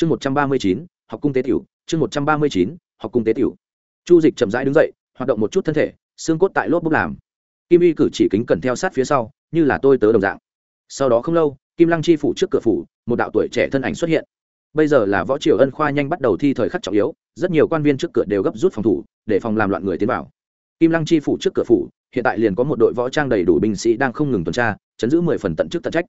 chương một trăm ba mươi chín, học cung tế tiểu, chương một trăm ba mươi chín, học cung tế tiểu. Chu dịch chậm rãi đứng dậy, hoạt động một chút thân thể, xương cốt tại lốp bốc làm. Kim y cử chỉ kính cẩn theo sát phía sau, như là tôi tớ đồng dạng. Sau đó không lâu, kim lăng chi phủ trước cửa phủ, một đạo tuổi trẻ thân ảnh xuất hiện. Bây giờ là võ triều ân khoa nhanh bắt đầu thi thời khắc trọng yếu, rất nhiều quan viên trước cửa đều gấp rút phòng thủ, để phòng làm loạn người tiến vào. Kim lăng chi phủ trước cửa phủ, hiện tại liền có một đội võ trang đầy đủ binh sĩ đang không ngừng tuần tra, chấn giữ mười phần tận chức tận trách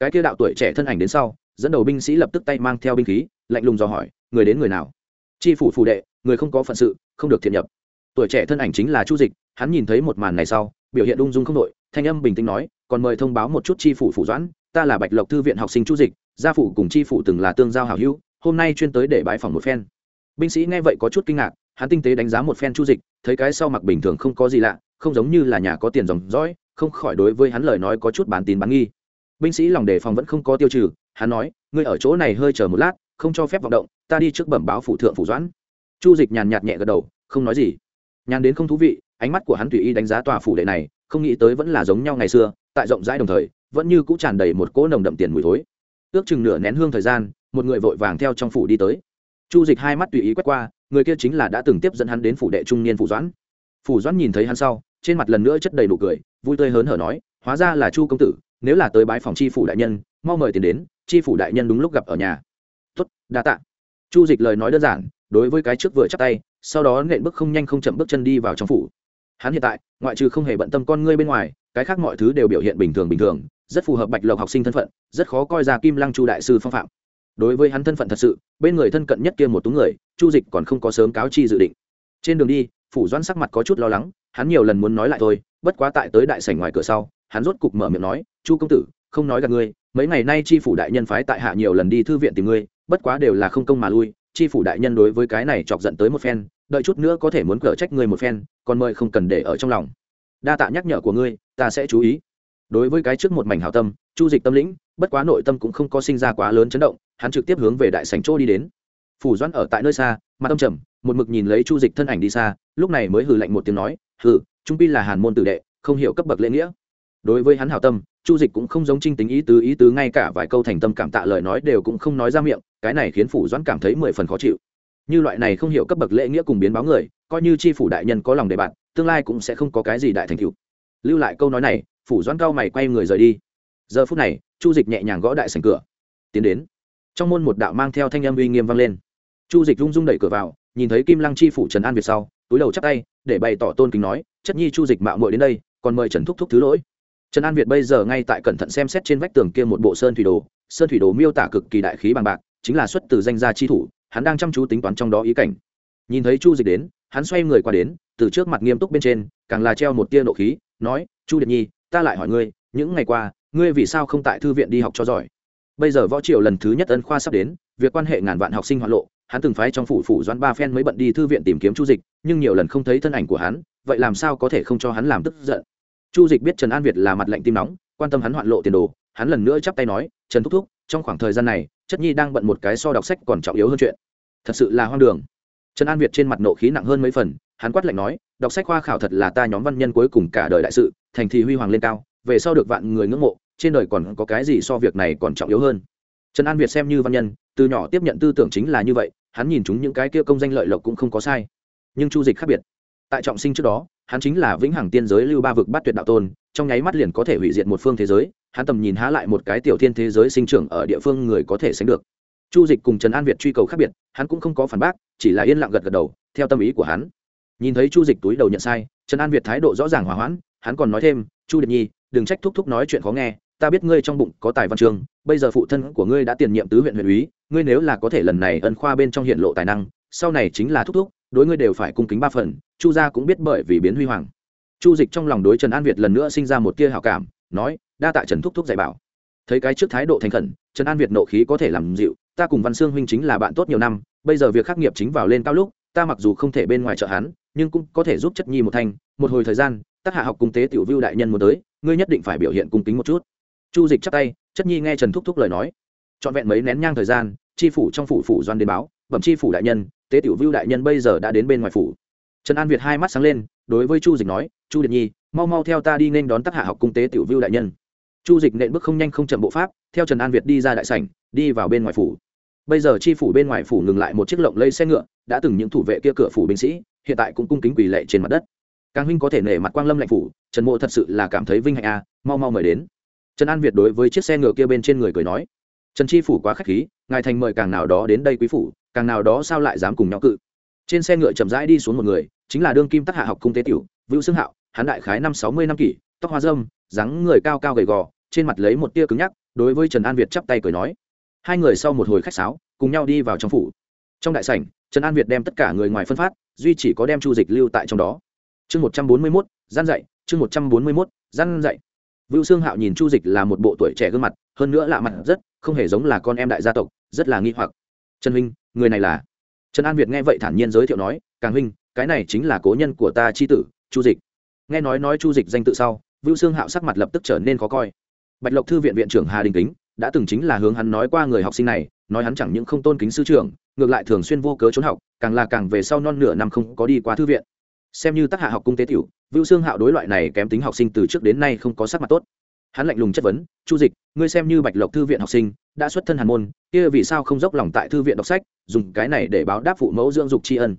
cái kia đạo tuổi trẻ thân ảnh đến sau, dẫn đầu binh sĩ lập tức tay mang theo binh khí, lạnh lùng dò hỏi, người đến người nào? Chi phủ phủ đệ, người không có phận sự, không được thiện nhập. Tuổi trẻ thân ảnh chính là chu dịch, hắn nhìn thấy một màn này sau, biểu hiện ung dung không đội thanh âm bình tĩnh nói, còn mời thông báo một chút chi phủ phủ doãn, ta là bạch lộc thư viện học sinh chu dịch, gia phủ cùng chi phủ từng là tương giao hảo hữu, hôm nay chuyên tới để bãi phòng một phen. Binh sĩ nghe vậy có chút kinh ngạc, hắn tinh tế đánh giá một phen chu dịch, thấy cái sau mặc bình thường không có gì lạ, không giống như là nhà có tiền dòng dõi, không khỏi đối với hắn lời nói có chút bán tín bán nghi binh sĩ lòng đề phòng vẫn không có tiêu trừ, hắn nói, ngươi ở chỗ này hơi chờ một lát, không cho phép vọng động, ta đi trước bẩm báo phụ thượng phủ doãn. Chu dịch nhàn nhạt nhẹ gật đầu, không nói gì. Nhàn đến không thú vị, ánh mắt của hắn tùy ý đánh giá tòa phủ đệ này, không nghĩ tới vẫn là giống nhau ngày xưa, tại rộng rãi đồng thời, vẫn như cũ tràn đầy một cỗ nồng đậm tiền mùi thối. Ước chừng nửa nén hương thời gian, một người vội vàng theo trong phủ đi tới. Chu dịch hai mắt tùy ý quét qua, người kia chính là đã từng tiếp dẫn hắn đến phủ đệ trung niên phủ doãn. Phủ doãn nhìn thấy hắn sau, trên mặt lần nữa chất đầy nụ cười, vui tươi hớn hở nói, hóa ra là chu công tử nếu là tới bái phòng chi phủ đại nhân, mau mời tiền đến, chi phủ đại nhân đúng lúc gặp ở nhà. Tuất đa tạ. Chu dịch lời nói đơn giản, đối với cái trước vừa chắc tay, sau đó nện bước không nhanh không chậm bước chân đi vào trong phủ. Hắn hiện tại, ngoại trừ không hề bận tâm con ngươi bên ngoài, cái khác mọi thứ đều biểu hiện bình thường bình thường, rất phù hợp bạch lộc học sinh thân phận, rất khó coi ra kim lăng chu đại sư phong phạm. Đối với hắn thân phận thật sự, bên người thân cận nhất kia một tú người, chu dịch còn không có sớm cáo chi dự định. Trên đường đi, phủ doãn sắc mặt có chút lo lắng, hắn nhiều lần muốn nói lại thôi, bất quá tại tới đại sảnh ngoài cửa sau hắn rốt cục mở miệng nói, chu công tử, không nói gặp ngươi, mấy ngày nay Tri phủ đại nhân phái tại hạ nhiều lần đi thư viện tìm ngươi, bất quá đều là không công mà lui Tri phủ đại nhân đối với cái này chọc giận tới một phen, đợi chút nữa có thể muốn cở trách ngươi một phen, còn mời không cần để ở trong lòng. Đa tạ nhắc nhở của ngươi, ta sẽ chú ý. Đối với cái trước một mảnh hảo tâm, chu dịch tâm lĩnh, bất quá nội tâm cũng không có sinh ra quá lớn chấn động, hắn trực tiếp hướng về đại sảnh chỗ đi đến. Phủ doãn ở tại nơi xa, mặt tâm trầm, một mực nhìn lấy chu dịch thân ảnh đi xa, lúc này mới hừ lạnh một tiếng nói, hừ, trung pi là hàn môn tử đệ, không hiểu cấp bậc lễ nghĩa đối với hắn hảo tâm, chu dịch cũng không giống trinh tính ý tứ ý tứ ngay cả vài câu thành tâm cảm tạ lời nói đều cũng không nói ra miệng, cái này khiến phủ doãn cảm thấy mười phần khó chịu. Như loại này không hiểu cấp bậc lễ nghĩa cùng biến báo người, coi như chi phủ đại nhân có lòng đề bạn, tương lai cũng sẽ không có cái gì đại thành cựu lưu lại câu nói này, phủ doãn cao mày quay người rời đi. Giờ phút này, chu dịch nhẹ nhàng gõ đại sành cửa. Tiến đến, trong môn một đạo mang theo thanh âm uy nghiêm vang lên. Chu dịch rung rung đẩy cửa vào, nhìn thấy kim lăng chi phủ trần an việt sau, túi đầu chắp tay, để bày tỏ tôn kính nói, chất nhi chu dịch mạo muội đến đây, còn mời trần thúc thúc thứ lỗi trần an việt bây giờ ngay tại cẩn thận xem xét trên vách tường kia một bộ sơn thủy đồ. Sơn thủy đồ miêu tả cực kỳ đại khí bằng bạc, chính là xuất từ danh gia chi thủ, hắn đang chăm chú tính toán trong đó ý cảnh. Nhìn thấy chu dịch đến, hắn xoay người qua đến, từ trước mặt nghiêm túc bên trên, càng là treo một tia nộ khí, nói, chu điệp nhi, ta lại hỏi ngươi, những ngày qua, ngươi vì sao không tại thư viện đi học cho giỏi? Bây giờ võ triều lần thứ nhất ân khoa sắp đến, việc quan hệ ngàn vạn học sinh hoạn lộ, hắn từng phái trong phủ phủ doãn ba phen mới bận đi thư viện tìm kiếm chu dịch, nhưng nhiều lần không thấy thân ảnh của hắn, vậy làm sao có thể không cho hắn làm tức giận? Chu dịch biết trần an việt là mặt lạnh tim nóng, quan tâm hắn hoạn lộ tiền đồ, hắn lần nữa chắp tay nói, trần thúc thúc, trong khoảng thời gian này, chất nhi đang bận một cái so đọc sách còn trọng yếu hơn chuyện. Thật sự là hoang đường. Trần an việt trên mặt nộ khí nặng hơn mấy phần, hắn quát lạnh nói, đọc sách khoa khảo thật là ta nhóm văn nhân cuối cùng cả đời đại sự, thành thì huy hoàng lên cao, về sau được vạn người ngưỡng mộ, trên đời còn có cái gì so việc này còn trọng yếu hơn? Trần an việt xem như văn nhân, từ nhỏ tiếp nhận tư tưởng chính là như vậy, hắn nhìn chúng những cái kia công danh lợi lộc cũng không có sai. Nhưng chu dịch khác biệt, tại trọng sinh trước đó hắn chính là vĩnh hằng tiên giới lưu ba vực bắt tuyệt đạo tôn trong nháy mắt liền có thể hủy diệt một phương thế giới hắn tầm nhìn há lại một cái tiểu thiên thế giới sinh trưởng ở địa phương người có thể sánh được. Chu dịch cùng trần an việt truy cầu khác biệt hắn cũng không có phản bác chỉ là yên lặng gật gật đầu theo tâm ý của hắn. Nhìn thấy chu dịch túi đầu nhận sai trần an việt thái độ rõ ràng hòa hoãn hắn còn nói thêm chu điệp nhi đừng trách thúc thúc nói chuyện khó nghe ta biết ngươi trong bụng có tài văn trường, bây giờ phụ thân của ngươi đã tiền nhiệm tứ huyện huyện úy ngươi nếu là có thể lần này ân khoa bên trong hiện lộ tài năng sau này chính là thúc thúc đối ngươi đều phải cung kính ba phần, chu gia cũng biết bởi vì biến huy hoàng. Chu dịch trong lòng đối trần an việt lần nữa sinh ra một tia hảo cảm, nói, đa tạ trần thúc thúc dạy bảo. Thấy cái trước thái độ thành khẩn, trần an việt nộ khí có thể làm dịu, ta cùng văn sương huynh chính là bạn tốt nhiều năm, bây giờ việc khắc nghiệp chính vào lên cao lúc, ta mặc dù không thể bên ngoài trợ hắn, nhưng cũng có thể giúp chất nhi một thanh, một hồi thời gian tác hạ học cung tế tiểu vưu đại nhân muốn tới, ngươi nhất định phải biểu hiện cung kính một chút. Chu dịch chắp tay, chất nhi nghe trần thúc thúc lời nói. Trọn vẹn mấy nén nhang thời gian tri phủ trong phủ phủ doan đến báo, bẩm tri phủ đại nhân tế tiểu vưu đại nhân bây giờ đã đến bên ngoài phủ. Trần an việt hai mắt sáng lên đối với chu dịch nói chu điệp nhi mau mau theo ta đi nên đón tác hạ học cung tế tiểu vưu đại nhân. Chu dịch nện bước không nhanh không chậm bộ pháp theo trần an việt đi ra đại sảnh đi vào bên ngoài phủ. Bây giờ chi phủ bên ngoài phủ ngừng lại một chiếc lộng lây xe ngựa đã từng những thủ vệ kia cửa phủ binh sĩ hiện tại cũng cung kính quỳ lệ trên mặt đất. Càng huynh có thể nể mặt quang lâm lệnh phủ trần mộ thật sự là cảm thấy vinh hạnh a à, mau mau mời đến. Trần an việt đối với chiếc xe ngựa kia bên trên người cười nói trần chi phủ quá k h á c h khí ngài thành mời càng nào đó đến đây quý phủ càng nào đó sao lại dám cùng nhau cự. Trên xe ngựa chậm rãi đi xuống một người, chính là đương kim tắc hạ học cung tế tiểu vưu xương hạo, hắn đại khái năm sáu mươi năm kỷ, tóc hoa dâm dáng người cao cao gầy gò, trên mặt lấy một tia cứng nhắc, đối với trần an việt chắp tay cười nói. Hai người sau một hồi khách sáo, cùng nhau đi vào trong phủ. Trong đại sảnh, trần an việt đem tất cả người ngoài phân phát, duy chỉ có đem chu dịch lưu tại trong đó. Chương một trăm bốn mươi mốt, gian dạy, chương một trăm bốn mươi mốt, gian dạy. Vưu xương hạo nhìn chu dịch là một bộ tuổi trẻ gương mặt, hơn nữa lạ mặt rất, không hề giống là con em đại gia tộc, rất là nghi hoặc trần huynh, người này là? Trần an việt nghe vậy thản nhiên giới thiệu nói, càng huynh, cái này chính là cố nhân của ta c h i tử, chu dịch. Nghe nói nói chu dịch danh tự sau, vưu xương hạo sắc mặt lập tức trở nên khó coi. Bạch lộc thư viện viện trưởng hà đình kính đã từng chính là hướng hắn nói qua người học sinh này, nói hắn chẳng những không tôn kính sư trưởng, ngược lại thường xuyên vô cớ trốn học, càng là càng về sau non nửa năm không có đi qua thư viện. Xem như tác hạ học cung tế tiểu, vưu xương hạo đối loại này kém tính học sinh từ trước đến nay không có sắc mặt tốt hắn lạnh lùng chất vấn, chu dịch, ngươi xem như bạch lộc thư viện học sinh, đã xuất thân hàn môn, kia vì sao không dốc lòng tại thư viện đọc sách, dùng cái này để báo đáp phụ mẫu dưỡng dục tri ân?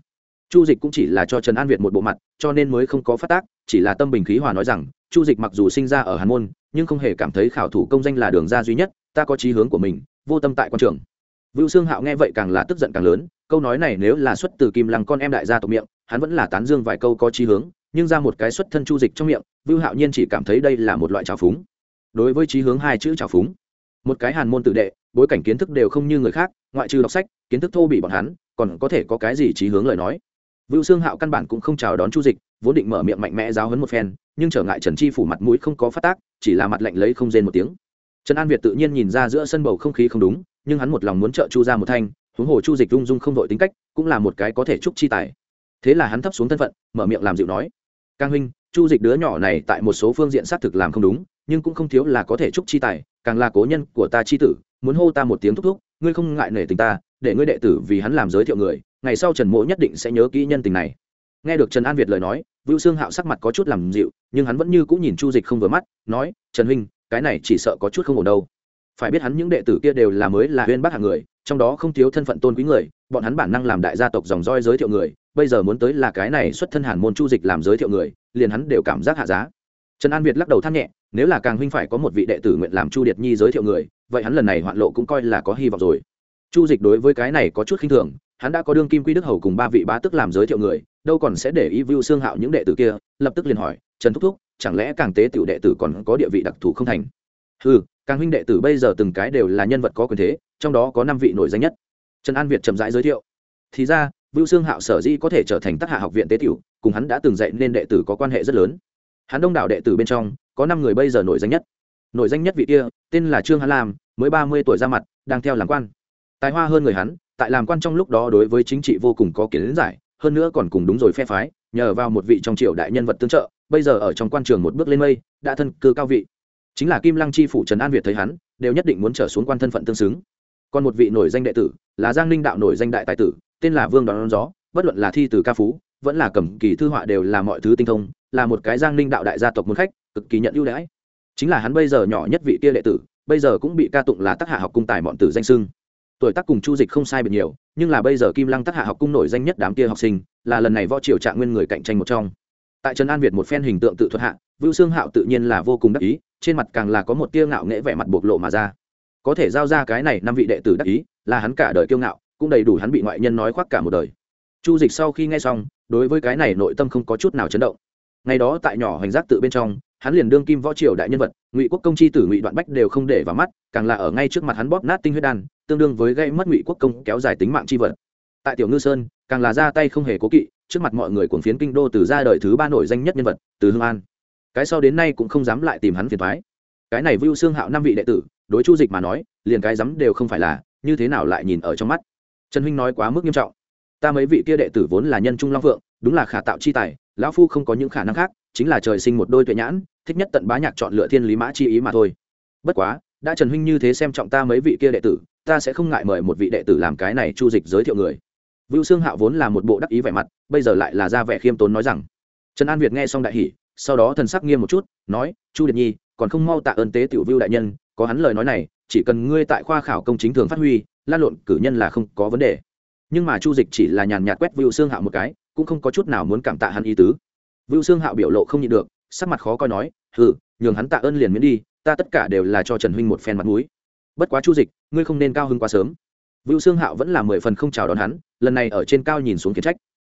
Chu dịch cũng chỉ là cho trần an việt một bộ mặt, cho nên mới không có phát tác, chỉ là tâm bình khí hòa nói rằng, chu dịch mặc dù sinh ra ở hàn môn, nhưng không hề cảm thấy khảo thủ công danh là đường ra duy nhất, ta có trí hướng của mình, vô tâm tại quan trường. Vưu xương hạo nghe vậy càng là tức giận càng lớn, câu nói này nếu là xuất từ kim lăng con em đại gia tộc miệng, hắn vẫn là tán dương vài câu có trí hướng, nhưng ra một cái xuất thân chu dịch trong miệng, vưu hạo nhiên chỉ cảm thấy đây là một loại trào phúng đối với trí hướng hai chữ trào phúng. Một cái hàn môn tự đệ, bối cảnh kiến thức đều không như người khác, ngoại trừ đọc sách, kiến thức thô bị bọn hắn, còn có thể có cái gì trí hướng lời nói. Vưu xương hạo căn bản cũng không chào đón chu dịch, vốn định mở miệng mạnh mẽ giáo hấn một phen, nhưng trở ngại trần chi phủ mặt mũi không có phát tác, chỉ là mặt lạnh lấy không rên một tiếng. Trần an việt tự nhiên nhìn ra giữa sân bầu không khí không đúng, nhưng hắn một lòng muốn trợ chu ra một thanh, huống hồ chu dịch rung rung không đội tính cách, cũng là một cái có thể chúc chi tài. Thế là hắn thấp xuống thân phận, mở miệng làm dịu nói càng huynh, chu dịch đứa nhỏ này tại một số phương diện xác thực làm không đúng nhưng cũng không thiếu là có thể chúc chi tài, càng là cố nhân của ta chi tử, muốn hô ta một tiếng thúc thúc, ngươi không ngại nể tình ta, để ngươi đệ tử vì hắn làm giới thiệu người, ngày sau trần mỗ nhất định sẽ nhớ kỹ nhân tình này. Nghe được trần an việt lời nói vưu xương hạo sắc mặt có chút làm dịu, nhưng hắn vẫn như cũng nhìn chu dịch không vừa mắt, nói, trần huynh, cái này chỉ sợ có chút không ổn đâu. Phải biết hắn những đệ tử kia đều là mới là huyên bác hạng người, trong đó không thiếu thân phận tôn quý người, bọn hắn bản năng làm đại gia tộc dòng roi giới thiệu người, bây giờ muốn tới là cái này xuất thân hàn môn chu dịch làm giới thiệu người, liền hắn đều cảm giác hạ giá. Trần an việt lắc đầu than nhẹ nếu là càng huynh phải có một vị đệ tử nguyện làm chu điệt nhi giới thiệu người, vậy hắn lần này hoạn lộ cũng coi là có hy vọng rồi. Chu dịch đối với cái này có chút khinh thường, hắn đã có đương kim quy đức hầu cùng ba vị bá tức làm giới thiệu người, đâu còn sẽ để ý vưu xương hạo những đệ tử kia, lập tức liền hỏi, trần thúc thúc, chẳng lẽ càng tế tiểu đệ tử còn có địa vị đặc thù không thành? Ừ càng huynh đệ tử bây giờ từng cái đều là nhân vật có quyền thế, trong đó có năm vị nổi danh nhất. Trần an việt chậm rãi giới thiệu. Thì ra, vưu xương hạo sở dĩ có thể trở thành tác hạ học viện tế tiểu, cùng hắn đã từng dạy nên đệ tử có quan hệ rất lớn. Hắn đông đảo đệ tử bên trong có năm người bây giờ nổi danh nhất. Nổi danh nhất vị kia, tên là trương hán lam, mới ba mươi tuổi ra mặt, đang theo làm quan. Tài hoa hơn người hắn, tại làm quan trong lúc đó đối với chính trị vô cùng có kiến giải, hơn nữa còn cùng đúng rồi phe phái, nhờ vào một vị trong triều đại nhân vật tương trợ, bây giờ ở trong quan trường một bước lên mây, đã thân cư cao vị. Chính là kim lăng chi phủ trần an việt thấy hắn, đều nhất định muốn trở xuống quan thân phận tương xứng. Còn một vị nổi danh đệ tử, là giang ninh đạo nổi danh đại tài tử, tên là vương đón gió, bất luận là thi từ ca phú, vẫn là cầm kỳ thư họa đều là mọi thứ tinh thông là một cái giang ninh đạo đại gia tộc muốn khách, cực kỳ nhận ưu đãi. Chính là hắn bây giờ nhỏ nhất vị kia đệ tử, bây giờ cũng bị ca tụng là tác hạ học cung tài bọn tử danh sưng tuổi tác cùng chu dịch không sai biệt nhiều, nhưng là bây giờ kim lăng tác hạ học cung nổi danh nhất đám kia học sinh, là lần này võ triều trạng nguyên người cạnh tranh một trong. Tại trần an việt một phen hình tượng tự thuật hạ, vưu xương hạo tự nhiên là vô cùng đắc ý, trên mặt càng là có một tia ngạo nghễ vẻ mặt bộc lộ mà ra. Có thể giao ra cái này năm vị đệ tử đắc ý, là hắn cả đời kiêu ngạo, cũng đầy đủ hắn bị ngoại nhân nói khoác cả một đời. Chu dịch sau khi nghe xong, đối với cái này nội tâm không có chút nào chấn động ngày đó tại nhỏ hành giác tự bên trong, hắn liền đương kim võ triều đại nhân vật, ngụy quốc công chi tử ngụy đoạn bách đều không để vào mắt, càng là ở ngay trước mặt hắn bóp nát tinh huyết đan, tương đương với gây mất ngụy quốc công kéo dài tính mạng chi vật. Tại tiểu ngư sơn, càng là ra tay không hề cố kỵ, trước mặt mọi người cuồng phiến kinh đô từ ra đời thứ ba nổi danh nhất nhân vật, từ hương an. Cái sau đến nay cũng không dám lại tìm hắn phiền thoái cái này vưu xương hạo năm vị đệ tử, đối chu dịch mà nói, liền cái dám đều không phải là, như thế nào lại nhìn ở trong mắt? Trần huynh nói quá mức nghiêm trọng. Ta mấy vị kia đệ tử vốn là nhân trung long phượng, đúng là khả tạo chi tài lão phu không có những khả năng khác, chính là trời sinh một đôi tuệ nhãn, thích nhất tận bá nhạc chọn lựa thiên lý mã chi ý mà thôi. Bất quá, đã trần huynh như thế xem trọng ta mấy vị kia đệ tử, ta sẽ không ngại mời một vị đệ tử làm cái này chu dịch giới thiệu người. Vưu xương hạo vốn là một bộ đắc ý vẻ mặt, bây giờ lại là ra vẻ khiêm tốn nói rằng, trần an việt nghe xong đại hỷ sau đó thần sắc nghiêm một chút, nói, chu điệp nhi, còn không mau tạ ơn tế tiểu vưu đại nhân, có hắn lời nói này, chỉ cần ngươi tại khoa khảo công chính thường phát huy, lan lộn cử nhân là không có vấn đề. Nhưng mà chu dịch chỉ là nhàn nhạt quét vưu xương hạo một cái cũng không có chút nào muốn cảm tạ hắn ý tứ. Vưu xương hạo biểu lộ không nhịn được, sắc mặt khó coi nói, hừ, nhường hắn tạ ơn liền miễn đi, ta tất cả đều là cho trần huynh một phen mặt mũi. Bất quá chu dịch, ngươi không nên cao hơn quá sớm. Vưu xương hạo vẫn là mười phần không chào đón hắn, lần này ở trên cao nhìn xuống kiến trách.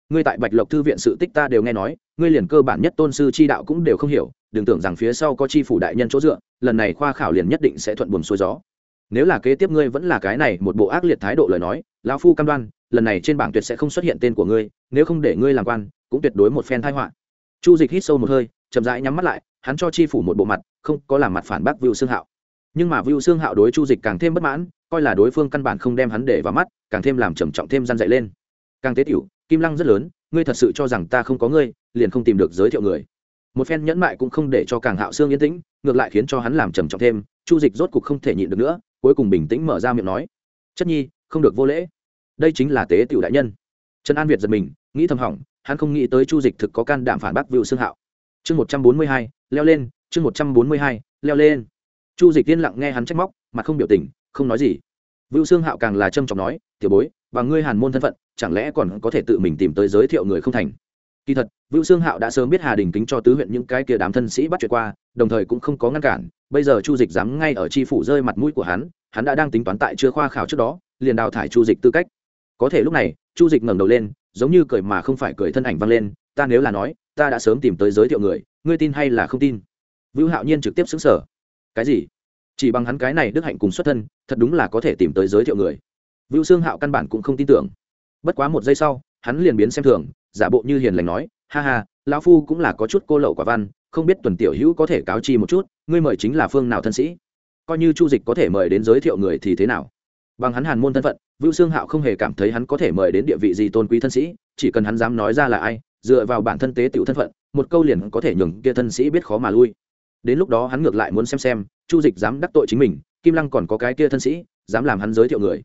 Ngươi tại bạch lộc thư viện sự tích ta đều nghe nói, ngươi liền cơ bản nhất tôn sư chi đạo cũng đều không hiểu, đừng tưởng rằng phía sau có chi phủ đại nhân chỗ dựa, lần này khoa khảo liền nhất định sẽ thuận buồm xuôi gió. Nếu là kế tiếp ngươi vẫn là cái này một bộ ác liệt thái độ lời nói, lão phu cam đoan lần này trên bảng tuyệt sẽ không xuất hiện tên của ngươi, nếu không để ngươi làm quan, cũng tuyệt đối một phen thái họa. Chu dịch hít sâu một hơi, chậm rãi nhắm mắt lại, hắn cho chi phủ một bộ mặt, không có làm mặt phản bác vưu xương hạo. Nhưng mà vưu xương hạo đối chu dịch càng thêm bất mãn, coi là đối phương căn bản không đem hắn để vào mắt, càng thêm làm trầm trọng thêm gian dậy lên. Càng tế tiểu, kim lăng rất lớn, ngươi thật sự cho rằng ta không có ngươi, liền không tìm được giới thiệu người. Một phen nhẫn mại cũng không để cho càng hạo xương yên tĩnh, ngược lại khiến cho hắn làm trầm trọng thêm, chu dịch rốt cục không thể nhịn được nữa, cuối cùng bình tĩnh mở ra miệng nói, chất nhi, không được vô lễ đây chính là tế tiểu đại nhân. Trần an việt giật mình, nghĩ thầm hỏng, hắn không nghĩ tới chu dịch thực có can đảm phản bác vựu xương hạo. Chương một trăm bốn mươi hai, leo lên, chương một trăm bốn mươi hai, leo lên. Chu dịch tiên lặng nghe hắn trách móc mà không biểu tình, không nói gì. Vựu xương hạo càng là trâm trọng nói, tiểu bối, và ngươi hàn môn thân phận, chẳng lẽ còn có thể tự mình tìm tới giới thiệu người không thành? Kỳ thật vựu xương hạo đã sớm biết hà đình kính cho tứ huyện những cái kia đám thân sĩ bắt chuyện qua, đồng thời cũng không có ngăn cản. Bây giờ chu dịch dám ngay ở tri phủ rơi mặt mũi của hắn hắn đã đang tính toán tại chưa khoa khảo trước đó, liền đào thải chu dịch tư cách có thể lúc này, chu dịch ngẩng đầu lên, giống như cười mà không phải cười thân ảnh vang lên, ta nếu là nói, ta đã sớm tìm tới giới thiệu người, ngươi tin hay là không tin? Vũ hạo nhiên trực tiếp xứng sở cái gì? Chỉ bằng hắn cái này đức hạnh cùng xuất thân, thật đúng là có thể tìm tới giới thiệu người. Vũ xương hạo căn bản cũng không tin tưởng. Bất quá một giây sau, hắn liền biến xem thường, giả bộ như hiền lành nói, ha ha, lão phu cũng là có chút cô lậu quả văn, không biết tuần tiểu hữu có thể cáo chi một chút, ngươi mời chính là phương nào thân sĩ? Coi như chu dịch có thể mời đến giới thiệu người thì thế nào? Bằng hắn hàn môn thân phận vưu xương hạo không hề cảm thấy hắn có thể mời đến địa vị gì tôn quý thân sĩ, chỉ cần hắn dám nói ra là ai, dựa vào bản thân tế tiểu thân phận, một câu liền có thể nhường kia thân sĩ biết khó mà lui. Đến lúc đó hắn ngược lại muốn xem xem, chu dịch dám đắc tội chính mình, kim lăng còn có cái kia thân sĩ, dám làm hắn giới thiệu người.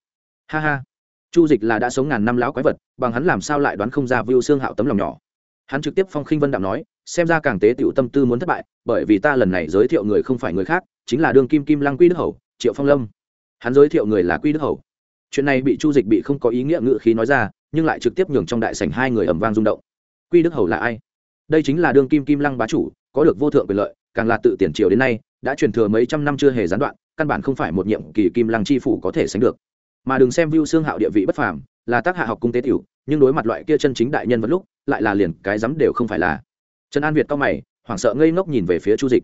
Ha ha. Chu dịch là đã sống ngàn năm lão quái vật, bằng hắn làm sao lại đoán không ra vưu xương hạo tấm lòng nhỏ. Hắn trực tiếp phong khinh vân đạm nói, xem ra càng tế tiểu tâm tư muốn thất bại, bởi vì ta lần này giới thiệu người không phải người khác, chính là đương kim kim lăng quy đức hầu, triệu phong lâm. Hắn giới thiệu người là quy đức hầu chuyện này bị chu dịch bị không có ý nghĩa ngự khí nói ra, nhưng lại trực tiếp nhường trong đại sảnh hai người ầm vang rung động. Quy đức hầu là ai? Đây chính là đương kim kim lăng bá chủ, có được vô thượng quyền lợi, càng là tự tiền triều đến nay, đã truyền thừa mấy trăm năm chưa hề gián đoạn, căn bản không phải một nhiệm kỳ kim lăng chi phủ có thể sánh được. Mà đừng xem view xương hạo địa vị bất phàm, là tác hạ học cung tế tiểu, nhưng đối mặt loại kia chân chính đại nhân vật lúc, lại là liền cái dám đều không phải là. Trần an việt cao mày, hoảng sợ ngây ngốc nhìn về phía chu dịch.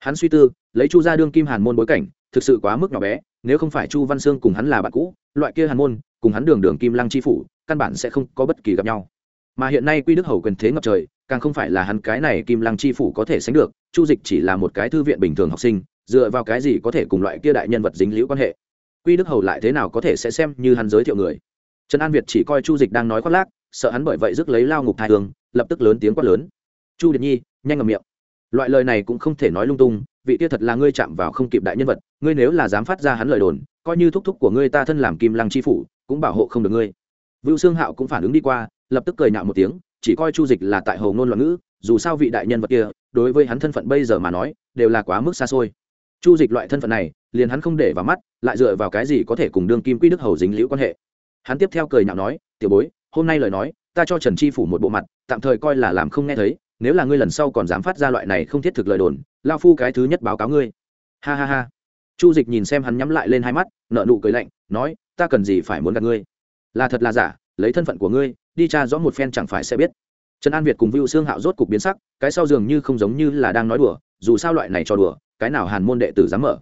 Hắn suy tư, lấy chu ra đương kim hàn môn bối cảnh thực sự quá mức nhỏ bé, nếu không phải chu văn sương cùng hắn là bạn cũ, loại kia hàn môn, cùng hắn đường đường kim lăng chi phủ, căn bản sẽ không có bất kỳ gặp nhau. Mà hiện nay quy đức hầu quyền thế ngập trời, càng không phải là hắn cái này kim lăng chi phủ có thể sánh được, chu dịch chỉ là một cái thư viện bình thường học sinh, dựa vào cái gì có thể cùng loại kia đại nhân vật dính liễu quan hệ. Quy đức hầu lại thế nào có thể sẽ xem như hắn giới thiệu người. Trần an việt chỉ coi chu dịch đang nói khoác lác, sợ hắn bởi vậy rước lấy lao ngục thai hương, lập tức lớn tiếng quát lớn. Chu điệt nhi, nhanh ngầm miệng. Loại lời này cũng không thể nói lung tung, vị kia thật là ngươi chạm vào không kịp đại nhân vật ngươi nếu là dám phát ra hắn lời đồn, coi như thúc thúc của ngươi ta thân làm kim lăng chi phủ, cũng bảo hộ không được ngươi. Vưu xương hạo cũng phản ứng đi qua, lập tức cười nhạo một tiếng, chỉ coi chu dịch là tại hầu ngôn loạn ngữ, dù sao vị đại nhân vật kia, đối với hắn thân phận bây giờ mà nói, đều là quá mức xa xôi. Chu dịch loại thân phận này, liền hắn không để vào mắt, lại dựa vào cái gì có thể cùng đương kim quy đức hầu dính liễu quan hệ. Hắn tiếp theo cười nhạo nói, tiểu bối, hôm nay lời nói, ta cho trần chi phủ một bộ mặt, tạm thời coi là làm không nghe thấy, nếu là ngươi lần sau còn dám phát ra loại này không thiết thực lời đồn lao phu cái thứ nhất báo cáo ngươi. Ha ha ha chu dịch nhìn xem hắn nhắm lại lên hai mắt nợ nụ cười lạnh, nói, ta cần gì phải muốn gặp ngươi? Là thật là giả, lấy thân phận của ngươi, đi tra rõ một phen chẳng phải sẽ biết. Trần an việt cùng vưu xương hạo rốt cục biến sắc, cái sau dường như không giống như là đang nói đùa, dù sao loại này cho đùa, cái nào hàn môn đệ tử dám mở.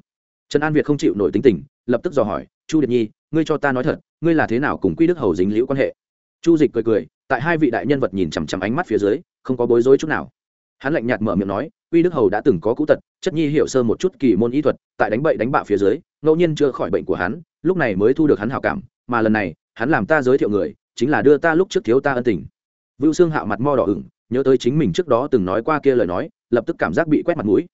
Trần an việt không chịu nổi tính tình, lập tức dò hỏi, chu điệp nhi, ngươi cho ta nói thật, ngươi là thế nào cùng quy đức hầu dính liễu quan hệ? Chu dịch cười cười, tại hai vị đại nhân vật nhìn chằm chằm ánh mắt phía dưới, không có bối rối chút nào. Hắn lạnh nhạt mở miệng nói quy đức hầu đã từng có cũ tật, chất nhi hiểu sơ một chút kỳ môn y thuật, tại đánh bậy đánh bạo phía dưới, ngẫu nhiên chưa khỏi bệnh của hắn, lúc này mới thu được hắn hào cảm, mà lần này, hắn làm ta giới thiệu người, chính là đưa ta lúc trước thiếu ta ân tình. Vưu xương hạo mặt mo đỏ ửng, nhớ tới chính mình trước đó từng nói qua kia lời nói, lập tức cảm giác bị quét mặt mũi.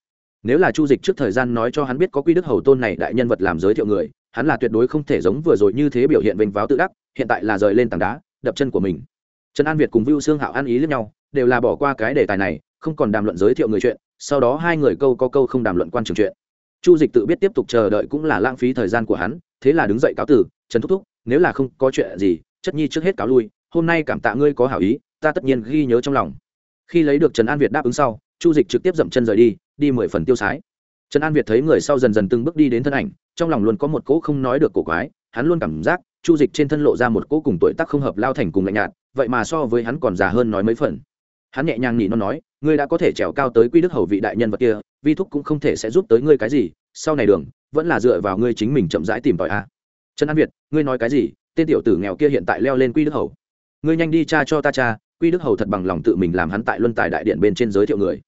Nếu là chu dịch trước thời gian nói cho hắn biết có quy đức hầu tôn này đại nhân vật làm giới thiệu người, hắn là tuyệt đối không thể giống vừa rồi như thế biểu hiện vênh váo tự đắc, hiện tại là rời lên tảng đá, đập chân của mình. Trần an việt cùng vưu xương hạo ăn ý lẫn nhau, đều là bỏ qua cái đề tài này, không còn đàm luận giới thiệu người chuyện sau đó hai người câu có câu không đàm luận quan trường chuyện. Chu dịch tự biết tiếp tục chờ đợi cũng là lãng phí thời gian của hắn, thế là đứng dậy cáo tử trần thúc thúc, nếu là không có chuyện gì, chất nhi trước hết cáo lui, hôm nay cảm tạ ngươi có hảo ý, ta tất nhiên ghi nhớ trong lòng. Khi lấy được trần an việt đáp ứng sau, chu dịch trực tiếp dậm chân rời đi đi mười phần tiêu sái. Trần an việt thấy người sau dần dần từng bước đi đến thân ảnh, trong lòng luôn có một cỗ không nói được cổ quái, hắn luôn cảm giác chu dịch trên thân lộ ra một cỗ cùng tuổi tác không hợp lao thành cùng lạnh nhạt, vậy mà so với hắn còn già hơn nói mấy phần hắn nhẹ nhàng nhỉ nó nói, ngươi đã có thể trèo cao tới quy đức hầu vị đại nhân vật kia, vi thúc cũng không thể sẽ giúp tới ngươi cái gì, sau này đường, vẫn là dựa vào ngươi chính mình chậm rãi tìm tòi a. Trần an việt, ngươi nói cái gì? Tên tiểu tử nghèo kia hiện tại leo lên quy đức hầu. Ngươi nhanh đi cha cho ta cha, quy đức hầu thật bằng lòng tự mình làm hắn tại luân tài đại điện bên trên giới thiệu người.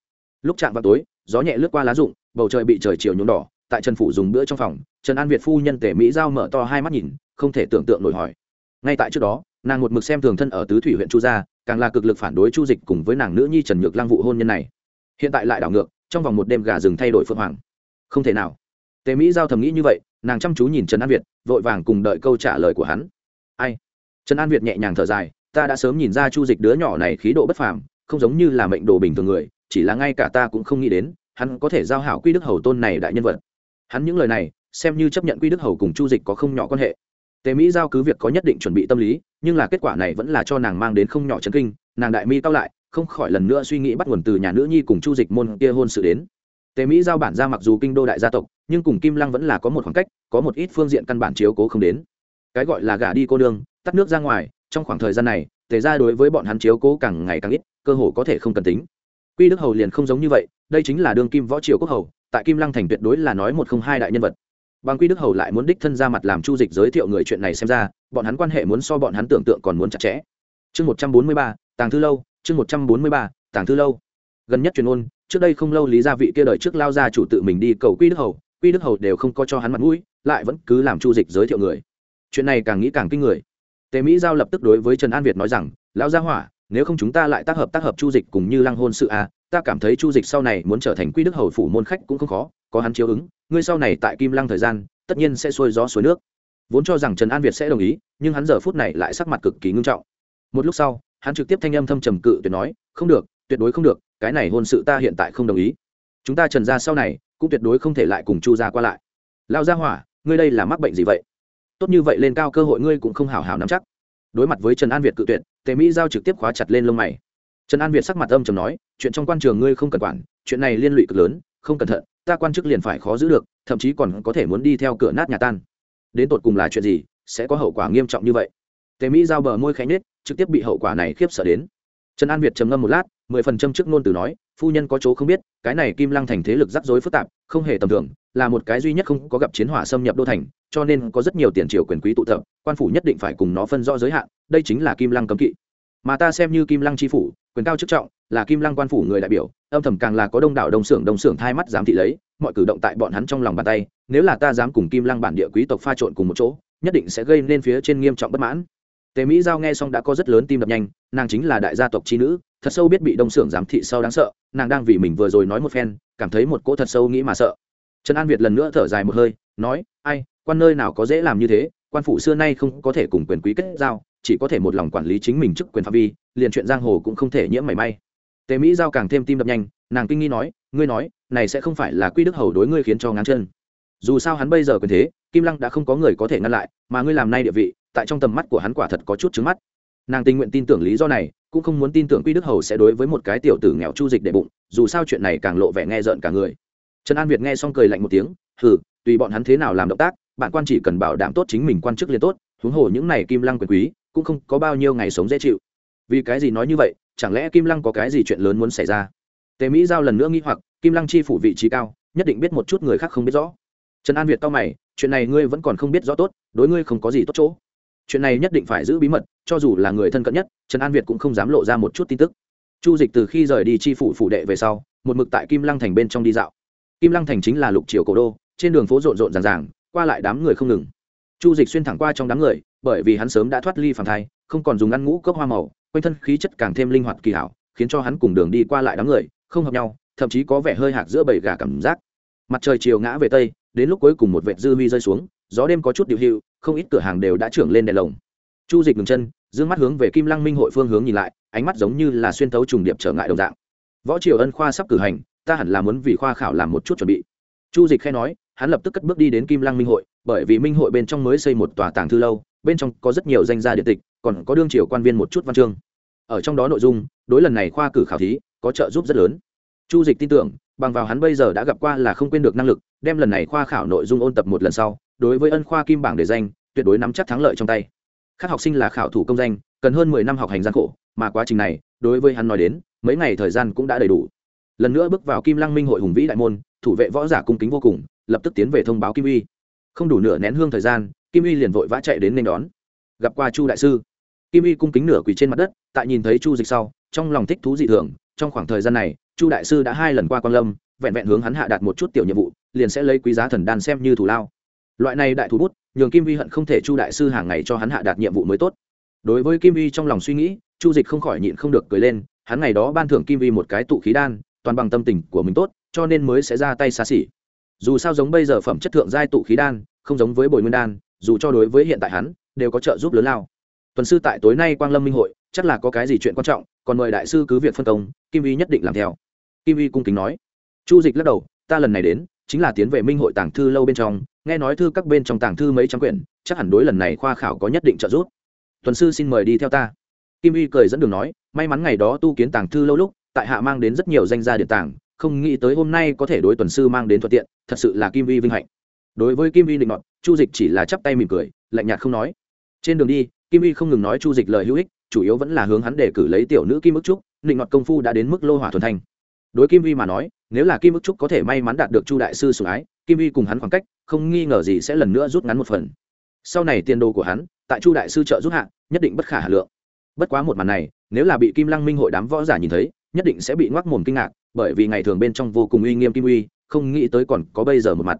Lúc chạm vào tối, gió nhẹ lướt qua lá rụng, bầu trời bị trời chiều nhuộm đỏ, tại trần phủ dùng bữa trong phòng, trần an việt phu nhân tể mỹ giao mở to hai mắt nhìn, không thể tưởng tượng nổi hỏi. Ngay tại trước đó nàng một mực xem thường thân ở tứ thủy huyện chu gia, càng là cực lực phản đối chu dịch cùng với nàng nữ nhi trần nhược lang vụ hôn nhân này. Hiện tại lại đảo ngược, trong vòng một đêm gà rừng thay đổi phượng hoàng. Không thể nào. Tề mỹ giao thầm nghĩ như vậy, nàng chăm chú nhìn trần an việt, vội vàng cùng đợi câu trả lời của hắn. Ai? Trần an việt nhẹ nhàng thở dài, ta đã sớm nhìn ra chu dịch đứa nhỏ này khí độ bất phàm, không giống như là mệnh đồ bình thường người, chỉ là ngay cả ta cũng không nghĩ đến, hắn có thể giao hảo quy đức hầu tôn này đại nhân vật. Hắn những lời này, xem như chấp nhận quy đức hầu cùng chu dịch có không nhỏ quan hệ tề mỹ giao cứ việc có nhất định chuẩn bị tâm lý, nhưng là kết quả này vẫn là cho nàng mang đến không nhỏ chấn kinh, nàng đại mi cao lại, không khỏi lần nữa suy nghĩ bắt nguồn từ nhà nữ nhi cùng chu dịch môn kia hôn sự đến. Tề mỹ giao bản ra mặc dù kinh đô đại gia tộc, nhưng cùng kim lăng vẫn là có một khoảng cách, có một ít phương diện căn bản chiếu cố không đến. Cái gọi là gả đi cô đương tắt nước ra ngoài, trong khoảng thời gian này, tề ra đối với bọn hắn chiếu cố càng ngày càng ít, cơ hồ có thể không cần tính. Quy đức hầu liền không giống như vậy, đây chính là đương kim võ triều quốc hầu, tại kim lăng thành tuyệt đối là nói một không hai đại nhân vật bằng quy đức hầu lại muốn đích thân ra mặt làm chu dịch giới thiệu người chuyện này xem ra bọn hắn quan hệ muốn so bọn hắn tưởng tượng còn muốn chặt chẽ. Chương một trăm bốn mươi ba tàng thư lâu chương một trăm bốn mươi ba tàng thư lâu. Gần nhất truyền ôn trước đây không lâu lý gia vị kia đời trước lao ra chủ tự mình đi cầu quy đức hầu quy đức hầu đều không có cho hắn mặt mũi lại vẫn cứ làm chu dịch giới thiệu người. Chuyện này càng nghĩ càng kinh người. Tề mỹ giao lập tức đối với trần an việt nói rằng lão gia hỏa nếu không chúng ta lại tác hợp tác hợp chu dịch cùng như lăng hôn sự a à, ta cảm thấy chu dịch sau này muốn trở thành quy đức hầu phủ môn khách cũng không khó có hắn chiếu ứng, ngươi sau này tại kim lăng thời gian, tất nhiên sẽ xuôi gió suối nước. Vốn cho rằng trần an việt sẽ đồng ý, nhưng hắn giờ phút này lại sắc mặt cực kỳ ngưng trọng. Một lúc sau, hắn trực tiếp thanh âm thâm trầm cự tuyệt nói, không được, tuyệt đối không được, cái này hôn sự ta hiện tại không đồng ý. Chúng ta trần ra sau này, cũng tuyệt đối không thể lại cùng chu gia qua lại. Lao gia hỏa, ngươi đây là mắc bệnh gì vậy? Tốt như vậy lên cao cơ hội ngươi cũng không hào hào nắm chắc. Đối mặt với trần an việt cự tuyệt, tề mỹ giao trực tiếp khóa chặt lên lông mày. Trần an việt sắc mặt âm trầm nói, chuyện trong quan trường ngươi không cần quản, chuyện này liên lụy cực lớn, không cẩn thận ta quan chức liền phải khó giữ được, thậm chí còn có thể muốn đi theo cửa nát nhà tan. Đến tột cùng là chuyện gì, sẽ có hậu quả nghiêm trọng như vậy? Tề mỹ giao bờ môi khánh nết trực tiếp bị hậu quả này khiếp sợ đến. Trần an việt trầm ngâm một lát, mười phần trăm trước nôn từ nói, phu nhân có chỗ không biết, cái này kim lăng thành thế lực rắc rối phức tạp, không hề tầm thường, là một cái duy nhất không có gặp chiến hỏa xâm nhập đô thành, cho nên có rất nhiều tiền triều quyền quý tụ tập, quan phủ nhất định phải cùng nó phân rõ giới hạn, đây chính là kim lăng cấm kỵ. Mà ta xem như kim lăng tri phủ quyền cao chức trọng, là kim lăng quan phủ người đại biểu, âm thầm càng là có đông đảo đông xưởng đông xưởng thai mắt dám thị lấy, mọi cử động tại bọn hắn trong lòng bàn tay, nếu là ta dám cùng kim lăng bản địa quý tộc pha trộn cùng một chỗ, nhất định sẽ gây nên phía trên nghiêm trọng bất mãn. Tề mỹ giao nghe xong đã có rất lớn tim đập nhanh, nàng chính là đại gia tộc trí nữ, thật sâu biết bị đông xưởng giám thị sâu đáng sợ, nàng đang vì mình vừa rồi nói một phen, cảm thấy một cỗ thật sâu nghĩ mà sợ. Trần an việt lần nữa thở dài một hơi, nói, ai, quan nơi nào có dễ làm như thế, quan phủ xưa nay không có thể cùng quyền quý kết giao, chỉ có thể một lòng quản lý chính mình chức quyền phạm vi liền chuyện giang hồ cũng không thể nhiễm mảy may. Tề mỹ giao càng thêm tim đập nhanh, nàng kinh nghi nói, ngươi nói, này sẽ không phải là quy đức hầu đối ngươi khiến cho ngán chân. Dù sao hắn bây giờ quyền thế, kim lăng đã không có người có thể ngăn lại, mà ngươi làm nay địa vị, tại trong tầm mắt của hắn quả thật có chút trứng mắt. Nàng tình nguyện tin tưởng lý do này, cũng không muốn tin tưởng quy đức hầu sẽ đối với một cái tiểu tử nghèo chu dịch để bụng, dù sao chuyện này càng lộ vẻ nghe rợn cả người. Trần an việt nghe xong cười lạnh một tiếng, hừ, tùy bọn hắn thế nào làm động tác, bạn quan chỉ cần bảo đảm tốt chính mình quan chức liền tốt, huống hồ những này kim lăng quyền quý, cũng không có bao nhiêu ngày sống dễ chịu vì cái gì nói như vậy, chẳng lẽ kim lăng có cái gì chuyện lớn muốn xảy ra? Tề mỹ giao lần nữa nghĩ hoặc, kim lăng chi phủ vị trí cao, nhất định biết một chút người khác không biết rõ. Trần an việt to mày, chuyện này ngươi vẫn còn không biết rõ tốt, đối ngươi không có gì tốt chỗ. Chuyện này nhất định phải giữ bí mật, cho dù là người thân cận nhất, trần an việt cũng không dám lộ ra một chút tin tức. Chu dịch từ khi rời đi chi phủ phủ đệ về sau, một mực tại kim lăng thành bên trong đi dạo. Kim lăng thành chính là lục triều cổ đô, trên đường phố rộn rộn ràng ràng, qua lại đám người không ngừng. Chu dịch xuyên thẳng qua trong đám người bởi vì hắn sớm đã thoát ly phản thai, không còn dùng ăn ngũ cốc hoa màu, quanh thân khí chất càng thêm linh hoạt kỳ hảo, khiến cho hắn cùng đường đi qua lại đám người, không hợp nhau, thậm chí có vẻ hơi hạc giữa bầy gà cảm giác. Mặt trời chiều ngã về tây, đến lúc cuối cùng một vệt dư huy rơi xuống, gió đêm có chút điệu hiệu, không ít cửa hàng đều đã trưởng lên đèn lồng. Chu dịch ngừng chân d mắt hướng về kim lăng minh hội phương hướng nhìn lại, ánh mắt giống như là xuyên thấu trùng điệp trở ngại đồng dạng. Võ triều ân khoa sắp cử hành, ta hẳn là muốn vì khoa khảo làm một chút chuẩn bị. Chu dịch khẽ nói, hắn lập tức cất bước đi đến kim lăng minh hội, bởi vì minh hội bên trong mới xây một tòa tàng thư lâu bên trong có rất nhiều danh gia điện tịch, còn có đương triều quan viên một chút văn chương. Ở trong đó nội dung, đối lần này khoa cử khảo thí, có trợ giúp rất lớn. Chu dịch tin tưởng, bằng vào hắn bây giờ đã gặp qua là không quên được năng lực, đem lần này khoa khảo nội dung ôn tập một lần sau, đối với ân khoa kim bảng để danh, tuyệt đối nắm chắc thắng lợi trong tay. Các học sinh là khảo thủ công danh, cần hơn mười năm học hành gian khổ, mà quá trình này, đối với hắn nói đến, mấy ngày thời gian cũng đã đầy đủ. Lần nữa bước vào kim lăng minh hội hùng vĩ đại môn, thủ vệ võ giả cung kính vô cùng, lập tức tiến về thông báo kim uy. Không đủ nửa nén hương thời gian kim y liền vội vã chạy đến nên đón. Gặp qua chu đại sư. Kim y cung kính nửa quỳ trên mặt đất, tại nhìn thấy chu dịch sau, trong lòng thích thú dị thường. Trong khoảng thời gian này, chu đại sư đã hai lần qua quan lâm, vẹn vẹn hướng hắn hạ đạt một chút tiểu nhiệm vụ, liền sẽ lấy quý giá thần đan xem như thủ lao. Loại này đại thủ bút, nhường kim vi hận không thể chu đại sư hàng ngày cho hắn hạ đạt nhiệm vụ mới tốt. Đối với kim vi trong lòng suy nghĩ, chu dịch không khỏi nhịn không được cười lên, hắn ngày đó ban thưởng kim vi một cái tụ khí đan, toàn bằng tâm tình của mình tốt, cho nên mới sẽ ra tay xa xỉ. Dù sao giống bây giờ phẩm chất thượng giai tụ khí đan, không giống với bồi nguyên đan dù cho đối với hiện tại hắn, đều có trợ giúp lớn lao. Tuần sư tại tối nay quang lâm minh hội, chắc là có cái gì chuyện quan trọng, còn mời đại sư cứ việc phân công, kim vi nhất định làm theo. Kim vi cung kính nói. Chu dịch lắc đầu, ta lần này đến, chính là tiến về minh hội tàng thư lâu bên trong, nghe nói thư các bên trong tàng thư mấy trăm quyển, chắc hẳn đối lần này khoa khảo có nhất định trợ giúp. Tuần sư xin mời đi theo ta. Kim y cười dẫn đường nói, may mắn ngày đó tu kiến tàng thư lâu lúc, tại hạ mang đến rất nhiều danh gia điện tàng, không nghĩ tới hôm nay có thể đối tuần sư mang đến thuận tiện, thật sự là kim y vinh hạnh đối với kim Y định ngọn chu dịch chỉ là chắp tay mỉm cười, lạnh nhạt không nói. Trên đường đi, kim Y không ngừng nói chu dịch lời hữu ích, chủ yếu vẫn là hướng hắn để cử lấy tiểu nữ kim ức trúc, định ngọt công phu đã đến mức lô hỏa thuần thành đối kim vi mà nói, nếu là kim ức trúc có thể may mắn đạt được chu đại sư sủng ái, kim vi cùng hắn khoảng cách, không nghi ngờ gì sẽ lần nữa rút ngắn một phần. Sau này tiền đồ của hắn, tại chu đại sư trợ giúp hạ, nhất định bất khả hà lượng. Bất quá một màn này, nếu là bị kim lăng minh hội đám võ giả nhìn thấy, nhất định sẽ bị ngoác mồm kinh ngạc, bởi vì ngày thường bên trong vô cùng uy nghiêm kim uy không nghĩ tới còn có bây giờ một mặt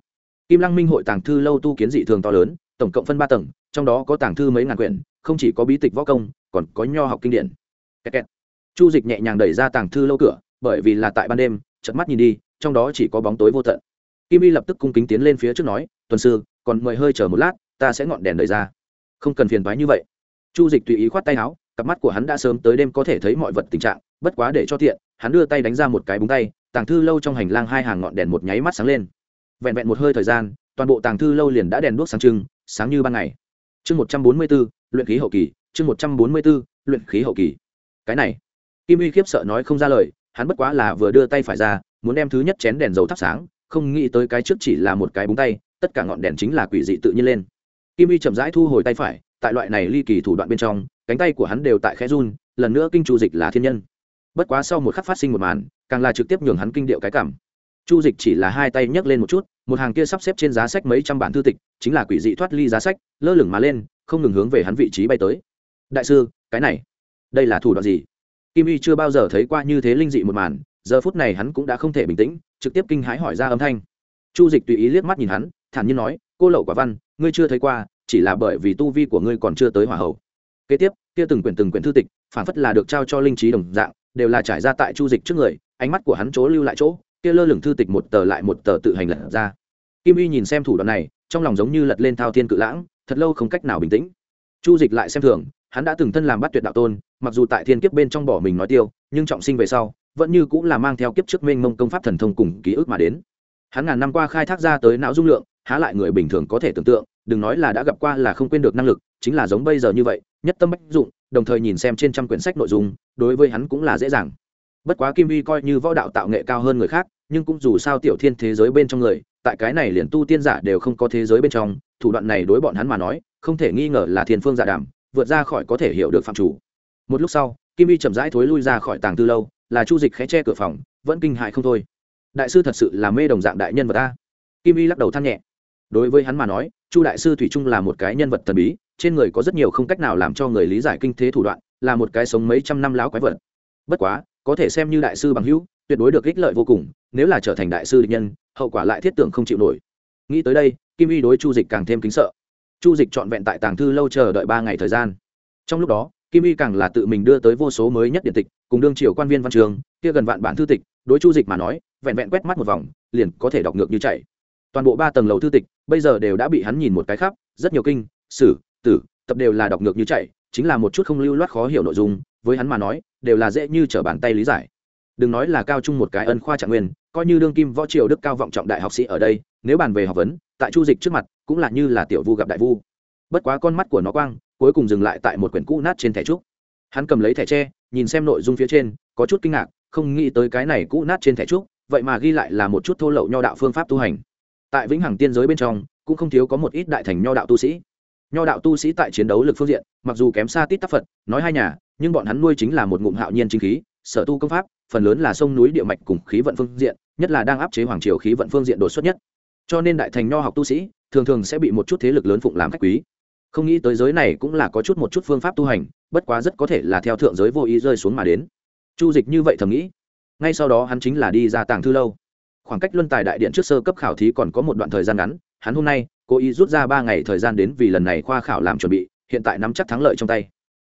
kim lăng minh hội tàng thư lâu tu kiến dị thường to lớn, tổng cộng phân ba tầng, trong đó có tàng thư mấy ngàn quyển, không chỉ có bí tịch võ công, còn có nho học kinh điển. Kẹt kẹt. chu dịch nhẹ nhàng đẩy ra tàng thư lâu cửa, bởi vì là tại ban đêm, chợt mắt nhìn đi, trong đó chỉ có bóng tối vô tận. Kim y lập tức cung kính tiến lên phía trước nói, tuần sư, còn mời hơi chờ một lát, ta sẽ ngọn đèn đẩy ra. Không cần phiền thoái như vậy. Chu dịch tùy ý khoát tay áo, cặp mắt của hắn đã sớm tới đêm có thể thấy mọi vật tình trạng, bất quá để cho tiện, hắn đưa tay đánh ra một cái búng tay, tàng thư lâu trong hành lang hai hàng ngọn đèn một nháy mắt sáng lên vẹn vẹn một hơi thời gian, toàn bộ tàng thư lâu liền đã đèn đuốc sáng trưng, sáng như ban ngày. Chương một trăm bốn mươi b ố luyện khí hậu kỳ, chương một trăm bốn mươi b ố luyện khí hậu kỳ. Cái này, kim uy khiếp sợ nói không ra lời, hắn bất quá là vừa đưa tay phải ra, muốn đem thứ nhất chén đèn dầu thắp sáng, không nghĩ tới cái trước chỉ là một cái búng tay, tất cả ngọn đèn chính là quỷ dị tự nhiên lên. Kim uy chậm rãi thu hồi tay phải, tại loại này ly kỳ thủ đoạn bên trong, cánh tay của hắn đều tại khẽ run, lần nữa kinh chu dịch là thiên nhân. Bất quá sau một khắc phát sinh một màn, càng là trực tiếp nhường hắn kinh điệu cái cảm chu dịch chỉ là hai tay nhấc lên một chút, một hàng kia sắp xếp trên giá sách mấy trăm bản thư tịch, chính là quỷ dị thoát ly giá sách, lơ lửng mà lên, không ngừng hướng về hắn vị trí bay tới. Đại sư, cái này, đây là thủ đoạn gì? Kim y chưa bao giờ thấy qua như thế linh dị một màn, giờ phút này hắn cũng đã không thể bình tĩnh, trực tiếp kinh hãi hỏi ra âm thanh. Chu dịch tùy ý liếc mắt nhìn hắn, thản nhiên nói, cô lậu quả văn, ngươi chưa thấy qua, chỉ là bởi vì tu vi của ngươi còn chưa tới hỏa hậu kế tiếp, kia từng quyển từng quyển thư tịch, phản phất là được trao cho linh trí đồng dạng, đều là trải ra tại chu dịch trước người, ánh mắt của hắn chỗ lưu lại chỗ kia lơ lửng thư tịch một tờ lại một tờ tự hành lật ra. Kim y nhìn xem thủ đoạn này, trong lòng giống như lật lên thao thiên cự lãng, thật lâu không cách nào bình tĩnh. Chu dịch lại xem thường, hắn đã từng thân làm bắt tuyệt đạo tôn, mặc dù tại thiên kiếp bên trong bỏ mình nói tiêu, nhưng trọng sinh về sau, vẫn như cũng là mang theo kiếp trước mênh mông công pháp thần thông cùng ký ức mà đến. Hắn ngàn năm qua khai thác ra tới não dung lượng, há lại người bình thường có thể tưởng tượng, đừng nói là đã gặp qua là không quên được năng lực, chính là giống bây giờ như vậy, nhất tâm bách dụng, đồng thời nhìn xem trên trăm quyển sách nội dung, đối với hắn cũng là dễ dàng bất quá kim vi coi như võ đạo tạo nghệ cao hơn người khác, nhưng cũng dù sao tiểu thiên thế giới bên trong người, tại cái này liền tu tiên giả đều không có thế giới bên trong, thủ đoạn này đối bọn hắn mà nói, không thể nghi ngờ là thiên phương giả đàm, vượt ra khỏi có thể hiểu được phạm chủ. Một lúc sau, kim y chậm rãi thối lui ra khỏi tàng tư lâu, là chu dịch khé che cửa phòng, vẫn kinh hại không thôi. Đại sư thật sự là mê đồng dạng đại nhân vật ta kim y lắc đầu than nhẹ. Đối với hắn mà nói, chu đại sư thủy trung là một cái nhân vật thần bí, trên người có rất nhiều không cách nào làm cho người lý giải kinh thế thủ đoạn, là một cái sống mấy trăm năm láo quái vật. Bất quá có thể xem như đại sư bằng hữu, tuyệt đối được ích lợi vô cùng, nếu là trở thành đại sư địch nhân, hậu quả lại thiết tưởng không chịu nổi. Nghĩ tới đây, kim y đối chu dịch càng thêm kính sợ. Chu dịch trọn vẹn tại tàng thư lâu chờ đợi ba ngày thời gian. Trong lúc đó, kim y càng là tự mình đưa tới vô số mới nhất điện tịch, cùng đương triều quan viên văn trường, kia gần vạn bản thư tịch, đối chu dịch mà nói, vẹn vẹn quét mắt một vòng, liền có thể đọc ngược như chạy. Toàn bộ ba tầng lầu thư tịch, bây giờ đều đã bị hắn nhìn một cái khắp, rất nhiều kinh, sử, tử, tập đều là đọc ngược như chạy, chính là một chút không lưu loát khó hiểu nội dung, với hắn mà nói đều là dễ như trở bàn tay lý giải. Đừng nói là cao trung một cái ân khoa trạng nguyên, coi như đương kim võ triều đức cao vọng trọng đại học sĩ ở đây, nếu bàn về học vấn, tại chu dịch trước mặt, cũng là như là tiểu vu gặp đại vu. Bất quá con mắt của nó quang, cuối cùng dừng lại tại một quyển cũ nát trên thẻ trúc. Hắn cầm lấy thẻ tre, nhìn xem nội dung phía trên, có chút kinh ngạc, không nghĩ tới cái này cũ nát trên thẻ trúc, vậy mà ghi lại là một chút thô lậu nho đạo phương pháp tu hành. Tại vĩnh hằng tiên giới bên trong, cũng không thiếu có một ít đại thành nho đạo tu sĩ nho đạo tu sĩ tại chiến đấu lực phương diện, mặc dù kém xa tít tắc phật, nói hai nhà, nhưng bọn hắn nuôi chính là một ngụm hạo nhiên chính khí, sở tu công pháp, phần lớn là sông núi địa mạch cùng khí vận phương diện, nhất là đang áp chế hoàng triều khí vận phương diện đột xuất nhất. Cho nên đại thành nho học tu sĩ, thường thường sẽ bị một chút thế lực lớn phụng làm khách quý. Không nghĩ tới giới này cũng là có chút một chút phương pháp tu hành, bất quá rất có thể là theo thượng giới vô ý rơi xuống mà đến. Chu dịch như vậy thầm nghĩ. Ngay sau đó hắn chính là đi ra tàng thư lâu. Khoảng cách luân tài đại điện trước sơ cấp khảo thí còn có một đoạn thời gian ngắn, hắn hôm nay cố ý rút ra ba ngày thời gian đến vì lần này khoa khảo làm chuẩn bị, hiện tại nắm chắc thắng lợi trong tay.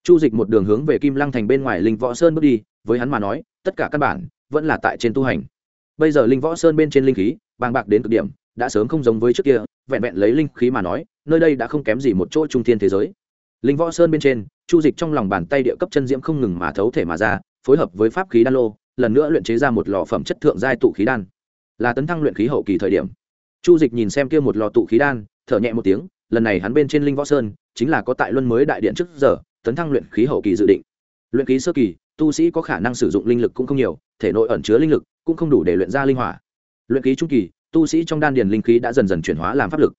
Chu dịch một đường hướng về kim lăng thành bên ngoài linh võ sơn bước đi, với hắn mà nói, tất cả căn bản vẫn là tại trên tu hành. Bây giờ linh võ sơn bên trên linh khí, bàng bạc đến cực điểm, đã sớm không giống với trước kia, vẹn vẹn lấy linh khí mà nói, nơi đây đã không kém gì một chỗ trung thiên thế giới. Linh võ sơn bên trên, chu dịch trong lòng bàn tay địa cấp chân diễm không ngừng mà thấu thể mà ra, phối hợp với pháp khí đan lô, lần nữa luyện chế ra một lò phẩm chất thượng giai tụ khí đan. Là tấn thăng luyện khí hậu kỳ thời điểm chu dịch nhìn xem kia một lò tụ khí đan, thở nhẹ một tiếng, lần này hắn bên trên linh võ sơn, chính là có tại luân mới đại điện trước giờ, tấn thăng luyện khí hậu kỳ dự định. Luyện khí sơ kỳ, tu sĩ có khả năng sử dụng linh lực cũng không nhiều, thể nội ẩn chứa linh lực cũng không đủ để luyện ra linh hỏa. Luyện khí trung kỳ, tu sĩ trong đan điền linh khí đã dần dần chuyển hóa làm pháp lực.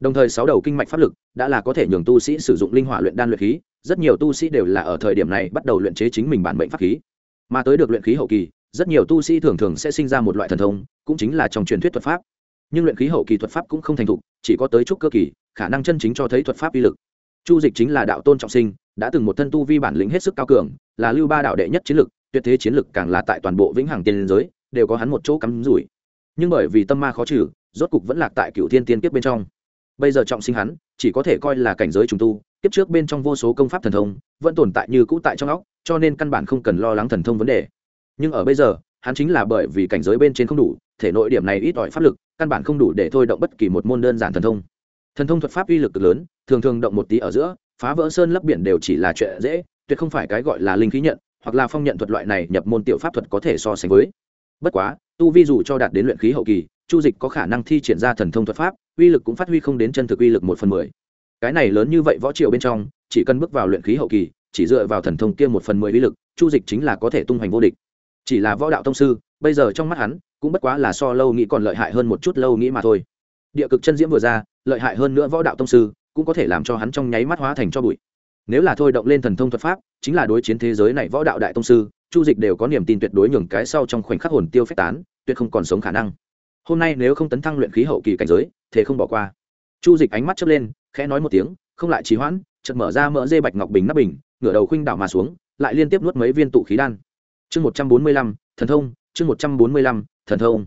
Đồng thời sáu đầu kinh mạch pháp lực đã là có thể nhường tu sĩ sử dụng linh hỏa luyện đan luyện khí, rất nhiều tu sĩ đều là ở thời điểm này bắt đầu luyện chế chính mình bản mệnh pháp khí. Mà tới được luyện khí hậu kỳ, rất nhiều tu sĩ thường thường sẽ sinh ra một loại thần thông, cũng chính là trong truyền thuyết thuật pháp nhưng luyện khí hậu kỳ thuật pháp cũng không thành thục, chỉ có tới trúc cơ kỳ, khả năng chân chính cho thấy thuật pháp uy lực. Chu dịch chính là đạo tôn trọng sinh, đã từng một thân tu vi bản lĩnh hết sức cao cường, là lưu ba đạo đệ nhất chiến lực, tuyệt thế chiến lực càng là tại toàn bộ vĩnh hằng tiên giới, đều có hắn một chỗ cắm rủi. Nhưng bởi vì tâm ma khó trừ, rốt cục vẫn lạc tại cựu thiên tiên kiếp bên trong. Bây giờ trọng sinh hắn, chỉ có thể coi là cảnh giới trùng tu, kiếp trước bên trong vô số công pháp thần thông, vẫn tồn tại như cũ tại trong óc, cho nên căn bản không cần lo lắng thần thông vấn đề. Nhưng ở bây giờ, hắn chính là bởi vì cảnh giới bên trên không đủ thể nội điểm này ít ỏi pháp lực, căn bản không đủ để thôi động bất kỳ một môn đơn giản thần thông. Thần thông thuật pháp uy lực cực lớn, thường thường động một tí ở giữa, phá vỡ sơn lấp biển đều chỉ là chuyện dễ, tuyệt không phải cái gọi là linh khí nhận, hoặc là phong nhận thuật loại này nhập môn tiểu pháp thuật có thể so sánh với. Bất quá, tu vi dù cho đạt đến luyện khí hậu kỳ, chu dịch có khả năng thi triển ra thần thông thuật pháp, uy lực cũng phát huy không đến chân thực uy lực một phần mười. Cái này lớn như vậy võ triều bên trong, chỉ cần bước vào luyện khí hậu kỳ, chỉ dựa vào thần thông kia một phần mười uy lực, chu dịch chính là có thể tung hoành vô địch. Chỉ là võ đạo tông sư, bây giờ trong mắt hắn cũng bất quá là so lâu nghĩ còn lợi hại hơn một chút lâu nghĩ mà thôi. Địa cực chân diễm vừa ra, lợi hại hơn nữa võ đạo tông sư, cũng có thể làm cho hắn trong nháy mắt hóa thành cho bụi. Nếu là thôi động lên thần thông thuật pháp, chính là đối chiến thế giới này võ đạo đại tông sư, chu dịch đều có niềm tin tuyệt đối nhường cái sau trong khoảnh khắc hồn tiêu phách tán, tuyệt không còn sống khả năng. Hôm nay nếu không tấn thăng luyện khí hậu kỳ cảnh giới thế không bỏ qua. Chu dịch ánh mắt chớp lên, khẽ nói một tiếng, không lại trì hoãn, chợt mở ra mỡ dê bạch ngọc bình nắp bình, ngửa đầu khuynh đảo mà xuống, lại liên tiếp nuốt mấy viên tụ khí đan. Chương một trăm bốn mươi lăm, thần thông chương một trăm bốn mươi lăm, thần thông.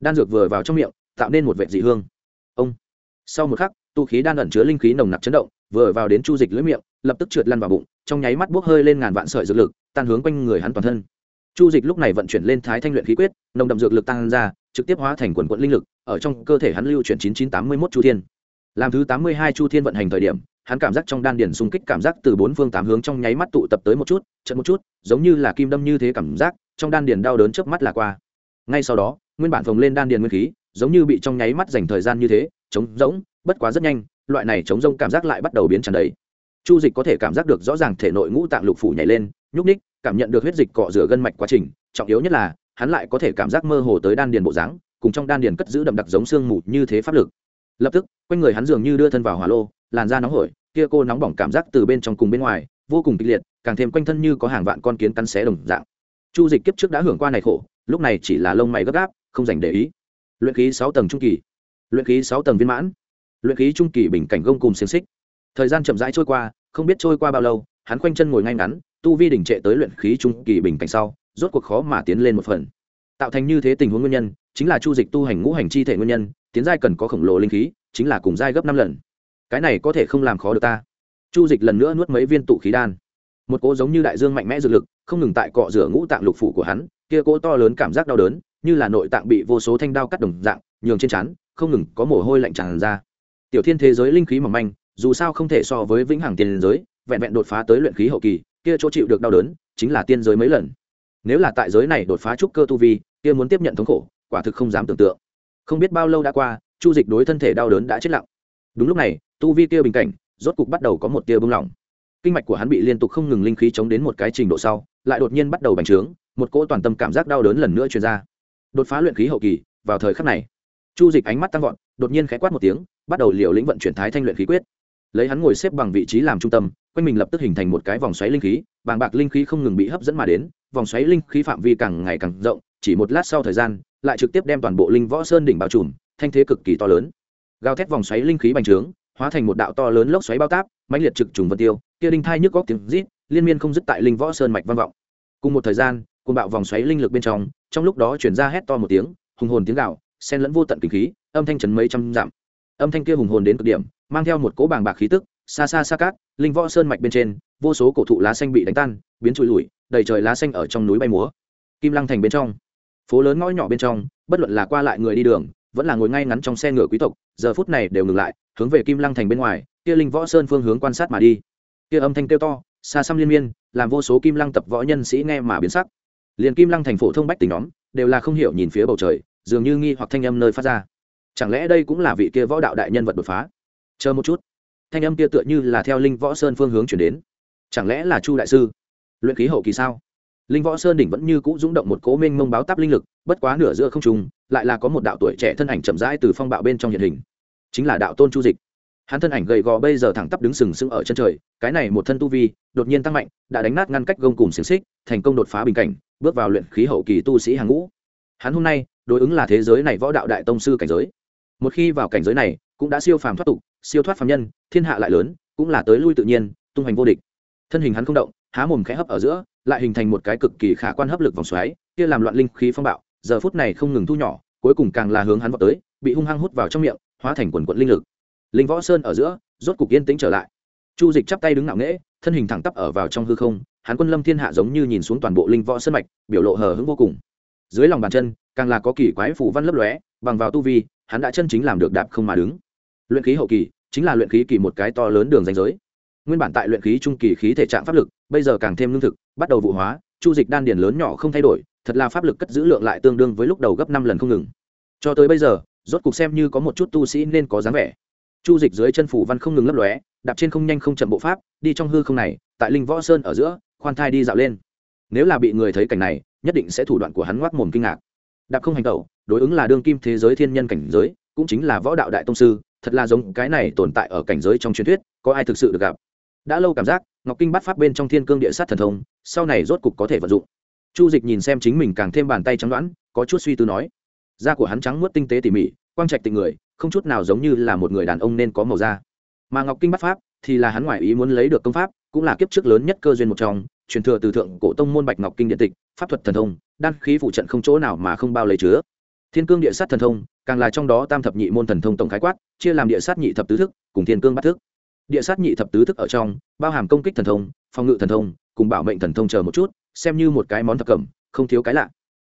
Đan dược vừa vào trong miệng, tạo nên một vệ dị hương. Ông. Sau một khắc, tu khí đan ẩn chứa linh khí nồng nặc chấn động, vừa vào đến chu dịch lưỡi miệng, lập tức trượt lăn vào bụng, trong nháy mắt bốc hơi lên ngàn vạn sợi dược lực, tan hướng quanh người hắn toàn thân. Chu dịch lúc này vận chuyển lên thái thanh luyện khí quyết, nồng đậm dược lực tăng ra, trực tiếp hóa thành quần quận linh lực, ở trong cơ thể hắn lưu chuyển chín chín tám mươi mốt chu thiên. Làm thứ tám mươi hai chu thiên vận hành thời điểm, hắn cảm giác trong đan điền xung kích cảm giác từ bốn phương tám hướng trong nháy mắt tụ tập tới một chút chậm một chút, giống như là kim đâm như thế cảm giác trong đan điền đau đớn trước mắt là qua. Ngay sau đó, nguyên bản phồng lên đan điền nguyên khí, giống như bị trong nháy mắt dành thời gian như thế chống rỗng, bất quá rất nhanh, loại này chống rông cảm giác lại bắt đầu biến tràn đầy. Chu dịch có thể cảm giác được rõ ràng thể nội ngũ tạng lục phủ nhảy lên, nhúc ních cảm nhận được huyết dịch cọ rửa gân mạch quá trình, trọng yếu nhất là, hắn lại có thể cảm giác mơ hồ tới đan điền bộ dáng, cùng trong đan điền cất giữ đậm đặc giống xương mù như thế pháp lực. Lập tức, quanh người hắn dường như đưa thân vào hỏa lô, làn da nóng hổi, kia cô nóng bỏng cảm giác từ bên trong cùng bên ngoài, vô cùng kịch liệt, càng thêm quanh thân như có hàng vạn con kiến cắn xé đồng dạng chu dịch kiếp trước đã hưởng qua này khổ, lúc này chỉ là lông mày gấp gáp, không dành để ý. Luyện khí sáu tầng trung kỳ. Luyện khí sáu tầng viên mãn. Luyện khí trung kỳ bình cảnh gông cùng xiềng xích. Thời gian chậm rãi trôi qua, không biết trôi qua bao lâu, hắn khoanh chân ngồi ngay ngắn, tu vi đỉnh trệ tới luyện khí trung kỳ bình cảnh sau, rốt cuộc khó mà tiến lên một phần. Tạo thành như thế tình huống nguyên nhân, chính là chu dịch tu hành ngũ hành chi thể nguyên nhân, tiến giai cần có khổng lồ linh khí, chính là cùng giai gấp năm lần. Cái này có thể không làm khó được ta. Chu dịch lần nữa nuốt mấy viên tụ khí đan một cỗ giống như đại dương mạnh mẽ dược lực, không ngừng tại cọ rửa ngũ tạng lục phủ của hắn, kia cỗ to lớn cảm giác đau đớn, như là nội tạng bị vô số thanh đao cắt đồng dạng, nhường trên trán, không ngừng có mồ hôi lạnh tràn ra. Tiểu thiên thế giới linh khí mỏng manh, dù sao không thể so với vĩnh hằng tiền giới, vẹn vẹn đột phá tới luyện khí hậu kỳ, kia chỗ chịu được đau đớn, chính là tiên giới mấy lần. Nếu là tại giới này đột phá trúc cơ tu vi, kia muốn tiếp nhận thống khổ, quả thực không dám tưởng tượng. Không biết bao lâu đã qua, chu dịch đối thân thể đau đớn đã chết lặng. Đúng lúc này, tu vi kia bình cảnh, rốt cục bắt đầu có một tia bưng lỏng kinh mạch của hắn bị liên tục không ngừng linh khí chống đến một cái trình độ sau, lại đột nhiên bắt đầu bành trướng, một cỗ toàn tâm cảm giác đau đớn lần nữa truyền ra. Đột phá luyện khí hậu kỳ, vào thời khắc này, chu dịch ánh mắt tăng vọt, đột nhiên khẽ quát một tiếng, bắt đầu liều lĩnh vận chuyển thái thanh luyện khí quyết. Lấy hắn ngồi xếp bằng vị trí làm trung tâm, quanh mình lập tức hình thành một cái vòng xoáy linh khí, bàng bạc linh khí không ngừng bị hấp dẫn mà đến, vòng xoáy linh khí phạm vi càng ngày càng rộng, chỉ một lát sau thời gian, lại trực tiếp đem toàn bộ linh võ sơn đỉnh bao trùm, thanh thế cực kỳ to lớn. Gào thét vòng xoáy linh khí bành trướng, hóa thành một đạo to lớn lốc xoáy bao táp, mãnh liệt trực trùng vân tiêu kia đinh thai nhức góc tiếng rít, liên miên không dứt tại linh võ sơn mạch vang vọng. Cùng một thời gian cùng bạo vòng xoáy linh lực bên trong trong lúc đó chuyển ra hét to một tiếng, hùng hồn tiếng gạo xen lẫn vô tận kinh khí, âm thanh chấn mấy trăm dặm. Âm thanh kia hùng hồn đến cực điểm, mang theo một cỗ bàng bạc khí tức, xa xa xa cát, linh võ sơn mạch bên trên, vô số cổ thụ lá xanh bị đánh tan, biến trụi lùi đầy trời lá xanh ở trong núi bay múa. Kim lăng thành bên trong, phố lớn ngõ nhỏ bên trong, bất luận là qua lại người đi đường, vẫn là ngồi ngay ngắn trong xe ngựa quý tộc, giờ phút này đều ngừng lại, hướng về kim lăng thành bên ngoài, kia linh võ sơn phương hướng quan sát mà đi kia âm thanh kêu to, xa xăm liên miên, làm vô số kim lăng tập võ nhân sĩ nghe mà biến sắc. Liền kim lăng thành phổ thông bách tỉnh nhóm, đều là không hiểu nhìn phía bầu trời, dường như nghi hoặc thanh âm nơi phát ra. Chẳng lẽ đây cũng là vị kia võ đạo đại nhân vật đột phá? Chờ một chút. Thanh âm kia tựa như là theo linh võ sơn phương hướng chuyển đến. Chẳng lẽ là chu đại sư? Luyện khí hậu kỳ sao? Linh võ sơn đỉnh vẫn như cũ rung động một cố minh mông báo táp linh lực, bất quá nửa giữa không trùng lại là có một đạo tuổi trẻ thân ảnh chậm rãi từ phong bạo bên trong hiện hình. Chính là đạo tôn chu dịch hắn thân ảnh gầy gò bây giờ thẳng tắp đứng sừng sững ở chân trời, cái này một thân tu vi, đột nhiên tăng mạnh, đã đánh nát ngăn cách gông cùng xiềng xích, thành công đột phá bình cảnh, bước vào luyện khí hậu kỳ tu sĩ hàng ngũ. Hắn hôm nay, đối ứng là thế giới này võ đạo đại tông sư cảnh giới. Một khi vào cảnh giới này, cũng đã siêu phàm thoát tục, siêu thoát phàm nhân, thiên hạ lại lớn, cũng là tới lui tự nhiên, tung hoành vô địch. Thân hình hắn không động, há mồm khẽ hấp ở giữa, lại hình thành một cái cực kỳ khả quan hấp lực vòng xoáy, kia làm loạn linh khí phong bạo, giờ phút này không ngừng thu nhỏ, cuối cùng càng là hướng hắn vào tới, bị hung hăng hút vào trong miệng, hóa thành quần quận linh lực linh võ sơn ở giữa, rốt cục yên tĩnh trở lại. Chu dịch chắp tay đứng ngạo nghễ, thân hình thẳng tắp ở vào trong hư không, hắn quân lâm thiên hạ giống như nhìn xuống toàn bộ linh võ sơn mạch, biểu lộ hờ hững vô cùng. Dưới lòng bàn chân, càng là có kỳ quái phủ văn lấp lóe, bằng vào tu vi, hắn đã chân chính làm được đạp không mà đứng. Luyện khí hậu kỳ, chính là luyện khí kỳ một cái to lớn đường danh giới. Nguyên bản tại luyện khí trung kỳ khí thể trạng pháp lực, bây giờ càng thêm lương thực, bắt đầu vụ hóa, chu dịch đan điền lớn nhỏ không thay đổi, thật là pháp lực cất giữ lượng lại tương đương với lúc đầu gấp năm lần không ngừng. Cho tới bây giờ, rốt cục xem như có một chút tu sĩ nên có dáng vẻ chu dịch dưới chân phủ văn không ngừng lấp lóe, đạp trên không nhanh không chậm bộ pháp, đi trong hư không này, tại linh võ sơn ở giữa, khoan thai đi dạo lên. Nếu là bị người thấy cảnh này, nhất định sẽ thủ đoạn của hắn ngoác mồm kinh ngạc. Đạp không hành tẩu, đối ứng là đương kim thế giới thiên nhân cảnh giới, cũng chính là võ đạo đại tông sư, thật là giống cái này tồn tại ở cảnh giới trong truyền thuyết, có ai thực sự được gặp. Đã lâu cảm giác, ngọc kinh bắt pháp bên trong thiên cương địa sát thần thông, sau này rốt cục có thể vận dụng. Chu dịch nhìn xem chính mình càng thêm bàn tay trắng đoán, có chút suy tư nói. Da của hắn trắng muốt tinh tế tỉ mỉ, quang trạch tình người không chút nào giống như là một người đàn ông nên có màu da. Mà ngọc kinh bắt pháp thì là hắn ngoại ý muốn lấy được công pháp, cũng là kiếp trước lớn nhất cơ duyên một trong, truyền thừa từ thượng cổ tông môn bạch ngọc kinh điện tịch, pháp thuật thần thông, đan khí phụ trận không chỗ nào mà không bao lấy chứa. Thiên cương địa sát thần thông, càng là trong đó tam thập nhị môn thần thông tổng khái quát, chia làm địa sát nhị thập tứ thức, cùng thiên cương bắt thức. Địa sát nhị thập tứ thức ở trong, bao hàm công kích thần thông, phòng ngự thần thông, cùng bảo mệnh thần thông chờ một chút, xem như một cái món thập cẩm, không thiếu cái lạ.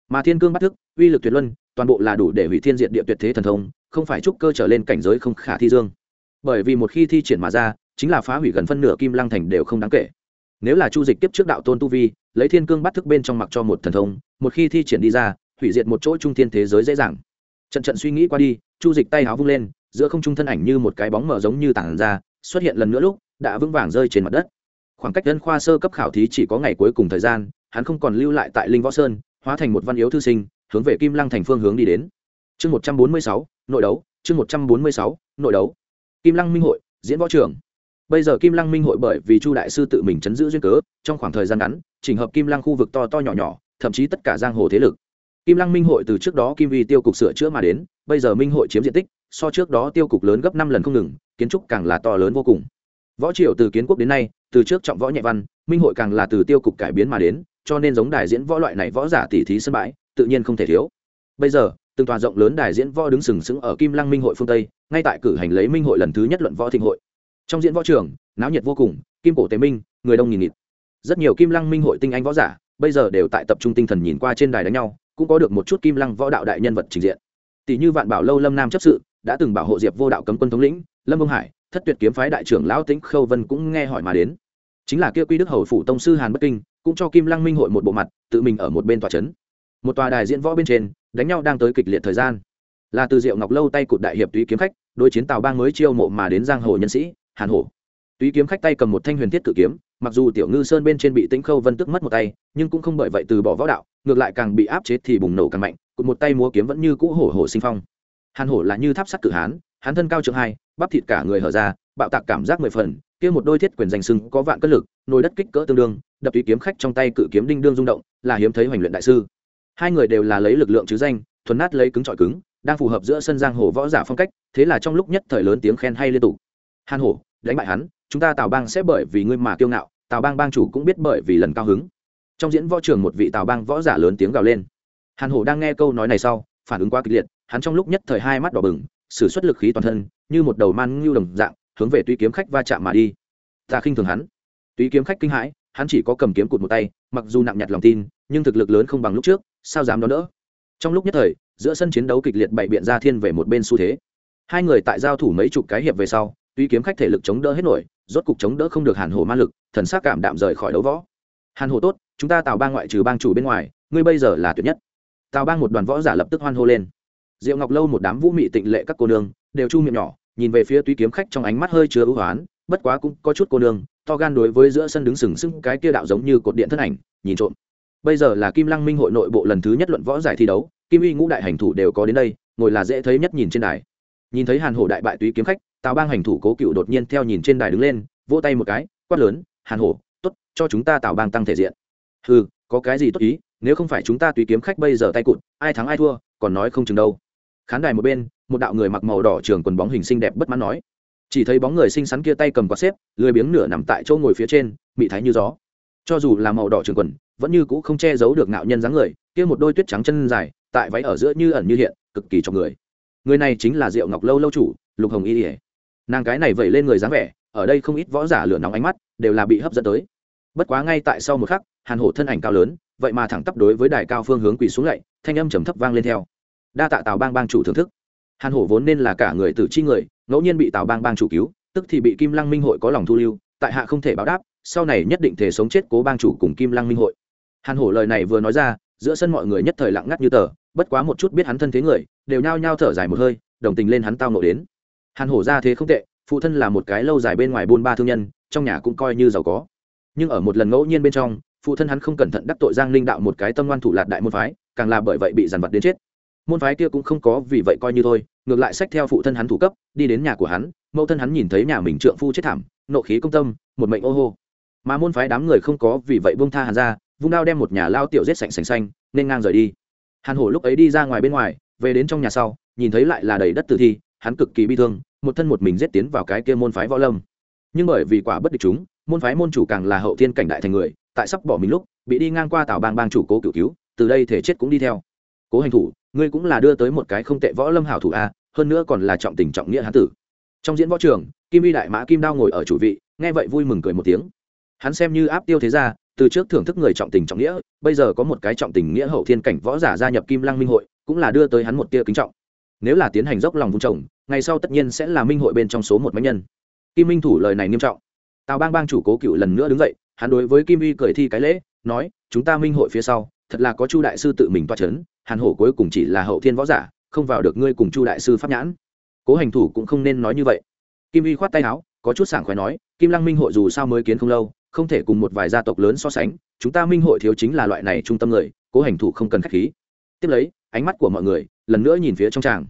Mà thiên cương bắt thức, uy lực tuyệt luân, toàn bộ là đủ để hủy thiên diện địa tuyệt thế thần thông không phải trúc cơ trở lên cảnh giới không khả thi dương. Bởi vì một khi thi triển mà ra, chính là phá hủy gần phân nửa kim lăng thành đều không đáng kể. Nếu là chu dịch tiếp trước đạo tôn tu vi, lấy thiên cương bắt thức bên trong mặc cho một thần thông, một khi thi triển đi ra, hủy diệt một chỗ trung thiên thế giới dễ dàng. Trận trận suy nghĩ qua đi, chu dịch tay háo vung lên, giữa không trung thân ảnh như một cái bóng mở giống như tảng ra, xuất hiện lần nữa lúc, đã vững vàng rơi trên mặt đất. Khoảng cách dân khoa sơ cấp khảo thí chỉ có ngày cuối cùng thời gian, hắn không còn lưu lại tại linh võ sơn, hóa thành một văn yếu thư sinh, hướng về kim lăng thành phương hướng đi đến. Chương một trăm bốn mươi sáu nội đấu, chương một trăm bốn mươi sáu, nội đấu. Kim lăng minh hội, diễn võ trường. Bây giờ kim lăng minh hội bởi vì chu đại sư tự mình chấn giữ duyên cớ, trong khoảng thời gian ngắn, chỉnh hợp kim lăng khu vực to to nhỏ nhỏ, thậm chí tất cả giang hồ thế lực. Kim lăng minh hội từ trước đó kim vi tiêu cục sửa chữa mà đến, bây giờ minh hội chiếm diện tích, so trước đó tiêu cục lớn gấp năm lần không ngừng, kiến trúc càng là to lớn vô cùng. Võ triệu từ kiến quốc đến nay, từ trước trọng võ nhẹ văn, minh hội càng là từ tiêu cục cải biến mà đến, cho nên giống đài diễn võ loại này võ giả tỉ thí sân bãi, tự nhiên không thể thiếu. Bây giờ từng tòa rộng lớn đài diễn võ đứng sừng sững ở kim lăng minh hội phương tây, ngay tại cử hành lấy minh hội lần thứ nhất luận võ thịnh hội. Trong diễn võ trường, náo nhiệt vô cùng, kim cổ tế minh, người đông nghìn nghịt. Rất nhiều kim lăng minh hội tinh anh võ giả, bây giờ đều tại tập trung tinh thần nhìn qua trên đài đánh nhau, cũng có được một chút kim lăng võ đạo đại nhân vật trình diện. Tỷ như vạn bảo lâu lâm nam chấp sự, đã từng bảo hộ diệp vô đạo cấm quân thống lĩnh, lâm vương hải, thất tuyệt kiếm phái đại trưởng lão tĩnh khâu vân cũng nghe hỏi mà đến. Chính là kia quy đức hầu phủ tông sư hàn bất kinh, cũng cho kim lăng minh hội một bộ mặt, tự mình ở một bên tòa trấn một tòa đài diễn võ bên trên đánh nhau đang tới kịch liệt thời gian. Là từ diệu ngọc lâu tay cụt đại hiệp túy kiếm khách, đối chiến tàu bang mới chiêu mộ mà đến giang hồ nhân sĩ, hàn hổ. Túy kiếm khách tay cầm một thanh huyền thiết cự kiếm, mặc dù tiểu ngư sơn bên trên bị tĩnh khâu vân tức mất một tay, nhưng cũng không bởi vậy từ bỏ võ đạo, ngược lại càng bị áp chế thì bùng nổ càng mạnh, cụt một tay múa kiếm vẫn như cũ hổ hổ sinh phong. Hàn hổ là như tháp sắt cự hán, hắn thân cao trượng hai, bắp thịt cả người hở ra, bạo tạc cảm giác mười phần, kia một đôi thiết quyền danh sưng có vạn cân lực, nồi đất kích cỡ tương đương, đập túy kiếm khách trong tay cự kiếm đinh đương rung động, là hiếm thấy hoành luyện đại sư hai người đều là lấy lực lượng chứ danh, thuần nát lấy cứng trọi cứng, đang phù hợp giữa sân giang hồ võ giả phong cách, thế là trong lúc nhất thời lớn tiếng khen hay liên tục. Hàn hổ, đánh bại hắn, chúng ta tào bang sẽ bởi vì ngươi mà kiêu ngạo, tào bang bang chủ cũng biết bởi vì lần cao hứng. Trong diễn võ trường một vị tào bang võ giả lớn tiếng gào lên. Hàn hổ đang nghe câu nói này sau, phản ứng quá kịch liệt, hắn trong lúc nhất thời hai mắt đỏ bừng, sử xuất lực khí toàn thân, như một đầu man ngưu đồng dạng, hướng về tuy kiếm khách va chạm mà đi. Ta khinh thường hắn. Tuy kiếm khách kinh hãi, hắn chỉ có cầm kiếm cụt một tay, mặc dù nặng nhặt lòng tin, nhưng thực lực lớn không bằng lúc trước sao dám đón đỡ? Trong lúc nhất thời, giữa sân chiến đấu kịch liệt bày biện ra thiên về một bên xu thế. Hai người tại giao thủ mấy chục cái hiệp về sau, tuy kiếm khách thể lực chống đỡ hết nổi, rốt cục chống đỡ không được hàn hồ ma lực, thần s cảm đạm rời khỏi đấu võ. Hàn hồ tốt, chúng ta tạo bang ngoại trừ bang chủ bên ngoài, ngươi bây giờ là tuyệt nhất. Tào bang một đoàn võ giả lập tức hoan hô lên. Diệu ngọc lâu một đám vũ mị tịnh lệ các cô nương, đều chu miệng nhỏ, nhìn về phía túy kiếm khách trong ánh mắt hơi chứa ưu hoán, bất quá cũng có chút cô nương, to gan đối với giữa sân đứng sừng sững cái kia đạo giống như cột điện thân ảnh, nhìn trộm bây giờ là kim lăng minh hội nội bộ lần thứ nhất luận võ giải thi đấu, kim uy ngũ đại hành thủ đều có đến đây, ngồi là dễ thấy nhất nhìn trên đài. Nhìn thấy hàn hổ đại bại túy kiếm khách, tào bang hành thủ cố cựu đột nhiên theo nhìn trên đài đứng lên, vỗ tay một cái, quát lớn, hàn hổ t ố t cho chúng ta tào bang tăng thể diện. Ừ có cái gì tốt ý, nếu không phải chúng ta túy kiếm khách bây giờ tay cụt, ai thắng ai thua, còn nói không chừng đâu. Khán đài một bên, một đạo người mặc màu đỏ trường quần bóng hình xinh đẹp bất mãn nói, chỉ thấy bóng người xinh xắn kia tay cầm quạt xếp, lười biếng nửa nằm tại chỗ ngồi phía trên, mị thái như gió. Cho dù là màu đỏ trường quần vẫn như cũ không che giấu được ngạo nhân dáng người, kia một đôi tuyết trắng chân dài, tại váy ở giữa như ẩn như hiện, cực kỳ cho người. Người này chính là diệu ngọc lâu lâu chủ, lục hồng y ỉa nàng cái này vẩy lên người dáng vẻ, ở đây không ít võ giả lửa nóng ánh mắt, đều là bị hấp dẫn tới. Bất quá ngay tại sau một khắc, hàn hổ thân ảnh cao lớn, vậy mà thẳng tắp đối với đài cao phương hướng quỳ xuống lạy, thanh âm trầm thấp vang lên theo. Đa tạ tào bang bang chủ thưởng thức. Hàn hổ vốn nên là cả người tử chi người, ngẫu nhiên bị tào bang bang chủ cứu, tức thì bị kim lăng minh hội có lòng thu lưu, tại hạ không thể báo đáp, sau này nhất định thể sống chết cố bang chủ cùng kim lăng minh hội hàn hổ lời này vừa nói ra, giữa sân mọi người nhất thời lặng ngắt như tờ, bất quá một chút biết hắn thân thế người, đều nhao nhao thở dài một hơi, đồng tình lên hắn tao nộ đến. Hàn hổ ra thế không tệ, phụ thân là một cái lâu dài bên ngoài buôn ba thương nhân, trong nhà cũng coi như giàu có. Nhưng ở một lần ngẫu nhiên bên trong, phụ thân hắn không cẩn thận đắc tội giang linh đạo một cái tâm ngoan thủ lạt đại môn phái, càng là bởi vậy bị dằn vặt đến chết. Môn phái kia cũng không có vì vậy coi như thôi, ngược lại sách theo phụ thân hắn thủ cấp, đi đến nhà của hắn, mẫu thân hắn nhìn thấy nhà mình trượng phu chết thảm, nộ khí công tâm, một mệnh ô hô. Mà môn phái đám người không có vì vậy bông tha hàn ra vung đao đem một nhà lao tiểu giết sạch sành xanh, nên ngang rời đi. Hàn hổ lúc ấy đi ra ngoài bên ngoài, về đến trong nhà sau, nhìn thấy lại là đầy đất tử thi, hắn cực kỳ bi thương, một thân một mình giết tiến vào cái kia môn phái võ lâm. Nhưng bởi vì quả bất địch chúng, môn phái môn chủ càng là hậu thiên cảnh đại thành người, tại sắp bỏ mình lúc, bị đi ngang qua tào bang bang chủ cố cựu cứu, từ đây thể chết cũng đi theo. Cố hành thủ, ngươi cũng là đưa tới một cái không tệ võ lâm hảo thủ a, hơn nữa còn là trọng tình trọng nghĩa hán tử. Trong diễn võ trường, kim y đại mã kim đao ngồi ở chủ vị, nghe vậy vui mừng cười một tiếng. Hắn xem như áp tiêu thế ra từ trước thưởng thức người trọng tình trọng nghĩa, bây giờ có một cái trọng tình nghĩa hậu thiên cảnh võ giả gia nhập kim lăng minh hội, cũng là đưa tới hắn một tia kính trọng. Nếu là tiến hành dốc lòng vung trồng, ngày sau tất nhiên sẽ là minh hội bên trong số một máy nhân. Kim minh thủ lời này nghiêm trọng. Tào bang bang chủ cố cựu lần nữa đứng dậy, hắn đối với kim uy cười thi cái lễ, nói, chúng ta minh hội phía sau, thật là có chu đại sư tự mình toa c h ấ n hàn hổ cuối cùng chỉ là hậu thiên võ giả, không vào được ngươi cùng chu đại sư pháp nhãn. Cố hành thủ cũng không nên nói như vậy. Kim uy khoát tay áo, có chút sảng khoái nói, kim lăng minh hội dù sao mới kiến không lâu không thể cùng một vài gia tộc lớn so sánh, chúng ta minh hội thiếu chính là loại này trung tâm người, cố hành thủ không cần k h á c h khí. Tiếp lấy, ánh mắt của mọi người lần nữa nhìn phía trong tràng.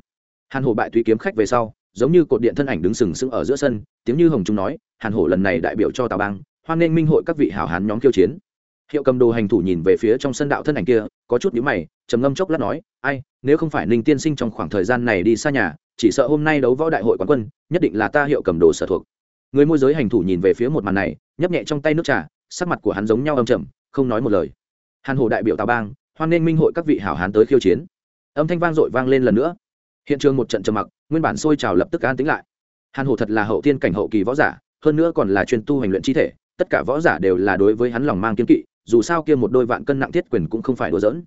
Hàn hổ bại tùy kiếm khách về sau, giống như cột điện thân ảnh đứng sừng sững ở giữa sân, tiếng như hồng Trung nói, hàn hổ lần này đại biểu cho tào bang, hoan nghênh minh hội các vị hảo hán nhóm kiêu chiến. Hiệu cầm đồ hành thủ nhìn về phía trong sân đạo thân ảnh kia, có chút nhíu mày, trầm ngâm chốc lát nói, ai, nếu không phải ninh tiên sinh trong khoảng thời gian này đi xa nhà, chỉ sợ hôm nay đấu võ đại hội quán quân, nhất định là ta hiệu cầm đồ sở thuộc người môi giới hành thủ nhìn về phía một màn này, nhấp nhẹ trong tay nước trà, sắc mặt của hắn giống nhau âm trầm, không nói một lời. Hàn hồ đại biểu tào bang, hoan nghênh minh hội các vị hảo hán tới khiêu chiến. Âm thanh vang dội vang lên lần nữa. Hiện trường một trận trầm mặc, nguyên bản sôi trào lập tức an tính lại. Hàn hồ thật là hậu tiên cảnh hậu kỳ võ giả, hơn nữa còn là chuyên tu hành luyện chi thể, tất cả võ giả đều là đối với hắn lòng mang kiếm kỵ, dù sao kia một đôi vạn cân nặng thiết quyền cũng không phải đùa giỡn.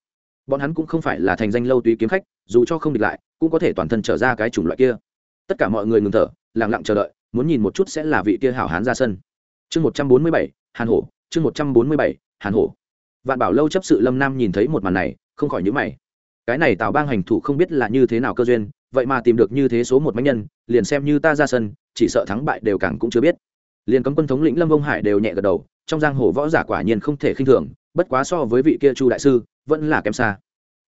Bọn hắn cũng không phải là thành danh lâu tùy kiếm khách, dù cho không địch lại, cũng có thể toàn thân trở ra cái chủng loại kia. Tất cả mọi người ngừng thở, lặng lặng chờ đợi muốn nhìn một chút sẽ là vị kia hảo hán ra sân. Chương một trăm bốn mươi bảy, hàn hổ, chương một trăm bốn mươi bảy, hàn hổ. Vạn bảo lâu chấp sự lâm nam nhìn thấy một màn này, không khỏi nhữ mày. Cái này tào bang hành thủ không biết là như thế nào cơ duyên, vậy mà tìm được như thế số một máy nhân, liền xem như ta ra sân, chỉ sợ thắng bại đều càng cũng chưa biết. Liền cấm quân thống lĩnh lâm vông hải đều nhẹ gật đầu, trong giang hồ võ giả quả nhiên không thể khinh thường, bất quá so với vị kia chu đại sư, vẫn là kém xa.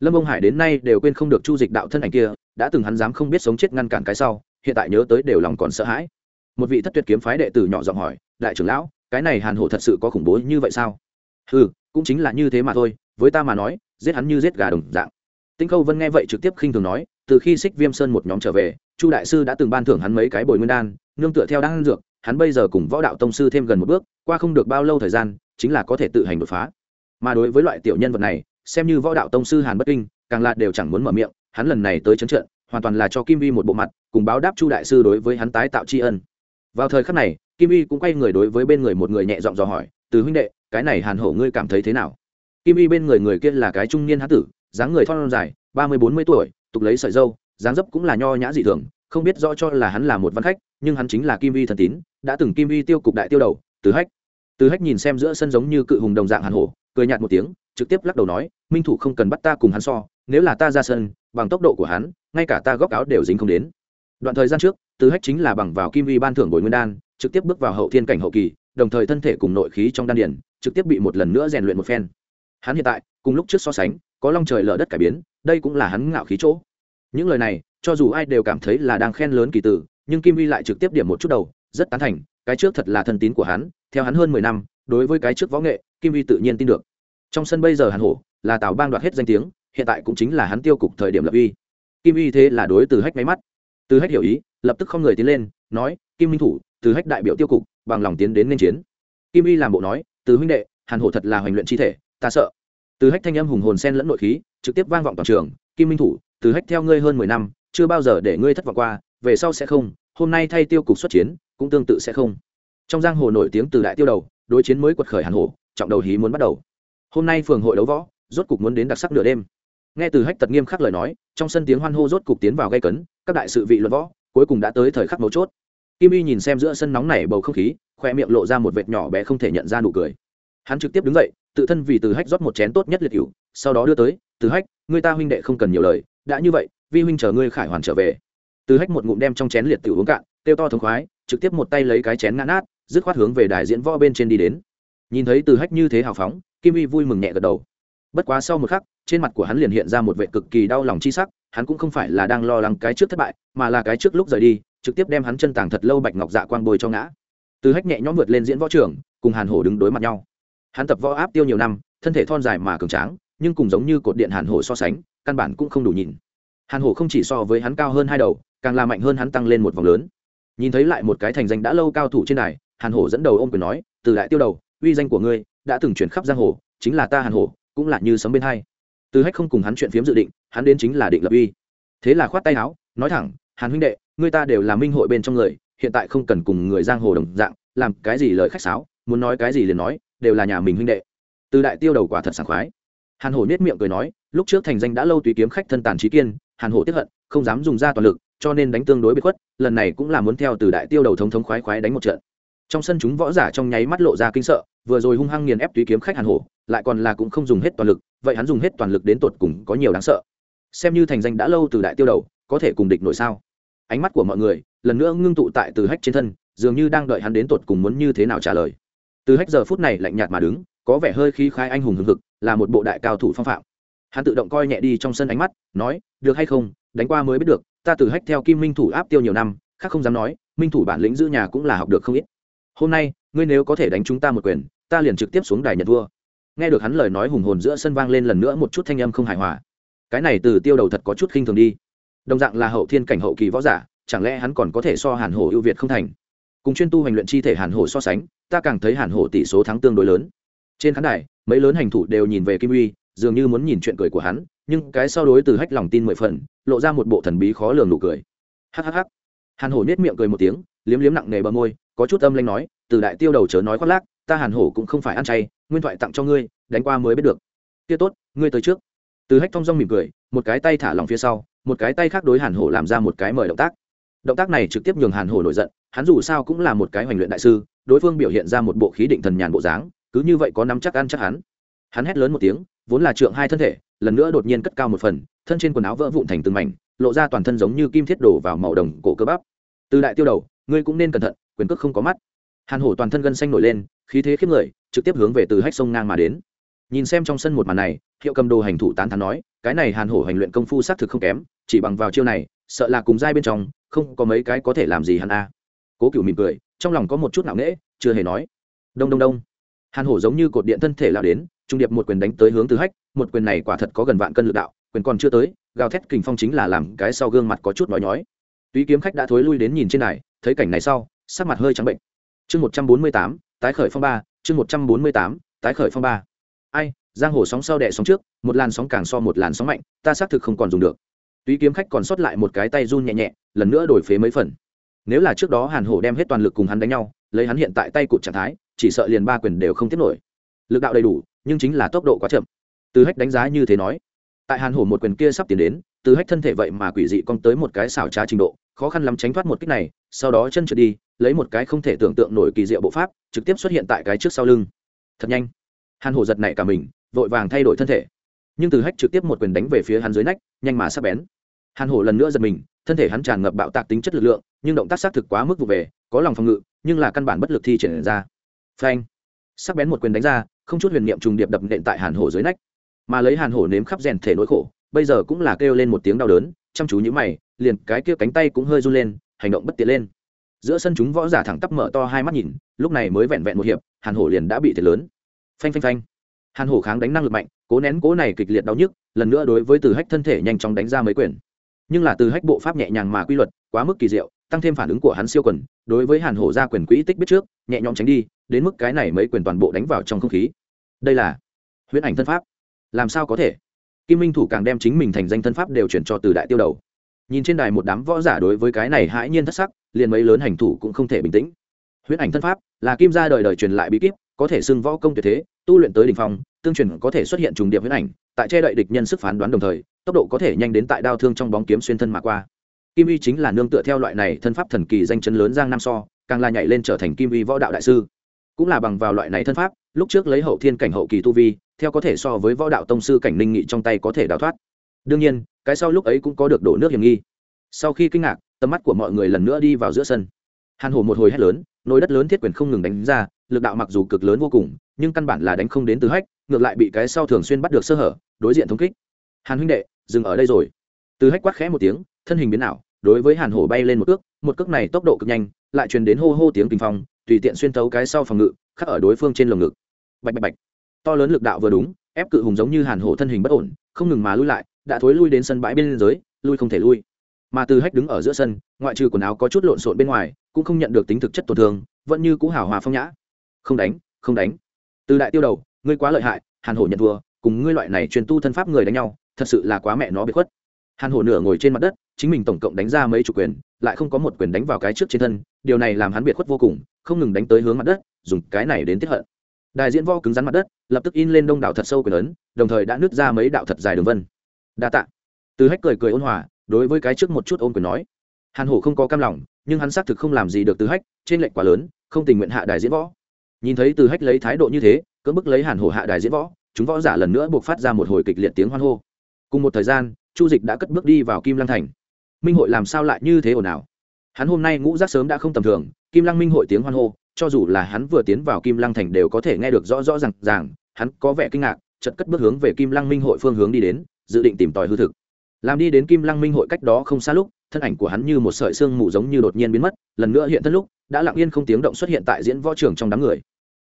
Lâm vông hải đến nay đều quên không được chu dịch đạo thân ảnh kia, đã từng hắn dám không biết sống chết ngăn cản cái sau, hiện tại nhớ tới đều lòng còn sợ hãi một vị thất tuyệt kiếm phái đệ tử nhỏ giọng hỏi, đại trưởng lão, cái này hàn hổ thật sự có khủng bố như vậy sao? Ừ cũng chính là như thế mà thôi, với ta mà nói, giết hắn như giết gà đồng dạng. Tinh khâu vân nghe vậy trực tiếp khinh thường nói, từ khi xích viêm sơn một nhóm trở về, chu đại sư đã từng ban thưởng hắn mấy cái bồi nguyên đan, nương tựa theo đan dược, hắn bây giờ cùng võ đạo tông sư thêm gần một bước, qua không được bao lâu thời gian, chính là có thể tự hành đột phá. Mà đối với loại tiểu nhân vật này, xem như võ đạo tông sư hàn bất kinh, càng là đều chẳng muốn mở miệng, hắn lần này tới chấn trận, hoàn toàn là cho kim vi một bộ mặt, cùng báo đáp chu đại sư đối với hắn tái tạo tri ân vào thời khắc này, kim y cũng quay người đối với bên người một người nhẹ giọng dò hỏi, từ huynh đệ, cái này hàn hổ ngươi cảm thấy thế nào? Kim y bên người người kia là cái trung niên hán tử, dáng người thon dài, ba mươi bốn mươi tuổi, tục lấy sợi dâu, dáng dấp cũng là nho nhã dị thường, không biết rõ cho là hắn là một văn khách, nhưng hắn chính là kim y thần tín, đã từng kim y tiêu cục đại tiêu đầu, từ hách. Từ hách nhìn xem giữa sân giống như cự hùng đồng dạng hàn hổ, cười nhạt một tiếng, trực tiếp lắc đầu nói, minh thủ không cần bắt ta cùng hắn so, nếu là ta ra sân, bằng tốc độ của hắn, ngay cả ta góc áo đều dính không đến đoạn thời gian trước, từ hách chính là bằng vào kim vi ban thưởng bồi nguyên đan, trực tiếp bước vào hậu thiên cảnh hậu kỳ, đồng thời thân thể cùng nội khí trong đan điển trực tiếp bị một lần nữa rèn luyện một phen. Hắn hiện tại, cùng lúc trước so sánh, có long trời lở đất cải biến, đây cũng là hắn ngạo khí chỗ. Những lời này, cho dù ai đều cảm thấy là đang khen lớn kỳ tử, nhưng kim vi lại trực tiếp điểm một chút đầu, rất tán thành, cái trước thật là thân tín của hắn, theo hắn hơn mười năm, đối với cái trước võ nghệ, kim vi tự nhiên tin được. Trong sân bây giờ hàn hổ, là tào bang đoạt hết danh tiếng, hiện tại cũng chính là hắn tiêu cục thời điểm lập uy. Kim vi thế là đối từ hách máy mắt từ hách hiểu ý lập tức không người tiến lên nói kim minh thủ từ hách đại biểu tiêu cục bằng lòng tiến đến nên chiến. Kim vi làm bộ nói từ huynh đệ hàn hổ thật là hoành luyện chi thể ta sợ. Từ hách thanh âm hùng hồn sen lẫn nội khí trực tiếp vang vọng toàn trường kim minh thủ từ hách theo ngươi hơn mười năm chưa bao giờ để ngươi thất vọng qua về sau sẽ không hôm nay thay tiêu cục xuất chiến cũng tương tự sẽ không. Trong giang hồ nổi tiếng từ đại tiêu đầu đối chiến mới quật khởi hàn hổ, trọng đầu hí muốn bắt đầu. Hôm nay phường hội đấu võ rốt cục muốn đến đặc sắc nửa đêm nghe từ hách tật nghiêm khắc lời nói, trong sân tiếng hoan hô rốt cục tiến vào gây cấn, các đại sự vị luận võ, cuối cùng đã tới thời khắc mấu chốt. Kim y nhìn xem giữa sân nóng nảy bầu không khí, khoe miệng lộ ra một vệt nhỏ bé không thể nhận ra nụ cười. Hắn trực tiếp đứng dậy, tự thân vì từ hách rót một chén tốt nhất liệt cựu sau đó đưa tới, từ hách, người ta huynh đệ không cần nhiều lời, đã như vậy, vi huynh chờ ngươi khải hoàn trở về. Từ hách một ngụm đem trong chén liệt tiểu uống cạn, kêu to thống khoái, trực tiếp một tay lấy cái chén ngã nát, dứt khoát hướng về đài diễn võ bên trên đi đến. Nhìn thấy từ hách như thế hào phóng, kim Y vui mừng nhẹ gật đầu bất quá sau một khắc, trên mặt của hắn liền hiện ra một vệ cực kỳ đau lòng chi sắc, hắn cũng không phải là đang lo lắng cái trước thất bại, mà là cái trước lúc rời đi, trực tiếp đem hắn chân tàng thật lâu bạch ngọc dạ quang bôi cho ngã. Từ hách nhẹ nhõm vượt lên diễn võ trường, cùng hàn hổ đứng đối mặt nhau. Hắn tập võ áp tiêu nhiều năm, thân thể thon dài mà cường tráng, nhưng cùng giống như cột điện hàn hổ so sánh, căn bản cũng không đủ nhìn. Hàn hổ không chỉ so với hắn cao hơn hai đầu, càng là mạnh hơn hắn tăng lên một vòng lớn. Nhìn thấy lại một cái thành danh đã lâu cao thủ trên này hàn hổ dẫn đầu ôm quyền nói, từ đại tiêu đầu, uy danh của ngươi đã từng chuyển khắp giang hồ, chính là ta hàn hổ cũng là như sấm bên hai. Từ hách không cùng hắn chuyện phiếm dự định, hắn đến chính là định lập uy. Thế là khoát tay áo, nói thẳng, hàn huynh đệ, người ta đều là minh hội bên trong người, hiện tại không cần cùng người giang hồ đồng dạng, làm cái gì lời khách sáo, muốn nói cái gì liền nói, đều là nhà mình huynh đệ. Từ đại tiêu đầu quả thật sảng khoái. Hàn hổ nết miệng cười nói, lúc trước thành danh đã lâu tùy kiếm khách thân tàn trí kiên, hàn hổ tiếp hận, không dám dùng ra toàn lực, cho nên đánh tương đối bị khuất, lần này cũng là muốn theo từ đại tiêu đầu thống thống khoái khoái đánh một trận. Trong sân chúng võ giả trong nháy mắt lộ ra kinh sợ, vừa rồi hung hăng nghiền ép tùy kiếm khách hàn hổ lại còn là cũng không dùng hết toàn lực, vậy hắn dùng hết toàn lực đến tột cùng có nhiều đáng sợ. Xem như thành danh đã lâu từ đại tiêu đầu, có thể cùng địch nội sao? Ánh mắt của mọi người, lần nữa ngưng tụ tại từ hách trên thân, dường như đang đợi hắn đến tột cùng muốn như thế nào trả lời. Từ hách giờ phút này lạnh nhạt mà đứng, có vẻ hơi khí khai anh hùng hừng hực, là một bộ đại cao thủ phong phạm. Hắn tự động coi nhẹ đi trong sân ánh mắt, nói, được hay không? Đánh qua mới biết được, ta từ hách theo kim minh thủ áp tiêu nhiều năm, khác không dám nói, minh thủ bản lĩnh giữ nhà cũng là học được không ít. Hôm nay, ngươi nếu có thể đánh chúng ta một quyền, ta liền trực tiếp xuống đài nhật vua nghe được hắn lời nói hùng hồn giữa sân vang lên lần nữa một chút thanh âm không hài hòa. Cái này từ tiêu đầu thật có chút khinh thường đi. Đồng dạng là hậu thiên cảnh hậu kỳ võ giả, chẳng lẽ hắn còn có thể so hàn hổ ưu việt không thành? Cùng chuyên tu hành luyện chi thể hàn hổ so sánh, ta càng thấy hàn hổ tỷ số thắng tương đối lớn. Trên khán đài, mấy lớn hành thủ đều nhìn về kim uy, dường như muốn nhìn chuyện cười của hắn, nhưng cái sau đối từ hách lòng tin mười phần, lộ ra một bộ thần bí khó lường nụ cười. Hhh hàn hổ nhét miệng cười một tiếng, liếm liếm nặng nề bờ môi, có chút âm lanh nói, từ đại tiêu đầu chớ nói khoác lác, ta hàn hổ cũng không phải ăn chay nguyên thoại tặng cho ngươi, đánh qua mới biết được. Kia tốt, ngươi tới trước. Từ hách thong dong mỉm cười, một cái tay thả lòng phía sau, một cái tay khác đối hàn hổ làm ra một cái mời động tác. Động tác này trực tiếp nhường hàn hổ nổi giận, hắn dù sao cũng là một cái hoành luyện đại sư, đối phương biểu hiện ra một bộ khí định thần nhàn bộ dáng, cứ như vậy có nắm chắc ăn chắc hắn. Hắn hét lớn một tiếng, vốn là trượng hai thân thể, lần nữa đột nhiên cất cao một phần, thân trên quần áo vỡ vụn thành từng mảnh, lộ ra toàn thân giống như kim thiết đổ vào màu đồng cổ cơ bắp. Từ đại tiêu đầu, ngươi cũng nên cẩn thận, quyền cước không có mắt. Hàn hổ toàn thân gân xanh nổi lên, khí thế khiếp người trực tiếp hướng về từ hách sông ngang mà đến. Nhìn xem trong sân một màn này, hiệu cầm đồ hành thủ tán thán nói, cái này hàn hổ hành luyện công phu xác thực không kém, chỉ bằng vào chiêu này, sợ là cùng giai bên trong, không có mấy cái có thể làm gì hắn a. Cố cựu mỉm cười, trong lòng có một chút nặng nễ chưa hề nói. Đông đông đông. Hàn hổ giống như cột điện thân thể lao đến, trung điệp một quyền đánh tới hướng từ hách, một quyền này quả thật có gần vạn cân l ự đạo, quyền còn chưa tới, gào thét kình phong chính là làm cái sau gương mặt có chút nói nhói. Tuy kiếm khách đã thối lui đến nhìn trên này thấy cảnh này sau, sắc mặt hơi trắng bệnh. Chương một trăm bốn mươi tám, tái khởi phong ba chương một trăm bốn mươi tám, tái khởi phong ba. Ai, giang hồ sóng sau đẻ sóng trước, một làn sóng càng so một làn sóng mạnh, ta xác thực không còn dùng được. Túy kiếm khách còn sót lại một cái tay run nhẹ nhẹ, lần nữa đổi phế mấy phần. Nếu là trước đó hàn hổ đem hết toàn lực cùng hắn đánh nhau, lấy hắn hiện tại tay cụt trạng thái, chỉ sợ liền ba quyền đều không tiếp nổi. Lực đạo đầy đủ, nhưng chính là tốc độ quá chậm. Từ hách đánh giá như thế nói. Tại hàn hổ một quyền kia sắp tiến đến, từ hách thân thể vậy mà quỷ dị cong tới một cái xảo trá trình độ, khó khăn lắm tránh thoát một kích này, sau đó chân trượt đi lấy một cái không thể tưởng tượng nổi kỳ diệu bộ pháp, trực tiếp xuất hiện tại cái trước sau lưng. Thật nhanh. Hàn hổ giật nảy cả mình, vội vàng thay đổi thân thể. Nhưng từ hách trực tiếp một quyền đánh về phía hắn dưới nách, nhanh mà sắp bén. Hàn hổ lần nữa giật mình, thân thể hắn tràn ngập bạo tạc tính chất lực lượng, nhưng động tác xác thực quá mức vụ về, có lòng phòng ngự, nhưng là căn bản bất lực thi triển ra. Phanh. Sắc bén một quyền đánh ra, không chút huyền niệm trùng điệp đập nện tại hàn hổ dưới nách. Mà lấy hàn hổ nếm khắp rèn thể nỗi khổ, bây giờ cũng là kêu lên một tiếng đau đớn, chăm chú như mày, liền cái kia cánh tay cũng hơi run lên, hành động bất tiện lên giữa sân chúng võ giả thẳng tắp mở to hai mắt nhìn, lúc này mới vẹn vẹn một hiệp, hàn hổ liền đã bị thiệt lớn. Phanh phanh phanh. Hàn hổ kháng đánh năng lực mạnh, cố nén cố này kịch liệt đau nhức, lần nữa đối với từ hách thân thể nhanh chóng đánh ra mấy quyền. Nhưng là từ hách bộ pháp nhẹ nhàng mà quy luật, quá mức kỳ diệu, tăng thêm phản ứng của hắn siêu quần, đối với hàn hổ ra quyền quỹ tích biết trước, nhẹ nhõm tránh đi, đến mức cái này mấy quyền toàn bộ đánh vào trong không khí. Đây là huyễn ảnh thân pháp. Làm sao có thể? Kim minh thủ càng đem chính mình thành danh thân pháp đều chuyển cho từ đại tiêu đầu. Nhìn trên đài một đám võ giả đối với cái này hãi nhiên thất sắc liền mấy lớn hành thủ cũng không thể bình tĩnh. Huyễn ảnh thân pháp là kim gia đời đời truyền lại bí kíp, có thể xưng võ công tuyệt thế, tu luyện tới đ ỉ n h phong, tương truyền có thể xuất hiện trùng điệp huyễn ảnh, tại che đậy địch nhân sức phán đoán đồng thời, tốc độ có thể nhanh đến tại đao thương trong bóng kiếm xuyên thân mà qua. Kim y chính là nương tựa theo loại này thân pháp thần kỳ danh chấn lớn giang nam so, càng là nhảy lên trở thành kim y võ đạo đại sư. Cũng là bằng vào loại này thân pháp, lúc trước lấy hậu thiên cảnh hậu kỳ tu vi, theo có thể so với võ đạo tông sư cảnh ninh nghị trong tay có thể đào thoát. Đương nhiên, cái sau lúc ấy cũng có được đổ nước hiểm nghi. Sau khi kinh ngạc tầm mắt của mọi người lần nữa đi vào giữa sân. Hàn Hổ một hồi hét lớn, nồi đất lớn thiết quyền không ngừng đánh ra, lực đạo mặc dù cực lớn vô cùng, nhưng căn bản là đánh không đến từ hách, ngược lại bị cái sau thường xuyên bắt được sơ hở, đối diện thống kích. Hàn huynh đệ, dừng ở đây rồi. Từ hách quát khẽ một tiếng, thân hình biến ảo, đối với hàn hổ bay lên một cước một cước này tốc độ cực nhanh, lại truyền đến hô hô tiếng kinh phong, tùy tiện xuyên thấu cái sau phòng ngự, khắc ở đối phương trên lồng ngực. Bạch bạch bạch. To lớn lực đạo vừa đúng, ép cự hùng giống như hàn hổ thân hình bất ổn, không ngừng mà lui lại, đã thối lui đến sân bãi bên dưới lui không thể lui mà từ hách đứng ở giữa sân, ngoại trừ quần áo có chút lộn xộn bên ngoài, cũng không nhận được tính thực chất tổn thương, vẫn như cũ hào hòa phong nhã. Không đánh không đánh. Từ đại tiêu đầu, ngươi quá lợi hại, hàn hổ nhận thua, cùng ngươi loại này truyền tu thân pháp người đánh nhau, thật sự là quá mẹ nó bị khuất. Hàn hổ nửa ngồi trên mặt đất, chính mình tổng cộng đánh ra mấy chủ quyền, lại không có một quyền đánh vào cái trước trên thân, điều này làm hắn biệt khuất vô cùng, không ngừng đánh tới hướng mặt đất, dùng cái này đến tiếp hận. Đại diễn vo cứng rắn mặt đất, lập tức in lên đông đảo thật sâu quyền ấn đồng thời đã nứt ra mấy đạo thật dài đường vân. Đa tạ. Từ hách cười cười ôn hòa đối với cái trước một chút ôn quyền nói. Hàn hổ không có cam lòng, nhưng hắn xác thực không làm gì được từ hách, trên lệnh quá lớn, không tình nguyện hạ đài diễn võ. Nhìn thấy từ hách lấy thái độ như thế, cưỡng bức lấy hàn hổ hạ đài diễn võ, chúng võ giả lần nữa buộc phát ra một hồi kịch liệt tiếng hoan hô. Cùng một thời gian, chu dịch đã cất bước đi vào kim lăng thành. Minh hội làm sao lại như thế ồn ào? Hắn hôm nay ngũ rác sớm đã không tầm thường, kim lăng minh hội tiếng hoan hô, cho dù là hắn vừa tiến vào kim lăng thành đều có thể nghe được rõ rõ r à n g ràng, hắn có vẻ kinh ngạc chật cất bước hướng về kim lăng minh hội phương hướng đi đến, dự định tìm tòi hư thực làm đi đến kim lăng minh hội cách đó không xa lúc, thân ảnh của hắn như một sợi xương mù giống như đột nhiên biến mất, lần nữa hiện thân lúc, đã lặng yên không tiếng động xuất hiện tại diễn võ trường trong đám người.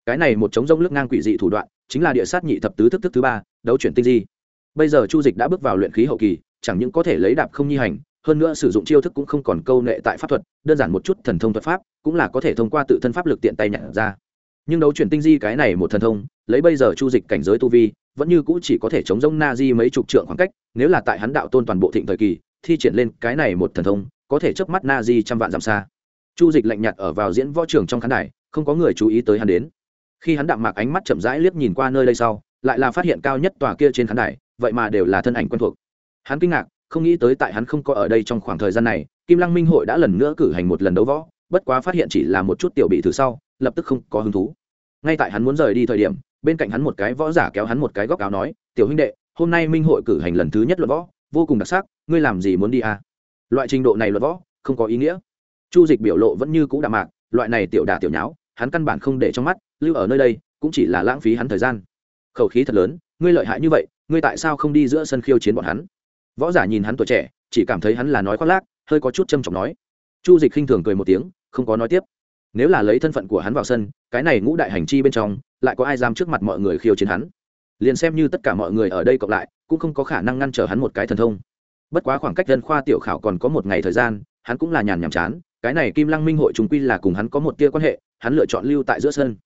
Cái này một chống rông lướt ngang quỷ dị thủ đoạn, chính là địa sát nhị thập tứ thức thức thứ ba, đấu chuyển tinh di. Bây giờ chu dịch đã bước vào luyện khí hậu kỳ, chẳng những có thể lấy đạp không nhi hành, hơn nữa sử dụng chiêu thức cũng không còn câu nệ tại pháp thuật, đơn giản một chút thần thông thuật pháp, cũng là có thể thông qua tự thân pháp lực tiện tay nhận ra. Nhưng đấu chuyển tinh di cái này một thần thông, lấy bây giờ chu dịch cảnh giới tu vi vẫn như cũ chỉ có thể chống rông na di mấy chục trượng khoảng cách, nếu là tại hắn đạo tôn toàn bộ thịnh thời kỳ, thi triển lên cái này một thần thông, có thể chớp mắt na di trăm vạn dặm xa. Chu dịch lạnh nhạt ở vào diễn võ trường trong khán đài, không có người chú ý tới hắn đến. Khi hắn đạm mạc ánh mắt chậm rãi liếc nhìn qua nơi đây sau, lại là phát hiện cao nhất tòa kia trên khán đài, vậy mà đều là thân ảnh quen thuộc. Hắn kinh ngạc, không nghĩ tới tại hắn không có ở đây trong khoảng thời gian này, kim lăng minh hội đã lần nữa cử hành một lần đấu võ, bất quá phát hiện chỉ là một chút tiểu bị thử sau, lập tức không có hứng thú. Ngay tại hắn muốn rời đi thời điểm bên cạnh hắn một cái võ giả kéo hắn một cái góc áo nói, tiểu huynh đệ, hôm nay minh hội cử hành lần thứ nhất luận võ, vô cùng đặc sắc, ngươi làm gì muốn đi à? Loại trình độ này luật võ, không có ý nghĩa. Chu dịch biểu lộ vẫn như cũ đạm mạc, loại này tiểu đà tiểu nháo, hắn căn bản không để trong mắt, lưu ở nơi đây, cũng chỉ là lãng phí hắn thời gian. Khẩu khí thật lớn, ngươi lợi hại như vậy, ngươi tại sao không đi giữa sân khiêu chiến bọn hắn? Võ giả nhìn hắn tuổi trẻ, chỉ cảm thấy hắn là nói khoác lác, hơi có chút châm trọng nói. Chu dịch khinh thường cười một tiếng, không có nói tiếp nếu là lấy thân phận của hắn vào sân, cái này ngũ đại hành chi bên trong, lại có ai dám trước mặt mọi người khiêu chiến hắn? Liền xem như tất cả mọi người ở đây cộng lại, cũng không có khả năng ngăn trở hắn một cái thần thông. Bất quá khoảng cách dân khoa tiểu khảo còn có một ngày thời gian, hắn cũng là nhàn nhàm chán, cái này kim lăng minh hội chúng quy là cùng hắn có một tia quan hệ, hắn lựa chọn lưu tại giữa sân.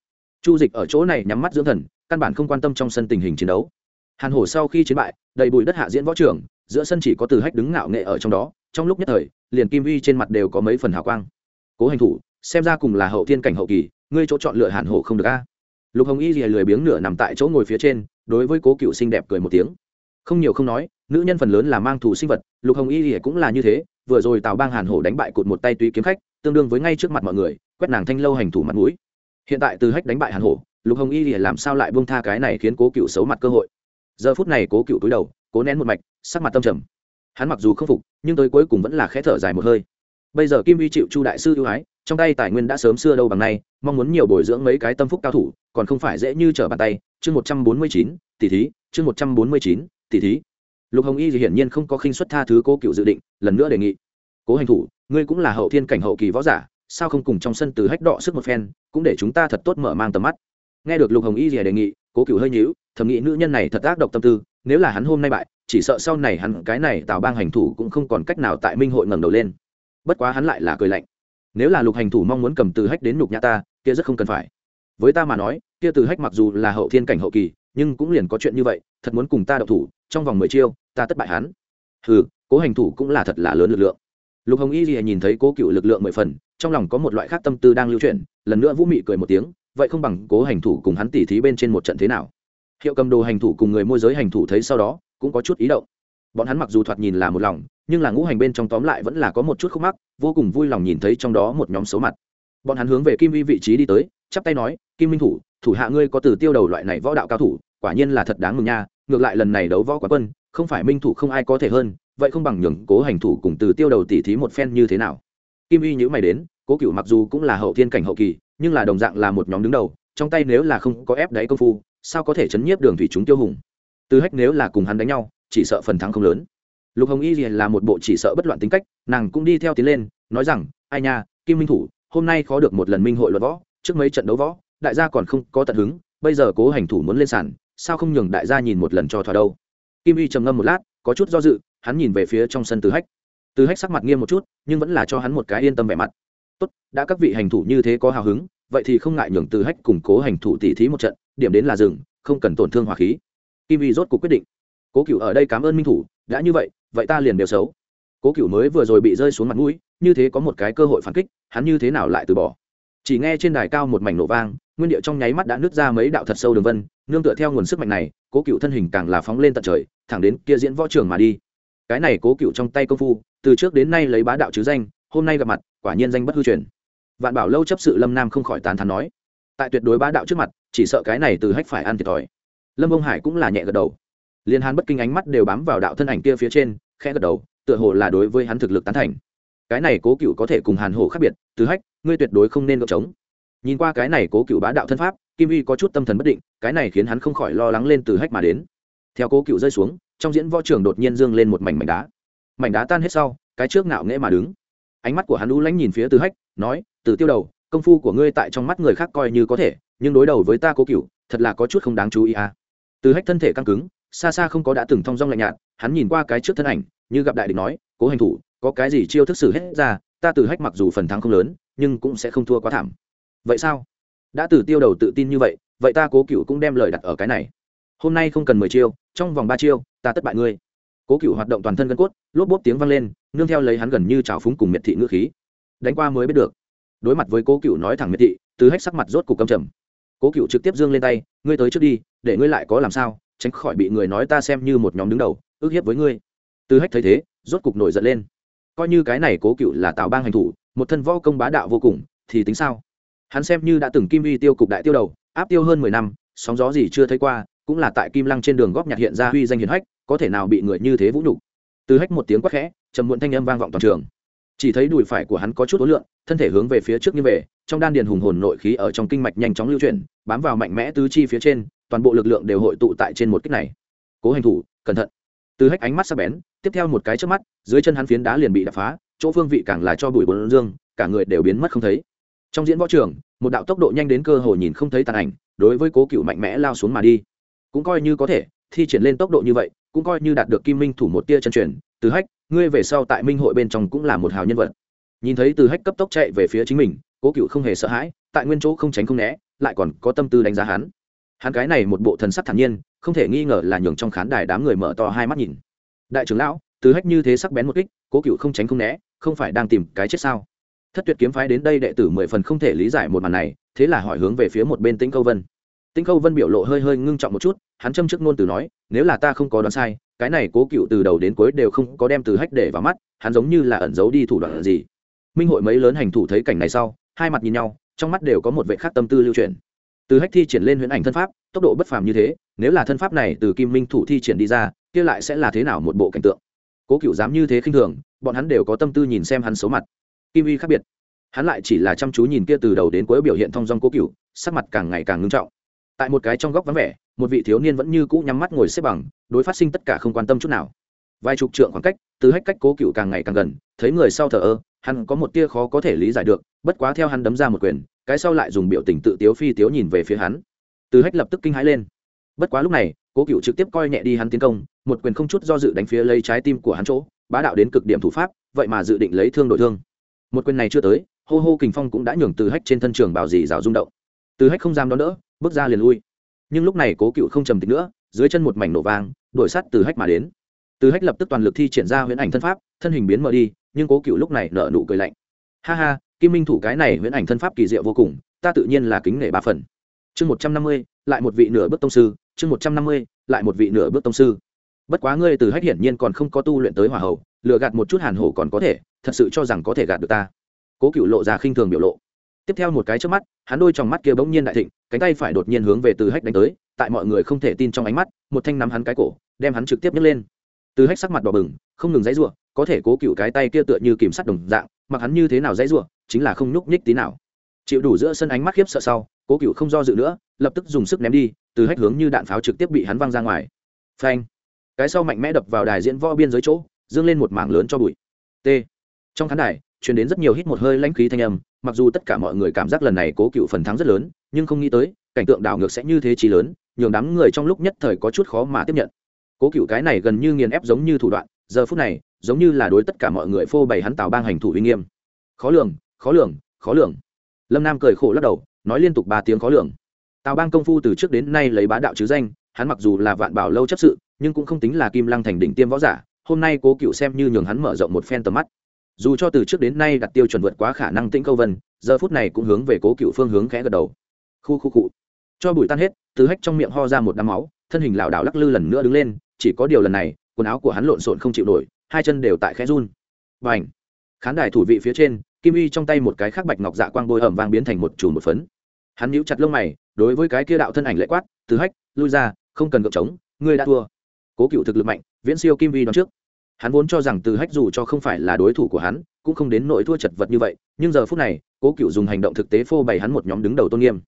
Chu dịch ở chỗ này nhắm mắt dưỡng thần, căn bản không quan tâm trong sân tình hình chiến đấu. Hàn hổ sau khi chiến bại, đầy bụi đất hạ diễn võ trưởng giữa sân chỉ có từ hách đứng ngạo nghệ ở trong đó, trong lúc nhất thời, liền kim uy trên mặt đều có mấy phần hào quang. Cố hành thủ xem ra cùng là hậu thiên cảnh hậu kỳ, ngươi chỗ chọn lựa hàn hổ không được a. Lục hồng y lìa lười biếng nửa nằm tại chỗ ngồi phía trên, đối với cố cựu xinh đẹp cười một tiếng. Không nhiều không nói, nữ nhân phần lớn là mang thù sinh vật, lục hồng y lìa cũng là như thế, vừa rồi tào bang hàn hổ đánh bại cụt một tay tùy kiếm khách, tương đương với ngay trước mặt mọi người, quét nàng thanh lâu hành thủ mặt mũi. Hiện tại từ hách đánh bại hàn hổ, lục hồng y lìa làm sao lại buông tha cái này khiến cố cựu xấu mặt cơ hội. Giờ phút này cố cựu túi đầu, cố nén một mạch, sắc mặt tâm trầm. Hắn mặc dù không phục, nhưng tới cuối cùng vẫn là khẽ thở dài một hơi. Bây giờ kim vi chịu chu đại sư ưu ái trong tay tài nguyên đã sớm xưa đâu bằng nay, mong muốn nhiều bồi dưỡng mấy cái tâm phúc cao thủ, còn không phải dễ như trở bàn tay. Chương một trăm bốn mươi chín, tỷ thí, chương một trăm bốn mươi chín, tỷ thí. Lục hồng y thì hiển nhiên không có khinh xuất tha thứ cố cựu dự định, lần nữa đề nghị. Cố hành thủ, ngươi cũng là hậu thiên cảnh hậu kỳ võ giả, sao không cùng trong sân từ hách đọ sức một phen, cũng để chúng ta thật tốt mở mang tầm mắt. Nghe được lục hồng y gì đề nghị, cố cựu hơi nhíu, thầm nghĩ nữ nhân này thật ác độc tâm tư, nếu là hắn hôm nay bại, chỉ sợ sau này hắn cái này tạo bang hành thủ cũng không còn cách nào tại minh hội ngẩng đầu lên. Bất quá hắn lại là cười lạnh nếu là lục hành thủ mong muốn cầm từ hách đến nhục nhã ta, kia rất không cần phải. Với ta mà nói, kia từ hách mặc dù là hậu thiên cảnh hậu kỳ, nhưng cũng liền có chuyện như vậy, thật muốn cùng ta đậu thủ, trong vòng mười chiêu, ta tất bại hắn. Hừ, cố hành thủ cũng là thật là lớn lực lượng. Lục hồng y gì nhìn thấy cố cựu lực lượng mười phần, trong lòng có một loại khác tâm tư đang lưu chuyển, lần nữa vũ mị cười một tiếng, vậy không bằng cố hành thủ cùng hắn tỉ thí bên trên một trận thế nào? Hiệu cầm đồ hành thủ cùng người môi giới hành thủ thấy sau đó, cũng có chút ý động. Bọn hắn mặc dù thoạt nhìn là một lòng nhưng là ngũ hành bên trong tóm lại vẫn là có một chút khúc mắc, vô cùng vui lòng nhìn thấy trong đó một nhóm số mặt. Bọn hắn hướng về kim vi vị trí đi tới, chắp tay nói, kim minh thủ thủ hạ ngươi có từ tiêu đầu loại này võ đạo cao thủ, quả nhiên là thật đáng mừng nha, ngược lại lần này đấu võ quá quân, không phải minh thủ không ai có thể hơn, vậy không bằng nhường cố hành thủ cùng từ tiêu đầu tỉ thí một phen như thế nào? Kim Y nhữ mày đến, cố cựu mặc dù cũng là hậu thiên cảnh hậu kỳ, nhưng là đồng dạng là một nhóm đứng đầu, trong tay nếu là không có ép đáy công phu, sao có thể chấn nhiếp đường thủy chúng tiêu hùng? Từ hách nếu là cùng hắn đánh nhau, chỉ sợ phần thắng không lớn lục hồng y là một bộ chỉ sợ bất loạn tính cách, nàng cũng đi theo tiến lên, nói rằng, ai nha, kim minh thủ, hôm nay khó được một lần minh hội luật võ, trước mấy trận đấu võ, đại gia còn không có tận hứng, bây giờ cố hành thủ muốn lên sàn, sao không nhường đại gia nhìn một lần cho thỏa đâu? Kim y trầm ngâm một lát, có chút do dự, hắn nhìn về phía trong sân từ hách. Từ hách sắc mặt nghiêm một chút, nhưng vẫn là cho hắn một cái yên tâm vẻ mặt. Tốt, đã các vị hành thủ như thế có hào hứng, vậy thì không ngại nhường từ hách củng cố hành thủ tỉ thí một trận, điểm đến là rừng không cần tổn thương hỏa khí. Kim y rốt cuộc quyết định. Cố cựu ở đây cảm ơn minh thủ, đã như vậy vậy ta liền đều xấu. Cố cựu mới vừa rồi bị rơi xuống mặt mũi, như thế có một cái cơ hội phản kích, hắn như thế nào lại từ bỏ? Chỉ nghe trên đài cao một mảnh nổ vang, nguyên điệu trong nháy mắt đã nứt ra mấy đạo thật sâu đường vân, nương tựa theo nguồn sức mạnh này, cố cựu thân hình càng là phóng lên tận trời, thẳng đến kia diễn võ trường mà đi. Cái này cố cựu trong tay công phu, từ trước đến nay lấy bá đạo chứ danh, hôm nay gặp mặt, quả nhiên danh bất hư truyền. Vạn bảo lâu chấp sự lâm nam không khỏi tán thán nói, tại tuyệt đối bá đạo trước mặt, chỉ sợ cái này từ hách phải ăn thiệt thòi. Lâm ông hải cũng là nhẹ gật đầu liên hàn bất kinh ánh mắt đều bám vào đạo thân ảnh kia phía trên, khẽ gật đầu, tựa hồ là đối với hắn thực lực tán thành. Cái này cố cựu có thể cùng hàn hổ khác biệt, từ hách, ngươi tuyệt đối không nên gợp trống. Nhìn qua cái này cố cựu bá đạo thân pháp, kim uy có chút tâm thần bất định, cái này khiến hắn không khỏi lo lắng lên từ hách mà đến. Theo cố cựu rơi xuống, trong diễn võ trường đột nhiên dương lên một mảnh mảnh đá. Mảnh đá tan hết sau, cái trước ngạo nghễ mà đứng. Ánh mắt của hắn lũ lánh nhìn phía từ hách, nói, từ tiêu đầu, công phu của ngươi tại trong mắt người khác coi như có thể, nhưng đối đầu với ta cố cựu, thật là có chút không đáng chú ý à. Từ hách thân thể căng cứng xa xa không có đã từng thong dong lạnh nhạt, hắn nhìn qua cái trước thân ảnh, như gặp đại địch nói, cố hành thủ, có cái gì chiêu thức xử hết ra, ta từ hách mặc dù phần thắng không lớn, nhưng cũng sẽ không thua quá thảm. Vậy sao? Đã từ tiêu đầu tự tin như vậy vậy ta cố cựu cũng đem lời đặt ở cái này. Hôm nay không cần mười chiêu, trong vòng ba chiêu, ta tất bại ngươi. Cố cựu hoạt động toàn thân gân cốt, lốp bốp tiếng vang lên, nương theo lấy hắn gần như trào phúng cùng miệt thị ngữ khí. Đánh qua mới biết được. Đối mặt với cố cựu nói thẳng miệt thị từ hách sắc mặt rốt cục cầm trầm. Cố cựu trực tiếp dương lên tay, ngươi tới trước đi, để ngươi lại có làm sao? Tránh khỏi bị người nói ta xem như một nhóm đứng đầu, ước hiếp với ngươi. Tư hách thấy thế, rốt cục nổi giận lên. Coi như cái này cố cựu là tào bang hành thủ, một thân võ công bá đạo vô cùng, thì tính sao? Hắn xem như đã từng kim uy tiêu cục đại tiêu đầu, áp tiêu hơn mười năm, sóng gió gì chưa thấy qua, cũng là tại kim lăng trên đường góp nhặt hiện ra uy danh hiền hách, có thể nào bị người như thế vũ nhục? Từ hách một tiếng quát khẽ, trầm muộn thanh âm vang vọng toàn trường. Chỉ thấy đùi phải của hắn có chút ối lượng thân thể hướng về phía trước như về, trong đan điền hùng hồn nội khí ở trong kinh mạch nhanh chóng lưu chuyển, bám vào mạnh mẽ tứ chi phía trên toàn bộ lực lượng đều hội tụ tại trên một kích này. Cố hành thủ, cẩn thận. Từ hách ánh mắt sắc bén, tiếp theo một cái trước mắt, dưới chân hắn phiến đá liền bị đập phá, chỗ phương vị càng là cho bụi bồn dương, cả người đều biến mất không thấy. Trong diễn võ trường, một đạo tốc độ nhanh đến cơ hồ nhìn không thấy tàn ảnh, đối với cố cựu mạnh mẽ lao xuống mà đi. Cũng coi như có thể, thi triển lên tốc độ như vậy, cũng coi như đạt được kim minh thủ một tia chân truyền, từ hách, ngươi về sau tại minh hội bên trong cũng là một hào nhân vật. Nhìn thấy từ hách cấp tốc chạy về phía chính mình, cố cựu không hề sợ hãi, tại nguyên chỗ không tránh không né, lại còn có tâm tư đánh giá hắn hắn cái này một bộ thần sắc thản nhiên, không thể nghi ngờ là nhường trong khán đài đám người mở to hai mắt nhìn. Đại trưởng lão, từ hách như thế sắc bén một kích, cố cựu không tránh không né, không phải đang tìm cái chết sao? Thất tuyệt kiếm phái đến đây đệ tử mười phần không thể lý giải một màn này, thế là hỏi hướng về phía một bên tĩnh câu vân. Tĩnh câu vân biểu lộ hơi hơi ngưng trọng một chút, hắn châm trước ngôn từ nói, nếu là ta không có đoán sai, cái này cố cựu từ đầu đến cuối đều không có đem từ hách để vào mắt, hắn giống như là ẩn giấu đi thủ đoạn gì. Minh hội mấy lớn hành thủ thấy cảnh này sau, hai mặt nhìn nhau, trong mắt đều có một vệ khác tâm tư lưu truyền từ hách thi triển lên huyễn ảnh thân pháp, tốc độ bất phàm như thế, nếu là thân pháp này từ kim minh thủ thi triển đi ra, kia lại sẽ là thế nào một bộ cảnh tượng? Cố cựu dám như thế khinh thường, bọn hắn đều có tâm tư nhìn xem hắn xấu mặt. Kim uy khác biệt, hắn lại chỉ là chăm chú nhìn kia từ đầu đến cuối biểu hiện thong dong cố cựu sắc mặt càng ngày càng ngưng trọng. Tại một cái trong góc vắng vẻ, một vị thiếu niên vẫn như cũ nhắm mắt ngồi xếp bằng, đối phát sinh tất cả không quan tâm chút nào vài chục trượng khoảng cách từ hách cách cố cựu càng ngày càng gần, thấy người sau thờ ơ, hắn có một tia khó có thể lý giải được, bất quá theo hắn đấm ra một quyền, cái sau lại dùng biểu tình tự tiếu phi tiếu nhìn về phía hắn. Từ hách lập tức kinh hãi lên. Bất quá lúc này, cố cựu trực tiếp coi nhẹ đi hắn tiến công, một quyền không chút do dự đánh phía lấy trái tim của hắn chỗ, bá đạo đến cực điểm thủ pháp, vậy mà dự định lấy thương đổi thương. Một quyền này chưa tới, hô hô kình phong cũng đã nhường từ hách trên thân trường bảo dì rào rung động. Từ hách không dám đón đỡ, bước ra liền lui. Nhưng lúc này cố cựu không trầm tính nữa, dưới chân một mảnh nổ vang, đuổi sắt từ hách mà đến từ hách lập tức toàn lực thi triển ra huyễn ảnh thân pháp, thân hình biến mờ đi, nhưng cố cựu lúc này nở nụ cười lạnh. Ha ha, kim minh thủ cái này huyễn ảnh thân pháp kỳ diệu vô cùng, ta tự nhiên là kính nể ba phần. Chương một trăm năm mươi, lại một vị nửa bước tông sư, chương một trăm năm mươi, lại một vị nửa bước tông sư. Bất quá ngươi từ hách hiển nhiên còn không có tu luyện tới hỏa hậu lừa gạt một chút hàn hổ còn có thể, thật sự cho rằng có thể gạt được ta. Cố cựu lộ ra khinh thường biểu lộ. Tiếp theo một cái trước mắt, hắn đôi trong mắt kia bỗng nhiên đại thịnh, cánh tay phải đột nhiên hướng về từ hách đánh tới, tại mọi người không thể tin trong ánh mắt, một thanh nắm hắn cái cổ, đem hắn trực tiếp nhấc lên từ hách sắc mặt đỏ bừng, không ngừng dãy r u ộ có thể cố cựu cái tay kia tựa như kìm sắt đồng dạng, mặc hắn như thế nào dãy r u ộ chính là không nhúc nhích tí nào. Chịu đủ giữa sân ánh mắt khiếp sợ sau, cố cựu không do dự nữa, lập tức dùng sức ném đi, từ hách hướng như đạn pháo trực tiếp bị hắn văng ra ngoài. Phanh! Cái sau mạnh mẽ đập vào đài diễn võ biên giới chỗ, dương lên một mảng lớn cho bụi. T! Trong khán đài, truyền đến rất nhiều hít một hơi lãnh khí thanh âm, mặc dù tất cả mọi người cảm giác lần này cố cựu phần thắng rất lớn, nhưng không nghĩ tới, cảnh tượng đảo ngược sẽ như thế trí lớn, nhường đám người trong lúc nhất thời có chút khó mà tiếp nhận cố cựu cái này gần như nghiền ép giống như thủ đoạn, giờ phút này, giống như là đối tất cả mọi người phô bày hắn tào bang hành thủ uy nghiêm. Khó lường khó lường khó lường. Lâm nam cười khổ lắc đầu, nói liên tục ba tiếng khó lường. Tào bang công phu từ trước đến nay lấy bá đạo chứ danh, hắn mặc dù là vạn bảo lâu chấp sự, nhưng cũng không tính là kim lăng thành đỉnh tiêm võ giả, hôm nay cố cựu xem như nhường hắn mở rộng một phen tầm mắt. Dù cho từ trước đến nay đặt tiêu chuẩn vượt quá khả năng tĩnh câu vân, giờ phút này cũng hướng về cố cựu phương hướng khẽ gật đầu. Khu khu cụ cho bụi tan hết, từ hách trong miệng ho ra một đám máu, thân hình lảo đảo lắc lư lần nữa đứng lên chỉ có điều lần này, quần áo của hắn lộn xộn không chịu nổi, hai chân đều tại khẽ run. Và ảnh khán đài thủ vị phía trên, kim Y trong tay một cái khắc bạch ngọc dạ quang bôi ẩm vang biến thành một chùm một phấn. Hắn nhíu chặt lông mày, đối với cái kia đạo thân ảnh lệ quát, từ hách, lui ra, không cần gợp trống, ngươi đã thua. Cố cựu thực lực mạnh, viễn siêu kim Y đón trước. Hắn vốn cho rằng từ hách dù cho không phải là đối thủ của hắn, cũng không đến nỗi thua chật vật như vậy, nhưng giờ phút này, cố cựu dùng hành động thực tế phô bày hắn một nhóm đứng đầu tôn nghiêm.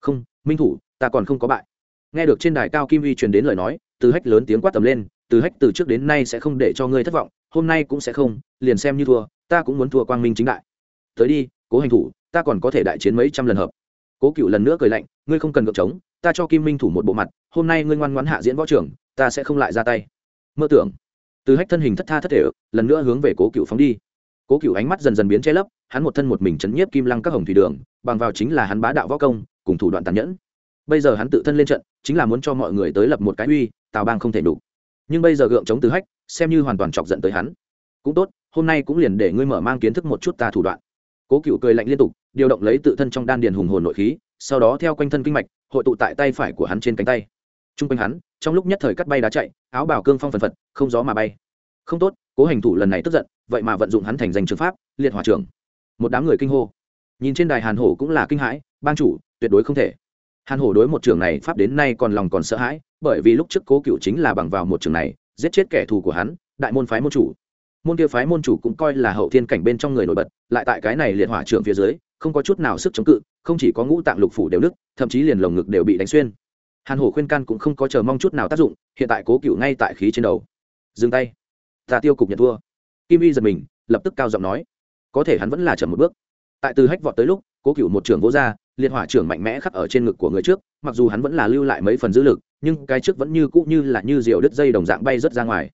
Không, minh thủ, ta còn không có bại. Nghe được trên đài cao kim Y truyền đến lời nói từ hách lớn tiếng quát tầm lên, từ hách, từ trước đến nay sẽ không để cho ngươi thất vọng, hôm nay cũng sẽ không, liền xem như thua, ta cũng muốn thua quang minh chính đại. Tới đi, cố hành thủ, ta còn có thể đại chiến mấy trăm lần hợp. Cố cựu lần nữa cười lạnh, ngươi không cần gợp trống, ta cho kim minh thủ một bộ mặt, hôm nay ngươi ngoan ngoãn hạ diễn võ trưởng ta sẽ không lại ra tay. Mơ tưởng, từ hách thân hình thất tha thất thể, lần nữa hướng về cố cựu phóng đi. Cố cựu ánh mắt dần dần biến che lấp, hắn một thân một mình chấn nhiếp kim lăng các hồng thủy đường, bằng vào chính là hắn bá đạo võ công, cùng thủ đoạn tàn nhẫn. Bây giờ hắn tự thân lên trận, chính là muốn cho mọi người tới lập một cái uy tào bang không thể đủ. Nhưng bây giờ gượng chống từ hách, xem như hoàn toàn chọc giận tới hắn. Cũng tốt, hôm nay cũng liền để ngươi mở mang kiến thức một chút ta thủ đoạn. Cố cựu cười lạnh liên tục, điều động lấy tự thân trong đan điền hùng hồn nội khí, sau đó theo quanh thân kinh mạch, hội tụ tại tay phải của hắn trên cánh tay. T r u n g quanh hắn, trong lúc nhất thời cắt bay đá chạy, áo bào cương phong phần phật, không gió mà bay. Không tốt, cố hành thủ lần này tức giận, vậy mà vận dụng hắn thành danh trường pháp, liệt hỏa trưởng. Một đám người kinh hô. Nhìn trên đài hàn hổ cũng là kinh hãi ban chủ, tuyệt đối không thể hàn hổ đối một trường này pháp đến nay còn lòng còn sợ hãi, bởi vì lúc trước cố cựu chính là bằng vào một trường này, giết chết kẻ thù của hắn, đại môn phái môn chủ. Môn kia phái môn chủ cũng coi là hậu thiên cảnh bên trong người nổi bật, lại tại cái này liệt hỏa trường phía dưới, không có chút nào sức chống cự, không chỉ có ngũ tạng lục phủ đều nứt, thậm chí liền lồng ngực đều bị đánh xuyên. Hàn hổ khuyên can cũng không có chờ mong chút nào tác dụng, hiện tại cố cựu ngay tại khí trên đầu. Dừng tay. Ta tiêu cục nhận thua. Kim y giật mình, lập tức cao giọng nói. Có thể hắn vẫn là chậm một bước. Tại từ hách vọt tới lúc, cố cựu một trưởng vỗ ra liệt hỏa trưởng mạnh mẽ khắc ở trên ngực của người trước, mặc dù hắn vẫn là lưu lại mấy phần dữ lực, nhưng cái trước vẫn như cũ như là như diều đứt dây đồng dạng bay rớt ra ngoài.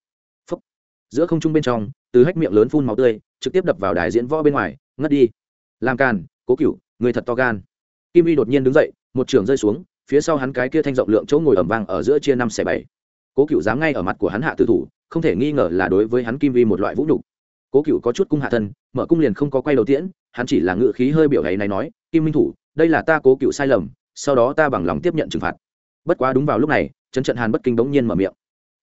Giữa không trung bên trong, từ hách miệng lớn phun máu tươi, trực tiếp đập vào đài diễn võ bên ngoài, ngất đi. Làm càn, cố cựu người thật to gan. Kim y đột nhiên đứng dậy, một trường rơi xuống, phía sau hắn cái kia thanh rộng lượng chỗ ngồi ẩm vang ở giữa chia năm xẻ bảy. Cố cựu dám ngay ở mặt của hắn hạ tử thủ, không thể nghi ngờ là đối với hắn kim vi một loại vũ nhục. Cố cựu có chút cung hạ thân, mở cung liền không có quay đầu tiễn, hắn chỉ là ngự khí hơi biểu ấy này nói, kim minh thủ đây là ta cố cựu sai lầm, sau đó ta bằng lòng tiếp nhận trừng phạt. Bất quá đúng vào lúc này, trấn trận hàn bất kinh bỗng nhiên mở miệng.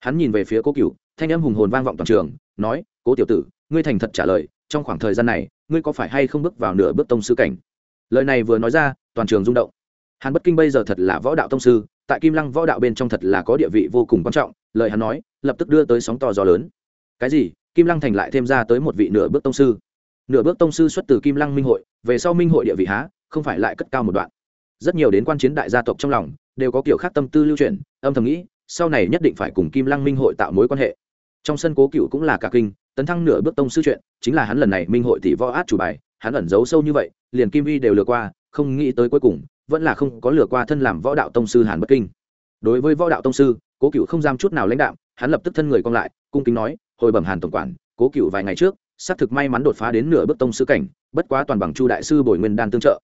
Hắn nhìn về phía cố cựu, thanh âm hùng hồn vang vọng toàn trường, nói, cố tiểu tử, ngươi thành thật trả lời, trong khoảng thời gian này, ngươi có phải hay không bước vào nửa bước tông sư cảnh? Lời này vừa nói ra, toàn trường rung động. Hàn bất kinh bây giờ thật là võ đạo tông sư, tại kim lăng võ đạo bên trong thật là có địa vị vô cùng quan trọng, lời hắn nói, lập tức đưa tới sóng to gió lớn. Cái gì? Kim lăng thành lại thêm ra tới một vị nửa bước tông sư? Nửa bước tông sư xuất từ kim lăng minh hội, về sau minh hội địa vị há không phải lại cất cao một đoạn. Rất nhiều đến quan chiến đại gia tộc trong lòng đều có kiểu khác tâm tư lưu truyền, âm thầm nghĩ, sau này nhất định phải cùng kim lăng minh hội tạo mối quan hệ. Trong sân cố cựu cũng là cả kinh, tấn thăng nửa bước tông sư chuyện, chính là hắn lần này minh hội tỷ võ át chủ bài, hắn ẩn giấu sâu như vậy, liền kim vi đều lừa qua, không nghĩ tới cuối cùng, vẫn là không có lừa qua thân làm võ đạo tông sư hàn bất kinh. Đối với võ đạo tông sư, cố cựu không giam chút nào lãnh đạo hắn lập tức thân người cong lại, cung kính nói, hồi bẩm hàn tổng quản, cố cựu vài ngày trước, xác thực may mắn đột phá đến nửa bước tông sư cảnh, bất quá toàn bằng chu đại sư bồi nguyên đan tương trợ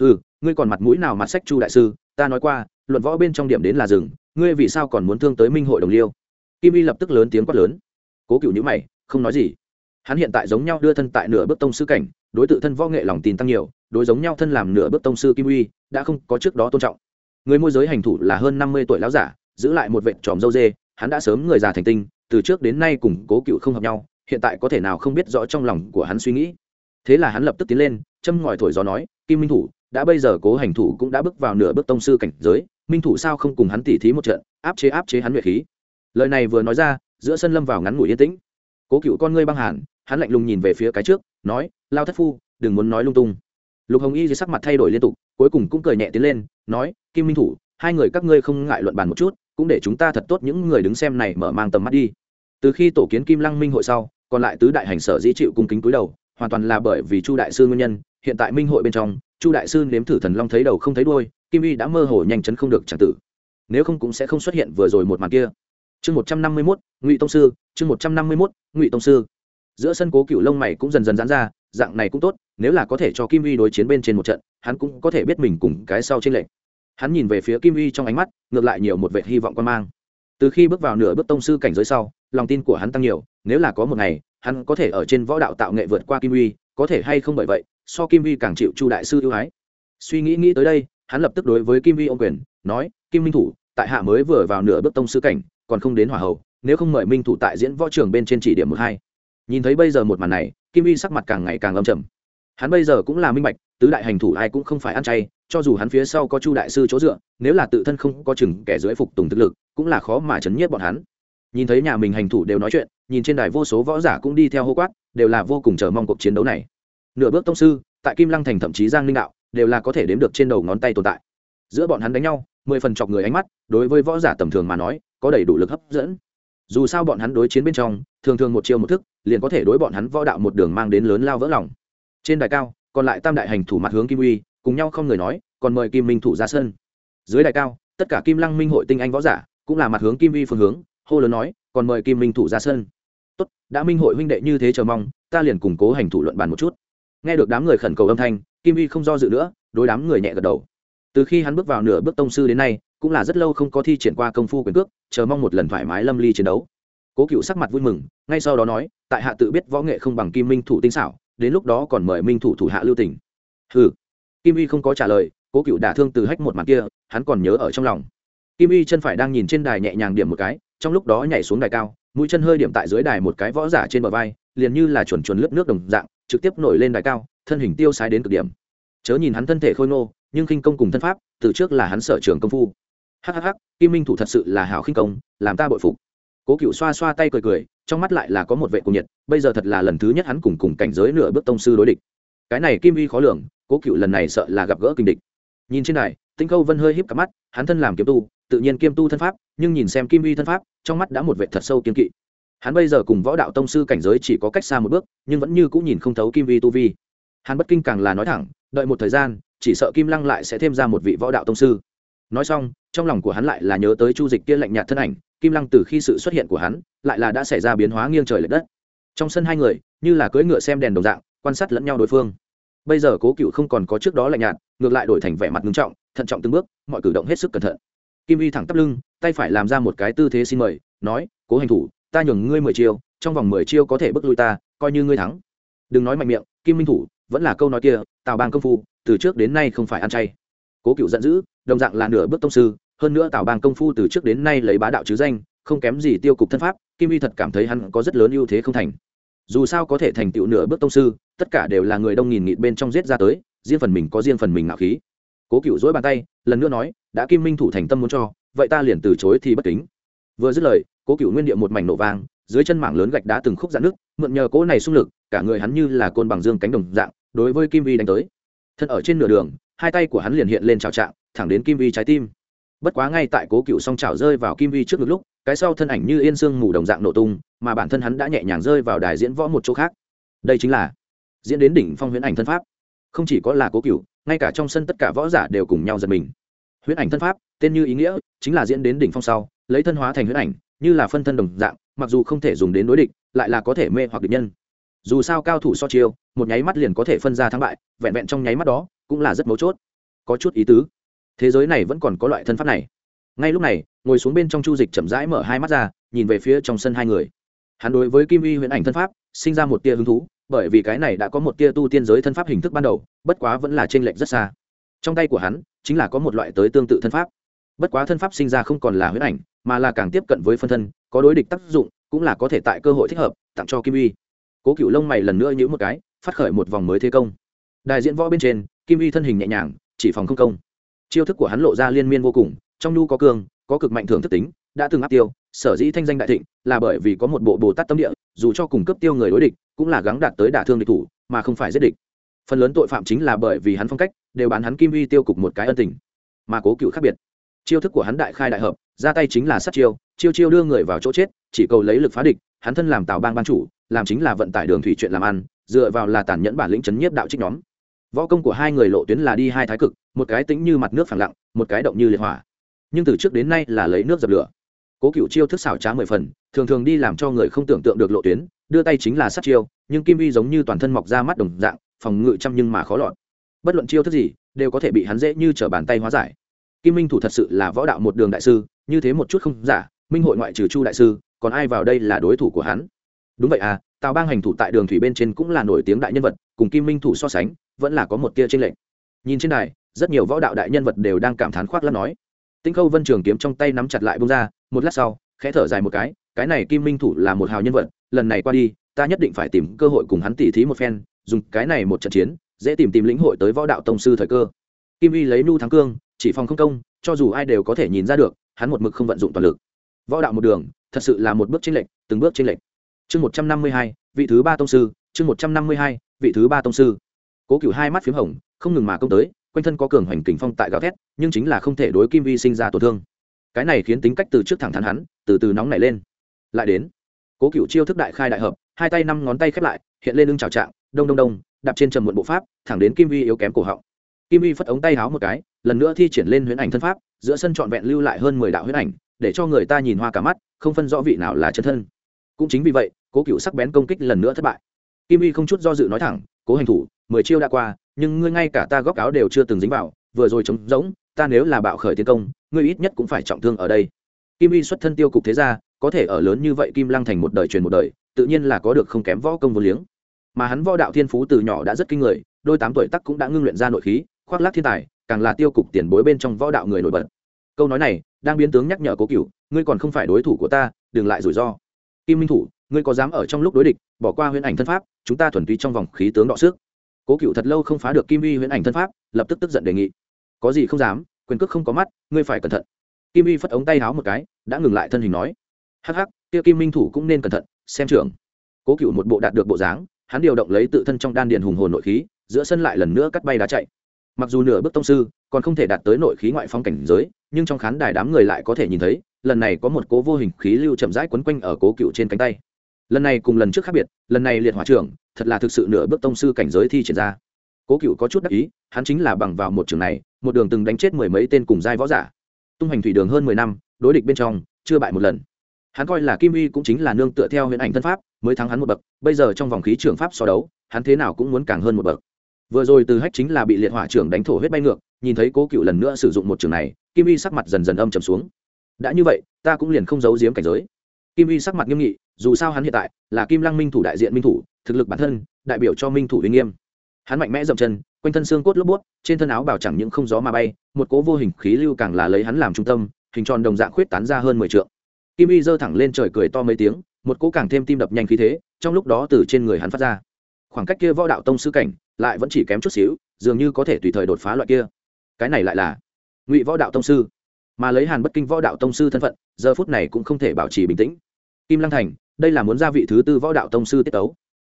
ừ ngươi còn mặt mũi nào mặt sách chu đại sư? Ta nói qua, luận võ bên trong điểm đến là rừng, ngươi vì sao còn muốn thương tới minh hội đồng liêu? Kim y lập tức lớn tiếng quát lớn. Cố cựu nhữ mày, không nói gì. Hắn hiện tại giống nhau đưa thân tại nửa bước tông sư cảnh, đối tự thân võ nghệ lòng tin tăng nhiều, đối giống nhau thân làm nửa bước tông sư kim uy đã không có trước đó tôn trọng. Người môi giới hành thủ là hơn năm mươi tuổi láo giả, giữ lại một vệ tròm dâu dê, hắn đã sớm người già thành tinh, từ trước đến nay cùng cố cựu không hợp nhau, hiện tại có thể nào không biết rõ trong lòng của hắn suy nghĩ. Thế là hắn lập tức tiến lên, châm ngòi thổi gió nói, kim minh thủ đã bây giờ cố hành thủ cũng đã bước vào nửa bước tông sư cảnh giới, minh thủ sao không cùng hắn tỉ thí một trận, áp chế áp chế hắn nhuệ khí. Lời này vừa nói ra, giữa sân lâm vào ngắn ngủi yên tĩnh. Cố cựu con ngươi băng hàn, hắn lạnh lùng nhìn về phía cái trước, nói, lao thất phu, đừng muốn nói lung tung. Lục hồng y dưới sắc mặt thay đổi liên tục, cuối cùng cũng cười nhẹ tiến lên, nói, kim minh thủ, hai người các ngươi không ngại luận bàn một chút, cũng để chúng ta thật tốt những người đứng xem này mở mang tầm mắt đi. Từ khi tổ kiến kim lăng minh hội sau, còn lại tứ đại hành sở dĩ chịu cung kính cúi đầu, hoàn toàn là bởi vì chu đại sư nguyên nhân, hiện tại minh hội bên trong chu đại sư nếm thử thần long thấy đầu không thấy đôi kim y đã mơ hồ nhanh chấn không được trả tử. Nếu không cũng sẽ không xuất hiện vừa rồi một màn kia. Chương một trăm năm mươi mốt, ngụy tông sư, chương một trăm năm mươi mốt, ngụy tông sư. Giữa sân cố cựu lông mày cũng dần dần dán ra, dạng này cũng tốt, nếu là có thể cho kim uy đối chiến bên trên một trận, hắn cũng có thể biết mình cùng cái sau trên lệnh hắn nhìn về phía kim uy trong ánh mắt, ngược lại nhiều một vệ hy vọng quan mang. Từ khi bước vào nửa bước tông sư cảnh giới sau, lòng tin của hắn tăng nhiều, nếu là có một ngày, hắn có thể ở trên võ đạo tạo nghệ vượt qua kim uy có thể hay không bởi vậy so kim vi càng chịu chu đại sư ưu ái. Suy nghĩ nghĩ tới đây, hắn lập tức đối với kim vi ô quyền, nói, kim minh thủ, tại hạ mới vừa vào nửa bước tông sư cảnh, còn không đến hỏa hậu nếu không mời minh thủ tại diễn võ trường bên trên chỉ điểm một hai. Nhìn thấy bây giờ một màn này, kim vi sắc mặt càng ngày càng âm trầm. Hắn bây giờ cũng là minh bạch, tứ đại hành thủ ai cũng không phải ăn chay, cho dù hắn phía sau có chu đại sư chỗ dựa, nếu là tự thân không có chừng kẻ dưới phục tùng thực lực, cũng là khó mà chấn nhiếp bọn hắn. Nhìn thấy nhà mình hành thủ đều nói chuyện, nhìn trên đài vô số võ giả cũng đi theo hô quát, đều là vô cùng chờ mong cuộc chiến đấu này nửa bước tông sư, tại kim lăng thành thậm chí giang linh đạo đều là có thể đếm được trên đầu ngón tay tồn tại. Giữa bọn hắn đánh nhau, mười phần chọc người ánh mắt, đối với võ giả tầm thường mà nói, có đầy đủ lực hấp dẫn. Dù sao bọn hắn đối chiến bên trong, thường thường một chiều một thức, liền có thể đối bọn hắn võ đạo một đường mang đến lớn lao vỡ lòng. Trên đài cao, còn lại tam đại hành thủ mặt hướng kim uy, cùng nhau không người nói, còn mời kim minh thủ ra sân. Dưới đài cao, tất cả kim lăng minh hội tinh anh võ giả cũng là mặt hướng kim uy phương hướng, hô lớn nói, còn mời kim minh thủ ra sân. Tốt, đã minh hội huynh đệ như thế chờ mong, ta liền củng cố hành thủ luận bàn một chút nghe được đám người khẩn cầu âm thanh, kim vi không do dự nữa, đối đám người nhẹ gật đầu. Từ khi hắn bước vào nửa bước tông sư đến nay, cũng là rất lâu không có thi triển qua công phu quyền cước, chờ mong một lần thoải mái lâm ly chiến đấu. Cố cựu sắc mặt vui mừng, ngay sau đó nói, tại hạ tự biết võ nghệ không bằng kim minh thủ tinh xảo, đến lúc đó còn mời minh thủ thủ hạ lưu tỉnh hừ. Kim uy không có trả lời, cố cựu đả thương từ hách một mặt kia, hắn còn nhớ ở trong lòng. Kim uy chân phải đang nhìn trên đài nhẹ nhàng điểm một cái, trong lúc đó nhảy xuống đài cao, mũi chân hơi điểm tại dưới đài một cái võ giả trên bờ vai, liền như là chuẩn chuẩn lướt nước đồng dạng trực tiếp nổi lên đài cao, thân hình tiêu sái đến cực điểm. Chớ nhìn hắn thân thể khôi ngô, nhưng khinh công cùng thân pháp, từ trước là hắn sở trường công phu. Hhh kim minh thủ thật sự là hảo khinh công, làm ta bội phục. Cố cựu xoa xoa tay cười cười, trong mắt lại là có một vệ cùng nhiệt, bây giờ thật là lần thứ nhất hắn cùng cùng cảnh giới nửa bước tông sư đối địch. Cái này kim Uy khó lường, cố cựu lần này sợ là gặp gỡ kinh địch. Nhìn trên này tinh khâu vân hơi híp cặp mắt, hắn thân làm kiếm tu, tự nhiên kiêm tu thân pháp, nhưng nhìn xem kim Uy thân pháp, trong mắt đã một vệ thật sâu kiên kỵ hắn bây giờ cùng võ đạo tông sư cảnh giới chỉ có cách xa một bước, nhưng vẫn như cũng nhìn không thấu kim vi tu vi. Hắn bất kinh càng là nói thẳng, đợi một thời gian, chỉ sợ kim lăng lại sẽ thêm ra một vị võ đạo tông sư. Nói xong, trong lòng của hắn lại là nhớ tới chu dịch kia lạnh nhạt thân ảnh, kim lăng từ khi sự xuất hiện của hắn, lại là đã xảy ra biến hóa nghiêng trời l ệ đất. Trong sân hai người, như là cưỡi ngựa xem đèn đồng dạng, quan sát lẫn nhau đối phương. Bây giờ cố cựu không còn có trước đó lạnh nhạt, ngược lại đổi thành vẻ mặt ngưng trọng, thận trọng từng bước, mọi cử động hết sức cẩn thận. Kim vi thẳng tắp lưng, tay phải làm ra một cái tư thế xin mời, nói, cố hành thủ ta nhường ngươi mười chiêu, trong vòng mười chiêu có thể bước lui ta, coi như ngươi thắng. Đừng nói mạnh miệng, kim minh thủ, vẫn là câu nói kia, tào bang công phu, từ trước đến nay không phải ăn chay. Cố cựu giận dữ, đồng dạng là nửa bước tông sư, hơn nữa tào bang công phu từ trước đến nay lấy bá đạo chứ danh, không kém gì tiêu cục thân pháp, kim y thật cảm thấy hắn có rất lớn ưu thế không thành. Dù sao có thể thành tựu nửa bước tông sư, tất cả đều là người đông nghìn nghịt bên trong giết ra tới, riêng phần mình có riêng phần mình ngạo khí. Cố cựu dỗi bàn tay, lần nữa nói, đã kim minh thủ thành tâm muốn cho, vậy ta liền từ chối thì bất kính. Vừa dứt lời cố cựu nguyên địa một mảnh nổ vang, dưới chân mảng lớn gạch đá từng khúc dạn nước mượn nhờ cỗ này xung lực, cả người hắn như là côn bằng dương cánh đồng dạng, đối với kim vi đánh tới. Thân ở trên nửa đường, hai tay của hắn liền hiện lên trào trạng, thẳng đến kim vi trái tim. Bất quá ngay tại cố cựu song trào rơi vào kim vi trước ngực lúc, cái sau thân ảnh như yên sương mù đồng dạng nổ tung, mà bản thân hắn đã nhẹ nhàng rơi vào đài diễn võ một chỗ khác. Đây chính là diễn đến đỉnh phong huyễn ảnh thân pháp. Không chỉ có là cố cựu, ngay cả trong sân tất cả võ giả đều cùng nhau giật mình. Huyễn ảnh thân pháp, tên như ý nghĩa, chính là diễn đến đỉnh phong sau, lấy thân hóa thành huyễn ảnh như là phân thân đồng dạng, mặc dù không thể dùng đến đối địch, lại là có thể mê hoặc địch nhân. Dù sao cao thủ so chiêu, một nháy mắt liền có thể phân ra thắng bại, vẹn vẹn trong nháy mắt đó, cũng là rất mấu chốt. Có chút ý tứ. Thế giới này vẫn còn có loại thân pháp này. Ngay lúc này, ngồi xuống bên trong chu dịch chậm rãi mở hai mắt ra, nhìn về phía trong sân hai người. Hắn đối với kim uy huyễn ảnh thân pháp, sinh ra một tia hứng thú, bởi vì cái này đã có một tia tu tiên giới thân pháp hình thức ban đầu, bất quá vẫn là t r ê n lệch rất xa. Trong tay của hắn, chính là có một loại tới tương tự thân pháp bất quá thân pháp sinh ra không còn là huyết ảnh, mà là càng tiếp cận với phân thân, có đối địch tác dụng, cũng là có thể tại cơ hội thích hợp, tặng cho kim uy. Cố cựu lông mày lần nữa nhữ một cái, phát khởi một vòng mới thế công. Đại diễn võ bên trên, kim uy thân hình nhẹ nhàng, chỉ phòng không công. Chiêu thức của hắn lộ ra liên miên vô cùng, trong nhu có cương có cực mạnh thưởng thức tính, đã từng áp tiêu, sở dĩ thanh danh đại thịnh, là bởi vì có một bộ bồ tát tâm địa, dù cho cùng cấp tiêu người đối địch, cũng là gắng đạt tới đả thương địch thủ, mà không phải giết địch. Phần lớn tội phạm chính là bởi vì hắn phong cách, đều bán hắn kim uy tiêu cục một cái ân tình. Mà cố cựu khác biệt chiêu thức của hắn đại khai đại hợp, ra tay chính là sát chiêu chiêu chiêu đưa người vào chỗ chết, chỉ cầu lấy lực phá địch, hắn thân làm tào bang ban chủ, làm chính là vận tải đường thủy chuyện làm ăn, dựa vào là tàn nhẫn bản lĩnh chấn nhiếp đạo trích nhóm. Võ công của hai người lộ tuyến là đi hai thái cực, một cái tính như mặt nước phẳng lặng, một cái động như liệt hỏa. Nhưng từ trước đến nay là lấy nước dập lửa. Cố cựu chiêu thức xảo trá mười phần, thường thường đi làm cho người không tưởng tượng được lộ tuyến, đưa tay chính là sát chiêu, nhưng kim vi giống như toàn thân mọc ra mắt đồng dạng, phòng ngự chăm nhưng mà khó lọt. Bất luận chiêu thức gì, đều có thể bị hắn dễ như t r ở bàn tay hóa giải kim minh thủ thật sự là võ đạo một đường đại sư như thế một chút không giả minh hội ngoại trừ chu đại sư còn ai vào đây là đối thủ của hắn? Đúng vậy à tào bang hành thủ tại đường thủy bên trên cũng là nổi tiếng đại nhân vật cùng kim minh thủ so sánh vẫn là có một tia tranh lệch. Nhìn trên này, rất nhiều võ đạo đại nhân vật đều đang cảm thán khoác lắm nói. Tinh khâu vân trường kiếm trong tay nắm chặt lại bông ra một lát sau khẽ thở dài một cái cái này kim minh thủ là một hào nhân vật lần này qua đi ta nhất định phải tìm cơ hội cùng hắn tỉ thí một phen dùng cái này một trận chiến dễ tìm tìm lĩnh hội tới võ đạo tông sư thời cơ. Kim y lấy nu thắng cương chỉ phòng không công, cho dù ai đều có thể nhìn ra được, hắn một mực không vận dụng toàn lực. Võ đạo một đường, thật sự là một bước chênh lệch, từng bước chênh lệch. Chương một trăm năm mươi hai, vị thứ ba tông sư, chương một trăm năm mươi hai, vị thứ ba tông sư. Cố cựu hai mắt p h í m hồng, không ngừng mà công tới, quanh thân có cường hoành kình phong tại gào thét, nhưng chính là không thể đối kim vi sinh ra tổn thương. Cái này khiến tính cách từ trước thẳng thắn hắn, từ từ nóng nảy lên. Lại đến, cố cựu chiêu thức đại khai đại hợp, hai tay năm ngón tay khép lại, hiện lên lưng trào trạng, đông đông đông, đạp trên trầm muộn bộ pháp, thẳng đến kim vi yếu kém cổ họng. Kim vi phất ống tay háo một cái lần nữa thi triển lên huyễn ảnh thân pháp, giữa sân trọn vẹn lưu lại hơn mười đạo huyễn ảnh, để cho người ta nhìn hoa cả mắt, không phân rõ vị nào là chân thân. Cũng chính vì vậy, cố cựu sắc bén công kích lần nữa thất bại. Kim y không chút do dự nói thẳng, cố hành thủ, mười chiêu đã qua, nhưng ngươi ngay cả ta góc áo đều chưa từng dính vào, vừa rồi trống rỗng, ta nếu là bạo khởi tiến công, ngươi ít nhất cũng phải trọng thương ở đây. Kim y xuất thân tiêu cục thế gia, có thể ở lớn như vậy kim lăng thành một đời truyền một đời, tự nhiên là có được không kém võ công vô liếng. Mà hắn võ đạo thiên phú từ nhỏ đã rất kinh người, đôi tám tuổi tắc cũng đã ngưng luyện ra nội khí, khoác lác thiên tài càng là tiêu cục tiền bối bên trong võ đạo người nổi bật. Câu nói này, đang biến tướng nhắc nhở cố cựu ngươi còn không phải đối thủ của ta, đừng lại rủi ro. Kim minh thủ, ngươi có dám ở trong lúc đối địch, bỏ qua huyễn ảnh thân pháp, chúng ta thuần túy trong vòng khí tướng đọ sức. Cố cựu thật lâu không phá được kim uy huyễn ảnh thân pháp, lập tức tức giận đề nghị. Có gì không dám, quyền cước không có mắt, ngươi phải cẩn thận. Kim uy phất ống tay háo một cái, đã ngừng lại thân hình nói. Hắc hắc, kia kim minh thủ cũng nên cẩn thận, xem trưởng. Cố cựu một bộ đạt được bộ dáng, hắn điều động lấy tự thân trong đan điện hùng hồn nội khí, giữa sân lại lần nữa cắt bay đá chạy mặc dù nửa bước tông sư còn không thể đạt tới nội khí ngoại phong cảnh giới, nhưng trong khán đài đám người lại có thể nhìn thấy, lần này có một cố vô hình khí lưu chậm rãi quấn quanh ở cố cựu trên cánh tay. Lần này cùng lần trước khác biệt, lần này liệt hỏa trưởng, thật là thực sự nửa bước tông sư cảnh giới thi triển ra. Cố cựu có chút đắc ý, hắn chính là bằng vào một trường này, một đường từng đánh chết mười mấy tên cùng giai võ giả. Tung hành thủy đường hơn mười năm, đối địch bên trong, chưa bại một lần. Hắn coi là kim uy cũng chính là nương tựa theo huyền ảnh thân pháp, mới thắng hắn một bậc, bây giờ trong vòng khí trường pháp so đấu, hắn thế nào cũng muốn càng hơn một bậc vừa rồi từ hách chính là bị liệt hỏa trưởng đánh thổ huyết bay ngược, nhìn thấy cố cựu lần nữa sử dụng một trường này, kim y sắc mặt dần dần âm trầm xuống. Đã như vậy, ta cũng liền không giấu giếm cảnh giới. Kim y sắc mặt nghiêm nghị, dù sao hắn hiện tại là kim lăng minh thủ đại diện minh thủ, thực lực bản thân, đại biểu cho minh thủ uy nghiêm. Hắn mạnh mẽ dậm chân, quanh thân xương cốt lốp bút, trên thân áo bảo chẳng những không gió mà bay, một cố vô hình khí lưu càng là lấy hắn làm trung tâm, hình tròn đồng dạng khuyết tán ra hơn mười t kim y giơ thẳng lên trời cười to mấy tiếng, một cố càng thêm tim đập nhanh khí thế, trong lúc đó từ trên người hắn phát ra. Khoảng cách kia võ đạo tông sư cảnh lại vẫn chỉ kém chút xíu, dường như có thể tùy thời đột phá loại kia. Cái này lại là ngụy võ đạo tông sư. Mà lấy hàn bất kinh võ đạo tông sư thân phận, giờ phút này cũng không thể bảo trì bình tĩnh. Kim lăng thành, đây là muốn ra vị thứ tư võ đạo tông sư tiết tấu.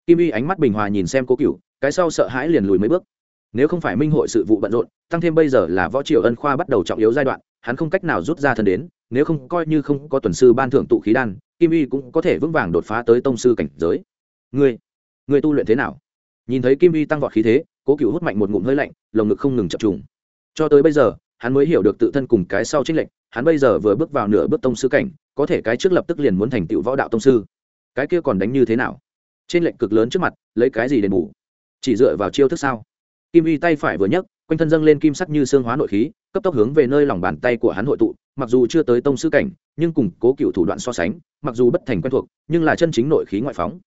Kim y ánh mắt bình hòa nhìn xem cố cựu cái sau sợ hãi liền lùi mấy bước. Nếu không phải minh hội sự vụ bận rộn, tăng thêm bây giờ là võ triều ân khoa bắt đầu trọng yếu giai đoạn, hắn không cách nào rút ra thân đến, nếu không coi như không có tuần sư ban thưởng tụ khí đan, kim y cũng có thể vững vàng đột phá tới tông sư cảnh giới. Ngươi ngươi tu luyện thế nào? Nhìn thấy kim Vi tăng vọt khí thế, cố cựu hút mạnh một ngụm hơi lạnh, lồng ngực không ngừng chập trùng. Cho tới bây giờ, hắn mới hiểu được tự thân cùng cái sau trích lệnh hắn bây giờ vừa bước vào nửa bước tông sư cảnh, có thể cái trước lập tức liền muốn thành tựu võ đạo tông sư. Cái kia còn đánh như thế nào? Trên lệnh cực lớn trước mặt, lấy cái gì đền bù? Chỉ dựa vào chiêu thức sao? Kim y tay phải vừa nhấc, quanh thân dâng lên kim sắc như xương hóa nội khí, cấp tốc hướng về nơi lòng bàn tay của hắn hội tụ, mặc dù chưa tới tông sư cảnh, nhưng cùng cố cựu thủ đoạn so sánh, mặc dù bất thành quen thuộc, nhưng là chân chính nội khí ngoại phóng.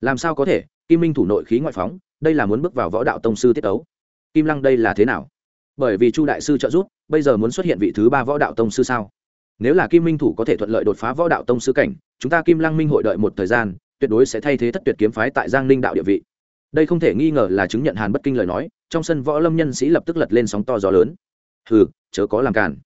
Làm sao có thể? Kim minh thủ nội khí ngoại phóng đây là muốn bước vào võ đạo tông sư tiết tấu. Kim lăng đây là thế nào? Bởi vì chu đại sư trợ giúp, bây giờ muốn xuất hiện vị thứ ba võ đạo tông sư sao? Nếu là kim minh thủ có thể thuận lợi đột phá võ đạo tông sư cảnh, chúng ta kim lăng minh hội đợi một thời gian, tuyệt đối sẽ thay thế thất tuyệt kiếm phái tại giang ninh đạo địa vị. Đây không thể nghi ngờ là chứng nhận hàn bất kinh lời nói, trong sân võ lâm nhân sĩ lập tức lật lên sóng to gió lớn. Hừ, chớ có làm cản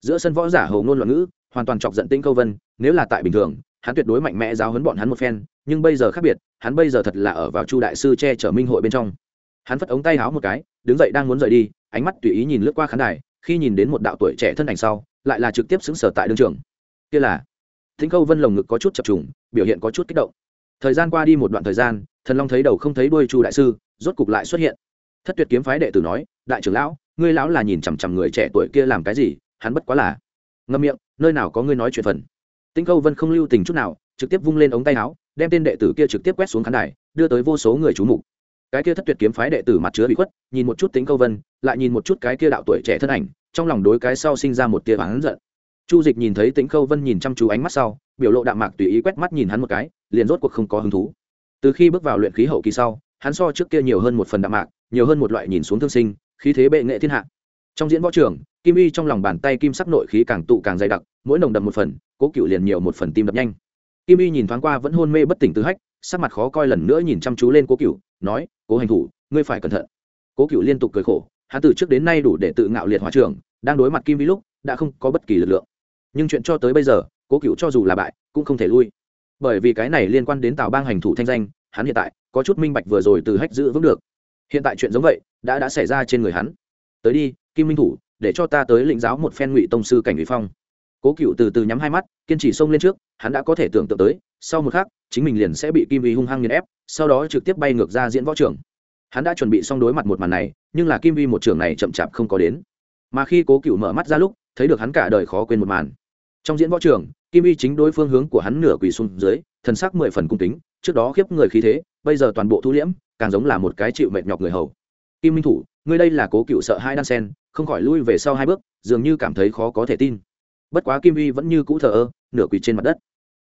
giữa sân võ giả hầu ngôn loạn ngữ, hoàn toàn chọc giận tinh câu vân, nếu là tại bình thường hắn tuyệt đối mạnh mẽ giáo huấn bọn hắn một phen, nhưng bây giờ khác biệt, hắn bây giờ thật là ở vào chu đại sư che chở minh hội bên trong. Hắn phất ống tay háo một cái, đứng dậy đang muốn rời đi, ánh mắt tùy ý nhìn lướt qua khán đài, khi nhìn đến một đạo tuổi trẻ thân ảnh sau, lại là trực tiếp xứng sở tại đương trường. Kia là, thính câu vân lồng ngực có chút chập trùng, biểu hiện có chút kích động. Thời gian qua đi một đoạn thời gian, thần long thấy đầu không thấy đuôi chu đại sư, rốt cục lại xuất hiện. Thất tuyệt kiếm phái đệ tử nói, đại trưởng lão, ngươi lão là nhìn chằm chằm người trẻ tuổi kia làm cái gì? Hắn bất quá là ngâm miệng, nơi nào có ngươi nói chuyện phần? Tĩnh câu vân không lưu tình chút nào, trực tiếp vung lên ống tay áo, đem tên đệ tử kia trực tiếp quét xuống khán đài, đưa tới vô số người chú mục. Cái kia thất tuyệt kiếm phái đệ tử mặt chứa bị khuất, nhìn một chút tính câu vân, lại nhìn một chút cái kia đạo tuổi trẻ thân ảnh, trong lòng đối cái sau sinh ra một tia oán giận. Chu dịch nhìn thấy tính câu vân nhìn chăm chú ánh mắt sau, biểu lộ đạm mạc tùy ý quét mắt nhìn hắn một cái, liền rốt cuộc không có hứng thú. Từ khi bước vào luyện khí hậu kỳ sau, hắn so trước kia nhiều hơn một phần đạm mạc, nhiều hơn một loại nhìn xuống thương sinh, khí thế bệ nghệ thiên hạ. Trong diễn võ trường kim y trong lòng bàn tay kim sắc nội khí càng tụ càng dày đặc, mỗi nồng đậm một phần, cố cựu liền nhiều một phần tim đập nhanh. Kim y nhìn thoáng qua vẫn hôn mê bất tỉnh tư hách, sắc mặt khó coi lần nữa nhìn chăm chú lên cố cựu, nói, cố hành thủ, ngươi phải cẩn thận. Cố cựu liên tục cười khổ, hắn từ trước đến nay đủ để tự ngạo liệt hóa trường đang đối mặt kim y lúc, đã không có bất kỳ lực lượng. Nhưng chuyện cho tới bây giờ, cố cựu cho dù là bại, cũng không thể lui. Bởi vì cái này liên quan đến tào bang hành thủ thanh danh, hắn hiện tại có chút minh bạch vừa rồi từ hách giữ vững được. Hiện tại chuyện giống vậy, đã đã xảy ra trên người hắn. Tới đi, kim minh thủ để cho ta tới lĩnh giáo một phen ngụy tông sư cảnh uy phong. Cố cựu từ từ nhắm hai mắt, kiên trì xông lên trước, hắn đã có thể tưởng tượng tới, sau một khắc, chính mình liền sẽ bị kim vi hung hăng nghiền ép, sau đó trực tiếp bay ngược ra diễn võ trưởng hắn đã chuẩn bị xong đối mặt một màn này, nhưng là kim vi một trưởng này chậm chạp không có đến. Mà khi cố cựu mở mắt ra lúc, thấy được hắn cả đời khó quên một màn. Trong diễn võ trường, kim vi chính đối phương hướng của hắn nửa quỳ xuống dưới, thần sắc mười phần cung kính, trước đó khiếp người khí thế, bây giờ toàn bộ thu liễm, càng giống là một cái chịu mệt nhọc người hầu. Kim minh thủ ngươi đây là cố cựu sợ hai đan sen, không khỏi lui về sau hai bước, dường như cảm thấy khó có thể tin. Bất quá kim uy vẫn như cũ thờ ơ, nửa quỳ trên mặt đất.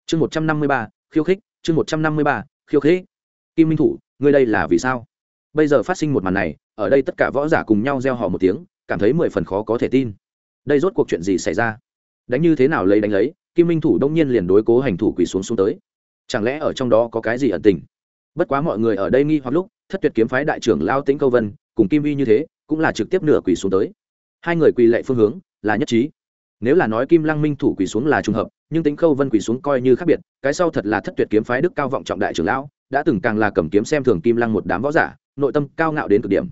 Chương một trăm năm mươi ba, khiêu khích, chương một trăm năm mươi ba, khiêu khích. Kim minh thủ, ngươi đây là vì sao? Bây giờ phát sinh một màn này, ở đây tất cả võ giả cùng nhau gieo họ một tiếng, cảm thấy mười phần khó có thể tin. Đây rốt cuộc chuyện gì xảy ra? Đánh như thế nào lấy đánh lấy, kim minh thủ đông nhiên liền đối cố hành thủ quỳ xuống xuống tới. Chẳng lẽ ở trong đó có cái gì ẩn tình? Bất quá mọi người ở đây nghi hoặc lúc, thất tuyệt kiếm phái đại trưởng lao tĩnh câu vân cùng kim vi như thế, cũng là trực tiếp nửa quỳ xuống tới. Hai người quỳ lệ phương hướng là nhất trí. Nếu là nói kim lăng minh thủ quỳ xuống là trùng hợp, nhưng tính khâu vân quỳ xuống coi như khác biệt, cái sau thật là thất tuyệt kiếm phái đức cao vọng trọng đại trưởng lão, đã từng càng là cầm kiếm xem thường kim lăng một đám võ giả, nội tâm cao ngạo đến cực điểm.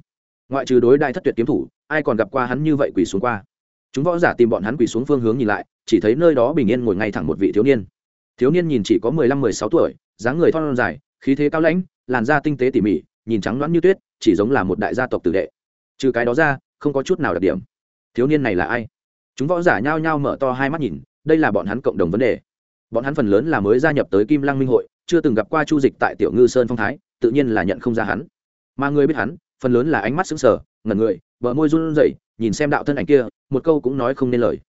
Ngoại trừ đối đại thất tuyệt kiếm thủ, ai còn gặp qua hắn như vậy quỳ xuống qua? Chúng võ giả tìm bọn hắn quỳ xuống phương hướng nhìn lại, chỉ thấy nơi đó bình yên ngồi ngay thẳng một vị thiếu niên. Thiếu niên nhìn chỉ có mười lăm, mười sáu tuổi, dáng người thon dài, khí thế cao lãnh, làn da tinh tế tỉ mỉ, nhìn trắng loãng như tuyết chỉ giống là một đại gia tộc tử đệ. Trừ cái đó ra, không có chút nào đặc điểm. Thiếu niên này là ai? Chúng võ giả nhao nhao mở to hai mắt nhìn, đây là bọn hắn cộng đồng vấn đề. Bọn hắn phần lớn là mới gia nhập tới kim lăng minh hội, chưa từng gặp qua chu dịch tại tiểu ngư sơn phong thái, tự nhiên là nhận không ra hắn. Mà người biết hắn, phần lớn là ánh mắt sững sờ, ngẩn người vợ môi run rẩy, nhìn xem đạo thân ảnh kia, một câu cũng nói không nên lời.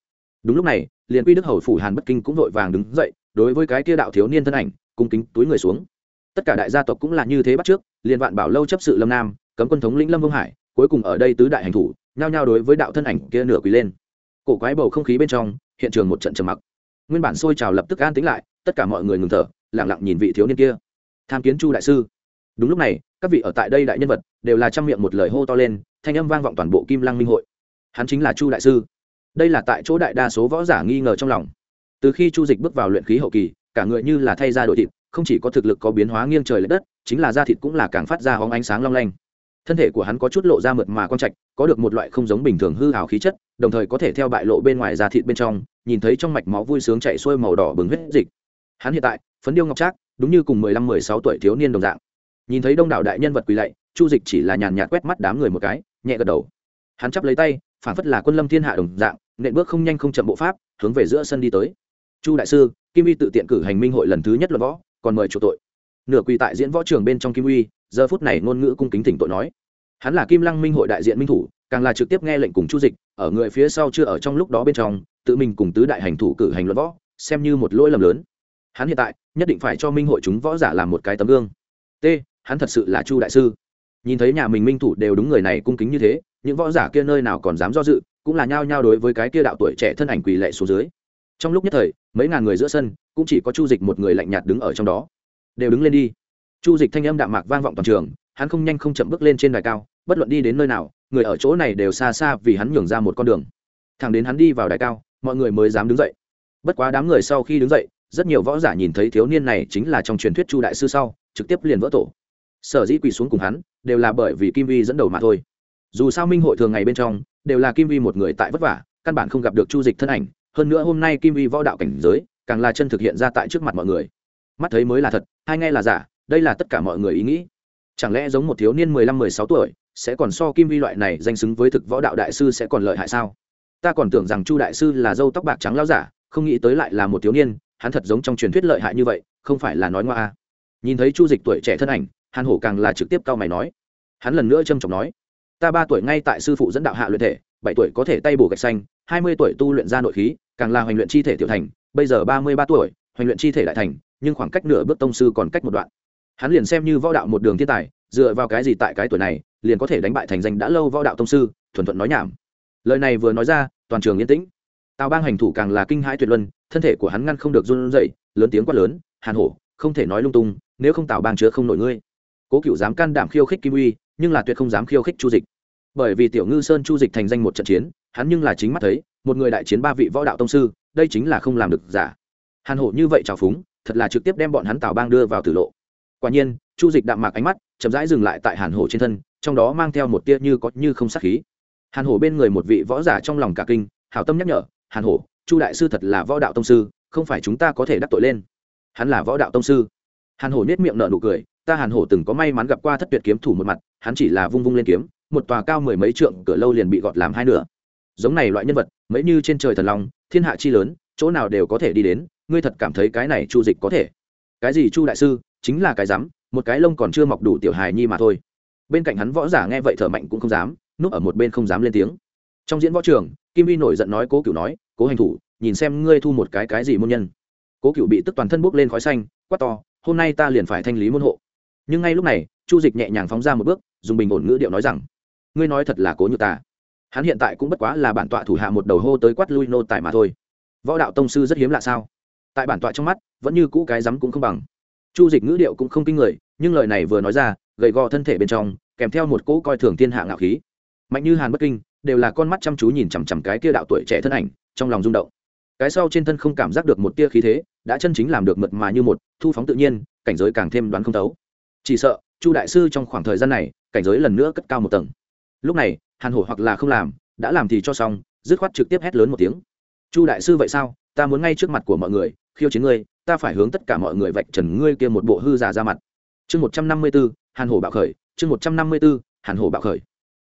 Đúng lúc này, liền quy đức hầu phủ hàn bất kinh cũng vội vàng đứng dậy, đối với cái kia đạo thiếu niên thân ảnh, cung kính túi người xuống. Tất cả đại gia tộc cũng là như thế bắt trước, liền vạn bảo lâu chấp sự lâm nam cấm quân thống lĩnh lâm vương hải, cuối cùng ở đây tứ đại hành thủ, nhao nhao đối với đạo thân ảnh kia nửa quỳ lên. Cổ quái bầu không khí bên trong, hiện trường một trận trầm mặc. Nguyên bản sôi trào lập tức an tính lại, tất cả mọi người ngừng thở, lặng lặng nhìn vị thiếu niên kia. Tham kiến chu đại sư. Đúng lúc này, các vị ở tại đây đại nhân vật, đều là trăm miệng một lời hô to lên, thanh âm vang vọng toàn bộ kim lăng minh hội. Hắn chính là chu đại sư. Đây là tại chỗ đại đa số võ giả nghi ngờ trong lòng. Từ khi chu dịch bước vào luyện khí hậu kỳ, cả người như là thay ra đội thịt, không chỉ có thực lực có biến hóa nghiêng trời l ệ đất, chính là da thịt cũng là càng phát ra hóng ánh sáng long lanh thân thể của hắn có chút lộ ra mượt mà con trạch, có được một loại không giống bình thường hư hào khí chất, đồng thời có thể theo bại lộ bên ngoài da thịt bên trong, nhìn thấy trong mạch máu vui sướng chạy xuôi màu đỏ bừng huyết dịch. Hắn hiện tại, phấn điêu ngọc trác, đúng như cùng mười lăm, mười sáu tuổi thiếu niên đồng dạng. Nhìn thấy đông đảo đại nhân vật quỳ lạy, chu dịch chỉ là nhàn nhạt quét mắt đám người một cái, nhẹ gật đầu. Hắn chắp lấy tay, phản phất là quân lâm thiên hạ đồng dạng, nện bước không nhanh không chậm bộ pháp, hướng về giữa sân đi tới. Chu đại sư, kim uy tự tiện cử hành minh hội lần thứ nhất luật võ, còn mời chủ tội. Nửa quỳ tại diễn võ trường bên trong kim uy giờ phút này ngôn ngữ cung kính thỉnh tội nói. Hắn là kim lăng minh hội đại diện minh thủ, càng là trực tiếp nghe lệnh cùng chu dịch, ở người phía sau chưa ở trong lúc đó bên trong, tự mình cùng tứ đại hành thủ cử hành luận võ, xem như một lỗi lầm lớn. Hắn hiện tại, nhất định phải cho minh hội chúng võ giả làm một cái tấm gương. T, hắn thật sự là chu đại sư. Nhìn thấy nhà mình minh thủ đều đúng người này cung kính như thế, những võ giả kia nơi nào còn dám do dự, cũng là nhao nhao đối với cái kia đạo tuổi trẻ thân ảnh quỳ lệ xuống dưới. Trong lúc nhất thời, mấy ngàn người giữa sân, cũng chỉ có chu dịch một người lạnh nhạt đứng ở trong đó. Đều đứng lên đi chu dịch thanh âm đạm mạc vang vọng toàn trường, hắn không nhanh không chậm bước lên trên đài cao, bất luận đi đến nơi nào, người ở chỗ này đều xa xa vì hắn nhường ra một con đường. Thẳng đến hắn đi vào đài cao, mọi người mới dám đứng dậy. Bất quá đám người sau khi đứng dậy, rất nhiều võ giả nhìn thấy thiếu niên này chính là trong truyền thuyết chu đại sư sau, trực tiếp liền vỡ tổ. Sở dĩ quỳ xuống cùng hắn, đều là bởi vì kim vi dẫn đầu mà thôi. Dù sao minh hội thường ngày bên trong, đều là kim vi một người tại vất vả, căn bản không gặp được chu dịch thân ảnh. Hơn nữa hôm nay kim vi võ đạo cảnh giới, càng là chân thực hiện ra tại trước mặt mọi người. Mắt thấy mới là thật, hai nghe là giả đây là tất cả mọi người ý nghĩ. Chẳng lẽ giống một thiếu niên mười lăm, mười sáu tuổi, sẽ còn so kim vi loại này danh xứng với thực võ đạo đại sư sẽ còn lợi hại sao? Ta còn tưởng rằng chu đại sư là dâu tóc bạc trắng lao giả, không nghĩ tới lại là một thiếu niên, hắn thật giống trong truyền thuyết lợi hại như vậy, không phải là nói ngoa à. nhìn thấy chu dịch tuổi trẻ thân ảnh, hàn hổ càng là trực tiếp cao mày nói. Hắn lần nữa trâm trọng nói, ta ba tuổi ngay tại sư phụ dẫn đạo hạ luyện thể, bảy tuổi có thể tay bổ gạch xanh, hai mươi tuổi tu luyện ra nội khí, càng là hoành luyện chi thể tiểu thành, bây giờ ba mươi ba tuổi, hoành luyện chi thể đại thành, nhưng khoảng cách nửa bước tông sư còn cách một đoạn hắn liền xem như võ đạo một đường thiên tài, dựa vào cái gì tại cái tuổi này, liền có thể đánh bại thành danh đã lâu võ đạo tông sư, thuần thuận nói nhảm. Lời này vừa nói ra, toàn trường yên tĩnh. Tào bang hành thủ càng là kinh hãi tuyệt luân, thân thể của hắn ngăn không được run rẩy, lớn tiếng quát lớn, hàn hổ, không thể nói lung tung, nếu không tào bang chứa không nổi ngươi. Cố cựu dám can đảm khiêu khích kim uy, nhưng là tuyệt không dám khiêu khích chu dịch. Bởi vì tiểu ngư sơn chu dịch thành danh một trận chiến, hắn nhưng là chính mắt thấy, một người đại chiến ba vị võ đạo tông sư, đây chính là không làm được giả. Hàn hổ như vậy trào phúng, thật là trực tiếp đem bọn hắn tào bang đưa vào tử lộ quả nhiên, chu dịch đạm mạc ánh mắt, chậm rãi dừng lại tại hàn hổ trên thân, trong đó mang theo một tia như có như không sát khí. Hàn hổ bên người một vị võ giả trong lòng cả kinh, hảo tâm nhắc nhở, hàn hổ, chu đại sư thật là võ đạo tông sư, không phải chúng ta có thể đắc tội lên. Hắn là võ đạo tông sư? Hàn hổ nết miệng nở nụ cười, ta hàn hổ từng có may mắn gặp qua thất tuyệt kiếm thủ một mặt, hắn chỉ là vung vung lên kiếm, một tòa cao mười mấy trượng, cửa lâu liền bị gọt làm hai nửa. Giống này loại nhân vật, mấy như trên trời thần long, thiên hạ chi lớn, chỗ nào đều có thể đi đến, ngươi thật cảm thấy cái này chu dịch có thể? Cái gì chu đại sư, chính là cái rắm một cái lông còn chưa mọc đủ tiểu hài nhi mà thôi. Bên cạnh hắn võ giả nghe vậy thở mạnh cũng không dám, núp ở một bên không dám lên tiếng. Trong diễn võ trường, kim vi nổi giận nói cố cựu nói, cố hành thủ, nhìn xem ngươi thu một cái cái gì môn nhân. Cố cựu bị tức toàn thân bốc lên khói xanh, quát to, hôm nay ta liền phải thanh lý môn hộ. Nhưng ngay lúc này, chu dịch nhẹ nhàng phóng ra một bước, dùng bình ổn ngữ điệu nói rằng, ngươi nói thật là cố nhược ta. Hắn hiện tại cũng bất quá là bản tọa thủ hạ một đầu hô tới quát lui nô tài mà thôi. Võ đạo tông sư rất hiếm lạ sao? Tại bản tọa trong mắt, vẫn như cũ cái rắm cũng không bằng. Chu dịch ngữ điệu cũng không kinh người, nhưng lời này vừa nói ra, gầy gò thân thể bên trong, kèm theo một cỗ coi thường thiên hạ ngạo khí. Mạnh như hàn bất kinh, đều là con mắt chăm chú nhìn chằm chằm cái kia đạo tuổi trẻ thân ảnh, trong lòng rung động. Cái sau trên thân không cảm giác được một tia khí thế, đã chân chính làm được mượt mà như một, thu phóng tự nhiên, cảnh giới càng thêm đoán không thấu. Chỉ sợ, chu đại sư trong khoảng thời gian này, cảnh giới lần nữa cất cao một tầng. Lúc này, hàn hổ hoặc là không làm, đã làm thì cho xong, dứt khoát trực tiếp hét lớn một tiếng. Chu đại sư vậy sao? Ta muốn ngay trước mặt của mọi người khiêu chiến ngươi, ta phải hướng tất cả mọi người vạch trần ngươi kia một bộ hư giả ra mặt. Chương một trăm năm mươi b ố hàn hổ bạo khởi, chương một trăm năm mươi b ố hàn hổ bạo khởi.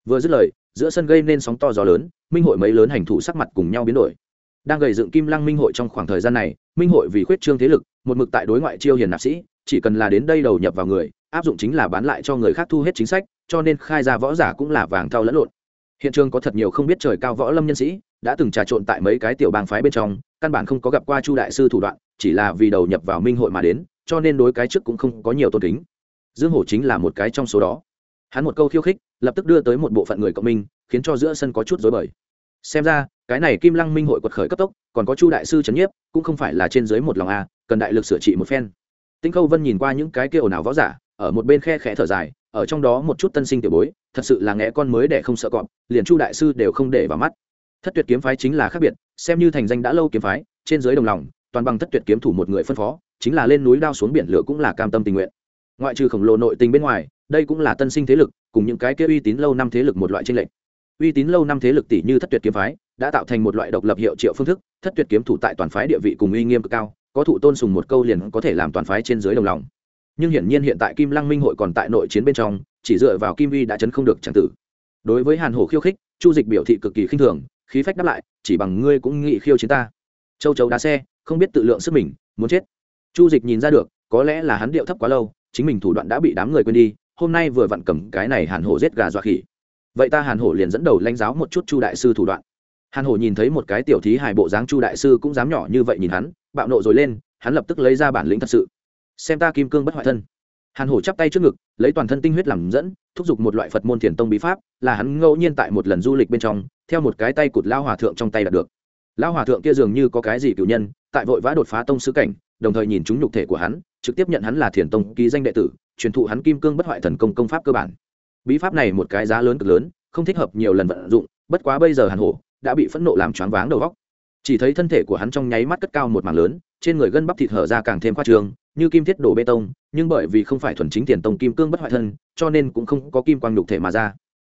Vừa dứt lời, giữa sân gây nên sóng to gió lớn, minh hội mấy lớn hành thủ sắc mặt cùng nhau biến đổi. Đang gầy dựng kim lăng minh hội trong khoảng thời gian này, minh hội vì khuyết trương thế lực, một mực tại đối ngoại chiêu hiền nạp sĩ, chỉ cần là đến đây đầu nhập vào người, áp dụng chính là bán lại cho người khác thu hết chính sách, cho nên khai ra võ giả cũng là vàng thau lẫn lộn. Hiện trường có thật nhiều không biết trời cao võ lâm nhân sĩ đã từng trà trộn tại mấy cái tiểu bang phái bên trong, căn bản không có gặp qua chu đại sư thủ đoạn, chỉ là vì đầu nhập vào minh hội mà đến, cho nên đối cái trước cũng không có nhiều tôn kính. Dương hổ chính là một cái trong số đó. Hắn một câu khiêu khích, lập tức đưa tới một bộ phận người cộng minh, khiến cho giữa sân có chút dối bời. Xem ra, cái này kim lăng minh hội quật khởi cấp tốc, còn có chu đại sư trấn nhiếp, cũng không phải là trên dưới một lòng a, cần đại lực sửa trị một phen. Tinh khâu vân nhìn qua những cái kia ồn ào võ giả, ở một bên khe khẽ thở dài, ở trong đó một chút tân sinh tiểu bối, thật sự là nghe con mới để không sợ cọp, liền chu đại sư đều không để vào mắt thất tuyệt kiếm phái chính là khác biệt, xem như thành danh đã lâu kiếm phái, trên dưới đồng lòng, toàn bằng thất tuyệt kiếm thủ một người phân phó, chính là lên núi đao xuống biển lửa cũng là cam tâm tình nguyện. Ngoại trừ khổng lồ nội tình bên ngoài, đây cũng là tân sinh thế lực, cùng những cái kia uy tín lâu năm thế lực một loại tranh lệch. Uy tín lâu năm thế lực tỷ như thất tuyệt kiếm phái, đã tạo thành một loại độc lập hiệu triệu phương thức, thất tuyệt kiếm thủ tại toàn phái địa vị cùng uy nghiêm cực cao, có thụ tôn sùng một câu liền có thể làm toàn phái trên dưới đồng lòng. Nhưng hiển nhiên hiện tại kim lăng minh hội còn tại nội chiến bên trong, chỉ dựa vào kim vi đã chấn không được chẳng tử. Đối với hàn hổ khiêu khích, chu dịch biểu thị cực kỳ khinh thường khí phách đáp lại, chỉ bằng ngươi cũng nghị khiêu chiến ta. Châu chấu đá xe, không biết tự lượng sức mình, muốn chết. Chu dịch nhìn ra được, có lẽ là hắn điệu thấp quá lâu, chính mình thủ đoạn đã bị đám người quên đi, hôm nay vừa vặn cầm cái này hàn hổ giết gà dọa khỉ. Vậy ta hàn hổ liền dẫn đầu lãnh giáo một chút chu đại sư thủ đoạn. Hàn hổ nhìn thấy một cái tiểu thí hài bộ dáng chu đại sư cũng dám nhỏ như vậy nhìn hắn, bạo nộ rồi lên, hắn lập tức lấy ra bản lĩnh thật sự. Xem ta kim cương bất hoại thân hàn hổ chắp tay trước ngực, lấy toàn thân tinh huyết làm dẫn, thúc giục một loại phật môn thiền tông bí pháp, là hắn ngẫu nhiên tại một lần du lịch bên trong, theo một cái tay cụt lao hòa thượng trong tay đạt được. Lao hòa thượng kia dường như có cái gì cựu nhân, tại vội vã đột phá tông sứ cảnh, đồng thời nhìn chúng nhục thể của hắn, trực tiếp nhận hắn là thiền tông ký danh đệ tử, truyền thụ hắn kim cương bất hoại thần công công pháp cơ bản. Bí pháp này một cái giá lớn cực lớn, không thích hợp nhiều lần vận dụng, bất quá bây giờ hàn hổ đã bị phẫn nộ làm choáng váng đầu góc chỉ thấy thân thể của hắn trong nháy mắt cất cao một mảng lớn, trên người gân bắp thịt hở ra càng thêm khoa trường như kim thiết đổ bê tông, nhưng bởi vì không phải thuần chính tiền tông kim cương bất hoại thân, cho nên cũng không có kim quang nhục thể mà ra.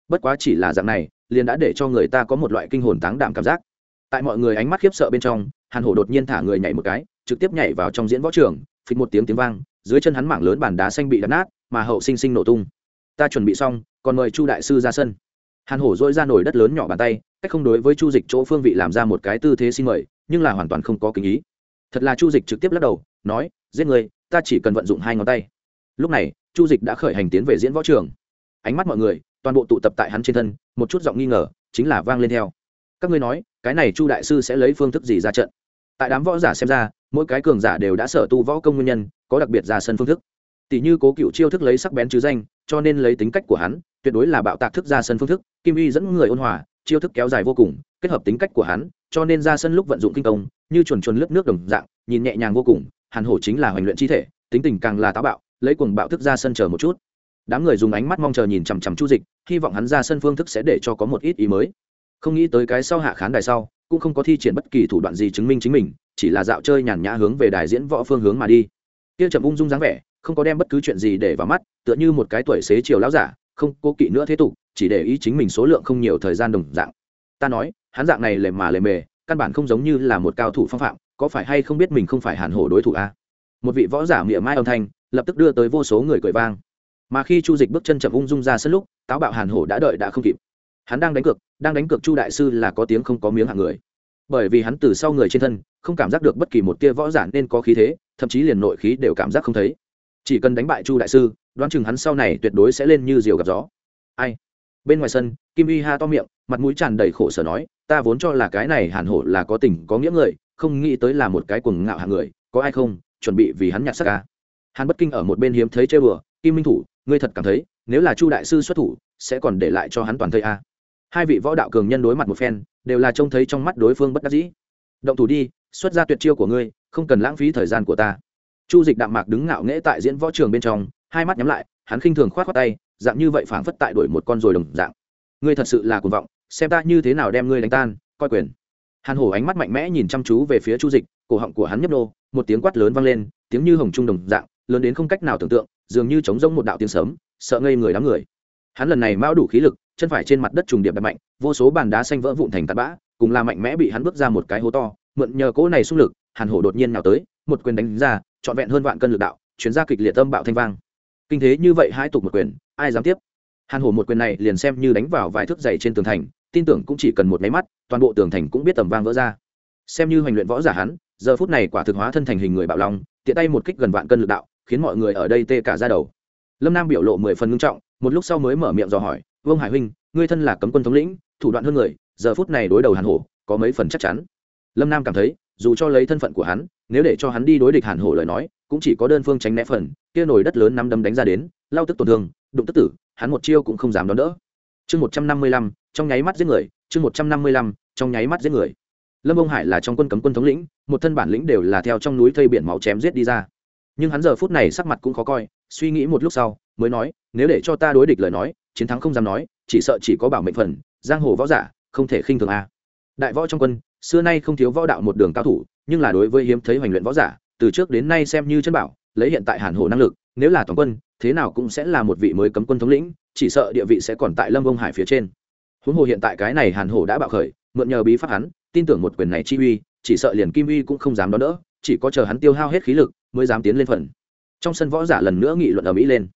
Bất quá chỉ là dạng này, liền đã để cho người ta có một loại kinh hồn táng đạm cảm giác. Tại mọi người ánh mắt khiếp sợ bên trong, hàn hổ đột nhiên thả người nhảy một cái, trực tiếp nhảy vào trong diễn võ trường, phịch một tiếng tiếng vang, dưới chân hắn mảng lớn bàn đá xanh bị đập nát, mà hậu sinh sinh nổ tung. Ta chuẩn bị xong, còn mời chu đại sư ra sân. Hàn hổ dỗi ra nổi đất lớn nhỏ bàn tay cách không đối với chu dịch chỗ phương vị làm ra một cái tư thế xin mời, nhưng là hoàn toàn không có kính ý. Thật là chu dịch trực tiếp lắc đầu, nói, giết người, ta chỉ cần vận dụng hai ngón tay. Lúc này, chu dịch đã khởi hành tiến về diễn võ trường. Ánh mắt mọi người, toàn bộ tụ tập tại hắn trên thân, một chút giọng nghi ngờ, chính là vang lên theo. Các ngươi nói, cái này chu đại sư sẽ lấy phương thức gì ra trận? Tại đám võ giả xem ra, mỗi cái cường giả đều đã sở tu võ công nguyên nhân, có đặc biệt ra sân phương thức. Tỷ như cố cựu chiêu thức lấy sắc bén chứ danh, cho nên lấy tính cách của hắn, tuyệt đối là bạo tạc thức ra sân phương thức, kim y dẫn người ôn hòa chiêu thức kéo dài vô cùng, kết hợp tính cách của hắn, cho nên ra sân lúc vận dụng kinh công, như chuồn chuồn lướt nước đồng dạng, nhìn nhẹ nhàng vô cùng, hàn hổ chính là hoành luyện chi thể, tính tình càng là táo bạo, lấy cuồng bạo thức ra sân chờ một chút. Đám người dùng ánh mắt mong chờ nhìn chằm chằm chu dịch, hy vọng hắn ra sân phương thức sẽ để cho có một ít ý mới. Không nghĩ tới cái sau hạ khán đài sau, cũng không có thi triển bất kỳ thủ đoạn gì chứng minh chính mình, chỉ là dạo chơi nhàn nhã hướng về đài diễn võ phương hướng mà đi. Kia trầm ung dung dáng vẻ, không có đem bất cứ chuyện gì để vào mắt, tựa như một cái tuổi xế chiều lão giả, không cố kỵ nữa thế tục chỉ để ý chính mình số lượng không nhiều thời gian đồng dạng. Ta nói, hắn dạng này lề mà lề mề, căn bản không giống như là một cao thủ phong phạm, có phải hay không biết mình không phải hàn hổ đối thủ a? À? một vị võ giả miệng mai âm thanh, lập tức đưa tới vô số người cười vang. Mà khi chu dịch bước chân chậm ung dung ra sân lúc, táo bạo hàn hổ đã đợi đã không kịp. Hắn đang đánh cược, đang đánh cược chu đại sư là có tiếng không có miếng hạng người. Bởi vì hắn từ sau người trên thân, không cảm giác được bất kỳ một tia võ giả nên có khí thế, thậm chí liền nội khí đều cảm giác không thấy. Chỉ cần đánh bại chu đại sư, đoán chừng hắn sau này tuyệt đối sẽ lên như diều gặp gió. Ai? Bên ngoài sân, kim uy ha to miệng, mặt mũi tràn đầy khổ sở nói, ta vốn cho là cái này hàn hổ là có tình, có nghĩa người, không nghĩ tới là một cái cuồng ngạo hạng người, có ai không? Chuẩn bị vì hắn nhặt sắc ca à? hàn bất kinh ở một bên hiếm thấy chơi bừa, kim minh thủ, ngươi thật cảm thấy, nếu là chu đại sư xuất thủ, sẽ còn để lại cho hắn toàn thây a hai vị võ đạo cường nhân đối mặt một phen, đều là trông thấy trong mắt đối phương bất đắc dĩ. Động thủ đi, xuất ra tuyệt chiêu của ngươi, không cần lãng phí thời gian của ta. Chu dịch đạm mạc đứng ngạo nghễ tại diễn võ trường bên trong, hai mắt nhắm lại hắn khinh thường khoát khoát tay, dạng như vậy phảng phất tại đuổi một con rồi đồng dạng. Ngươi thật sự là cuồng vọng, xem ta như thế nào đem ngươi đánh tan, coi quyền. Hàn hổ ánh mắt mạnh mẽ nhìn chăm chú về phía chu dịch, cổ họng của hắn nhấp nô, một tiếng quát lớn vang lên, tiếng như hồng trung đồng dạng, lớn đến không cách nào tưởng tượng, dường như chống rông một đạo tiếng sấm, sợ ngây người đám người. Hắn lần này mão đủ khí lực, chân phải trên mặt đất trùng điệp đập mạnh, vô số bàn đá xanh vỡ vụn thành tạt bã, cùng là mạnh mẽ bị hắn bước ra một cái hố to, mượn nhờ cỗ này xung lực, hàn hổ đột nhiên nào tới, một quyền đánh ra, trọn vẹn hơn vạn cân lực đạo chuyển ra kịch liệt tâm bạo thanh vang kinh thế như vậy hai tục một quyền, ai dám tiếp? Hàn hổ một quyền này liền xem như đánh vào vài thước dày trên tường thành, tin tưởng cũng chỉ cần một máy mắt, toàn bộ tường thành cũng biết tầm vang vỡ ra. Xem như hoành luyện võ giả hắn, giờ phút này quả thực hóa thân thành hình người bạo long, tiện tay một kích gần vạn cân lực đạo, khiến mọi người ở đây tê cả ra đầu. Lâm nam biểu lộ mười phần ngưng trọng, một lúc sau mới mở miệng dò hỏi, vương hải huynh, ngươi thân là cấm quân thống lĩnh, thủ đoạn hơn người, giờ phút này đối đầu hàn hổ, có mấy phần chắc chắn? Lâm nam cảm thấy, dù cho lấy thân phận của hắn nếu để cho hắn đi đối địch hàn hổ lời nói, cũng chỉ có đơn phương tránh né phần, kia nổi đất lớn nắm đấm đánh ra đến lao tức tổn thương, đụng tức tử, hắn một chiêu cũng không dám đón đỡ. Chương một trăm năm mươi lăm, trong nháy mắt giết người, chương một trăm năm mươi lăm, trong nháy mắt giết người. Lâm ông hải là trong quân cấm quân thống lĩnh, một thân bản lĩnh đều là theo trong núi thây biển máu chém giết đi ra. Nhưng hắn giờ phút này sắc mặt cũng khó coi, suy nghĩ một lúc sau, mới nói, nếu để cho ta đối địch lời nói, chiến thắng không dám nói, chỉ sợ chỉ có bảo mệnh phần, giang hồ võ giả, không thể khinh thường a. Đại võ trong quân xưa nay không thiếu võ đạo một đường cao thủ, nhưng là đối với hiếm thấy hoành luyện võ giả, từ trước đến nay xem như chân bảo, lấy hiện tại hàn hồ năng lực, nếu là toàn quân, thế nào cũng sẽ là một vị mới cấm quân thống lĩnh, chỉ sợ địa vị sẽ còn tại lâm ông hải phía trên. Huống hồ hiện tại cái này hàn hổ đã bạo khởi, mượn nhờ bí pháp hắn, tin tưởng một quyền này chi uy, chỉ sợ liền kim uy cũng không dám đón đỡ, chỉ có chờ hắn tiêu hao hết khí lực mới dám tiến lên phần. Trong sân võ giả lần nữa nghị luận ở mỹ lên.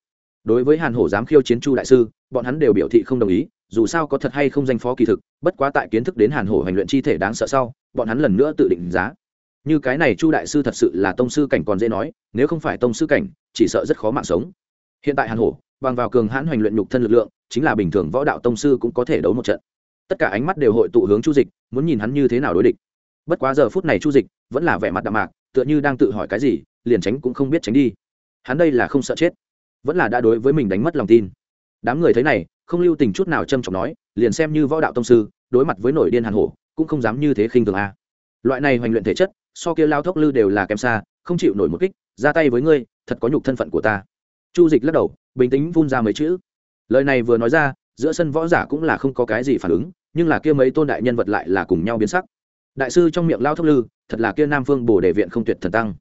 Đối với hàn hổ dám khiêu chiến chu đại sư, bọn hắn đều biểu thị không đồng ý dù sao có thật hay không danh phó kỳ thực, bất quá tại kiến thức đến hàn hổ hành luyện chi thể đáng sợ sau, bọn hắn lần nữa tự định giá. Như cái này chu đại sư thật sự là tông sư cảnh còn dễ nói, nếu không phải tông sư cảnh, chỉ sợ rất khó mạng sống. Hiện tại hàn hổ, bằng vào cường hãn hoành luyện nhục thân lực lượng, chính là bình thường võ đạo tông sư cũng có thể đấu một trận. Tất cả ánh mắt đều hội tụ hướng chu dịch, muốn nhìn hắn như thế nào đối địch. Bất quá giờ phút này chu dịch vẫn là vẻ mặt đạm mạc, tựa như đang tự hỏi cái gì, liền tránh cũng không biết tránh đi. Hắn đây là không sợ chết, vẫn là đã đối với mình đánh mất lòng tin. Đám người thấy này không lưu tình chút nào trâm trọng nói, liền xem như võ đạo tông sư, đối mặt với nổi điên hàn hổ, cũng không dám như thế khinh thường a. Loại này hoành luyện thể chất, so kia lao thốc lư đều là kém xa, không chịu nổi một kích, ra tay với ngươi, thật có nhục thân phận của ta. Chu dịch lắc đầu, bình tĩnh phun ra mấy chữ. Lời này vừa nói ra, giữa sân võ giả cũng là không có cái gì phản ứng, nhưng là kia mấy tôn đại nhân vật lại là cùng nhau biến sắc. Đại sư trong miệng lao thốc lư, thật là kia nam phương bồ đề viện không tuyệt thần tăng.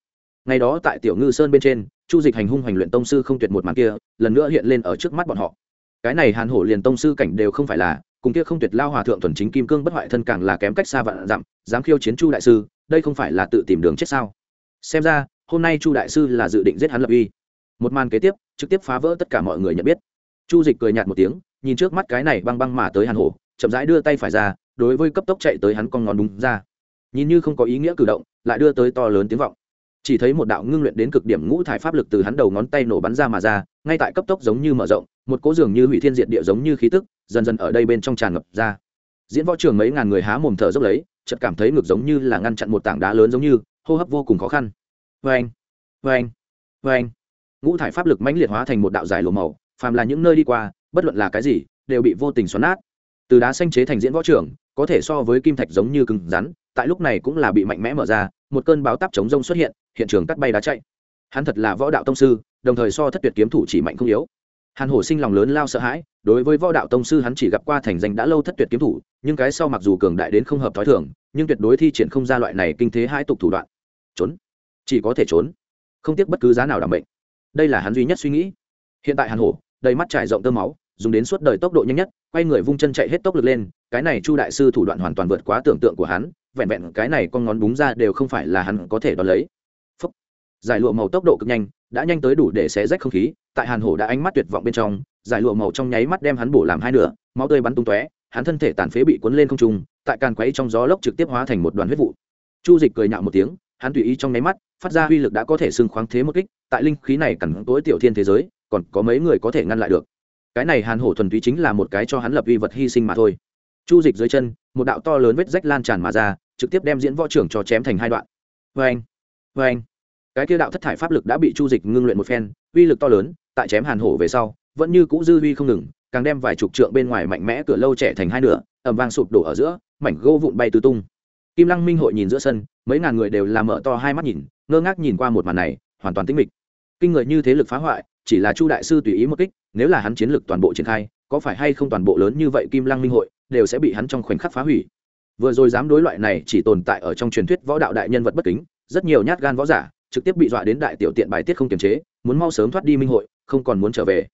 Ngày đó tại tiểu ngư sơn bên trên, chu dịch hành hung hoành luyện tông sư không tuyệt một màn kia, lần nữa hiện lên ở trước mắt bọn họ cái này hàn hổ liền tông sư cảnh đều không phải là, cùng kia không tuyệt lao hòa thượng thuần chính kim cương bất hoại thân càng là kém cách xa vạn dặm, dám khiêu chiến chu đại sư, đây không phải là tự tìm đường chết sao? Xem ra, hôm nay chu đại sư là dự định giết hắn lập uy. Một màn kế tiếp, trực tiếp phá vỡ tất cả mọi người nhận biết. Chu dịch cười nhạt một tiếng, nhìn trước mắt cái này băng băng mà tới hàn hổ, chậm rãi đưa tay phải ra, đối với cấp tốc chạy tới hắn con ngón đúng ra. Nhìn như không có ý nghĩa cử động, lại đưa tới to lớn tiếng vọng. Chỉ thấy một đạo ngưng luyện đến cực điểm ngũ thải pháp lực từ hắn đầu ngón tay nổ bắn ra mà ra ngay tại cấp tốc giống như mở rộng, một cỗ dường như hủy thiên diệt địa giống như khí tức, dần dần ở đây bên trong tràn ngập ra. Diễn võ trường mấy ngàn người há mồm thở dốc lấy, chợt cảm thấy ngực giống như là ngăn chặn một tảng đá lớn giống như, hô hấp vô cùng khó khăn. Vê anh vê anh vê anh ngũ thải pháp lực mãnh liệt hóa thành một đạo dài lồ màu, phàm là những nơi đi qua, bất luận là cái gì, đều bị vô tình xoắn nát. Từ đá xanh chế thành diễn võ trưởng có thể so với kim thạch giống như cứng rắn, tại lúc này cũng là bị mạnh mẽ mở ra, một cơn báo táp chống rông xuất hiện hiện trường cắt bay đá chạy hắn thật là võ đạo tông sư, đồng thời so thất tuyệt kiếm thủ chỉ mạnh không yếu. Hàn hổ sinh lòng lớn lao sợ hãi, đối với võ đạo tông sư hắn chỉ gặp qua thành danh đã lâu thất tuyệt kiếm thủ, nhưng cái sau mặc dù cường đại đến không hợp t h ó i thường, nhưng tuyệt đối thi triển không ra loại này kinh thế hai tục thủ đoạn. Trốn. Chỉ có thể trốn. Không tiếc bất cứ giá nào đảm bệnh đây là hắn duy nhất suy nghĩ. Hiện tại hàn hổ, đầy mắt trải rộng tơ máu, dùng đến suốt đời tốc độ nhanh nhất, quay người vung chân chạy hết tốc lực lên, cái này chu đại sư thủ đoạn hoàn toàn vượt quá tưởng tượng của hắn, vẹn vẹn cái này con ngón búng ra đều không phải là hắn có thể đón lấy giải lụa màu tốc độ cực nhanh, đã nhanh tới đủ để xé rách không khí, tại hàn hổ đã ánh mắt tuyệt vọng bên trong, giải lụa màu trong nháy mắt đem hắn bổ làm hai nửa, máu tươi bắn tung tóe, hắn thân thể tàn phế bị cuốn lên không trung, tại càn quấy trong gió lốc trực tiếp hóa thành một đoàn huyết vụ. Chu dịch cười nhạo một tiếng, hắn tùy ý trong nháy mắt, phát ra uy lực đã có thể xưng khoáng thế một kích, tại linh khí này cẩn tối tiểu thiên thế giới, còn có mấy người có thể ngăn lại được. Cái này hàn hổ thuần túy chính là một cái cho hắn lập uy vật hy sinh mà thôi. Chu dịch dưới chân, một đạo to lớn vết rách lan tràn mà ra, trực tiếp đem diễn võ trưởng cho chém thành hai đoạn. Vê anh vê anh cái kia đạo thất thải pháp lực đã bị chu dịch ngưng luyện một phen, uy lực to lớn, tại chém hàn hổ về sau, vẫn như cũ dư uy không ngừng, càng đem vài chục trượng bên ngoài mạnh mẽ cửa lâu trẻ thành hai nửa ẩm vang sụp đổ ở giữa, mảnh gỗ vụn bay tứ tung. Kim lăng minh hội nhìn giữa sân, mấy ngàn người đều làm mở to hai mắt nhìn, ngơ ngác nhìn qua một màn này, hoàn toàn tĩnh mịch. Kinh người như thế lực phá hoại, chỉ là chu đại sư tùy ý một kích, nếu là hắn chiến lực toàn bộ triển khai, có phải hay không toàn bộ lớn như vậy kim lăng minh hội, đều sẽ bị hắn trong khoảnh khắc phá hủy. Vừa rồi dám đối loại này chỉ tồn tại ở trong truyền thuyết võ đạo đại nhân vật bất kính, rất nhiều nhát gan võ giả trực tiếp bị dọa đến đại tiểu tiện bài tiết không kiềm chế, muốn mau sớm thoát đi minh hội, không còn muốn trở về.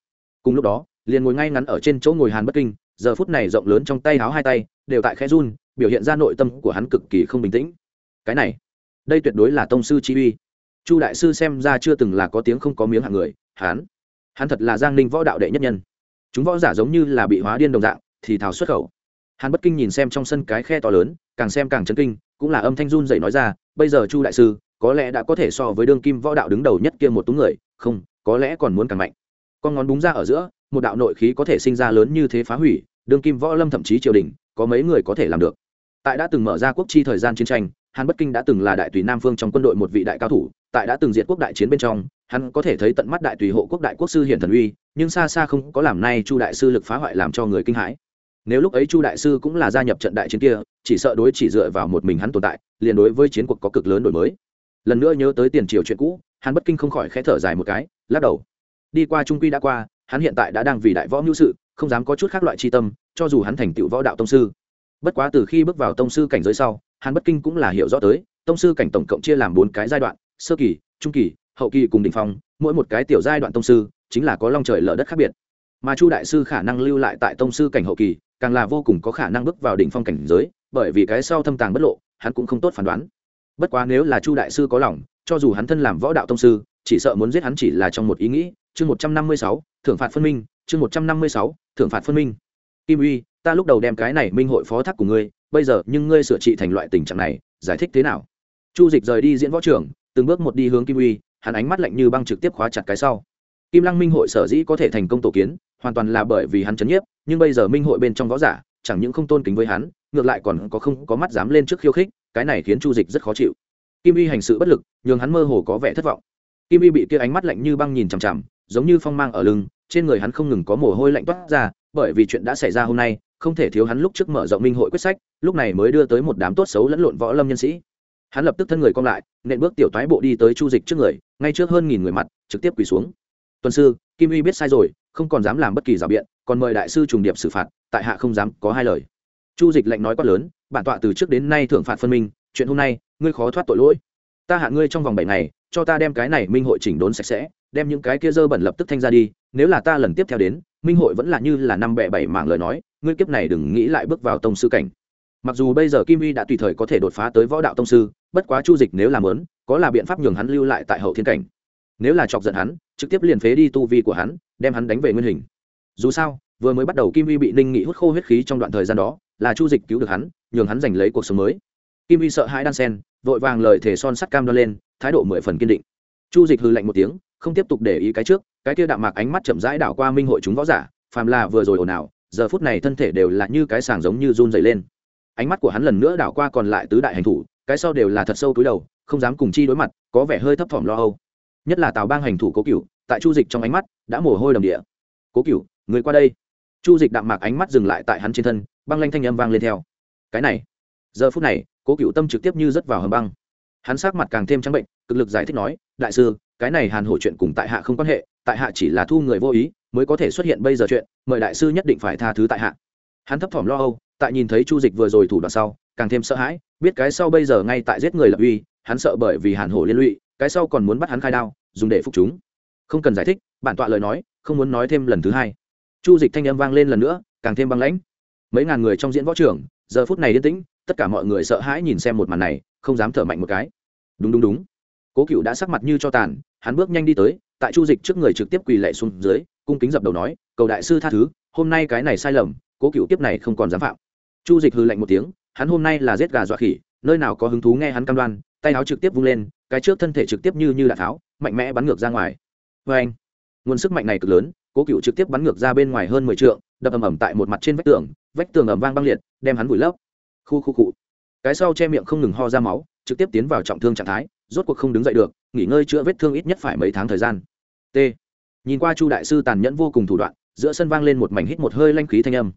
Cùng lúc đó, liền ngồi ngay ngắn ở trên chỗ ngồi hàn bất kinh, giờ phút này rộng lớn trong tay háo hai tay, đều tại khẽ run, biểu hiện ra nội tâm của hắn cực kỳ không bình tĩnh. Cái này, đây tuyệt đối là tông sư chi uy. Chu đại sư xem ra chưa từng là có tiếng không có miếng hạng người, hắn hắn thật là giang ninh võ đạo đệ nhất nhân. Chúng võ giả giống như là bị hóa điên đồng dạng, thì thào xuất khẩu. Hắn bất kinh nhìn xem trong sân cái khe to lớn, càng xem càng chấn kinh, cũng là âm thanh run dậy nói ra, bây giờ chu đại sư có lẽ đã có thể so với đương kim võ đạo đứng đầu nhất kia một túng người, không, có lẽ còn muốn càng mạnh. Con ngón búng ra ở giữa, một đạo nội khí có thể sinh ra lớn như thế phá hủy, đương kim võ lâm thậm chí triều đình, có mấy người có thể làm được. Tại đã từng mở ra quốc chi thời gian chiến tranh hắn bất kinh đã từng là đại tùy nam phương trong quân đội một vị đại cao thủ, tại đã từng diệt quốc đại chiến bên trong, hắn có thể thấy tận mắt đại tùy hộ quốc đại quốc sư hiển thần uy, nhưng xa xa không có làm nay chu đại sư lực phá hoại làm cho người kinh hãi. Nếu lúc ấy chu đại sư cũng là gia nhập trận đại chiến kia, chỉ sợ đối chỉ dựa vào một mình hắn tồn tại, liền đối với chiến cuộc có cực lớn đổi mới lần nữa nhớ tới tiền triều chuyện cũ, hắn bất kinh không khỏi khẽ thở dài một cái, lắc đầu. Đi qua trung quy đã qua, hắn hiện tại đã đang vì đại võ mưu sự, không dám có chút khác loại tri tâm, cho dù hắn thành tựu võ đạo tông sư. Bất quá từ khi bước vào tông sư cảnh giới sau, hắn bất kinh cũng là hiểu rõ tới, tông sư cảnh tổng cộng chia làm bốn cái giai đoạn, sơ kỳ, trung kỳ, hậu kỳ cùng đ ỉ n h phong, mỗi một cái tiểu giai đoạn tông sư, chính là có long trời lở đất khác biệt. Mà chu đại sư khả năng lưu lại tại tông sư cảnh hậu kỳ, càng là vô cùng có khả năng bước vào đỉnh phong cảnh giới, bởi vì cái sau thâm tàng bất lộ, hắn cũng không tốt phán đoán bất quá nếu là chu đại sư có lòng, cho dù hắn thân làm võ đạo tông sư, chỉ sợ muốn giết hắn chỉ là trong một ý nghĩ. Chương một trăm năm mươi sáu, thưởng phạt phân minh. Chương một trăm năm mươi sáu, thưởng phạt phân minh. Kim uy, ta lúc đầu đem cái này minh hội phó thác của ngươi, bây giờ nhưng ngươi sửa trị thành loại tình trạng này, giải thích thế nào? Chu dịch rời đi diễn võ trưởng từng bước một đi hướng kim uy, hắn ánh mắt lạnh như băng trực tiếp khóa chặt cái sau. Kim lăng minh hội sở dĩ có thể thành công tổ kiến, hoàn toàn là bởi vì hắn chấn nhiếp, nhưng bây giờ minh hội bên trong võ giả, chẳng những không tôn kính với hắn, ngược lại còn có không có mắt dám lên trước khiêu khích cái này khiến chu dịch rất khó chịu. Kim Y hành sự bất lực, nhường hắn mơ hồ có vẻ thất vọng. Kim Y bị kia ánh mắt lạnh như băng nhìn chằm chằm, giống như phong mang ở lưng, trên người hắn không ngừng có mồ hôi lạnh toát ra, bởi vì chuyện đã xảy ra hôm nay, không thể thiếu hắn lúc trước mở rộng minh hội quyết sách, lúc này mới đưa tới một đám tốt xấu lẫn lộn võ lâm nhân sĩ. Hắn lập tức thân người cong lại, nện bước tiểu toái bộ đi tới chu dịch trước người, ngay trước hơn nghìn người mặt, trực tiếp quỳ xuống. Tuần sư, kim Y biết sai rồi, không còn dám làm bất kỳ rào biện, còn mời đại sư trùng điệp xử phạt, tại hạ không dám có hai lời chu dịch lệnh nói quát lớn, bản tọa từ trước đến nay thưởng phạt phân minh, chuyện hôm nay, ngươi khó thoát tội lỗi. Ta hạ ngươi trong vòng bảy ngày, cho ta đem cái này minh hội chỉnh đốn sạch sẽ, đem những cái kia dơ bẩn lập tức thanh ra đi, nếu là ta lần tiếp theo đến, minh hội vẫn là như là năm bẹ bảy mảng lời nói, ngươi kiếp này đừng nghĩ lại bước vào tông sư cảnh. Mặc dù bây giờ kim uy đã tùy thời có thể đột phá tới võ đạo tông sư, bất quá chu dịch nếu làm lớn có là biện pháp nhường hắn lưu lại tại hậu thiên cảnh. Nếu là chọc giận hắn, trực tiếp liền phế đi tu vi của hắn, đem hắn đánh về nguyên hình. Dù sao, vừa mới bắt đầu kim uy bị ninh nghị hút khô huyết khí trong đoạn thời gian đó là chu dịch cứu được hắn, nhường hắn giành lấy cuộc sống mới. Kim Vi sợ hãi đan sen, vội vàng lời thể son sắt cam đoan lên, thái độ mười phần kiên định. Chu dịch hư lạnh một tiếng, không tiếp tục để ý cái trước, cái kia đạm mạc ánh mắt chậm rãi đảo qua minh hội chúng võ giả, phàm là vừa rồi ồn ào, giờ phút này thân thể đều là như cái sàng giống như run dày lên. Ánh mắt của hắn lần nữa đảo qua còn lại tứ đại hành thủ, cái sau đều là thật sâu túi đầu, không dám cùng chi đối mặt, có vẻ hơi thấp thỏm lo âu. Nhất là tào bang hành thủ cố cựu tại chu dịch trong ánh mắt, đã mồ hôi đầm địa. Cố cựu người qua đây. Chu dịch đạm mạc ánh mắt dừng lại tại hắn trên thân băng lanh thanh âm vang lên theo. Cái này, giờ phút này, cố cựu tâm trực tiếp như rớt vào hầm băng. Hắn sát mặt càng thêm trắng bệnh, cực lực giải thích nói, đại sư, cái này hàn hổ chuyện cùng tại hạ không quan hệ, tại hạ chỉ là thu người vô ý, mới có thể xuất hiện bây giờ chuyện, mời đại sư nhất định phải tha thứ tại hạ. Hắn thấp thỏm lo âu, tại nhìn thấy chu dịch vừa rồi thủ đoạn sau, càng thêm sợ hãi, biết cái sau bây giờ ngay tại giết người lập uy, hắn sợ bởi vì hàn hổ liên lụy, cái sau còn muốn bắt hắn khai đao, dùng để phục chúng. Không cần giải thích, bản tọa lời nói, không muốn nói thêm lần thứ hai. Chu dịch thanh âm vang lên lần nữa, càng thêm băng lãnh mấy ngàn người trong diễn võ trường, giờ phút này yên tĩnh tất cả mọi người sợ hãi nhìn xem một màn này không dám thở mạnh một cái. Đúng đúng đúng. Cố cựu đã sắc mặt như cho tàn hắn bước nhanh đi tới tại chu dịch trước người trực tiếp quỳ lệ xuống dưới cung kính dập đầu nói cầu đại sư tha thứ hôm nay cái này sai lầm cố cựu tiếp này không còn dám phạm. Chu dịch hư lạnh một tiếng hắn hôm nay là giết gà dọa khỉ nơi nào có hứng thú nghe hắn cam đoan tay áo trực tiếp vung lên cái trước thân thể trực tiếp như như đạn tháo mạnh mẽ bắn ngược ra ngoài. Vê anh nguồn sức mạnh này cực lớn cố cựu trực tiếp bắn ngược ra bên ngoài hơn mười t đập ầm ầm tại một mặt trên vách tường vách tường ầm vang băng liệt, đem hắn vùi lấp. Khu khu cụ cái sau che miệng không ngừng ho ra máu, trực tiếp tiến vào trọng thương trạng thái, rốt cuộc không đứng dậy được, nghỉ ngơi chữa vết thương ít nhất phải mấy tháng thời gian. T. Nhìn qua chu đại sư tàn nhẫn vô cùng thủ đoạn, giữa sân vang lên một mảnh hít một hơi lanh khí thanh âm.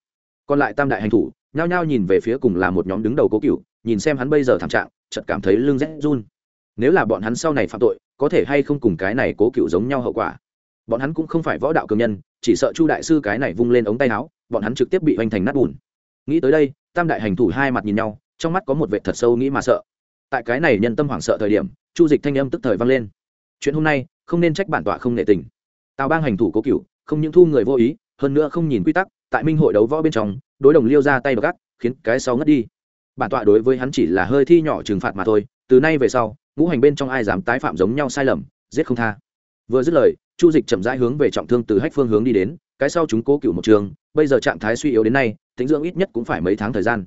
Còn lại tam đại hành thủ, nhao nhao nhìn về phía cùng là một nhóm đứng đầu cố cựu nhìn xem hắn bây giờ thảm trạng, chợt cảm thấy lưng rét run. Nếu là bọn hắn sau này phạm tội, có thể hay không cùng cái này cố cựu giống nhau hậu quả? Bọn hắn cũng không phải võ đạo cường nhân, chỉ sợ chu đại sư cái này vung lên ống tay áo, bọn hắn trực tiếp bị hoành thành nát bùn. Nghĩ tới đây, tam đại hành thủ hai mặt nhìn nhau, trong mắt có một vệ thật sâu nghĩ mà sợ. Tại cái này nhân tâm hoảng sợ thời điểm, chu dịch thanh âm tức thời vang lên. Chuyện hôm nay, không nên trách bản tọa không nệ tình. Tào bang hành thủ cố cựu không những thu người vô ý, hơn nữa không nhìn quy tắc, tại minh hội đấu võ bên trong, đối đồng liêu ra tay gắt khiến cái sau ngất đi. Bản tọa đối với hắn chỉ là hơi thi nhỏ trừng phạt mà thôi, từ nay về sau, ngũ hành bên trong ai dám tái phạm giống nhau sai lầm, giết không tha. Vừa dứt lời chu dịch chậm rãi hướng về trọng thương từ hách phương hướng đi đến, cái sau chúng cố cựu một trường, bây giờ trạng thái suy yếu đến nay tính dưỡng ít nhất cũng phải mấy tháng thời gian.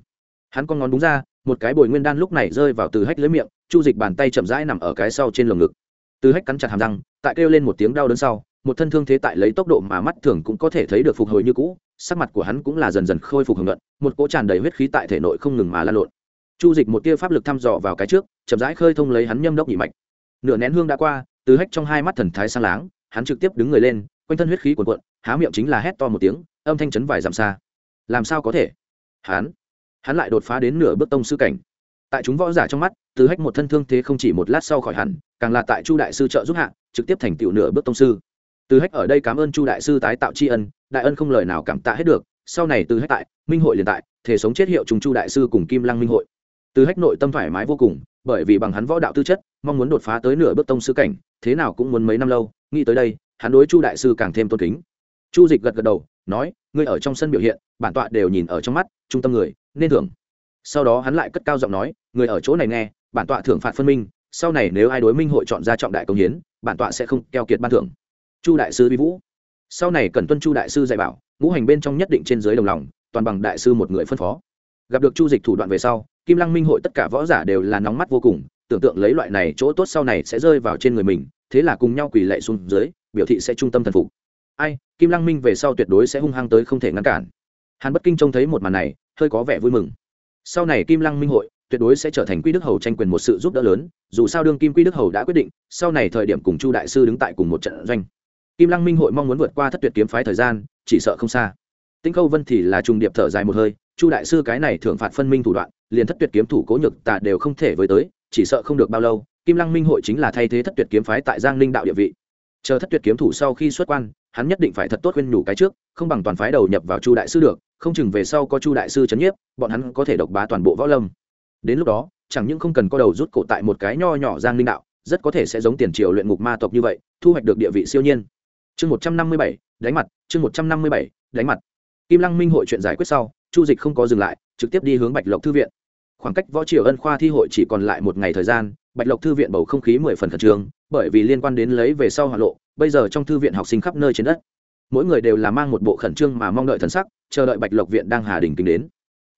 Hắn con ngón đúng ra, một cái bồi nguyên đan lúc này rơi vào từ hách lưỡi miệng, chu dịch bàn tay chậm rãi nằm ở cái sau trên lồng ngực. Từ hách cắn chặt hàm răng, tại kêu lên một tiếng đau đớn sau, một thân thương thế tại lấy tốc độ mà mắt thường cũng có thể thấy được phục hồi như cũ, sắc mặt của hắn cũng là dần dần khôi phục hưởng luận, một cỗ tràn đầy huyết khí tại thể nội không ngừng mà lan lộn. Chu dịch một tia pháp lực thăm dò vào cái trước, chậm rãi khơi thông lấy hắn nhâm đốc nhị mạch. Nửa nén hương đã qua, từ hách trong hai mắt thần thái sang láng hắn trực tiếp đứng người lên, quanh thân huyết khí cuồn cuộn, há miệng chính là hét to một tiếng, âm thanh chấn vài dặm xa. Làm sao có thể? Hắn hắn lại đột phá đến nửa bước tông sư cảnh. Tại chúng võ giả trong mắt, từ hách một thân thương thế không chỉ một lát sau khỏi hẳn, càng là tại chu đại sư trợ giúp hạ, trực tiếp thành tựu nửa bước tông sư. Từ hách ở đây cảm ơn chu đại sư tái tạo tri ân, đại ân không lời nào cảm tạ hết được, sau này từ hách tại, minh hội liền tại, thể sống chết hiệu chúng chu đại sư cùng kim lăng minh hội. Từ hách nội tâm thoải mái vô cùng bởi vì bằng hắn võ đạo tư chất, mong muốn đột phá tới nửa bước tông sư cảnh, thế nào cũng muốn mấy năm lâu, nghĩ tới đây, hắn đối chu đại sư càng thêm tôn kính. Chu dịch gật gật đầu, nói, ngươi ở trong sân biểu hiện, bản tọa đều nhìn ở trong mắt, trung tâm người, nên thưởng. Sau đó hắn lại cất cao giọng nói người ở chỗ này nghe, bản tọa thưởng phạt phân minh, sau này nếu ai đối minh hội chọn ra trọng đại công hiến, bản tọa sẽ không keo kiệt ban thưởng. Chu đại sư vi vũ. Sau này cần tuân chu đại sư dạy bảo, ngũ hành bên trong nhất định trên dưới đồng lòng, toàn bằng đại sư một người phân phó. Gặp được chu dịch thủ đoạn về sau kim lăng minh hội tất cả võ giả đều là nóng mắt vô cùng, tưởng tượng lấy loại này chỗ tốt sau này sẽ rơi vào trên người mình, thế là cùng nhau quỳ lệ xuống dưới, biểu thị sẽ trung tâm thần phục. Ai, kim lăng minh về sau tuyệt đối sẽ hung hăng tới không thể ngăn cản. Hàn bất kinh trông thấy một màn này, hơi có vẻ vui mừng. Sau này kim lăng minh hội tuyệt đối sẽ trở thành quy đức hầu tranh quyền một sự giúp đỡ lớn, dù sao đương kim quy đức hầu đã quyết định, sau này thời điểm cùng chu đại sư đứng tại cùng một trận doanh. Kim lăng minh hội mong muốn vượt qua thất tuyệt kiếm phái thời gian, chỉ sợ không xa. Tinh khâu vân thì là trùng điệp thở dài một hơi chu đại sư cái này thưởng phạt phân minh thủ đoạn, liền thất tuyệt kiếm thủ cố nhược tà đều không thể với tới, chỉ sợ không được bao lâu, kim lăng minh hội chính là thay thế thất tuyệt kiếm phái tại giang linh đạo địa vị. Chờ thất tuyệt kiếm thủ sau khi xuất quan, hắn nhất định phải thật tốt khuyên nhủ cái trước, không bằng toàn phái đầu nhập vào chu đại sư được, không chừng về sau có chu đại sư c h ấ n nhiếp, bọn hắn có thể độc bá toàn bộ võ lâm. Đến lúc đó, chẳng những không cần có đầu rút cổ tại một cái nho nhỏ giang linh đạo, rất có thể sẽ giống tiền triều luyện ngục ma tộc như vậy, thu hoạch được địa vị siêu nhiên. Chương một trăm năm mươi bảy, đánh mặt, chương một trăm năm mươi bảy, đánh mặt. Kim lăng minh hội chuyện giải quyết sau chu dịch không có dừng lại, trực tiếp đi hướng bạch lộc thư viện. Khoảng cách võ triều ân khoa thi hội chỉ còn lại một ngày thời gian, bạch lộc thư viện bầu không khí mười phần khẩn trương, bởi vì liên quan đến lấy về sau hạ lộ, bây giờ trong thư viện học sinh khắp nơi trên đất. Mỗi người đều là mang một bộ khẩn trương mà mong đợi thần sắc, chờ đợi bạch lộc viện đang hà đình tính đến.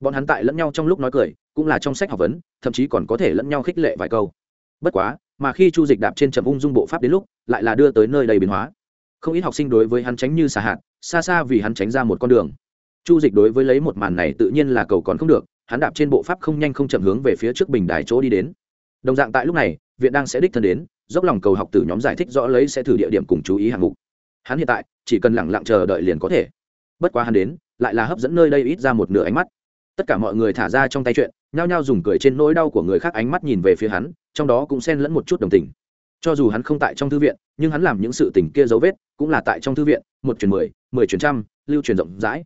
Bọn hắn tại lẫn nhau trong lúc nói cười, cũng là trong sách học vấn, thậm chí còn có thể lẫn nhau khích lệ vài câu. Bất quá, mà khi chu dịch đạp trên trầm ung dung bộ pháp đến lúc, lại là đưa tới nơi đầy biến hóa. Không ít học sinh đối với hắn tránh như xà hạt, xa xa vì hắn tránh ra một con đường chu dịch đối với lấy một màn này tự nhiên là cầu còn không được, hắn đạp trên bộ pháp không nhanh không chậm hướng về phía trước bình đài chỗ đi đến. Đồng dạng tại lúc này viện đang sẽ đích thân đến, dốc lòng cầu học từ nhóm giải thích rõ lấy sẽ thử địa điểm cùng chú ý hạng mục. Hắn hiện tại, chỉ cần lẳng lặng chờ đợi liền có thể. Bất quá hắn đến, lại là hấp dẫn nơi đây ít ra một nửa ánh mắt. Tất cả mọi người thả ra trong tay chuyện, nhao nhao dùng cười trên nỗi đau của người khác ánh mắt nhìn về phía hắn, trong đó cũng xen lẫn một chút đồng tình. Cho dù hắn không tại trong thư viện, nhưng hắn làm những sự tình kia dấu vết, cũng là tại trong thư viện, một truyền mười mười truyền trăm, lưu truyền rộng rãi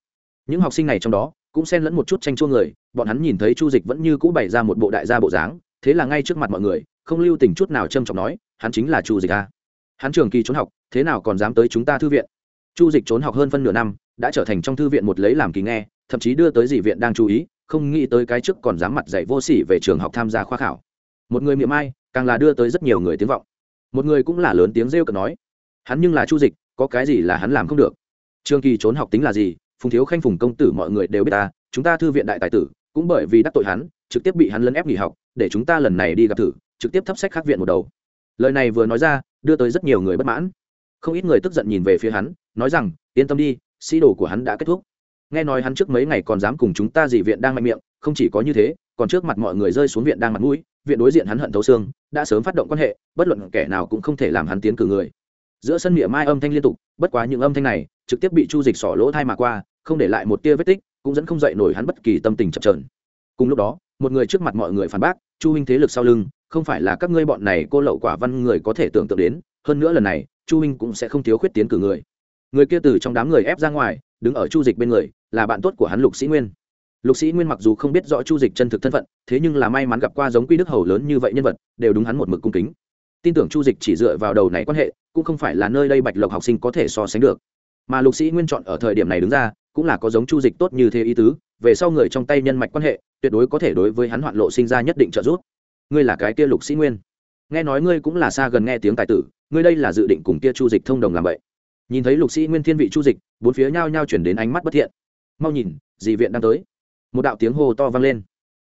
những học sinh này trong đó, cũng xen lẫn một chút tranh chua người, bọn hắn nhìn thấy chu dịch vẫn như cũ bày ra một bộ đại gia bộ dáng, thế là ngay trước mặt mọi người, không lưu tình chút nào trâm trọng nói, hắn chính là chu dịch a hắn trường kỳ trốn học, thế nào còn dám tới chúng ta thư viện? Chu dịch trốn học hơn phân nửa năm, đã trở thành trong thư viện một lấy làm kỳ nghe, thậm chí đưa tới dị viện đang chú ý, không nghĩ tới cái trước còn dám mặt dạy vô sỉ về trường học tham gia khoa khảo. Một người miệng ai, càng là đưa tới rất nhiều người tiếng vọng. Một người cũng là lớn tiếng rêu cợt nói, hắn nhưng là chu dịch, có cái gì là hắn làm không được? Trường kỳ trốn học tính là gì? Phùng thiếu khanh phùng công tử mọi người đều biết ta, chúng ta thư viện đại tài tử, cũng bởi vì đắc tội hắn, trực tiếp bị hắn lấn ép nghỉ học, để chúng ta lần này đi gặp thử, trực tiếp thấp sách khác viện một đầu. Lời này vừa nói ra, đưa tới rất nhiều người bất mãn. Không ít người tức giận nhìn về phía hắn, nói rằng, yên tâm đi, sĩ đồ của hắn đã kết thúc. Nghe nói hắn trước mấy ngày còn dám cùng chúng ta dị viện đang mạnh miệng, không chỉ có như thế, còn trước mặt mọi người rơi xuống viện đang mặt mũi, viện đối diện hắn hận thấu xương, đã sớm phát động quan hệ, bất luận kẻ nào cũng không thể làm hắn tiến cử người. Giữa sân miệng mai âm thanh liên tục, bất quá những âm thanh này trực tiếp bị chu dịch sỏ lỗ thai mà qua không để lại một tia vết tích, cũng dẫn không dậy nổi hắn bất kỳ tâm tình chập trờn cùng lúc đó, một người trước mặt mọi người phản bác, chu huynh thế lực sau lưng, không phải là các ngươi bọn này cô lậu quả văn người có thể tưởng tượng đến, hơn nữa lần này, chu huynh cũng sẽ không thiếu khuyết tiến cử người. Người kia từ trong đám người ép ra ngoài, đứng ở chu dịch bên người, là bạn tốt của hắn lục sĩ nguyên. Lục sĩ nguyên mặc dù không biết rõ chu dịch chân thực thân phận, thế nhưng là may mắn gặp qua giống quy đức hầu lớn như vậy nhân vật, đều đúng hắn một mực cung kính. Tin tưởng chu dịch chỉ dựa vào đầu này quan hệ, cũng không phải là nơi đây bạch lộc học sinh có thể so sánh được. Mà lục sĩ nguyên chọn ở thời điểm này đứng ra cũng là có giống chu dịch tốt như thế ý tứ, về sau người trong tay nhân mạch quan hệ, tuyệt đối có thể đối với hắn hoạn lộ sinh ra nhất định trợ giúp. Ngươi là cái kia lục sĩ nguyên. Nghe nói ngươi cũng là xa gần nghe tiếng tài tử, ngươi đây là dự định cùng kia chu dịch thông đồng làm vậy. Nhìn thấy lục sĩ nguyên thiên vị chu dịch, bốn phía nhao nhao chuyển đến ánh mắt bất thiện. Mau nhìn, dị viện đang tới. Một đạo tiếng hô to vang lên.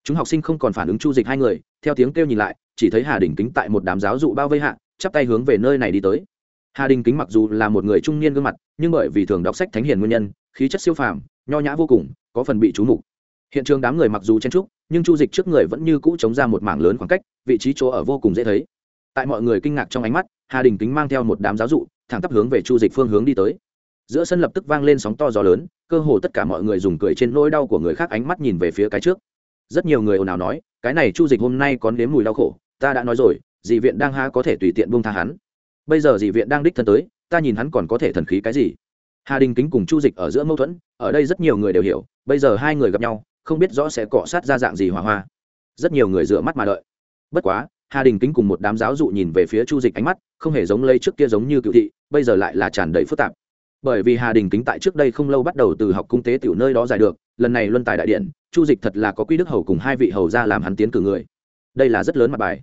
Chúng học sinh không còn phản ứng chu dịch hai người, theo tiếng kêu nhìn lại, chỉ thấy hà đình kính tại một đám giáo dụ bao vây hạ, chắp tay hướng về nơi này đi tới hà đình kính mặc dù là một người trung niên gương mặt, nhưng bởi vì thường đọc sách thánh hiền nguyên nhân, khí chất siêu phàm, nho nhã vô cùng, có phần bị trú mục. Hiện trường đám người mặc dù chen trúc nhưng chu dịch trước người vẫn như cũ chống ra một mảng lớn khoảng cách, vị trí chỗ ở vô cùng dễ thấy. Tại mọi người kinh ngạc trong ánh mắt, hà đình kính mang theo một đám giáo dụ, thẳng tắp hướng về chu dịch phương hướng đi tới. Giữa sân lập tức vang lên sóng to gió lớn, cơ hồ tất cả mọi người dùng cười trên nỗi đau của người khác ánh mắt nhìn về phía cái trước. Rất nhiều người ồn ào nói, cái này chu dịch hôm nay còn nếm mùi đau khổ, ta đã nói rồi, dị viện đang ha có thể tùy tiện buông tha hắn bây giờ dị viện đang đích thân tới, ta nhìn hắn còn có thể thần khí cái gì? Hà đình kính cùng chu dịch ở giữa mâu thuẫn, ở đây rất nhiều người đều hiểu, bây giờ hai người gặp nhau, không biết rõ sẽ cọ sát ra dạng gì hòa hoa. Rất nhiều người dựa mắt mà đợi. Bất quá, hà đình kính cùng một đám giáo dụ nhìn về phía chu dịch ánh mắt, không hề giống lây trước kia giống như cựu thị, bây giờ lại là tràn đầy phức tạp. Bởi vì hà đình kính tại trước đây không lâu bắt đầu từ học cung tế tiểu nơi đó giải được, lần này luân tài đại điện, chu dịch thật là có quy đức hầu cùng hai vị hầu ra làm hắn tiến cử người. Đây là rất lớn mặt bài.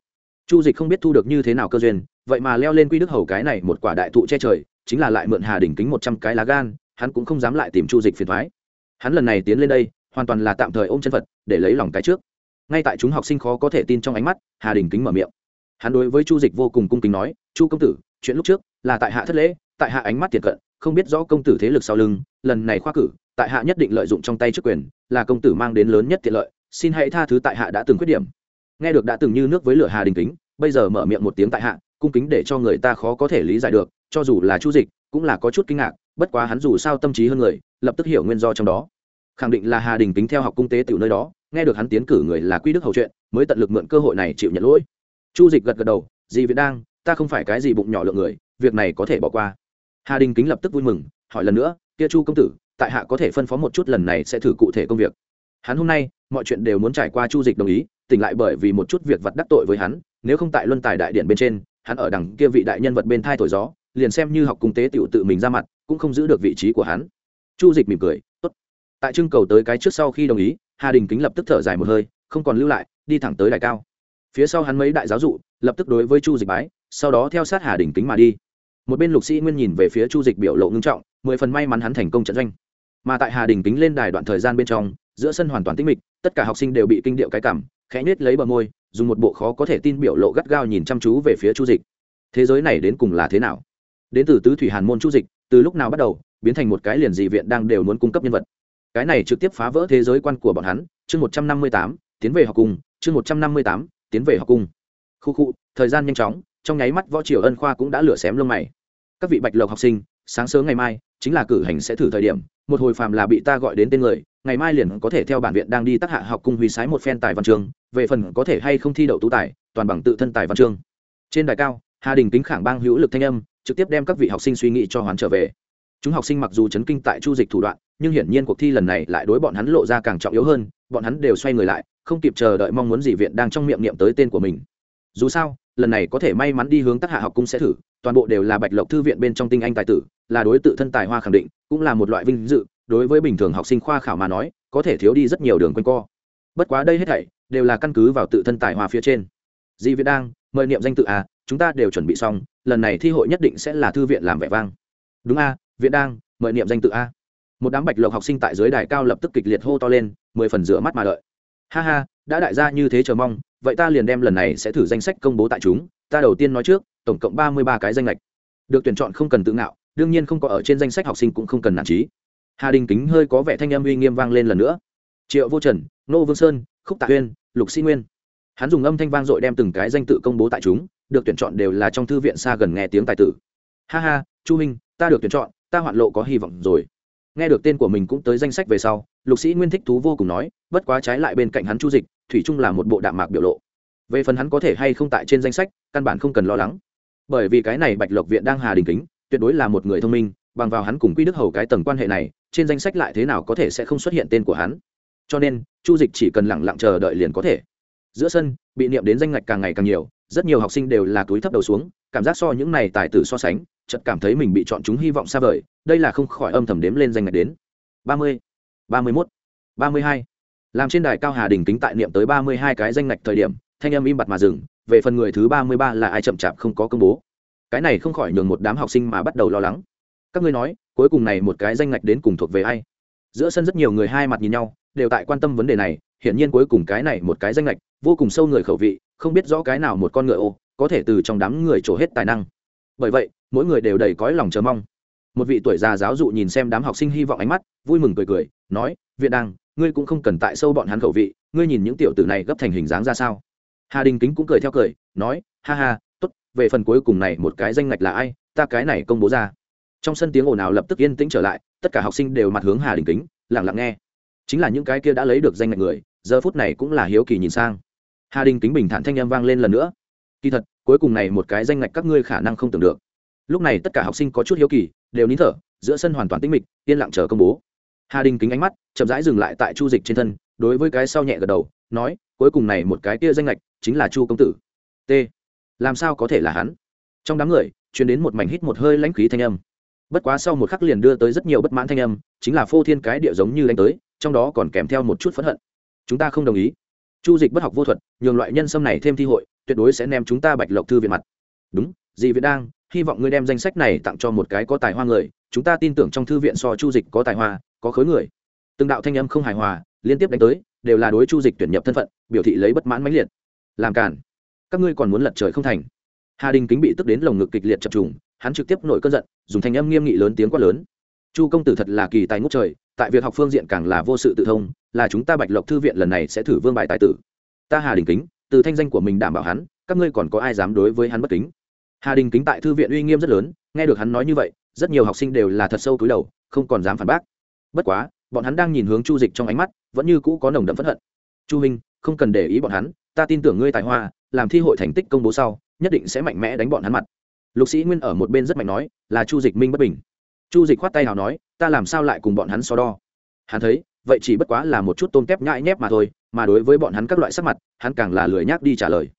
Chu dịch không biết thu được như thế nào cơ duyên vậy mà leo lên quy đức hầu cái này một quả đại thụ che trời, chính là lại mượn hà đình kính một trăm cái lá gan, hắn cũng không dám lại tìm chu dịch phiền thoái. Hắn lần này tiến lên đây, hoàn toàn là tạm thời ôm chân phật, để lấy lòng cái trước. Ngay tại chúng học sinh khó có thể tin trong ánh mắt, hà đình kính mở miệng. Hắn đối với chu dịch vô cùng cung kính nói, chu công tử, chuyện lúc trước là tại hạ thất lễ, tại hạ ánh mắt tiệt cận, không biết rõ công tử thế lực sau lưng, lần này khoa cử, tại hạ nhất định lợi dụng trong tay chức quyền, là công tử mang đến lớn nhất tiện lợi, xin hãy tha thứ tại hạ đã từng khuyết điểm. Nghe được đã từng như nước với lửa hà đình kính, bây giờ mở miệng một tiếng tại hạ cung kính để cho người ta khó có thể lý giải được, cho dù là chu dịch, cũng là có chút kinh ngạc, bất quá hắn dù sao tâm trí hơn người, lập tức hiểu nguyên do trong đó. Khẳng định là hà đình kính theo học cung tế tiểu nơi đó, nghe được hắn tiến cử người là quy đức hầu chuyện, mới tận lực mượn cơ hội này chịu nhận lỗi. Chu dịch gật gật đầu, dì việt đang ta không phải cái gì bụng nhỏ lượng người, việc này có thể bỏ qua. Hà đình kính lập tức vui mừng, hỏi lần nữa, kia chu công tử, tại hạ có thể phân phó một chút lần này sẽ thử cụ thể công việc? Hắn hôm nay, mọi chuyện đều muốn trải qua chu dịch đồng ý, tỉnh lại bởi vì một chút việc vật đắc tội với hắn, nếu không tại luân tài đại điện bên trên hắn ở đằng kia vị đại nhân vật bên thai thổi gió, liền xem như học cung tế tiểu tự mình ra mặt, cũng không giữ được vị trí của hắn. Chu dịch mỉm cười, tốt. Tại trưng cầu tới cái trước sau khi đồng ý, hà đình kính lập tức thở dài một hơi, không còn lưu lại, đi thẳng tới đài cao. Phía sau hắn mấy đại giáo dụ, lập tức đối với chu dịch bái, sau đó theo sát hà đình kính mà đi. Một bên lục sĩ nguyên nhìn về phía chu dịch biểu lộ ngưng trọng, mười phần may mắn hắn thành công trận doanh. Mà tại hà đình kính lên đài đoạn thời gian bên trong, giữa sân hoàn toàn tĩnh mịch, tất cả học sinh đều bị kinh điệu cái cảm, khẽ nết lấy bờ môi dùng một bộ khó có thể tin biểu lộ gắt gao nhìn chăm chú về phía chu dịch. Thế giới này đến cùng là thế nào? Đến từ tứ thủy hàn môn chu dịch, từ lúc nào bắt đầu, biến thành một cái liền dị viện đang đều muốn cung cấp nhân vật. Cái này trực tiếp phá vỡ thế giới quan của bọn hắn, chương một trăm năm mươi tám, tiến về học cung, chương một trăm năm mươi tám, tiến về học cung. Khu khu, thời gian nhanh chóng, trong nháy mắt võ triều ân khoa cũng đã lửa xém lông mày. Các vị bạch lộc học sinh, sáng sớm ngày mai, chính là cử hành sẽ thử thời điểm một hồi phàm là bị ta gọi đến tên người, ngày mai liền có thể theo bản viện đang đi tác hạ học cung huy sái một phen tài văn chương, về phần có thể hay không thi đậu tú tài, toàn bằng tự thân tài văn chương. Trên đài cao, hà đình kính khảng bang hữu lực thanh âm, trực tiếp đem các vị học sinh suy nghĩ cho hoán trở về. Chúng học sinh mặc dù chấn kinh tại chu dịch thủ đoạn, nhưng hiển nhiên cuộc thi lần này lại đối bọn hắn lộ ra càng trọng yếu hơn, bọn hắn đều xoay người lại, không kịp chờ đợi mong muốn gì viện đang trong miệng niệm tới tên của mình. Dù sao lần này có thể may mắn đi hướng tác hạ học cung sẽ thử, toàn bộ đều là bạch lộc thư viện bên trong tinh anh tài tử, là đối tự thân tài hoa khẳng định, cũng là một loại vinh dự, đối với bình thường học sinh khoa khảo mà nói, có thể thiếu đi rất nhiều đường quanh co. Bất quá đây hết thảy, đều là căn cứ vào tự thân tài hoa phía trên. Di Viễn đang mời niệm danh tự a chúng ta đều chuẩn bị xong, lần này thi hội nhất định sẽ là thư viện làm vẻ vang. Đúng à, a viện đang mời niệm danh tự a một đám bạch lộc học sinh tại dưới đài cao lập tức kịch liệt hô to lên, mười phần rửa mắt mà đợi. Ha ha, đã đại gia như thế chờ mong vậy ta liền đem lần này sẽ thử danh sách công bố tại chúng, ta đầu tiên nói trước, tổng cộng ba mươi ba cái danh lệch. Được tuyển chọn không cần tự ngạo, đương nhiên không có ở trên danh sách học sinh cũng không cần nản trí. Hà đình kính hơi có vẻ thanh âm uy nghiêm vang lên lần nữa. Triệu vô trần, nô vương sơn, khúc tạ huyên lục sĩ nguyên. Hắn dùng âm thanh vang dội đem từng cái danh tự công bố tại chúng, được tuyển chọn đều là trong thư viện xa gần nghe tiếng tài tử. Ha ha, chu minh, ta được tuyển chọn, ta hoạn lộ có hy vọng rồi nghe được tên của mình cũng tới danh sách về sau, lục sĩ nguyên thích thú vô cùng nói, bất quá trái lại bên cạnh hắn chu dịch, thủy trung là một bộ đạm mạc biểu lộ. Về phần hắn có thể hay không tại trên danh sách, căn bản không cần lo lắng. Bởi vì cái này bạch lộc viện đang hà đình kính, tuyệt đối là một người thông minh, bằng vào hắn cùng quy đức hầu cái tầng quan hệ này, trên danh sách lại thế nào có thể sẽ không xuất hiện tên của hắn. Cho nên, chu dịch chỉ cần lẳng lặng chờ đợi liền có thể. Giữa sân, bị niệm đến danh ngạch càng ngày càng nhiều, rất nhiều học sinh đều là túi thấp đầu xuống, cảm giác so những này tài tử so sánh chợt cảm thấy mình bị chọn chúng hy vọng xa vời, đây là không khỏi âm thầm đếm lên danh ngạch đến. Ba mươi ba mươi mốt, ba mươi hai. Làm trên đài cao hà đình kính tại niệm tới ba mươi hai cái danh ngạch thời điểm, thanh âm im bặt mà dừng, về phần người thứ ba mươi ba là ai chậm chạp không có công bố. Cái này không khỏi nhường một đám học sinh mà bắt đầu lo lắng. Các ngươi nói, cuối cùng này một cái danh ngạch đến cùng thuộc về ai? Giữa sân rất nhiều người hai mặt nhìn nhau, đều tại quan tâm vấn đề này, hiển nhiên cuối cùng cái này một cái danh ngạch, vô cùng sâu người khẩu vị, không biết rõ cái nào một con ngựa ô, có thể từ trong đám người trổ hết tài năng. Bởi vậy mỗi người đều đầy cõi lòng chờ mong. Một vị tuổi già giáo dụ nhìn xem đám học sinh hy vọng ánh mắt, vui mừng cười cười, nói viện đăng, ngươi cũng không cần tại sâu bọn hắn khẩu vị, ngươi nhìn những tiểu tử này gấp thành hình dáng ra sao? Hà đình kính cũng cười theo cười, nói, ha ha, tốt, về phần cuối cùng này một cái danh ngạch là ai, ta cái này công bố ra. Trong sân tiếng ồn ào lập tức yên tĩnh trở lại, tất cả học sinh đều mặt hướng hà đình kính lẳng lặng nghe. Chính là những cái kia đã lấy được danh ngạch người, giờ phút này cũng là hiếu kỳ nhìn sang. Hà đình kính bình thản thanh â m vang lên lần nữa, kỳ thật, cuối cùng này một cái danh ngạch các ngươi khả năng không tưởng được lúc này tất cả học sinh có chút hiếu kỳ, đều nín thở, giữa sân hoàn toàn tĩnh mịch, yên lặng chờ công bố. Hà đình kính ánh mắt, chậm rãi dừng lại tại chu dịch trên thân, đối với cái sau nhẹ gật đầu, nói, cuối cùng này một cái kia danh lệch, chính là chu công tử. T. Làm sao có thể là hắn? Trong đám người chuyển đến một mảnh hít một hơi lãnh khí thanh âm. Bất quá sau một khắc liền đưa tới rất nhiều bất mãn thanh âm, chính là phô thiên cái địa giống như đánh tới, trong đó còn kèm theo một chút phẫn hận. Chúng ta không đồng ý. Chu dịch bất học vô thuật, nhường loại nhân sâm này thêm thi hội, tuyệt đối sẽ ném chúng ta bạch lộc thư viện mặt. Đúng, dị viện đang hy vọng ngươi đem danh sách này tặng cho một cái có tài hoa người, chúng ta tin tưởng trong thư viện so chu dịch có tài hoa, có khối người. Từng đạo thanh âm không hài hòa, liên tiếp đánh tới, đều là đối chu dịch tuyển nhập thân phận, biểu thị lấy bất mãn mãnh liệt. Làm cản các ngươi còn muốn lật trời không thành. Hà đình kính bị tức đến lồng ngực kịch liệt chập trùng, hắn trực tiếp nổi cơn giận, dùng thanh âm nghiêm nghị lớn tiếng quát lớn. Chu công tử thật là kỳ tài ngút trời, tại việc học phương diện càng là vô sự tự thông, là chúng ta bạch lộc thư viện lần này sẽ thử vương bài tài tử. Ta hà đình kính, từ thanh danh của mình đảm bảo hắn, các ngươi còn có ai dám đối với hắn bất kính? Hà đình kính tại thư viện uy nghiêm rất lớn, nghe được hắn nói như vậy, rất nhiều học sinh đều là thật sâu túi đầu, không còn dám phản bác. Bất quá, bọn hắn đang nhìn hướng chu dịch trong ánh mắt, vẫn như cũ có nồng đậm phẫn hận. Chu huynh, không cần để ý bọn hắn, ta tin tưởng ngươi tài hoa, làm thi hội thành tích công bố sau, nhất định sẽ mạnh mẽ đánh bọn hắn mặt. Lục sĩ nguyên ở một bên rất mạnh nói, là chu dịch minh bất bình. Chu dịch khoát tay nào nói, ta làm sao lại cùng bọn hắn so đo? Hắn thấy, vậy chỉ bất quá là một chút tôm tép nhãi nhép mà thôi, mà đối với bọn hắn các loại sắc mặt, hắn càng là lười nhác đi trả lời.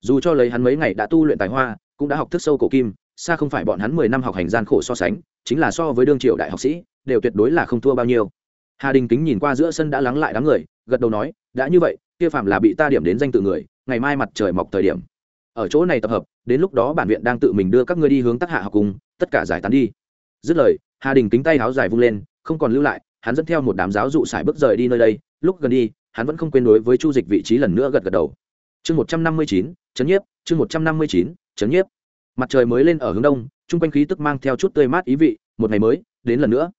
Dù cho lấy hắn mấy ngày đã tu luyện tài hoa cũng đã học thức sâu cổ kim, xa không phải bọn hắn mười năm học hành gian khổ so sánh, chính là so với đương triệu đại học sĩ, đều tuyệt đối là không thua bao nhiêu. Hà đình kính nhìn qua giữa sân đã lắng lại đám người, gật đầu nói, đã như vậy, kia phạm là bị ta điểm đến danh tự người, ngày mai mặt trời mọc thời điểm, ở chỗ này tập hợp, đến lúc đó bản viện đang tự mình đưa các ngươi đi hướng tác hạ học cùng, tất cả giải tán đi. Dứt lời, hà đình kính tay háo dài vung lên, không còn lưu lại, hắn dẫn theo một đám giáo dụ sải bước rời đi nơi đây, lúc gần đi, hắn vẫn không quên đối với chu dịch vị trí lần nữa gật gật đầu. Chương một trăm năm mươi chín, chấn nhiếp, chương một trăm năm mươi chín chấn nhiếp. Mặt trời mới lên ở hướng đông, chung quanh khí tức mang theo chút tươi mát ý vị, một ngày mới, đến lần nữa.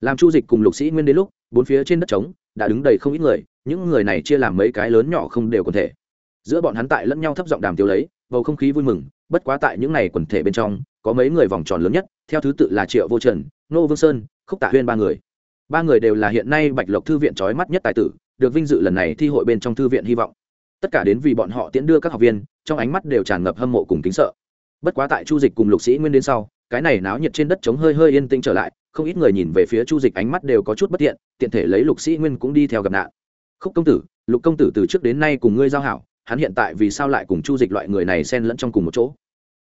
Làm chu dịch cùng lục sĩ nguyên đến lúc, bốn phía trên đất trống, đã đứng đầy không ít người, những người này chia làm mấy cái lớn nhỏ không đều quần thể. Giữa bọn hắn tại lẫn nhau thấp giọng đàm tiêu lấy, bầu không khí vui mừng, bất quá tại những này quần thể bên trong, có mấy người vòng tròn lớn nhất, theo thứ tự là triệu vô trần, nô vương sơn, khúc tạ huyên ba người. Ba người đều là hiện nay bạch lộc thư viện trói mắt nhất tài tử, được vinh dự lần này thi hội bên trong thư viện hy vọng tất cả đến vì bọn họ tiễn đưa các học viên, trong ánh mắt đều tràn ngập hâm mộ cùng kính sợ. Bất quá tại chu dịch cùng lục sĩ nguyên đến sau, cái này náo nhiệt trên đất trống hơi hơi yên tĩnh trở lại, không ít người nhìn về phía chu dịch ánh mắt đều có chút bất tiện tiện thể lấy lục sĩ nguyên cũng đi theo gặp nạn. Khúc công tử, lục công tử từ trước đến nay cùng ngươi giao hảo, hắn hiện tại vì sao lại cùng chu dịch loại người này xen lẫn trong cùng một chỗ?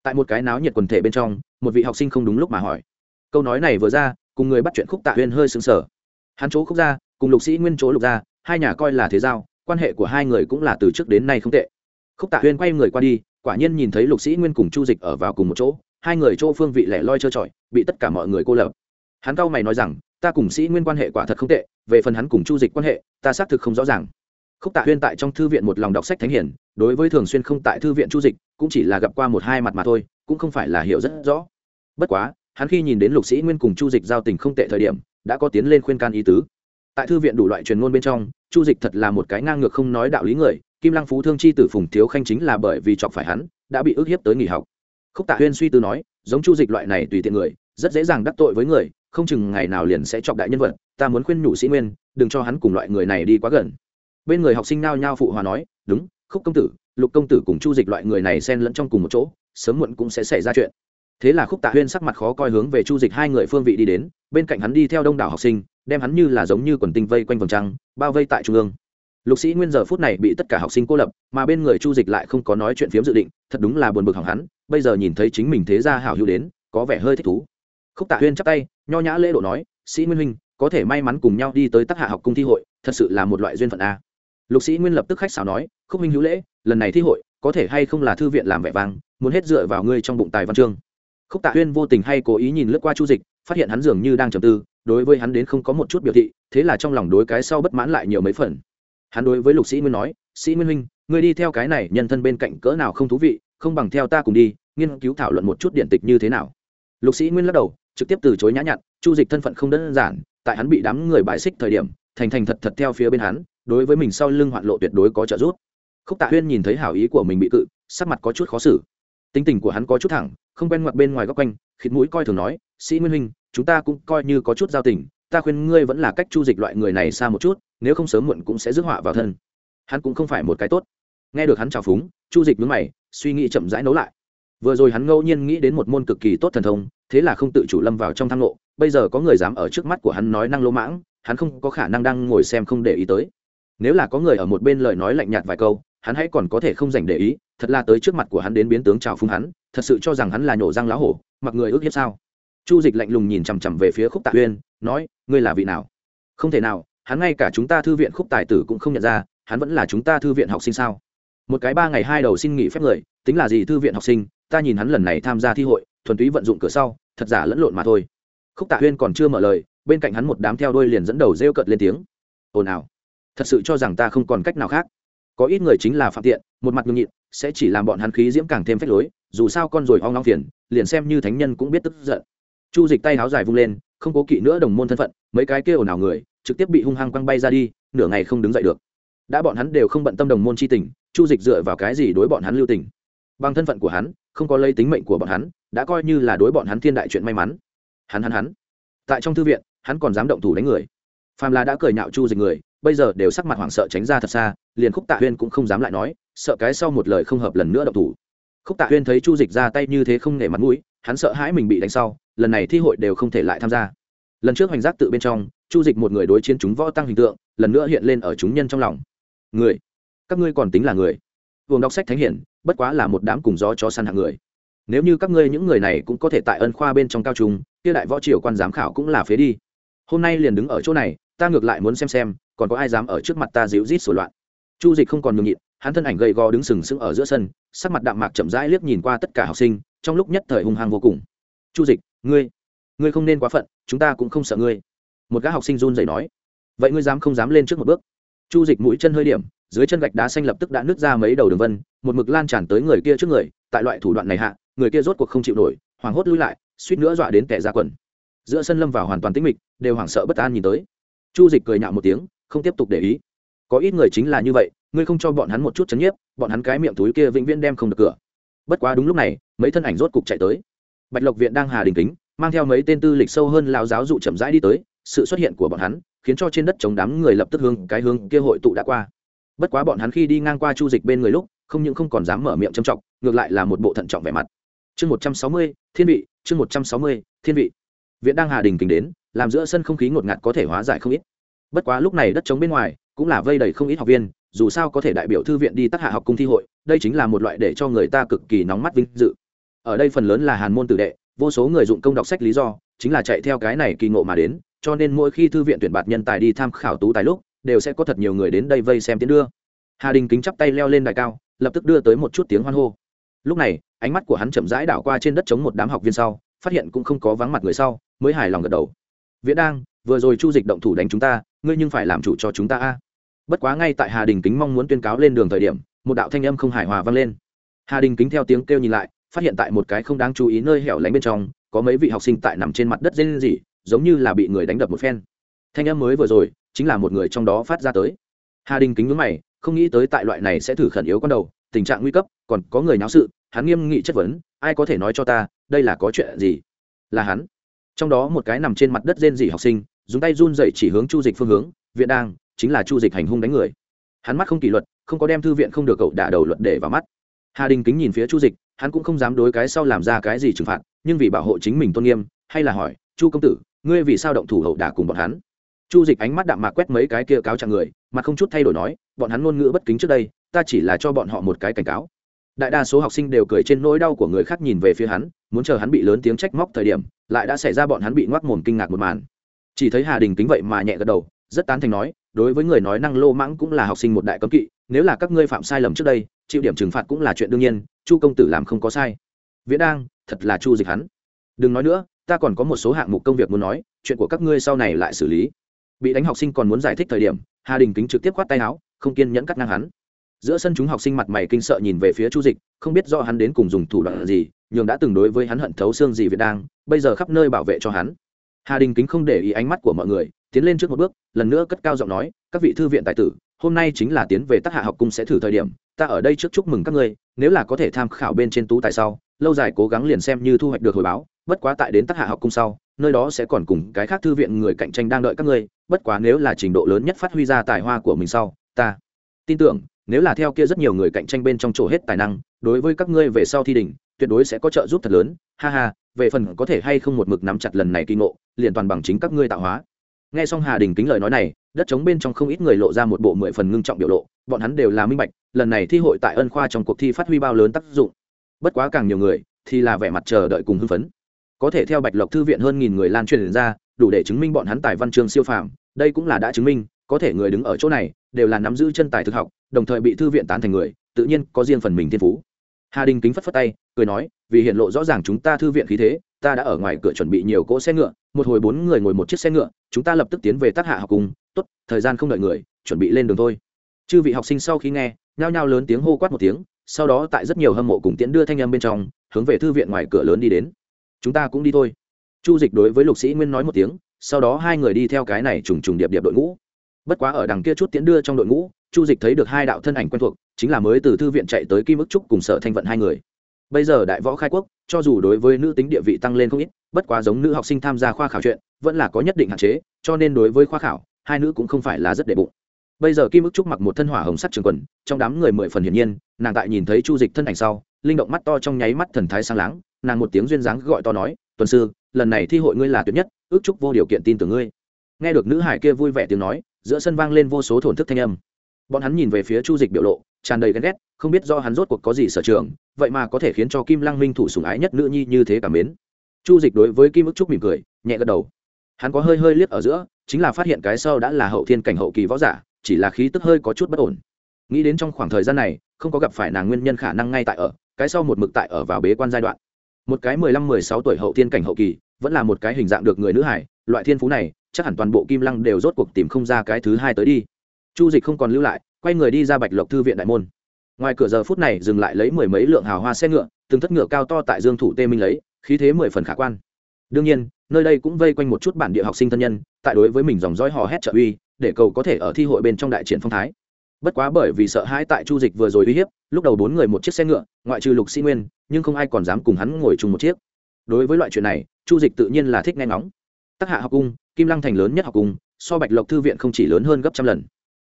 Tại một cái náo nhiệt quần thể bên trong, một vị học sinh không đúng lúc mà hỏi. Câu nói này vừa ra, cùng người bắt chuyện khúc tạ huyên hơi sững sờ. Hắn chỗ khúc ra, cùng lục sĩ nguyên chỗ lục ra, hai nhà coi là thế giao quan hệ của hai người cũng là từ trước đến nay không tệ. Khúc tạ huyên quay người qua đi, quả nhiên nhìn thấy lục sĩ nguyên cùng chu dịch ở vào cùng một chỗ, hai người chỗ phương vị lẻ loi trơ trọi, bị tất cả mọi người cô lập. Hắn cau mày nói rằng, ta cùng sĩ nguyên quan hệ quả thật không tệ, về phần hắn cùng chu dịch quan hệ, ta xác thực không rõ ràng. Khúc tạ huyên tại trong thư viện một lòng đọc sách thánh hiển, đối với thường xuyên không tại thư viện chu dịch, cũng chỉ là gặp qua một hai mặt mà thôi, cũng không phải là hiểu rất rõ. Bất quá, hắn khi nhìn đến lục sĩ nguyên cùng chu dịch giao tình không tệ thời điểm, đã có tiến lên khuyên can ý tứ tại thư viện đủ loại truyền ngôn bên trong, chu dịch thật là một cái ngang ngược không nói đạo lý người, kim lăng phú thương chi tử phùng thiếu khanh chính là bởi vì chọc phải hắn, đã bị ức hiếp tới nghỉ học. Khúc tạ huyên suy tư nói, giống chu dịch loại này tùy tiện người, rất dễ dàng đắc tội với người, không chừng ngày nào liền sẽ chọc đại nhân vật, ta muốn khuyên nhủ sĩ nguyên, đừng cho hắn cùng loại người này đi quá gần. Bên người học sinh nao nhao phụ hòa nói, đúng, khúc công tử, lục công tử cùng chu dịch loại người này xen lẫn trong cùng một chỗ, sớm muộn cũng sẽ xảy ra chuyện. Thế là khúc tạ huyên sắc mặt khó coi hướng về chu dịch hai người phương vị đi đến, bên cạnh hắn đi theo đông đảo học sinh đem hắn như là giống như quần tinh vây quanh vòng trăng, bao vây tại trung ương. Lục sĩ nguyên giờ phút này bị tất cả học sinh cô lập, mà bên người chu dịch lại không có nói chuyện phiếm dự định, thật đúng là buồn bực hỏng hắn, bây giờ nhìn thấy chính mình thế ra hảo hữu đến, có vẻ hơi thích thú. Khúc tạ huyên chắp tay, nho nhã lễ độ nói, sĩ nguyên huynh, có thể may mắn cùng nhau đi tới tác hạ học cung thi hội, thật sự là một loại duyên phận a. Lục sĩ nguyên lập tức khách sáo nói, khúc minh hữu lễ, lần này thi hội, có thể hay không là thư viện làm vẻ vang, muốn hết dựa vào ngươi trong bụng tài văn chương. Khúc tạ huyên vô tình hay cố ý nhìn lướt qua chu dịch, phát hiện hắn dường như đang trầm tư đối với hắn đến không có một chút biểu thị, thế là trong lòng đối cái sau bất mãn lại nhiều mấy phần. Hắn đối với lục sĩ nguyên nói, sĩ nguyên huynh, ngươi đi theo cái này nhân thân bên cạnh cỡ nào không thú vị, không bằng theo ta cùng đi, nghiên cứu thảo luận một chút điện tịch như thế nào. Lục sĩ nguyên lắc đầu, trực tiếp từ chối nhã nhặn, chu dịch thân phận không đơn giản, tại hắn bị đám người bãi xích thời điểm, thành thành thật thật theo phía bên hắn, đối với mình sau lưng hoạn lộ tuyệt đối có trợ giúp. Khúc tạ huyên nhìn thấy hảo ý của mình bị cự, sắc mặt có chút khó xử. Tính tình của hắn có chút thẳng, không quen ngoặt bên ngoài góc quanh, khịt mũi coi thường nói, sĩ nguyên huynh chúng ta cũng coi như có chút giao tình, ta khuyên ngươi vẫn là cách chu dịch loại người này xa một chút, nếu không sớm muộn cũng sẽ rước họa vào thân. Hắn cũng không phải một cái tốt. Nghe được hắn trào phúng, chu dịch mướn mày, suy nghĩ chậm rãi nấu lại. Vừa rồi hắn ngẫu nhiên nghĩ đến một môn cực kỳ tốt thần thông, thế là không tự chủ lâm vào trong thang lộ bây giờ có người dám ở trước mắt của hắn nói năng lỗ mãng, hắn không có khả năng đang ngồi xem không để ý tới. Nếu là có người ở một bên lời nói lạnh nhạt vài câu, hắn hãy còn có thể không dành để ý, thật là tới trước mặt của hắn đến biến tướng chào phúng hắn, thật sự cho rằng hắn là nhổ răng lá hổ, mặc người ước hiếp sao? Chu dịch lạnh lùng nhìn chằm chằm về phía khúc tạ uyên, nói, ngươi là vị nào? Không thể nào, hắn ngay cả chúng ta thư viện khúc tài tử cũng không nhận ra, hắn vẫn là chúng ta thư viện học sinh sao? Một cái ba ngày hai đầu xin nghỉ phép người, tính là gì thư viện học sinh, ta nhìn hắn lần này tham gia thi hội, thuần túy vận dụng cửa sau, thật giả lẫn lộn mà thôi. Khúc tạ huyên còn chưa mở lời, bên cạnh hắn một đám theo đôi liền dẫn đầu rêu cợt lên tiếng. Ồn ào. Thật sự cho rằng ta không còn cách nào khác. Có ít người chính là phạm tiện, một mặt ngưng nhịn, sẽ chỉ làm bọn hắn khí diễm càng thêm phách lối, dù sao con rồi ho long phiền, liền xem như thánh nhân cũng biết tức giận chu dịch tay háo dài vung lên, không cố kỵ nữa đồng môn thân phận, mấy cái kêu nào người, trực tiếp bị hung hăng quăng bay ra đi, nửa ngày không đứng dậy được. Đã bọn hắn đều không bận tâm đồng môn c h i tình, chu dịch dựa vào cái gì đối bọn hắn lưu tình? Bằng thân phận của hắn, không có lấy tính mệnh của bọn hắn, đã coi như là đối bọn hắn thiên đại chuyện may mắn. Hắn hắn hắn. Tại trong thư viện, hắn còn dám động thủ đánh người. Phàm là đã cười nhạo chu dịch người, bây giờ đều sắc mặt hoảng sợ tránh ra thật xa, liền khúc tạ huyên cũng không dám lại nói, sợ cái sau một lời không hợp lần nữa động thủ. Khúc tạ huyên thấy chu dịch ra tay như thế không nể mặt mũi, hắn sợ hãi mình bị đánh sau lần này thi hội đều không thể lại tham gia. Lần trước hoành giác tự bên trong, chu dịch một người đối chiến chúng võ tăng hình tượng, lần nữa hiện lên ở chúng nhân trong lòng. Người, các ngươi còn tính là người. Vùng đọc sách thánh hiển, bất quá là một đám cùng gió cho săn hạng người. Nếu như các ngươi những người này cũng có thể tại ân khoa bên trong cao trung, kia đại võ triều quan giám khảo cũng là phế đi. Hôm nay liền đứng ở chỗ này, ta ngược lại muốn xem xem, còn có ai dám ở trước mặt ta dịu rít sổ loạn. Chu dịch không còn nhường nhịn, hắn thân ảnh gầy gò đứng sừng sững ở giữa sân, sắc mặt đạm mạc chậm rãi liếc nhìn qua tất cả học sinh, trong lúc nhất thời hung hăng vô cùng. Chu dịch ngươi ngươi không nên quá phận, chúng ta cũng không sợ ngươi. Một gã học sinh run rẩy nói. Vậy ngươi dám không dám lên trước một bước? Chu dịch mũi chân hơi điểm, dưới chân gạch đá xanh lập tức đã nứt ra mấy đầu đường vân, một mực lan tràn tới người kia trước người, tại loại thủ đoạn này hạ, người kia rốt cuộc không chịu nổi, hoảng hốt lui lại, suýt nữa dọa đến kẻ ra quần. Giữa sân lâm vào hoàn toàn tĩnh mịch, đều hoảng sợ bất an nhìn tới. Chu dịch cười nhạo một tiếng, không tiếp tục để ý. Có ít người chính là như vậy, ngươi không cho bọn hắn một chút chấn nhiếp, bọn hắn cái miệng túi kia vĩnh viễn đem không được cửa. Bất quá đúng lúc này, mấy thân ảnh rốt cục chạy tới bạch lộc viện đang hà đình kính, mang theo mấy tên tư lịch sâu hơn lao giáo dụ chậm rãi đi tới, sự xuất hiện của bọn hắn khiến cho trên đất chống đám người lập tức hướng, cái hướng kia hội tụ đã qua. Bất quá bọn hắn khi đi ngang qua chu dịch bên người lúc, không những không còn dám mở miệng trầm trọng, ngược lại là một bộ thận trọng vẻ mặt. Chương một trăm sáu mươi, thiên vị, chương một trăm sáu mươi, thiên vị. Viện đang hà đình kính đến, làm giữa sân không khí ngột ngạt có thể hóa giải không ít. Bất quá lúc này đất chống bên ngoài, cũng là vây đầy không ít học viên, dù sao có thể đại biểu thư viện đi tác hạ học cung thi hội, đây chính là một loại để cho người ta cực kỳ nóng mắt vinh dự ở đây phần lớn là hàn môn tử đệ, vô số người dụng công đọc sách lý do, chính là chạy theo cái này kỳ ngộ mà đến, cho nên mỗi khi thư viện tuyển bạt nhân tài đi tham khảo tú tài lúc, đều sẽ có thật nhiều người đến đây vây xem tiến đưa. Hà đình kính chắp tay leo lên đài cao, lập tức đưa tới một chút tiếng hoan hô. Lúc này, ánh mắt của hắn chậm rãi đảo qua trên đất chống một đám học viên sau, phát hiện cũng không có vắng mặt người sau, mới hài lòng gật đầu. Viễn đang, vừa rồi chu dịch động thủ đánh chúng ta, ngươi nhưng phải làm chủ cho chúng ta a. Bất quá ngay tại hà đình kính mong muốn tuyên cáo lên đường thời điểm, một đạo thanh âm không hài hòa vang lên. Hà đình kính theo tiếng kêu nhìn lại phát hiện tại một cái không đáng chú ý nơi hẻo lánh bên trong, có mấy vị học sinh tại nằm trên mặt đất dên gì giống như là bị người đánh đập một phen. Thanh em mới vừa rồi, chính là một người trong đó phát ra tới. Hà đình kính ngưỡng mày, không nghĩ tới tại loại này sẽ thử khẩn yếu con đầu, tình trạng nguy cấp, còn có người náo sự, hắn nghiêm nghị chất vấn, ai có thể nói cho ta, đây là có chuyện gì? Là hắn. Trong đó một cái nằm trên mặt đất rên rỉ học sinh, dùng tay run dậy chỉ hướng chu dịch phương hướng, viện đang, chính là chu dịch hành hung đánh người. Hắn mắt không kỷ luật, không có đem thư viện không được cậu đả đầu luật để vào mắt hà đình kính nhìn phía chu dịch, hắn cũng không dám đối cái sau làm ra cái gì trừng phạt, nhưng vì bảo hộ chính mình tôn nghiêm, hay là hỏi, chu công tử, ngươi vì sao động thủ hậu đả cùng bọn hắn? Chu dịch ánh mắt đạm mạc quét mấy cái kia cáo trạng người, mà không chút thay đổi nói, bọn hắn ngôn ngữ bất kính trước đây, ta chỉ là cho bọn họ một cái cảnh cáo. Đại đa số học sinh đều cười trên nỗi đau của người khác nhìn về phía hắn, muốn chờ hắn bị lớn tiếng trách móc thời điểm, lại đã xảy ra bọn hắn bị ngoác mồm kinh ngạc một màn. Chỉ thấy hà đình kính vậy mà nhẹ gật đầu, rất tán thành nói, đối với người nói năng lô mãng cũng là học sinh một đại cấm kỵ nếu là các ngươi phạm sai lầm trước đây, chịu điểm trừng phạt cũng là chuyện đương nhiên, chu công tử làm không có sai. Viễn đang, thật là chu dịch hắn. Đừng nói nữa, ta còn có một số hạng mục công việc muốn nói, chuyện của các ngươi sau này lại xử lý. Bị đánh học sinh còn muốn giải thích thời điểm, hà đình kính trực tiếp khoát tay áo, không kiên nhẫn cắt ngang hắn. Giữa sân chúng học sinh mặt mày kinh sợ nhìn về phía chu dịch, không biết do hắn đến cùng dùng thủ đoạn gì, nhường đã từng đối với hắn hận thấu xương gì việt đang, bây giờ khắp nơi bảo vệ cho hắn. Hà đình kính không để ý ánh mắt của mọi người, tiến lên trước một bước, lần nữa cất cao giọng nói, các vị thư viện tài tử hôm nay chính là tiến về tác hạ học cung sẽ thử thời điểm, ta ở đây trước chúc mừng các ngươi, nếu là có thể tham khảo bên trên tú tại sau, lâu dài cố gắng liền xem như thu hoạch được hồi báo, bất quá tại đến tác hạ học cung sau, nơi đó sẽ còn cùng cái khác thư viện người cạnh tranh đang đợi các ngươi, bất quá nếu là trình độ lớn nhất phát huy ra tài hoa của mình sau, ta tin tưởng, nếu là theo kia rất nhiều người cạnh tranh bên trong chỗ hết tài năng, đối với các ngươi về sau thi đỉnh, tuyệt đối sẽ có trợ giúp thật lớn, ha ha, về phần có thể hay không một mực nắm chặt lần này kinh ngộ, liền toàn bằng chính các ngươi tạo hóa nghe xong hà đình kính lời nói này, đất trống bên trong không ít người lộ ra một bộ mười phần ngưng trọng biểu lộ, bọn hắn đều là minh bạch, lần này thi hội tại ân khoa trong cuộc thi phát huy bao lớn tác dụng. Bất quá càng nhiều người, thì là vẻ mặt chờ đợi cùng hưng phấn. Có thể theo bạch lộc thư viện hơn nghìn người lan truyền ra, đủ để chứng minh bọn hắn tài văn chương siêu phàm, đây cũng là đã chứng minh, có thể người đứng ở chỗ này, đều là nắm giữ chân tài thực học, đồng thời bị thư viện tán thành người, tự nhiên có riêng phần mình thiên phú. Hà đình kính phất phất tay, cười nói, vì hiện lộ rõ ràng chúng ta thư viện khí thế, ta đã ở ngoài cửa chuẩn bị nhiều cỗ xe ngựa một hồi bốn người ngồi một chiếc xe ngựa, chúng ta lập tức tiến về tác hạ học cùng, tốt, thời gian không đợi người, chuẩn bị lên đường thôi. Chư vị học sinh sau khi nghe, nhao nhao lớn tiếng hô quát một tiếng, sau đó tại rất nhiều hâm mộ cùng tiễn đưa thanh âm bên trong, hướng về thư viện ngoài cửa lớn đi đến. Chúng ta cũng đi thôi. Chu dịch đối với lục sĩ nguyên nói một tiếng, sau đó hai người đi theo cái này trùng trùng điệp điệp đội ngũ. Bất quá ở đằng kia chút tiễn đưa trong đội ngũ, chu dịch thấy được hai đạo thân ảnh quen thuộc, chính là mới từ thư viện chạy tới kim ức trúc cùng sở thanh vận hai người bây giờ đại võ khai quốc, cho dù đối với nữ tính địa vị tăng lên không ít, bất quá giống nữ học sinh tham gia khoa khảo chuyện, vẫn là có nhất định hạn chế, cho nên đối với khoa khảo, hai nữ cũng không phải là rất đệ bụng. Bây giờ kim ức trúc mặc một thân hỏa hồng sắt trường quần, trong đám người mười phần hiển nhiên, nàng tại nhìn thấy chu dịch thân ảnh sau, linh động mắt to trong nháy mắt thần thái sang láng, nàng một tiếng duyên dáng gọi to nói, tuần sư, lần này thi hội ngươi là tuyệt nhất, ước trúc vô điều kiện tin tưởng ngươi. Nghe được nữ hải kia vui vẻ tiếng nói, giữa sân vang lên vô số thổn thức thanh âm bọn hắn nhìn về phía chu dịch biểu lộ, tràn đầy ghen ghét, không biết do hắn rốt cuộc có gì sở trường, vậy mà có thể khiến cho kim lăng minh thủ sùng ái nhất nữ nhi như thế cảm mến. Chu dịch đối với kim ức trúc mỉm cười, nhẹ gật đầu. Hắn có hơi hơi liếc ở giữa, chính là phát hiện cái sau đã là hậu thiên cảnh hậu kỳ võ giả, chỉ là khí tức hơi có chút bất ổn. Nghĩ đến trong khoảng thời gian này, không có gặp phải nàng nguyên nhân khả năng ngay tại ở, cái sau một mực tại ở vào bế quan giai đoạn. Một cái mười lăm mười sáu tuổi hậu thiên cảnh hậu kỳ, vẫn là một cái hình dạng được người nữ hải, loại thiên phú này, chắc hẳn toàn bộ kim lăng đều rốt cuộc tìm không ra cái thứ hai tới đi chu dịch không còn lưu lại, quay người đi ra bạch lộc thư viện đại môn. Ngoài cửa giờ phút này dừng lại lấy mười mấy lượng hào hoa xe ngựa, từng thất ngựa cao to tại dương thủ tê minh lấy, khí thế mười phần khả quan. Đương nhiên, nơi đây cũng vây quanh một chút bản địa học sinh thân nhân, tại đối với mình dòng dõi hò hét trợ uy, để cầu có thể ở thi hội bên trong đại triển phong thái. Bất quá bởi vì sợ hãi tại chu dịch vừa rồi uy hiếp, lúc đầu bốn người một chiếc xe ngựa, ngoại trừ lục sĩ nguyên, nhưng không ai còn dám cùng hắn ngồi chung một chiếc. Đối với loại chuyện này, chu dịch tự nhiên là thích nghe ngóng. Tác hạ học cung, kim lăng thành lớn nhất học cung, so bạch lộc thư viện không chỉ lớn hơn gấp trăm lần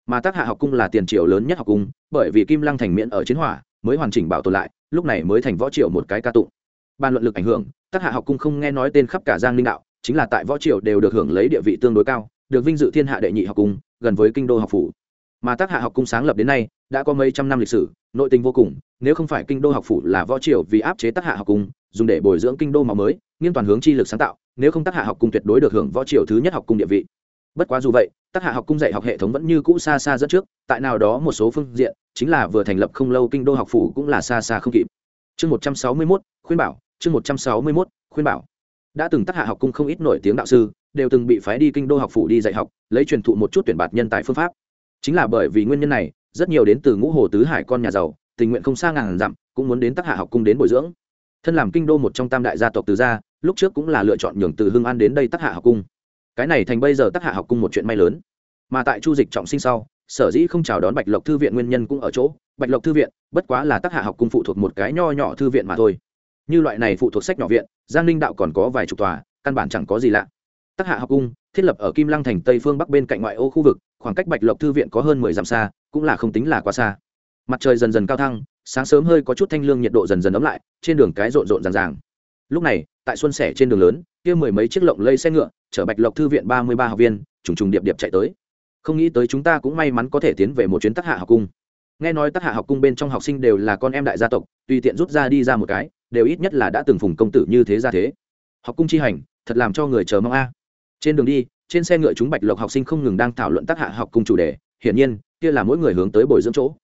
mà tác hạ học cung là tiền triều lớn nhất học cung, bởi vì kim lăng thành miễn ở chiến hỏa, mới hoàn chỉnh bảo tồn lại, lúc này mới thành võ triều một cái ca tụng. Ban luận lực ảnh hưởng, tác hạ học cung không nghe nói tên khắp cả giang ninh đạo, chính là tại võ triều đều được hưởng lấy địa vị tương đối cao, được vinh dự thiên hạ đệ nhị học cung, gần với kinh đô học phủ. Mà tác hạ học cung sáng lập đến nay, đã có mấy trăm năm lịch sử, nội tình vô cùng, nếu không phải kinh đô học phủ là võ triều vì áp chế tác hạ học cung, dùng để bồi dưỡng kinh đô máu mới nghiên toàn hướng chi lực sáng tạo, nếu không tác hạ học cung tuyệt đối được hưởng võ triều thứ nhất học cung địa vị bất quá dù vậy tác hạ học cung dạy học hệ thống vẫn như cũ xa xa dẫn trước, tại nào đó một số phương diện, chính là vừa thành lập không lâu kinh đô học phủ cũng là xa xa không kịp. Chương một trăm sáu mươi mốt, khuyên bảo, chương một trăm sáu mươi mốt, khuyên bảo. Đã từng tác hạ học cung không ít nổi tiếng đạo sư, đều từng bị phái đi kinh đô học phủ đi dạy học, lấy truyền thụ một chút tuyển bạt nhân tài phương pháp. Chính là bởi vì nguyên nhân này, rất nhiều đến từ ngũ hồ tứ hải con nhà giàu, tình nguyện không xa ngàn dặm, cũng muốn đến tác hạ học cung đến bồi dưỡng. Thân làm kinh đô một trong tam đại gia tộc từ gia, lúc trước cũng là lựa chọn nhường từ hưng an đến đây tác hạ học cung cái này thành bây giờ tác hạ học cung một chuyện may lớn. Mà tại chu dịch trọng sinh sau, sở dĩ không chào đón bạch lộc thư viện nguyên nhân cũng ở chỗ, bạch lộc thư viện, bất quá là tác hạ học cung phụ thuộc một cái nho nhỏ thư viện mà thôi. Như loại này phụ thuộc sách nhỏ viện, giang ninh đạo còn có vài chục tòa, căn bản chẳng có gì lạ. Tác hạ học cung, thiết lập ở kim lăng thành tây phương bắc bên cạnh ngoại ô khu vực, khoảng cách bạch lộc thư viện có hơn mười dặm xa, cũng là không tính là quá xa. Mặt trời dần dần cao thăng, sáng sớm hơi có chút thanh lương nhiệt độ dần dần ấm lại, trên đường cái rộn rộn ràng ràng. Lúc này, tại xuân sẻ trên đường lớn, kia mười mấy chiếc lộng lây xe ngựa chở bạch lộc thư viện ba mươi ba học viên, trùng trùng điệp điệp chạy tới. Không nghĩ tới chúng ta cũng may mắn có thể tiến về một chuyến tác hạ học cung. Nghe nói tác hạ học cung bên trong học sinh đều là con em đại gia tộc, tùy tiện rút ra đi ra một cái, đều ít nhất là đã từng phùng công tử như thế ra thế. Học cung chi hành, thật làm cho người chờ mong a. Trên đường đi, trên xe ngựa chúng bạch lộc học sinh không ngừng đang thảo luận tác hạ học cung chủ đề, hiển nhiên, kia là mỗi người hướng tới bồi dưỡng chỗ.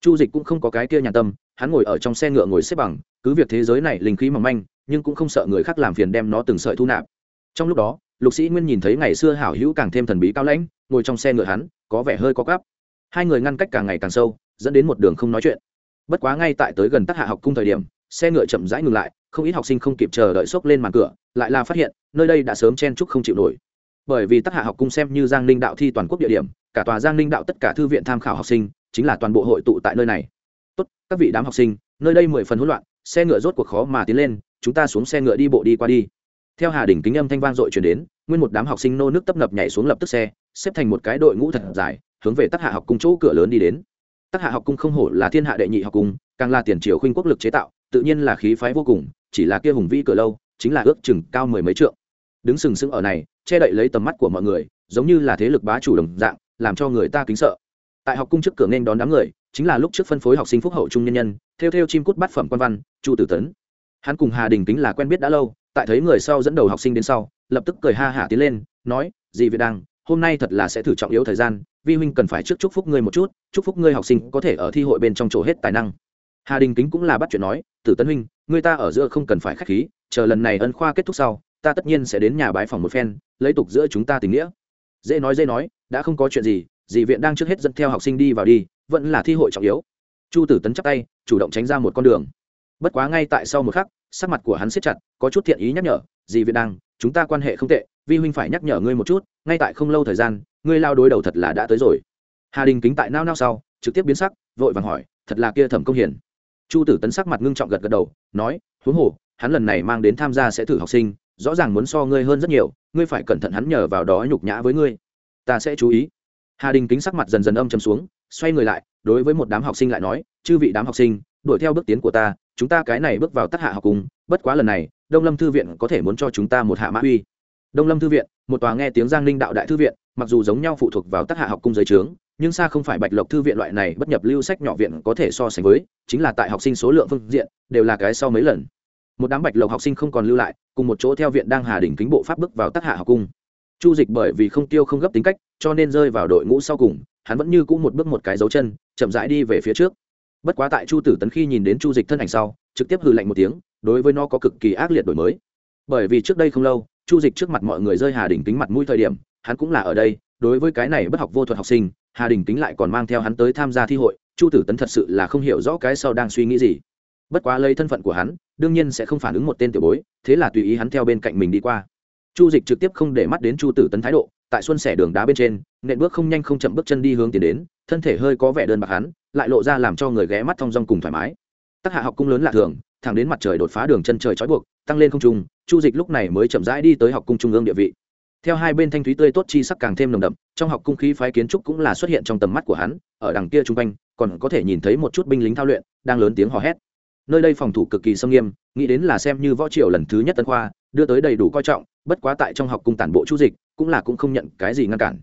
Chu dịch cũng không có cái kia nhà tâm, hắn ngồi ở trong xe ngựa ngồi xếp bằng, cứ việc thế giới này linh khí mỏng manh, nhưng cũng không sợ người khác làm phiền đem nó từng sợi thu nạp. Trong lúc đó lục sĩ nguyên nhìn thấy ngày xưa hảo hữu càng thêm thần bí cao lãnh, ngồi trong xe ngựa hắn, có vẻ hơi có gắp hai người ngăn cách càng ngày càng sâu, dẫn đến một đường không nói chuyện. Bất quá ngay tại tới gần tắc hạ học cung thời điểm, xe ngựa chậm rãi ngừng lại, không ít học sinh không kịp chờ đợi xốc lên màn cửa, lại là phát hiện, nơi đây đã sớm chen chúc không chịu nổi. Bởi vì tắc hạ học cung xem như giang ninh đạo thi toàn quốc địa điểm, cả tòa giang ninh đạo tất cả thư viện tham khảo học sinh, chính là toàn bộ hội tụ tại nơi này. Tốt, các vị đám học sinh, nơi đây mười phần hỗn loạn, xe ngựa rốt cuộc khó mà tiến lên, chúng ta xuống xe ngựa đi bộ đi qua đi theo hà đình kính âm thanh vang dội chuyển đến, nguyên một đám học sinh nô nước tấp nập nhảy xuống lập tức xe, xếp thành một cái đội ngũ thật dài, hướng về tác hạ học cung chỗ cửa lớn đi đến. Tác hạ học cung không hổ là thiên hạ đệ nhị học cung, càng là tiền triều khuynh quốc lực chế tạo, tự nhiên là khí phái vô cùng, chỉ là kia hùng vĩ cửa lâu, chính là ước chừng cao mười mấy trượng. Đứng sừng sững ở này, che đậy lấy tầm mắt của mọi người, giống như là thế lực bá chủ đồng dạng, làm cho người ta kính sợ. Tại học cung trước cửa nên đón đám người, chính là lúc trước phân phối học sinh phúc hậu trung nhân nhân, theo theo chim cút bát phẩm quan văn, chu tử tấn. Hắn cùng hà đình kính là quen biết đã lâu tại thấy người sau dẫn đầu học sinh đến sau, lập tức cười ha hả tiến lên, nói, dì việt đăng, hôm nay thật là sẽ thử trọng yếu thời gian, vi huynh cần phải trước chúc phúc ngươi một chút, chúc phúc ngươi học sinh có thể ở thi hội bên trong chỗ hết tài năng. Hà đình kính cũng là bắt chuyện nói, tử tấn huynh người ta ở giữa không cần phải k h á c h khí, chờ lần này ân khoa kết thúc sau, ta tất nhiên sẽ đến nhà bái phòng một phen, lấy tục giữa chúng ta tình nghĩa. Dễ nói dễ nói, đã không có chuyện gì, dì viện đang trước hết dẫn theo học sinh đi vào đi, vẫn là thi hội trọng yếu. Chu tử tấn chắp tay, chủ động tránh ra một con đường bất quá ngay tại sau một khắc, sắc mặt của hắn siết chặt, có chút thiện ý nhắc nhở, dì việt đang chúng ta quan hệ không tệ, vi huynh phải nhắc nhở ngươi một chút, ngay tại không lâu thời gian, ngươi lao đối đầu thật là đã tới rồi. Hà đình kính tại nao nao sau, trực tiếp biến sắc, vội vàng hỏi, thật là kia thẩm công hiền? Chu tử tấn sắc mặt ngưng trọng gật gật đầu, nói, huống hồ, hắn lần này mang đến tham gia sẽ thử học sinh, rõ ràng muốn so ngươi hơn rất nhiều, ngươi phải cẩn thận hắn nhờ vào đó nhục nhã với ngươi. Ta sẽ chú ý. Hà đình kính sắc mặt dần dần âm chầm xuống, xoay người lại, đối với một đám học sinh lại nói, chư vị đám học sinh đuổi theo bước tiến của ta, chúng ta cái này bước vào tác hạ học cùng, bất quá lần này, đông lâm thư viện có thể muốn cho chúng ta một hạ mã uy. Đông lâm thư viện, một tòa nghe tiếng giang ninh đạo đại thư viện, mặc dù giống nhau phụ thuộc vào tác hạ học cung giới trướng, nhưng xa không phải bạch lộc thư viện loại này bất nhập lưu sách nhỏ viện có thể so sánh với, chính là tại học sinh số lượng phương diện, đều là cái sau mấy lần. Một đám bạch lộc học sinh không còn lưu lại, cùng một chỗ theo viện đang hà đỉnh kính bộ pháp bước vào tác hạ học cung chu dịch bởi vì không tiêu không gấp tính cách, cho nên rơi vào đội ngũ sau cùng, hắn vẫn như cũ một bước một cái dấu chân, chậm rãi đi về phía trước bất quá tại chu tử tấn khi nhìn đến chu dịch thân ảnh sau, trực tiếp hư lạnh một tiếng, đối với nó có cực kỳ ác liệt đổi mới. Bởi vì trước đây không lâu, chu dịch trước mặt mọi người rơi hà đình tính mặt mũi thời điểm, hắn cũng là ở đây, đối với cái này bất học vô thuật học sinh, hà đình tính lại còn mang theo hắn tới tham gia thi hội, chu tử tấn thật sự là không hiểu rõ cái sau đang suy nghĩ gì. Bất quá lấy thân phận của hắn, đương nhiên sẽ không phản ứng một tên tiểu bối, thế là tùy ý hắn theo bên cạnh mình đi qua chu dịch trực tiếp không để mắt đến chu tử tấn thái độ, tại xuân sẻ đường đá bên trên, nện bước không nhanh không chậm bước chân đi hướng tiến đến, thân thể hơi có vẻ đơn bạc hắn, lại lộ ra làm cho người ghé mắt thong dong cùng thoải mái. Tác hạ học cung lớn lạ thường, thẳng đến mặt trời đột phá đường chân trời trói buộc, tăng lên không trung, chu dịch lúc này mới chậm rãi đi tới học cung trung ương địa vị. Theo hai bên thanh thúy tươi tốt chi sắc càng thêm nồng đậm, trong học cung khí phái kiến trúc cũng là xuất hiện trong tầm mắt của hắn, ở đằng kia chung quanh, còn có thể nhìn thấy một chút binh lính thao luyện, đang lớn tiếng hò hét. Nơi đây phòng thủ cực kỳ sâm nghiêm, nghĩ đến là xem như võ triều lần thứ nhất tân khoa, đưa tới đầy đủ coi trọng bất quá tại trong học cung tản bộ chu dịch, cũng là cũng không nhận cái gì ngăn cản.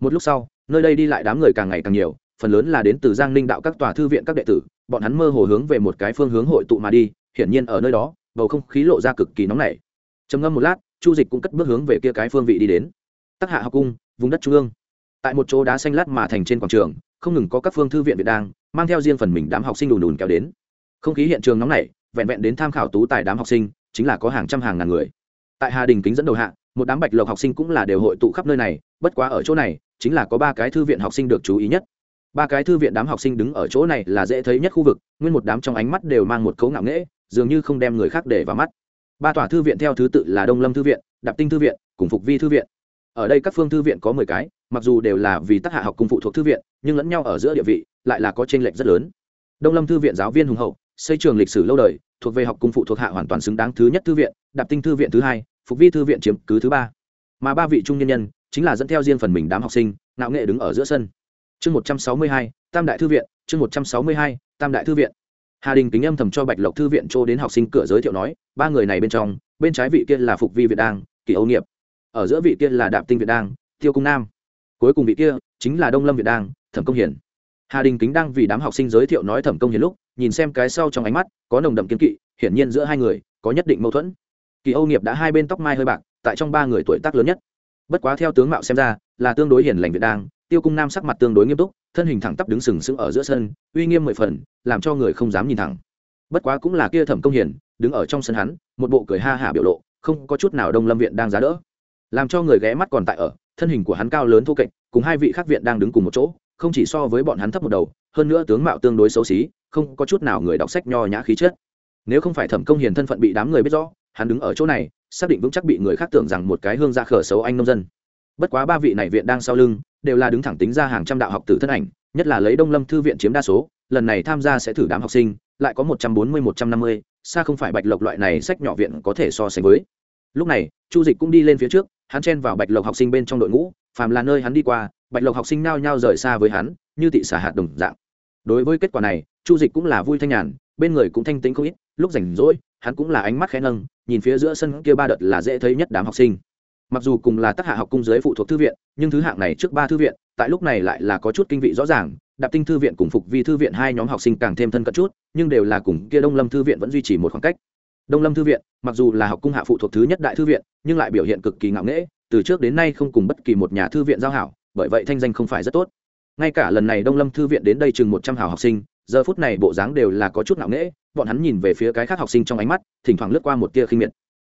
Một lúc sau, nơi đây đi lại đám người càng ngày càng nhiều, phần lớn là đến từ giang ninh đạo các tòa thư viện các đệ tử, bọn hắn mơ hồ hướng về một cái phương hướng hội tụ mà đi, hiển nhiên ở nơi đó, bầu không khí lộ ra cực kỳ nóng nảy. Trầm ngâm một lát, chu dịch cũng cất bước hướng về kia cái phương vị đi đến. Tắc hạ học cung, vùng đất trung ương. Tại một chỗ đá xanh lát mà thành trên quảng trường, không ngừng có các phương thư viện việt đang, mang theo riêng phần mình đám học sinh đùn đùn kéo đến. Không khí hiện trường nóng nảy, vẹn vẹn đến tham khảo tú tài đám học sinh, chính là có hàng trăm hàng ngàn người tại hà đình kính dẫn đầu hạ, một đám bạch lộc học sinh cũng là đều hội tụ khắp nơi này, bất quá ở chỗ này, chính là có ba cái thư viện học sinh được chú ý nhất. Ba cái thư viện đám học sinh đứng ở chỗ này là dễ thấy nhất khu vực, nguyên một đám trong ánh mắt đều mang một cấu ngạo nghễ, dường như không đem người khác để vào mắt. Ba tòa thư viện theo thứ tự là đông lâm thư viện, đạp tinh thư viện, cùng phục vi thư viện. Ở đây các phương thư viện có mười cái, mặc dù đều là vì tác hạ học cùng phụ thuộc thư viện, nhưng lẫn nhau ở giữa địa vị lại là có t r ê n lệch rất lớn. Đông lâm thư viện giáo viên hùng hậu xây trường lịch sử lâu đời, thuộc về học cung phụ thuộc hạ hoàn toàn xứng đáng thứ nhất thư viện, đạp tinh thư viện thứ hai, phục vi thư viện chiếm cứ thứ ba. Mà ba vị trung nhân nhân chính là dẫn theo riêng phần mình đám học sinh nạo nghệ đứng ở giữa sân. Chương một trăm sáu mươi hai, tam đại thư viện, chương một trăm sáu mươi hai, tam đại thư viện. Hà đình kính âm thầm cho bạch lộc thư viện chỗ đến học sinh cửa giới thiệu nói, ba người này bên trong, bên trái vị kia là phục vi việt đang kỳ âu nghiệp. Ở giữa vị kia là đạp tinh việt đang tiêu cung nam. Cuối cùng vị kia chính là đông lâm việt đang thẩm công hiển. Hà đình kính đang vì đám học sinh giới thiệu nói thẩm công hiển lúc nhìn xem cái sau trong ánh mắt, có nồng đậm kiên kỵ, hiển nhiên giữa hai người có nhất định mâu thuẫn. Kỳ âu nghiệp đã hai bên tóc mai hơi bạc, tại trong ba người tuổi tác lớn nhất. Bất quá theo tướng mạo xem ra, là tương đối hiền lành việt đang, tiêu cung nam sắc mặt tương đối nghiêm túc, thân hình thẳng tắp đứng sừng sững ở giữa sân, uy nghiêm mười phần, làm cho người không dám nhìn thẳng. Bất quá cũng là kia thẩm công hiền, đứng ở trong sân hắn, một bộ cười ha hả biểu lộ, không có chút nào đông lâm viện đang giá đỡ. Làm cho người ghé mắt còn tại ở, thân hình của hắn cao lớn thô kệch, cùng hai vị khác viện đang đứng cùng một chỗ, không chỉ so với bọn hắn thấp một đầu, hơn nữa tướng mạo tương đối xấu xí không có chút nào người đọc sách nho nhã khí chất. Nếu không phải thẩm công hiền thân phận bị đám người biết rõ, hắn đứng ở chỗ này, xác định vững chắc bị người khác tưởng rằng một cái hương gia khở xấu anh nông dân. Bất quá ba vị này viện đang sau lưng, đều là đứng thẳng tính ra hàng trăm đạo học tử thân ảnh, nhất là lấy đông lâm thư viện chiếm đa số, lần này tham gia sẽ thử đám học sinh, lại có một trăm bốn mươi, một trăm năm mươi, xa không phải bạch lộc loại này sách nhỏ viện có thể so sánh với. Lúc này, chu dịch cũng đi lên phía trước, hắn chen vào bạch lộc học sinh bên trong đội ngũ, phàm là nơi hắn đi qua, bạch lộc học sinh nao nhao rời xa với hắn, như tị xả hạt đồng dạng. Đối với kết quả này chu dịch cũng là vui thanh nhàn, bên người cũng thanh tĩnh không ít, lúc rảnh rỗi, hắn cũng là ánh mắt khẽ nâng, nhìn phía giữa sân kia ba đợt là dễ thấy nhất đám học sinh. Mặc dù cùng là tác hạ học cung giới phụ thuộc thư viện, nhưng thứ hạng này trước ba thư viện, tại lúc này lại là có chút kinh vị rõ ràng, đạp tinh thư viện cùng phục vi thư viện hai nhóm học sinh càng thêm thân cận chút, nhưng đều là cùng kia đông lâm thư viện vẫn duy trì một khoảng cách. Đông lâm thư viện, mặc dù là học cung hạ phụ thuộc thứ nhất đại thư viện, nhưng lại biểu hiện cực kỳ ngạo nghễ, từ trước đến nay không cùng bất kỳ một nhà thư viện giao hảo, bởi vậy thanh danh không phải rất tốt. Ngay cả lần này đông lâm thư viện đến đây chừng một trăm hào học sinh giờ phút này bộ dáng đều là có chút ngạo nghễ, bọn hắn nhìn về phía cái khác học sinh trong ánh mắt, thỉnh thoảng lướt qua một tia khinh miệt.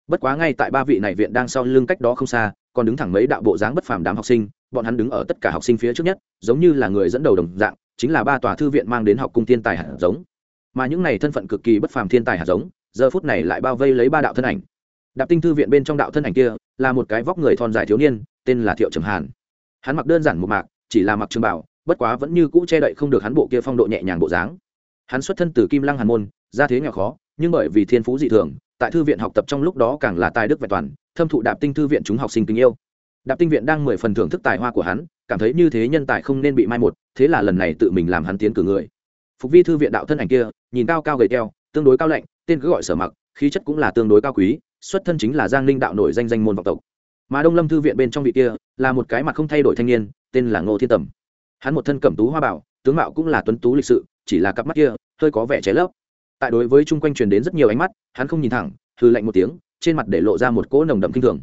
Bất quá ngay tại ba vị này viện đang sau lưng cách đó không xa, còn đứng thẳng mấy đạo bộ dáng bất phàm đám học sinh, bọn hắn đứng ở tất cả học sinh phía trước nhất, giống như là người dẫn đầu đồng dạng, chính là ba tòa thư viện mang đến học cung thiên tài hạt giống. Mà những này thân phận cực kỳ bất phàm thiên tài hạt giống, giờ phút này lại bao vây lấy ba đạo thân ảnh. Đạp tinh thư viện bên trong đạo thân ảnh kia, là một cái vóc người thon dài thiếu niên, tên là thiệu trầm hàn. Hắn mặc đơn giản một mạc, chỉ là mặc trường bảo bất quá vẫn như cũ che đậy không được hắn bộ kia phong độ nhẹ nhàng bộ dáng. Hắn xuất thân từ kim lăng hàn môn ra thế nghèo khó, nhưng bởi vì thiên phú dị thường, tại thư viện học tập trong lúc đó càng là tài đức vẹn toàn, thâm thụ đạp tinh thư viện chúng học sinh tình yêu. Đạp tinh viện đang mười phần thưởng thức tài hoa của hắn, cảm thấy như thế nhân tài không nên bị mai một, thế là lần này tự mình làm hắn tiến cử người. Phục vi thư viện đạo thân ảnh kia, nhìn cao cao gầy teo, tương đối cao lạnh, tên cứ gọi sở mặc, khí chất cũng là tương đối cao quý, xuất thân chính là giang ninh đạo nổi danh danh môn vọng tộc. Mà đông lâm thư viện bên trong vị kia, là một cái mặt không thay đổi thanh niên, tên là ngô thiên tầm hắn một thân cẩm tú hoa bảo, tướng mạo cũng là tuấn tú lịch sự, chỉ là cặp mắt kia, hơi có vẻ cháy lớp tại đối với chung quanh truyền đến rất nhiều ánh mắt, hắn không nhìn thẳng hư lạnh một tiếng, trên mặt để lộ ra một cỗ nồng đậm kinh thường.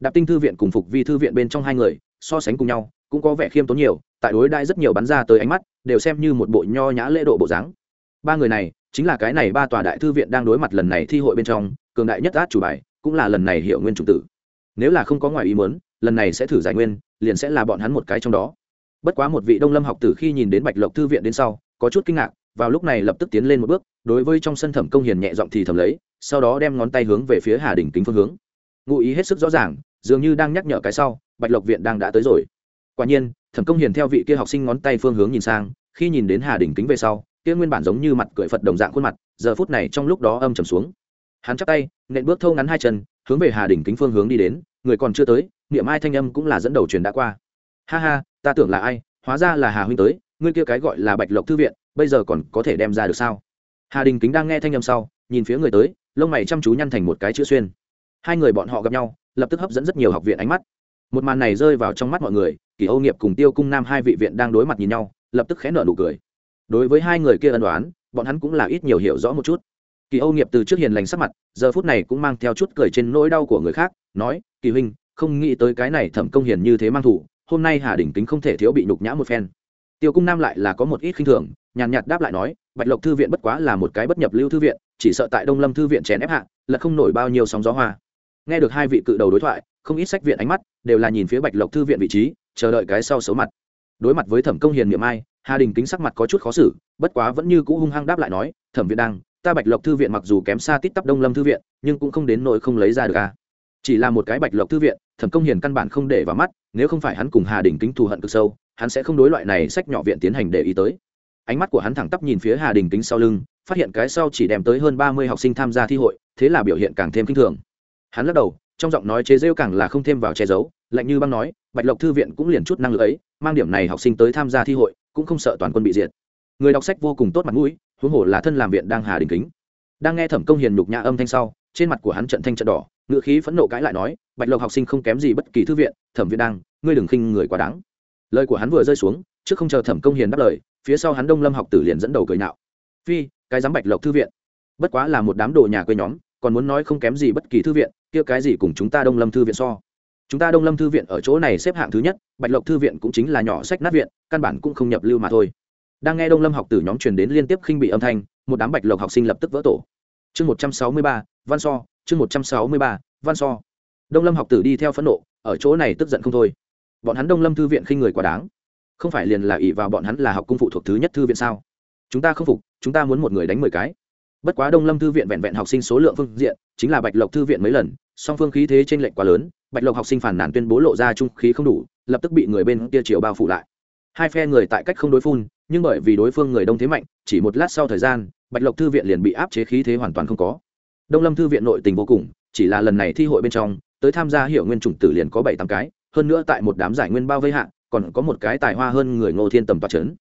Đạp tinh thư viện cùng phục vi thư viện bên trong hai người, so sánh cùng nhau, cũng có vẻ khiêm tốn nhiều, tại đối đại rất nhiều bắn ra tới ánh mắt, đều xem như một bộ nho nhã lễ độ bộ dáng. Ba người này, chính là cái này ba tòa đại thư viện đang đối mặt lần này thi hội bên trong, cường đại nhất át chủ bài, cũng là lần này hiệu nguyên chủ tử. Nếu là không có ngoài ý muốn, lần này sẽ thử giải nguyên, liền sẽ là bọn hắn một cái trong đó bất quá một vị đông lâm học tử khi nhìn đến bạch lộc thư viện đến sau, có chút kinh ngạc, vào lúc này lập tức tiến lên một bước, đối với trong sân thẩm công hiền nhẹ giọng thì thầm lấy, sau đó đem ngón tay hướng về phía hà đình kính phương hướng. Ngụ ý hết sức rõ ràng, dường như đang nhắc nhở cái sau, bạch lộc viện đang đã tới rồi. Quả nhiên, thẩm công hiền theo vị kia học sinh ngón tay phương hướng nhìn sang, khi nhìn đến hà đình kính về sau, kia nguyên bản giống như mặt cười phật đồng dạng khuôn mặt, giờ phút này trong lúc đó âm trầm xuống. Hắn chắp tay, nện bước thâu ngắn hai chân, hướng về hà đình kính phương hướng đi đến, người còn chưa tới, niệm ai thanh âm cũng là dẫn đầu truyền đã qua ha ha, ta tưởng là ai, hóa ra là hà huynh tới, ngươi kia cái gọi là bạch lộc thư viện, bây giờ còn có thể đem ra được sao? Hà đình kính đang nghe thanh âm sau, nhìn phía người tới, lông mày chăm chú nhăn thành một cái chữ xuyên. Hai người bọn họ gặp nhau, lập tức hấp dẫn rất nhiều học viện ánh mắt. Một màn này rơi vào trong mắt mọi người, kỳ âu nghiệp cùng tiêu cung nam hai vị viện đang đối mặt nhìn nhau, lập tức khẽ nở nụ cười. Đối với hai người kia ân đoán bọn hắn cũng là ít nhiều hiểu rõ một chút. Kỳ âu nghiệp từ trước hiền lành sắc mặt, giờ phút này cũng mang theo chút cười trên nỗi đau của người khác, nói, kỳ huynh, không nghĩ tới cái này thẩm công hiền như thế mang thủ hôm nay hà đình kính không thể thiếu bị nhục nhã một phen. Tiêu cung nam lại là có một ít khinh thường nhàn nhạt đáp lại nói bạch lộc thư viện bất quá là một cái bất nhập lưu thư viện chỉ sợ tại đông lâm thư viện chèn ép hạ là không nổi bao nhiêu sóng gió hoa. Nghe được hai vị cự đầu đối thoại không ít sách viện ánh mắt đều là nhìn phía bạch lộc thư viện vị trí chờ đợi cái sau xấu mặt. Đối mặt với thẩm công hiền miệng ai hà đình kính sắc mặt có chút khó xử bất quá vẫn như cũ hung hăng đáp lại nói thẩm viện đăng, ta bạch lộc thư viện mặc dù kém xa tít tắp đông lâm thư viện nhưng cũng không đến nỗi không lấy ra được à. Chỉ là một cái bạch lộc thư viện thẩm công hiền căn bản không để vào mắt, nếu không phải hắn cùng hà đình kính thù hận cực sâu, hắn sẽ không đối loại này sách nhỏ viện tiến hành để ý tới. Ánh mắt của hắn thẳng tắp nhìn phía hà đình kính sau lưng, phát hiện cái sau chỉ đem tới hơn ba mươi học sinh tham gia thi hội, thế là biểu hiện càng thêm k i n h thường. Hắn lắc đầu, trong giọng nói chế rêu càng là không thêm vào che giấu, lạnh như băng nói, bạch lộc thư viện cũng liền chút năng lực ấy, mang điểm này học sinh tới tham gia thi hội, cũng không sợ toàn quân bị diệt. Người đọc sách vô cùng tốt mặt mũi, huống hồ là thân làm viện đang hà đình kính. Đang nghe thẩm công hiền nhục nhã âm thanh sau trên mặt của hắn trận thanh trận đỏ ngự khí phẫn nộ cãi lại nói, bạch lộc học sinh không kém gì bất kỳ thư viện, thẩm viện đang ngươi đừng khinh người quá đáng. Lời của hắn vừa rơi xuống, trước không chờ thẩm công hiền đáp lời, phía sau hắn đông lâm học tử liền dẫn đầu cười nạo. Phi, cái giám bạch lộc thư viện? Bất quá là một đám đồ nhà quê nhóm, còn muốn nói không kém gì bất kỳ thư viện, kia cái gì cùng chúng ta đông lâm thư viện so? Chúng ta đông lâm thư viện ở chỗ này xếp hạng thứ nhất, bạch lộc thư viện cũng chính là nhỏ sách nát viện, căn bản cũng không nhập lưu mà thôi. Đang nghe đông lâm học tử nhóm truyền đến liên tiếp khinh bị âm thanh, một đám bạch lộc học sinh lập tức vỡ tổ chương một trăm sáu mươi ba, văn so, chương một trăm sáu mươi ba, văn so. Đông lâm học tử đi theo phẫn nộ, ở chỗ này tức giận không thôi. Bọn hắn đông lâm thư viện khinh người quá đáng. Không phải liền là ỷ vào bọn hắn là học cung phụ thuộc thứ nhất thư viện sao? Chúng ta không phục, chúng ta muốn một người đánh mười cái. Bất quá đông lâm thư viện vẹn vẹn học sinh số lượng phương diện, chính là bạch lộc thư viện mấy lần, song phương khí thế t r ê n lệch quá lớn, bạch lộc học sinh phản nàn tuyên bố lộ ra trung khí không đủ, lập tức bị người bên kia chiều bao phủ lại. Hai phe người tại cách không đối phun, nhưng bởi vì đối phương người đông thế mạnh, chỉ một lát sau thời gian bạch lộc thư viện liền bị áp chế khí thế hoàn toàn không có. Đông lâm thư viện nội tình vô cùng, chỉ là lần này thi hội bên trong, tới tham gia hiệu nguyên chủng tử liền có bảy tám cái, hơn nữa tại một đám giải nguyên bao vây hạ, còn có một cái tài hoa hơn người ngô thiên tầm toa trấn.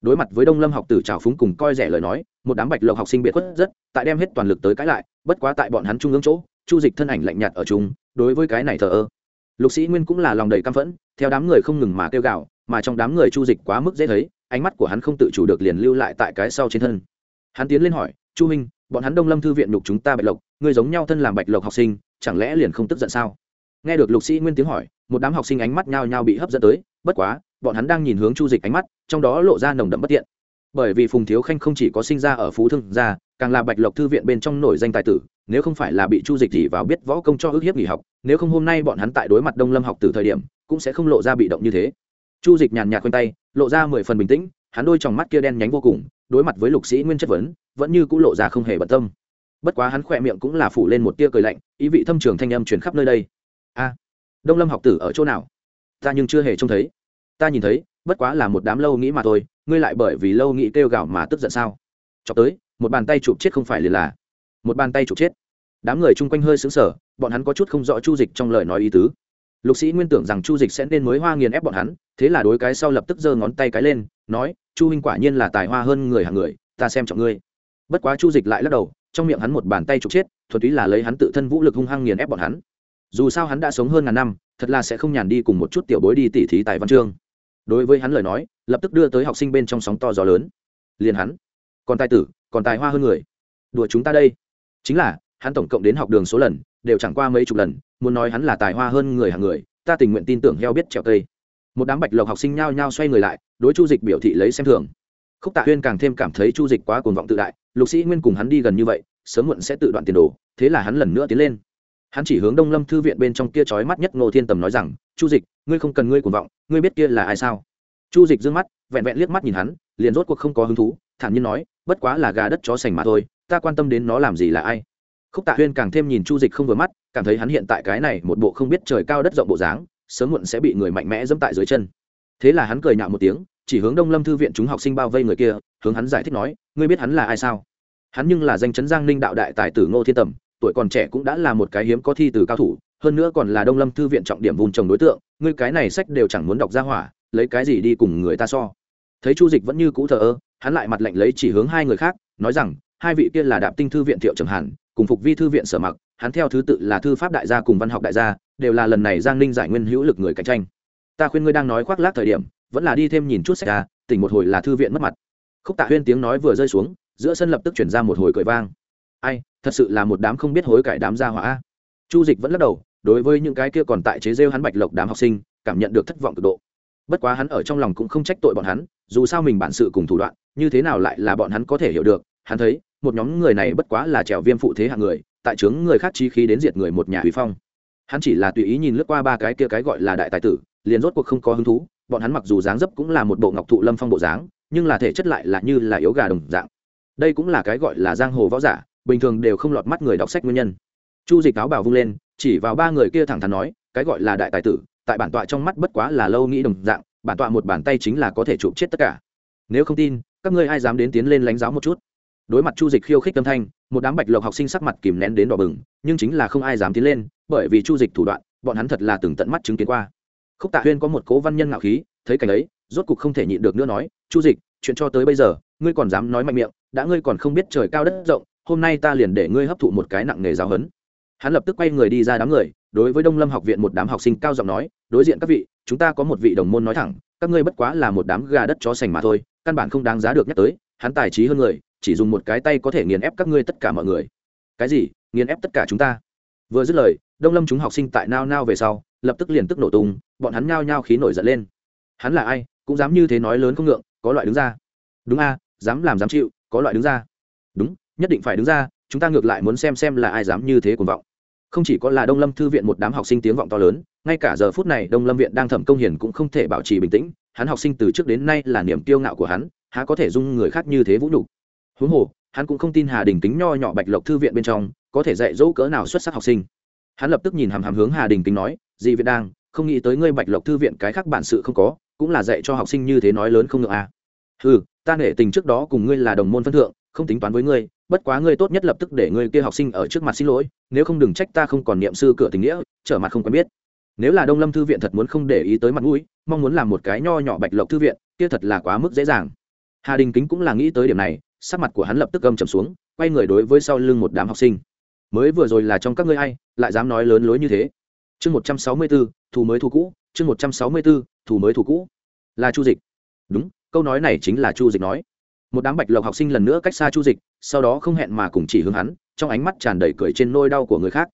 Đối mặt với đông lâm học tử trào phúng cùng coi rẻ lời nói, một đám bạch lộc học sinh biệt khuất rất, tại đem hết toàn lực tới cãi lại, bất quá tại bọn hắn trung ương chỗ, chu dịch thân ảnh lạnh nhạt ở chúng đối với cái này thờ ơ. Lục sĩ nguyên cũng là lòng đầy căm phẫn, theo đám người không ngừng mà kêu gạo mà trong đám người chu dịch quá mức dễ thấy, ánh mắt của hắn không tự chủ được liền lưu lại tại cái sau trên thân hắn tiến lên hỏi, chu minh bọn hắn đông lâm thư viện đục chúng ta bạch lộc người giống nhau thân làm bạch lộc học sinh, chẳng lẽ liền không tức giận sao? Nghe được lục sĩ nguyên tiếng hỏi, một đám học sinh ánh mắt nhao nhao bị hấp dẫn tới, bất quá, bọn hắn đang nhìn hướng chu dịch ánh mắt, trong đó lộ ra nồng đậm bất tiện. Bởi vì phùng thiếu khanh không chỉ có sinh ra ở phú thương gia, càng là bạch lộc thư viện bên trong nổi danh tài tử, nếu không phải là bị chu dịch chỉ vào biết võ công cho ước hiếp nghỉ học, nếu không hôm nay bọn hắn tại đối mặt đông lâm học từ thời điểm, cũng sẽ không lộ ra bị động như thế. Chu dịch nhàn nhạt quanh tay, lộ ra mười phần bình tĩnh hắn đôi trong mắt kia đen nhánh vô cùng, đối mặt với lục sĩ nguyên chất vấn, vẫn như cũng lộ ra không hề bận tâm. Bất quá hắn khỏe miệng cũng là phủ lên một tia cười lạnh, ý vị thâm trường thanh âm truyền khắp nơi đây. A, đông lâm học tử ở chỗ nào? Ta nhưng chưa hề trông thấy. Ta nhìn thấy, bất quá là một đám lâu nghĩ mà thôi, ngươi lại bởi vì lâu nghĩ kêu gào mà tức giận sao? Chọc tới, một bàn tay chụp chết không phải liền là một bàn tay chụp chết. Đám người chung quanh hơi xứng sở bọn hắn có chút không rõ chu dịch trong lời nói ý tứ lục sĩ nguyên tưởng rằng chu dịch sẽ nên mới hoa nghiền ép bọn hắn, thế là đối cái sau lập tức giơ ngón tay cái lên, nói, chu huynh quả nhiên là tài hoa hơn người hàng người, ta xem trọng ngươi. Bất quá chu dịch lại lắc đầu, trong miệng hắn một bàn tay trục chết thuật ý là lấy hắn tự thân vũ lực hung hăng nghiền ép bọn hắn. Dù sao hắn đã sống hơn ngàn năm, thật là sẽ không nhàn đi cùng một chút tiểu bối đi tỉ thí tài văn chương. Đối với hắn lời nói, lập tức đưa tới học sinh bên trong sóng to gió lớn. Liền hắn, còn tài tử, còn tài hoa hơn người. Đùa chúng ta đây. Chính là, hắn tổng cộng đến học đường số lần đều chẳng qua mấy chục lần, muốn nói hắn là tài hoa hơn người hàng người, ta tình nguyện tin tưởng heo biết trèo cây. Một đám bạch lộc học sinh nhao nhao xoay người lại, đối chu dịch biểu thị lấy xem thường. Khúc tạ huyên càng thêm cảm thấy chu dịch quá cuồng vọng tự đại, lục sĩ nguyên cùng hắn đi gần như vậy, sớm muộn sẽ tự đoạn tiền đồ, thế là hắn lần nữa tiến lên. Hắn chỉ hướng đông lâm thư viện bên trong kia trói mắt nhất ngô thiên tầm nói rằng, chu dịch, ngươi không cần ngươi cuồng vọng, ngươi biết kia là ai sao? Chu dịch d ư ơ n g mắt, vẹn vẹn liếc mắt nhìn hắn, liền rốt cuộc không có hứng thú, thản nhiên nói, bất quá là gà đất chó sành mà thôi, ta quan tâm đến nó làm gì là ai? Khúc tạ huyên càng thêm nhìn chu dịch không vừa mắt, cảm thấy hắn hiện tại cái này một bộ không biết trời cao đất rộng bộ dáng, sớm muộn sẽ bị người mạnh mẽ dẫm tại dưới chân. Thế là hắn cười nhạo một tiếng, chỉ hướng đông lâm thư viện chúng học sinh bao vây người kia, hướng hắn giải thích nói, ngươi biết hắn là ai sao? Hắn nhưng là danh chấn giang ninh đạo đại tài tử ngô thiên tầm, tuổi còn trẻ cũng đã là một cái hiếm có thi từ cao thủ, hơn nữa còn là đông lâm thư viện trọng điểm vùng trồng đối tượng, ngươi cái này sách đều chẳng muốn đọc ra hỏa, lấy cái gì đi cùng người ta so. Thấy chu dịch vẫn như cũ thờ ơ, hắn lại mặt lạnh lấy chỉ hướng hai người khác, nói rằng, hai vị kia là đạp tinh thư viện thiệu trầm hàn cùng phục vi thư viện sở mặc, hắn theo thứ tự là thư pháp đại gia cùng văn học đại gia, đều là lần này giang ninh giải nguyên hữu lực người cạnh tranh. Ta khuyên ngươi đang nói khoác lác thời điểm, vẫn là đi thêm nhìn chút sách ra, tỉnh một hồi là thư viện mất mặt. Khúc tạ huyên tiếng nói vừa rơi xuống, giữa sân lập tức chuyển ra một hồi cười vang. Ai, thật sự là một đám không biết hối cải đám gia hỏa chu dịch vẫn lắc đầu, đối với những cái kia còn tại chế rêu hắn bạch lộc đám học sinh, cảm nhận được thất vọng cực độ. Bất quá hắn ở trong lòng cũng không trách tội bọn hắn, dù sao mình bản sự cùng thủ đoạn, như thế nào lại là bọn hắn có thể hiểu được, hắn thấy một nhóm người này bất quá là trèo viêm phụ thế hạng người, tại trướng người khác chi khí đến diệt người một nhà hủy phong. Hắn chỉ là tùy ý nhìn lướt qua ba cái kia cái gọi là đại tài tử, liền rốt cuộc không có hứng thú, bọn hắn mặc dù dáng dấp cũng là một bộ ngọc thụ lâm phong bộ dáng, nhưng là thể chất lại là như là yếu gà đồng dạng. Đây cũng là cái gọi là giang hồ võ giả, bình thường đều không lọt mắt người đọc sách nguyên nhân. Chu dịch áo bảo vung lên, chỉ vào ba người kia thẳng thắn nói, cái gọi là đại tài tử, tại bản tọa trong mắt bất quá là lâu nghĩ đồng dạng, bản tọa một bàn tay chính là có thể chụp chết tất cả. Nếu không tin, các ngươi ai dám đến tiến lên lãnh giáo một chút? Đối mặt chu dịch khiêu khích tâm thanh, một đám bạch lộc học sinh sắc mặt kìm nén đến đỏ bừng, nhưng chính là không ai dám tiến lên, bởi vì chu dịch thủ đoạn, bọn hắn thật là từng tận mắt chứng kiến qua. Khúc tạ huyên có một cố văn nhân ngạo khí, thấy cảnh ấy, rốt cục không thể nhịn được nữa nói, chu dịch, chuyện cho tới bây giờ, ngươi còn dám nói mạnh miệng, đã ngươi còn không biết trời cao đất rộng, hôm nay ta liền để ngươi hấp thụ một cái nặng nghề giáo hấn hắn lập tức quay người đi ra đám người, đối với đông lâm học viện một đám học sinh cao giọng nói, đối diện các vị, chúng ta có một vị đồng môn nói thẳng, các ngươi bất quá là một đám gà đất chó sành mà thôi, căn bản không đáng giá được nhắc tới, hắn tài trí hơn người chỉ dùng một cái tay có thể nghiền ép các ngươi tất cả mọi người. Cái gì? Nghiền ép tất cả chúng ta? Vừa dứt lời, đông lâm chúng học sinh tại nao nao về sau, lập tức liền tức nổ tung, bọn hắn nhao nhao khí nổi giận lên. Hắn là ai? Cũng dám như thế nói lớn không ngượng, có loại đứng ra. Đúng a, dám làm dám chịu, có loại đứng ra. Đúng, nhất định phải đứng ra, chúng ta ngược lại muốn xem xem là ai dám như thế cuồng vọng. Không chỉ có là đông lâm thư viện một đám học sinh tiếng vọng to lớn, ngay cả giờ phút này đông lâm viện đang thẩm công hiền cũng không thể bảo trì bình tĩnh, hắn học sinh từ trước đến nay là niềm kiêu ngạo của hắn, há có thể dung người khác như thế vũ nhục huống hồ, hắn cũng không tin hà đình kính nho nhỏ bạch lộc thư viện bên trong có thể dạy dỗ cỡ nào xuất sắc học sinh. Hắn lập tức nhìn hàm hàm hướng hà đình kính nói dị viện đang không nghĩ tới ngươi bạch lộc thư viện cái khác bản sự không có, cũng là dạy cho học sinh như thế nói lớn không ngượng à. ừ ta nể tình trước đó cùng ngươi là đồng môn phân thượng, không tính toán với ngươi, bất quá ngươi tốt nhất lập tức để ngươi kia học sinh ở trước mặt xin lỗi, nếu không đừng trách ta không còn niệm sư cửa tình nghĩa, trở mặt không quen biết. Nếu là đông lâm thư viện thật muốn không để ý tới mặt mũi, mong muốn làm một cái nho nhỏ bạch lộc thư viện, kia thật là quá mức dễ dàng. Hà đình kính cũng là nghĩ tới điểm này sắc mặt của hắn lập tức gầm trầm xuống, quay người đối với sau lưng một đám học sinh. Mới vừa rồi là trong các ngươi ai, lại dám nói lớn lối như thế? Chương một trăm sáu mươi bốn, thù mới thù cũ, chương một trăm sáu mươi bốn, thù mới thù cũ. Là chu dịch. Đúng, câu nói này chính là chu dịch nói. Một đám bạch lộc học sinh lần nữa cách xa chu dịch, sau đó không hẹn mà cùng chỉ hướng hắn, trong ánh mắt tràn đầy cười trên nôi đau của người khác.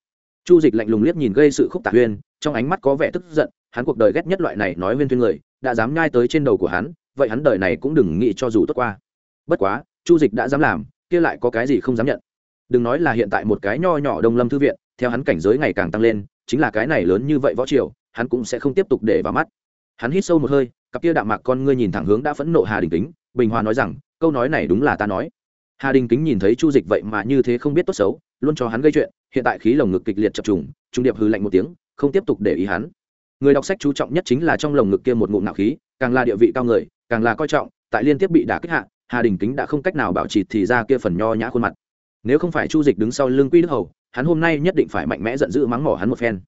Chu dịch lạnh lùng liếc nhìn gây sự khúc tạ huyên, trong ánh mắt có vẻ tức giận, hắn cuộc đời ghét nhất loại này nói huyên thuyên người, đã dám nhai tới trên đầu của hắn, vậy hắn đời này cũng đừng nghĩ cho dù tốt qua. Bất quá chu dịch đã dám làm, kia lại có cái gì không dám nhận? Đừng nói là hiện tại một cái nho nhỏ đông lâm thư viện, theo hắn cảnh giới ngày càng tăng lên, chính là cái này lớn như vậy võ triều, hắn cũng sẽ không tiếp tục để vào mắt. Hắn hít sâu một hơi, cặp kia đạm mạc con ngươi nhìn thẳng hướng đã phẫn nộ hà đình kính, bình hòa nói rằng, câu nói này đúng là ta nói. Hà đình kính nhìn thấy chu dịch vậy mà như thế không biết tốt xấu, luôn cho hắn gây chuyện, hiện tại khí lồng ngực kịch liệt chập trùng, trung điệp hư lạnh một tiếng, không tiếp tục để ý hắn. Người đọc sách chú trọng nhất chính là trong lồng ngực kia một ngụm nạo khí, càng là địa vị cao người, càng là coi trọng, tại liên tiếp bị đả kích hạ hà đình kính đã không cách nào bảo trì thì ra kia phần nho nhã khuôn mặt. Nếu không phải chu dịch đứng sau lưng quy đức hầu, hắn hôm nay nhất định phải mạnh mẽ giận dữ mắng mỏ hắn một phen.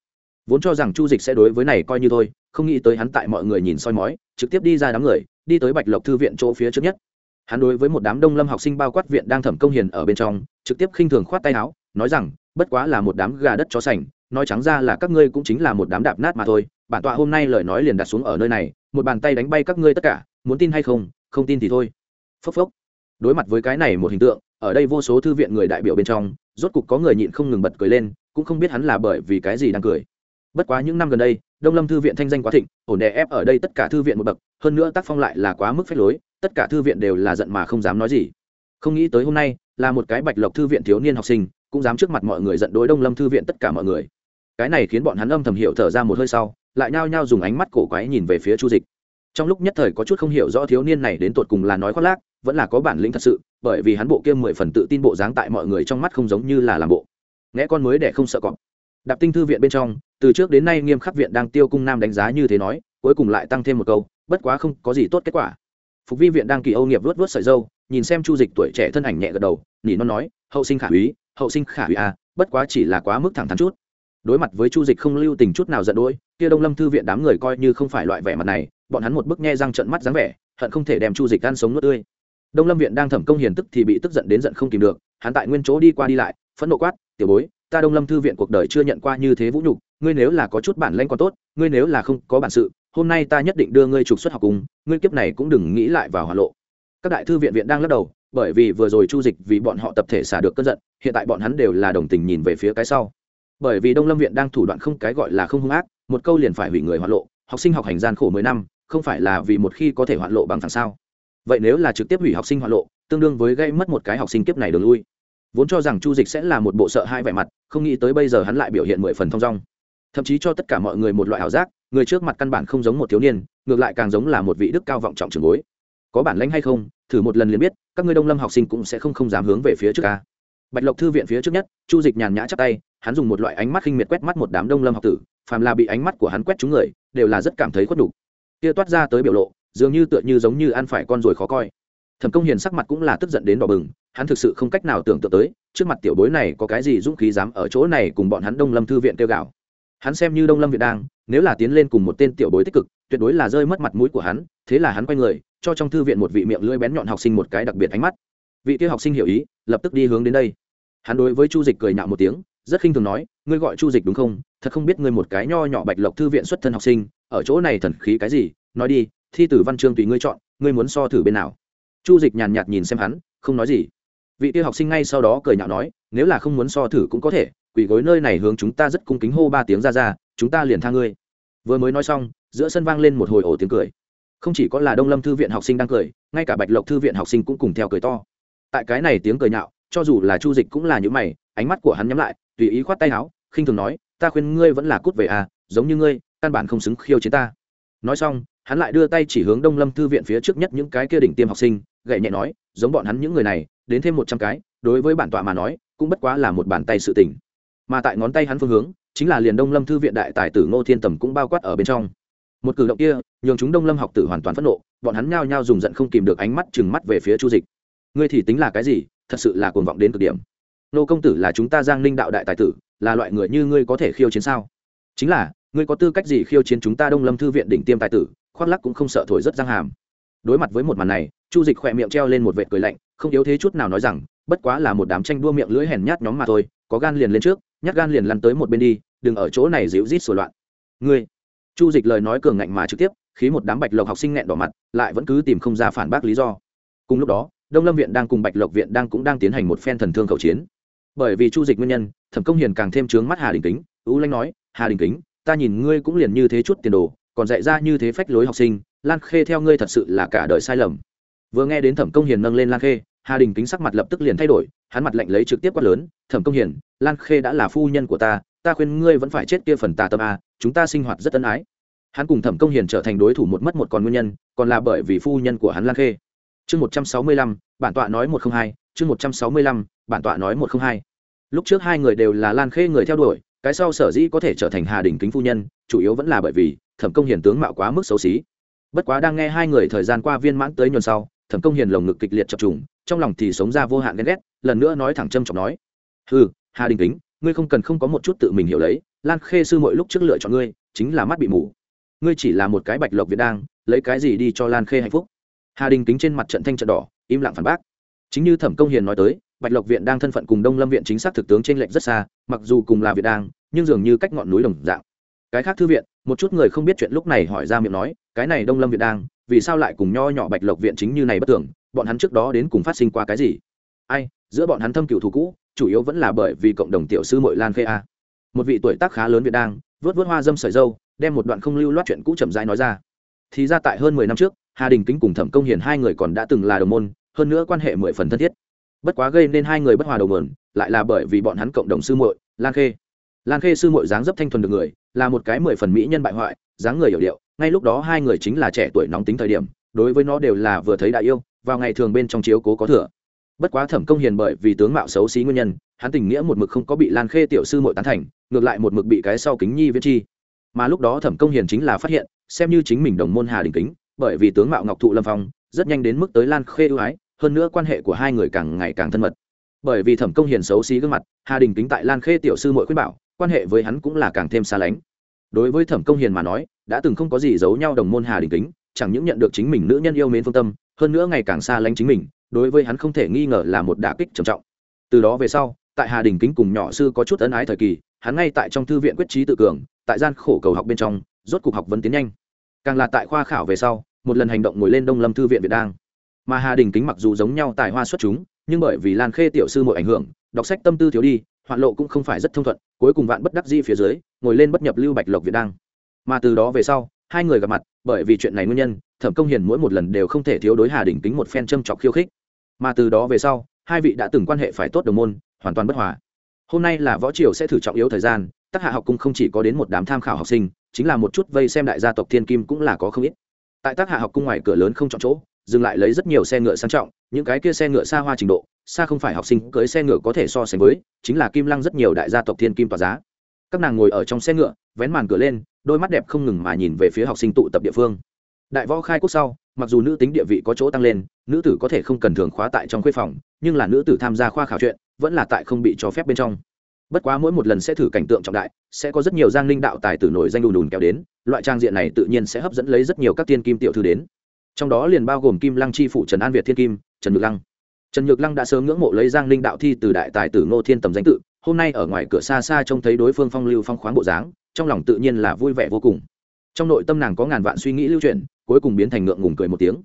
Vốn cho rằng chu dịch sẽ đối với này coi như thôi, không nghĩ tới hắn tại mọi người nhìn soi mói, trực tiếp đi ra đám người, đi tới bạch lộc thư viện chỗ phía trước nhất. Hắn đối với một đám đông lâm học sinh bao quát viện đang thẩm công hiền ở bên trong, trực tiếp khinh thường khoát tay áo, nói rằng, bất quá là một đám gà đất chó sành, nói trắng ra là các ngươi cũng chính là một đám đạp nát mà thôi. Bản tọa hôm nay lời nói liền đặt xuống ở nơi này, một bàn tay đánh bay các ngươi tất cả, muốn tin hay không không tin thì thôi phốc phốc. Đối mặt với cái này một hình tượng, ở đây vô số thư viện người đại biểu bên trong, rốt cục có người nhịn không ngừng bật cười lên, cũng không biết hắn là bởi vì cái gì đang cười. Bất quá những năm gần đây, đông lâm thư viện thanh danh quá thịnh, ổn đè ép ở đây tất cả thư viện một bậc, hơn nữa tác phong lại là quá mức phép lối, tất cả thư viện đều là giận mà không dám nói gì. Không nghĩ tới hôm nay, là một cái bạch lộc thư viện thiếu niên học sinh, cũng dám trước mặt mọi người giận đối đông lâm thư viện tất cả mọi người. Cái này khiến bọn hắn âm thầm hiểu thở ra một hơi sau, lại nhao nhao dùng ánh mắt cổ quái nhìn về phía chu dịch trong lúc nhất thời có chút không hiểu rõ thiếu niên này đến tột cùng là nói khoác lác, vẫn là có bản lĩnh thật sự, bởi vì hắn bộ kia mười phần tự tin bộ dáng tại mọi người trong mắt không giống như là làm bộ. Nghe con mới để không sợ cọp. Đạp tinh thư viện bên trong, từ trước đến nay nghiêm khắc viện đang tiêu cung nam đánh giá như thế nói, cuối cùng lại tăng thêm một câu, bất quá không có gì tốt kết quả. Phục vi viện đang kỳ âu nghiệp vớt vớt sợi dâu, nhìn xem chu dịch tuổi trẻ thân ảnh nhẹ gật đầu nhỉ non nói, hậu sinh khả úy, hậu sinh khả úy à bất quá chỉ là quá mức thẳng thắn chút đối mặt với chu dịch không lưu tình chút nào giận đỗi kia đông lâm thư viện đám người coi như không phải loại vẻ mặt này, bọn hắn một bức nghe răng trận mắt dáng vẻ, hận không thể đem chu dịch ăn sống nuốt tươi. Đông lâm viện đang thẩm công hiền tức thì bị tức giận đến giận không kìm được, hắn tại nguyên chỗ đi qua đi lại, phẫn nộ quát, tiểu bối, ta đông lâm thư viện cuộc đời chưa nhận qua như thế vũ nhục, ngươi nếu là có chút bản lanh còn tốt, ngươi nếu là không có bản sự, hôm nay ta nhất định đưa ngươi trục xuất học cùng, ngươi kiếp này cũng đừng nghĩ lại vào hỏa lộ. Các đại thư viện viện đang lắc đầu, bởi vì vừa rồi chu dịch vì bọn họ tập thể xả được cơn giận, hiện tại bọn hắn đều là đồng tình nhìn về phía cái sau bởi vì đông lâm viện đang thủ đoạn không cái gọi là không hung ác, một câu liền phải hủy người hoạn lộ, học sinh học hành gian khổ mười năm, không phải là vì một khi có thể hoạn lộ bằng thằng sao? Vậy nếu là trực tiếp hủy học sinh hoạn lộ, tương đương với gây mất một cái học sinh kiếp này đường lui. Vốn cho rằng chu dịch sẽ là một bộ sợ hai vẻ mặt, không nghĩ tới bây giờ hắn lại biểu hiện mười phần thong dong. Thậm chí cho tất cả mọi người một loại ảo giác, người trước mặt căn bản không giống một thiếu niên, ngược lại càng giống là một vị đức cao vọng trọng trường bối. Có bản lãnh hay không, thử một lần liền biết, các ngươi đông lâm học sinh cũng sẽ không không dám hướng về phía trước ca bạch lộc thư viện phía trước nhất, chu dịch nhàn nhã chắc tay hắn dùng một loại ánh mắt khinh miệt quét mắt một đám đông lâm học tử, phàm là bị ánh mắt của hắn quét chúng người, đều là rất cảm thấy khuất đục kia toát ra tới biểu lộ, dường như tựa như giống như ăn phải con ruồi khó coi. Thẩm công hiền sắc mặt cũng là tức giận đến đỏ bừng, hắn thực sự không cách nào tưởng tượng tới, trước mặt tiểu bối này có cái gì dũng khí dám ở chỗ này cùng bọn hắn đông lâm thư viện tiêu gạo hắn xem như đông lâm viện đang, nếu là tiến lên cùng một tên tiểu bối tích cực, tuyệt đối là rơi mất mặt mũi của hắn, thế là hắn quay người, cho trong thư viện một vị miệng lưỡi bén nhọn học sinh một cái đặc biệt ánh mắt. Vị kia học sinh hiểu ý, lập tức đi hướng đến đây. Hắn đối với chu dịch cười nhạo một tiếng rất khinh thường nói, ngươi gọi chu dịch đúng không? Thật không biết ngươi một cái nho nhỏ bạch lộc thư viện xuất thân học sinh, ở chỗ này thần khí cái gì? Nói đi, thi tử văn chương tùy ngươi chọn, ngươi muốn so thử bên nào? Chu dịch nhàn nhạt nhìn xem hắn, không nói gì. Vị tiêu học sinh ngay sau đó cười nhạo nói, nếu là không muốn so thử cũng có thể, quỷ gối nơi này hướng chúng ta rất cung kính hô ba tiếng ra ra, chúng ta liền tha ngươi. Vừa mới nói xong, giữa sân vang lên một hồi ổ tiếng cười. Không chỉ có là đông lâm thư viện học sinh đang cười, ngay cả bạch lộc thư viện học sinh cũng cùng theo cười to. Tại cái này tiếng cười nhạo, cho dù là chu dịch cũng là những mày, ánh mắt của hắn nhắm lại tùy ý khoát tay áo, khinh thường nói, ta khuyên ngươi vẫn là cút về à giống như ngươi, căn bản không xứng khiêu chiến ta. Nói xong, hắn lại đưa tay chỉ hướng đông lâm thư viện phía trước nhất những cái kia đỉnh tiêm học sinh, gậy nhẹ nói, giống bọn hắn những người này, đến thêm một trăm cái, đối với bản tọa mà nói, cũng bất quá là một bàn tay sự tình. Mà tại ngón tay hắn phương hướng, chính là liền đông lâm thư viện đại tài tử ngô thiên tầm cũng bao quát ở bên trong. Một cử động kia, nhường chúng đông lâm học tử hoàn toàn phẫn nộ, bọn hắn nhao nhao dùng giận không kìm được ánh mắt chừng mắt về phía chu dịch. Ngươi thì tính là cái gì? Thật sự là cuồng vọng đến cực điểm nô công tử là chúng ta giang ninh đạo đại tài tử, là loại người như ngươi có thể khiêu chiến sao? Chính là, ngươi có tư cách gì khiêu chiến chúng ta đông lâm thư viện đỉnh tiêm tài tử, khoác lắc cũng không sợ thổi rất giang hàm. Đối mặt với một màn này, chu dịch khỏe miệng treo lên một vệt cười lạnh, không yếu thế chút nào nói rằng, bất quá là một đám tranh đua miệng lưỡi hèn nhát nhóm mà thôi, có gan liền lên trước, nhát gan liền lăn tới một bên đi, đừng ở chỗ này dịu rít sửa loạn. Ngươi, chu dịch lời nói cường ngạnh mà trực tiếp, khí một đám bạch lộc học sinh nghẹn đỏ mặt, lại vẫn cứ tìm không ra phản bác lý do. Cùng lúc đó, đông lâm viện đang cùng bạch lộc viện đang cũng đang tiến hành một phen thần thương khẩu chiến bởi vì chu dịch nguyên nhân, thẩm công hiền càng thêm trướng mắt hà đình kính. Ú lanh nói, hà đình kính, ta nhìn ngươi cũng liền như thế chút tiền đồ, còn dạy ra như thế phách lối học sinh, lan khê theo ngươi thật sự là cả đời sai lầm. Vừa nghe đến thẩm công hiền nâng lên lan khê, hà đình kính sắc mặt lập tức liền thay đổi, hắn mặt lạnh lấy trực tiếp quát lớn, thẩm công hiền, lan khê đã là phu nhân của ta ta khuyên ngươi vẫn phải chết kia phần tà tâm a, chúng ta sinh hoạt rất ân ái. Hắn cùng thẩm công hiền trở thành đối thủ một mất một còn nguyên nhân, còn là bởi vì phu nhân của hắn lan khê. Chương một trăm sáu mươi lăm, bản tọa nói một không hai chương một trăm sáu mươi lăm, bản tọa nói một không hai. Lúc trước hai người đều là lan khê người theo đuổi, cái sau sở dĩ có thể trở thành hà đình kính phu nhân, chủ yếu vẫn là bởi vì thẩm công hiền tướng mạo quá mức xấu xí. Bất quá đang nghe hai người thời gian qua viên mãn tới nhuần sau, thẩm công hiền lồng ngực kịch liệt chập trùng, trong lòng thì sống ra vô hạn ghen ghét, lần nữa nói thẳng châm chọc nói ừ hà đình kính, ngươi không cần không có một chút tự mình hiểu lấy, lan khê sư mỗi lúc trước lựa chọn ngươi, chính là mắt bị mù. Ngươi chỉ là một cái bạch lộc việt đang, lấy cái gì đi cho lan khê hạnh phúc? Hà đình kính trên mặt trận thanh trận đỏ, im lặng phản bác chính như thẩm công hiền nói tới, bạch lộc viện đang thân phận cùng đông lâm viện chính xác thực tướng trên lệnh rất xa, mặc dù cùng là viện đang, nhưng dường như cách ngọn núi đồng dạng. Cái khác thư viện, một chút người không biết chuyện lúc này hỏi ra miệng nói, cái này đông lâm viện đang, vì sao lại cùng nho nhỏ bạch lộc viện chính như này bất tưởng, bọn hắn trước đó đến cùng phát sinh qua cái gì? Ai, giữa bọn hắn thâm cựu thù cũ, chủ yếu vẫn là bởi vì cộng đồng tiểu sư mội lan khê a. Một vị tuổi tác khá lớn viện đang, vớt vớt hoa dâm sợi dâu, đem một đoạn không lưu loát chuyện cũ chậm rãi nói ra. Thì ra tại hơn mười năm trước, hà đình kính cùng thẩm công hiền hai người còn đã từng là đồng môn hơn nữa quan hệ mười phần thân thiết. Bất quá gây nên hai người bất hòa đầu mườn lại là bởi vì bọn hắn cộng đồng sư muội, lan khê. Lan khê sư muội dáng dấp thanh thuần được người, là một cái mười phần mỹ nhân bại hoại, dáng người hiểu điệu, ngay lúc đó hai người chính là trẻ tuổi nóng tính thời điểm, đối với nó đều là vừa thấy đại yêu, vào ngày thường bên trong chiếu cố có thừa. Bất quá thẩm công hiền bởi vì tướng mạo xấu xí nguyên nhân, hắn tình nghĩa một mực không có bị lan khê tiểu sư muội tán thành, ngược lại một mực bị cái sau kính nhi viết chi. Mà lúc đó thẩm công hiền chính là phát hiện, xem như chính mình đồng môn hà đình kính, bởi vì tướng mạo ngọc thụ lâm phong, rất nhanh đến mức tới lan khê ưu ái hơn nữa quan hệ của hai người càng ngày càng thân mật. Bởi vì thẩm công hiền xấu xí gương mặt, hà đình kính tại lan khê tiểu sư mội khuyên bảo, quan hệ với hắn cũng là càng thêm xa lánh. Đối với thẩm công hiền mà nói, đã từng không có gì giấu nhau đồng môn hà đình kính, chẳng những nhận được chính mình nữ nhân yêu mến phương tâm, hơn nữa ngày càng xa lánh chính mình, đối với hắn không thể nghi ngờ là một đả kích trầm trọng. Từ đó về sau, tại hà đình kính cùng nhỏ sư có chút ân ái thời kỳ, hắn ngay tại trong thư viện quyết trí tự cường, tại gian khổ cầu học bên trong, rốt cuộc học vấn tiến nhanh. Càng là tại khoa khảo về sau, một lần hành động ngồi lên đông lâm thư viện việt đang mà hà đình kính mặc dù giống nhau tài hoa xuất chúng, nhưng bởi vì lan khê tiểu sư mọi ảnh hưởng, đọc sách tâm tư thiếu đi, hoạn lộ cũng không phải rất thông thuận, cuối cùng vạn bất đắc di phía dưới, ngồi lên bất nhập lưu bạch lộc việt đăng. Mà từ đó về sau, hai người gặp mặt, bởi vì chuyện này nguyên nhân, thẩm công hiền mỗi một lần đều không thể thiếu đối hà đình kính một phen châm chọc khiêu khích. Mà từ đó về sau, hai vị đã từng quan hệ phải tốt đồng môn, hoàn toàn bất hòa. Hôm nay là võ triều sẽ thử trọng yếu thời gian tác hạ học cung không chỉ có đến một đám tham khảo học sinh, chính là một chút vây xem đại gia tộc thiên kim cũng là có không ít. Tại tác hạ học cung ngoài cửa lớn không chọn chỗ dừng lại lấy rất nhiều xe ngựa sang trọng, những cái kia xe ngựa xa hoa trình độ, xa không phải học sinh cưới xe ngựa có thể so sánh với, chính là kim lăng rất nhiều đại gia tộc thiên kim tỏa giá. Các nàng ngồi ở trong xe ngựa, vén màn cửa lên, đôi mắt đẹp không ngừng mà nhìn về phía học sinh tụ tập địa phương. Đại võ khai quốc sau, mặc dù nữ tính địa vị có chỗ tăng lên, nữ tử có thể không cần thường khóa tại trong khuê phòng, nhưng là nữ tử tham gia khoa khảo chuyện, vẫn là tại không bị cho phép bên trong. Bất quá mỗi một lần sẽ thử cảnh tượng trọng đại, sẽ có rất nhiều giang linh đạo tài tử nổi danh đùn đùn kéo đến, loại trang diện này tự nhiên sẽ hấp dẫn lấy rất nhiều các tiên kim tiểu thư đến trong đó liền bao gồm kim lăng chi phủ trần an việt thiên kim, trần nhược lăng. Trần nhược lăng đã sớm ngưỡng mộ lấy giang linh đạo thi từ đại tài tử ngô thiên tầm danh tự, hôm nay ở ngoài cửa xa xa trông thấy đối phương phong lưu phong khoáng bộ dáng, trong lòng tự nhiên là vui vẻ vô cùng. Trong nội tâm nàng có ngàn vạn suy nghĩ lưu truyền cuối cùng biến thành ngượng ngùng cười một tiếng.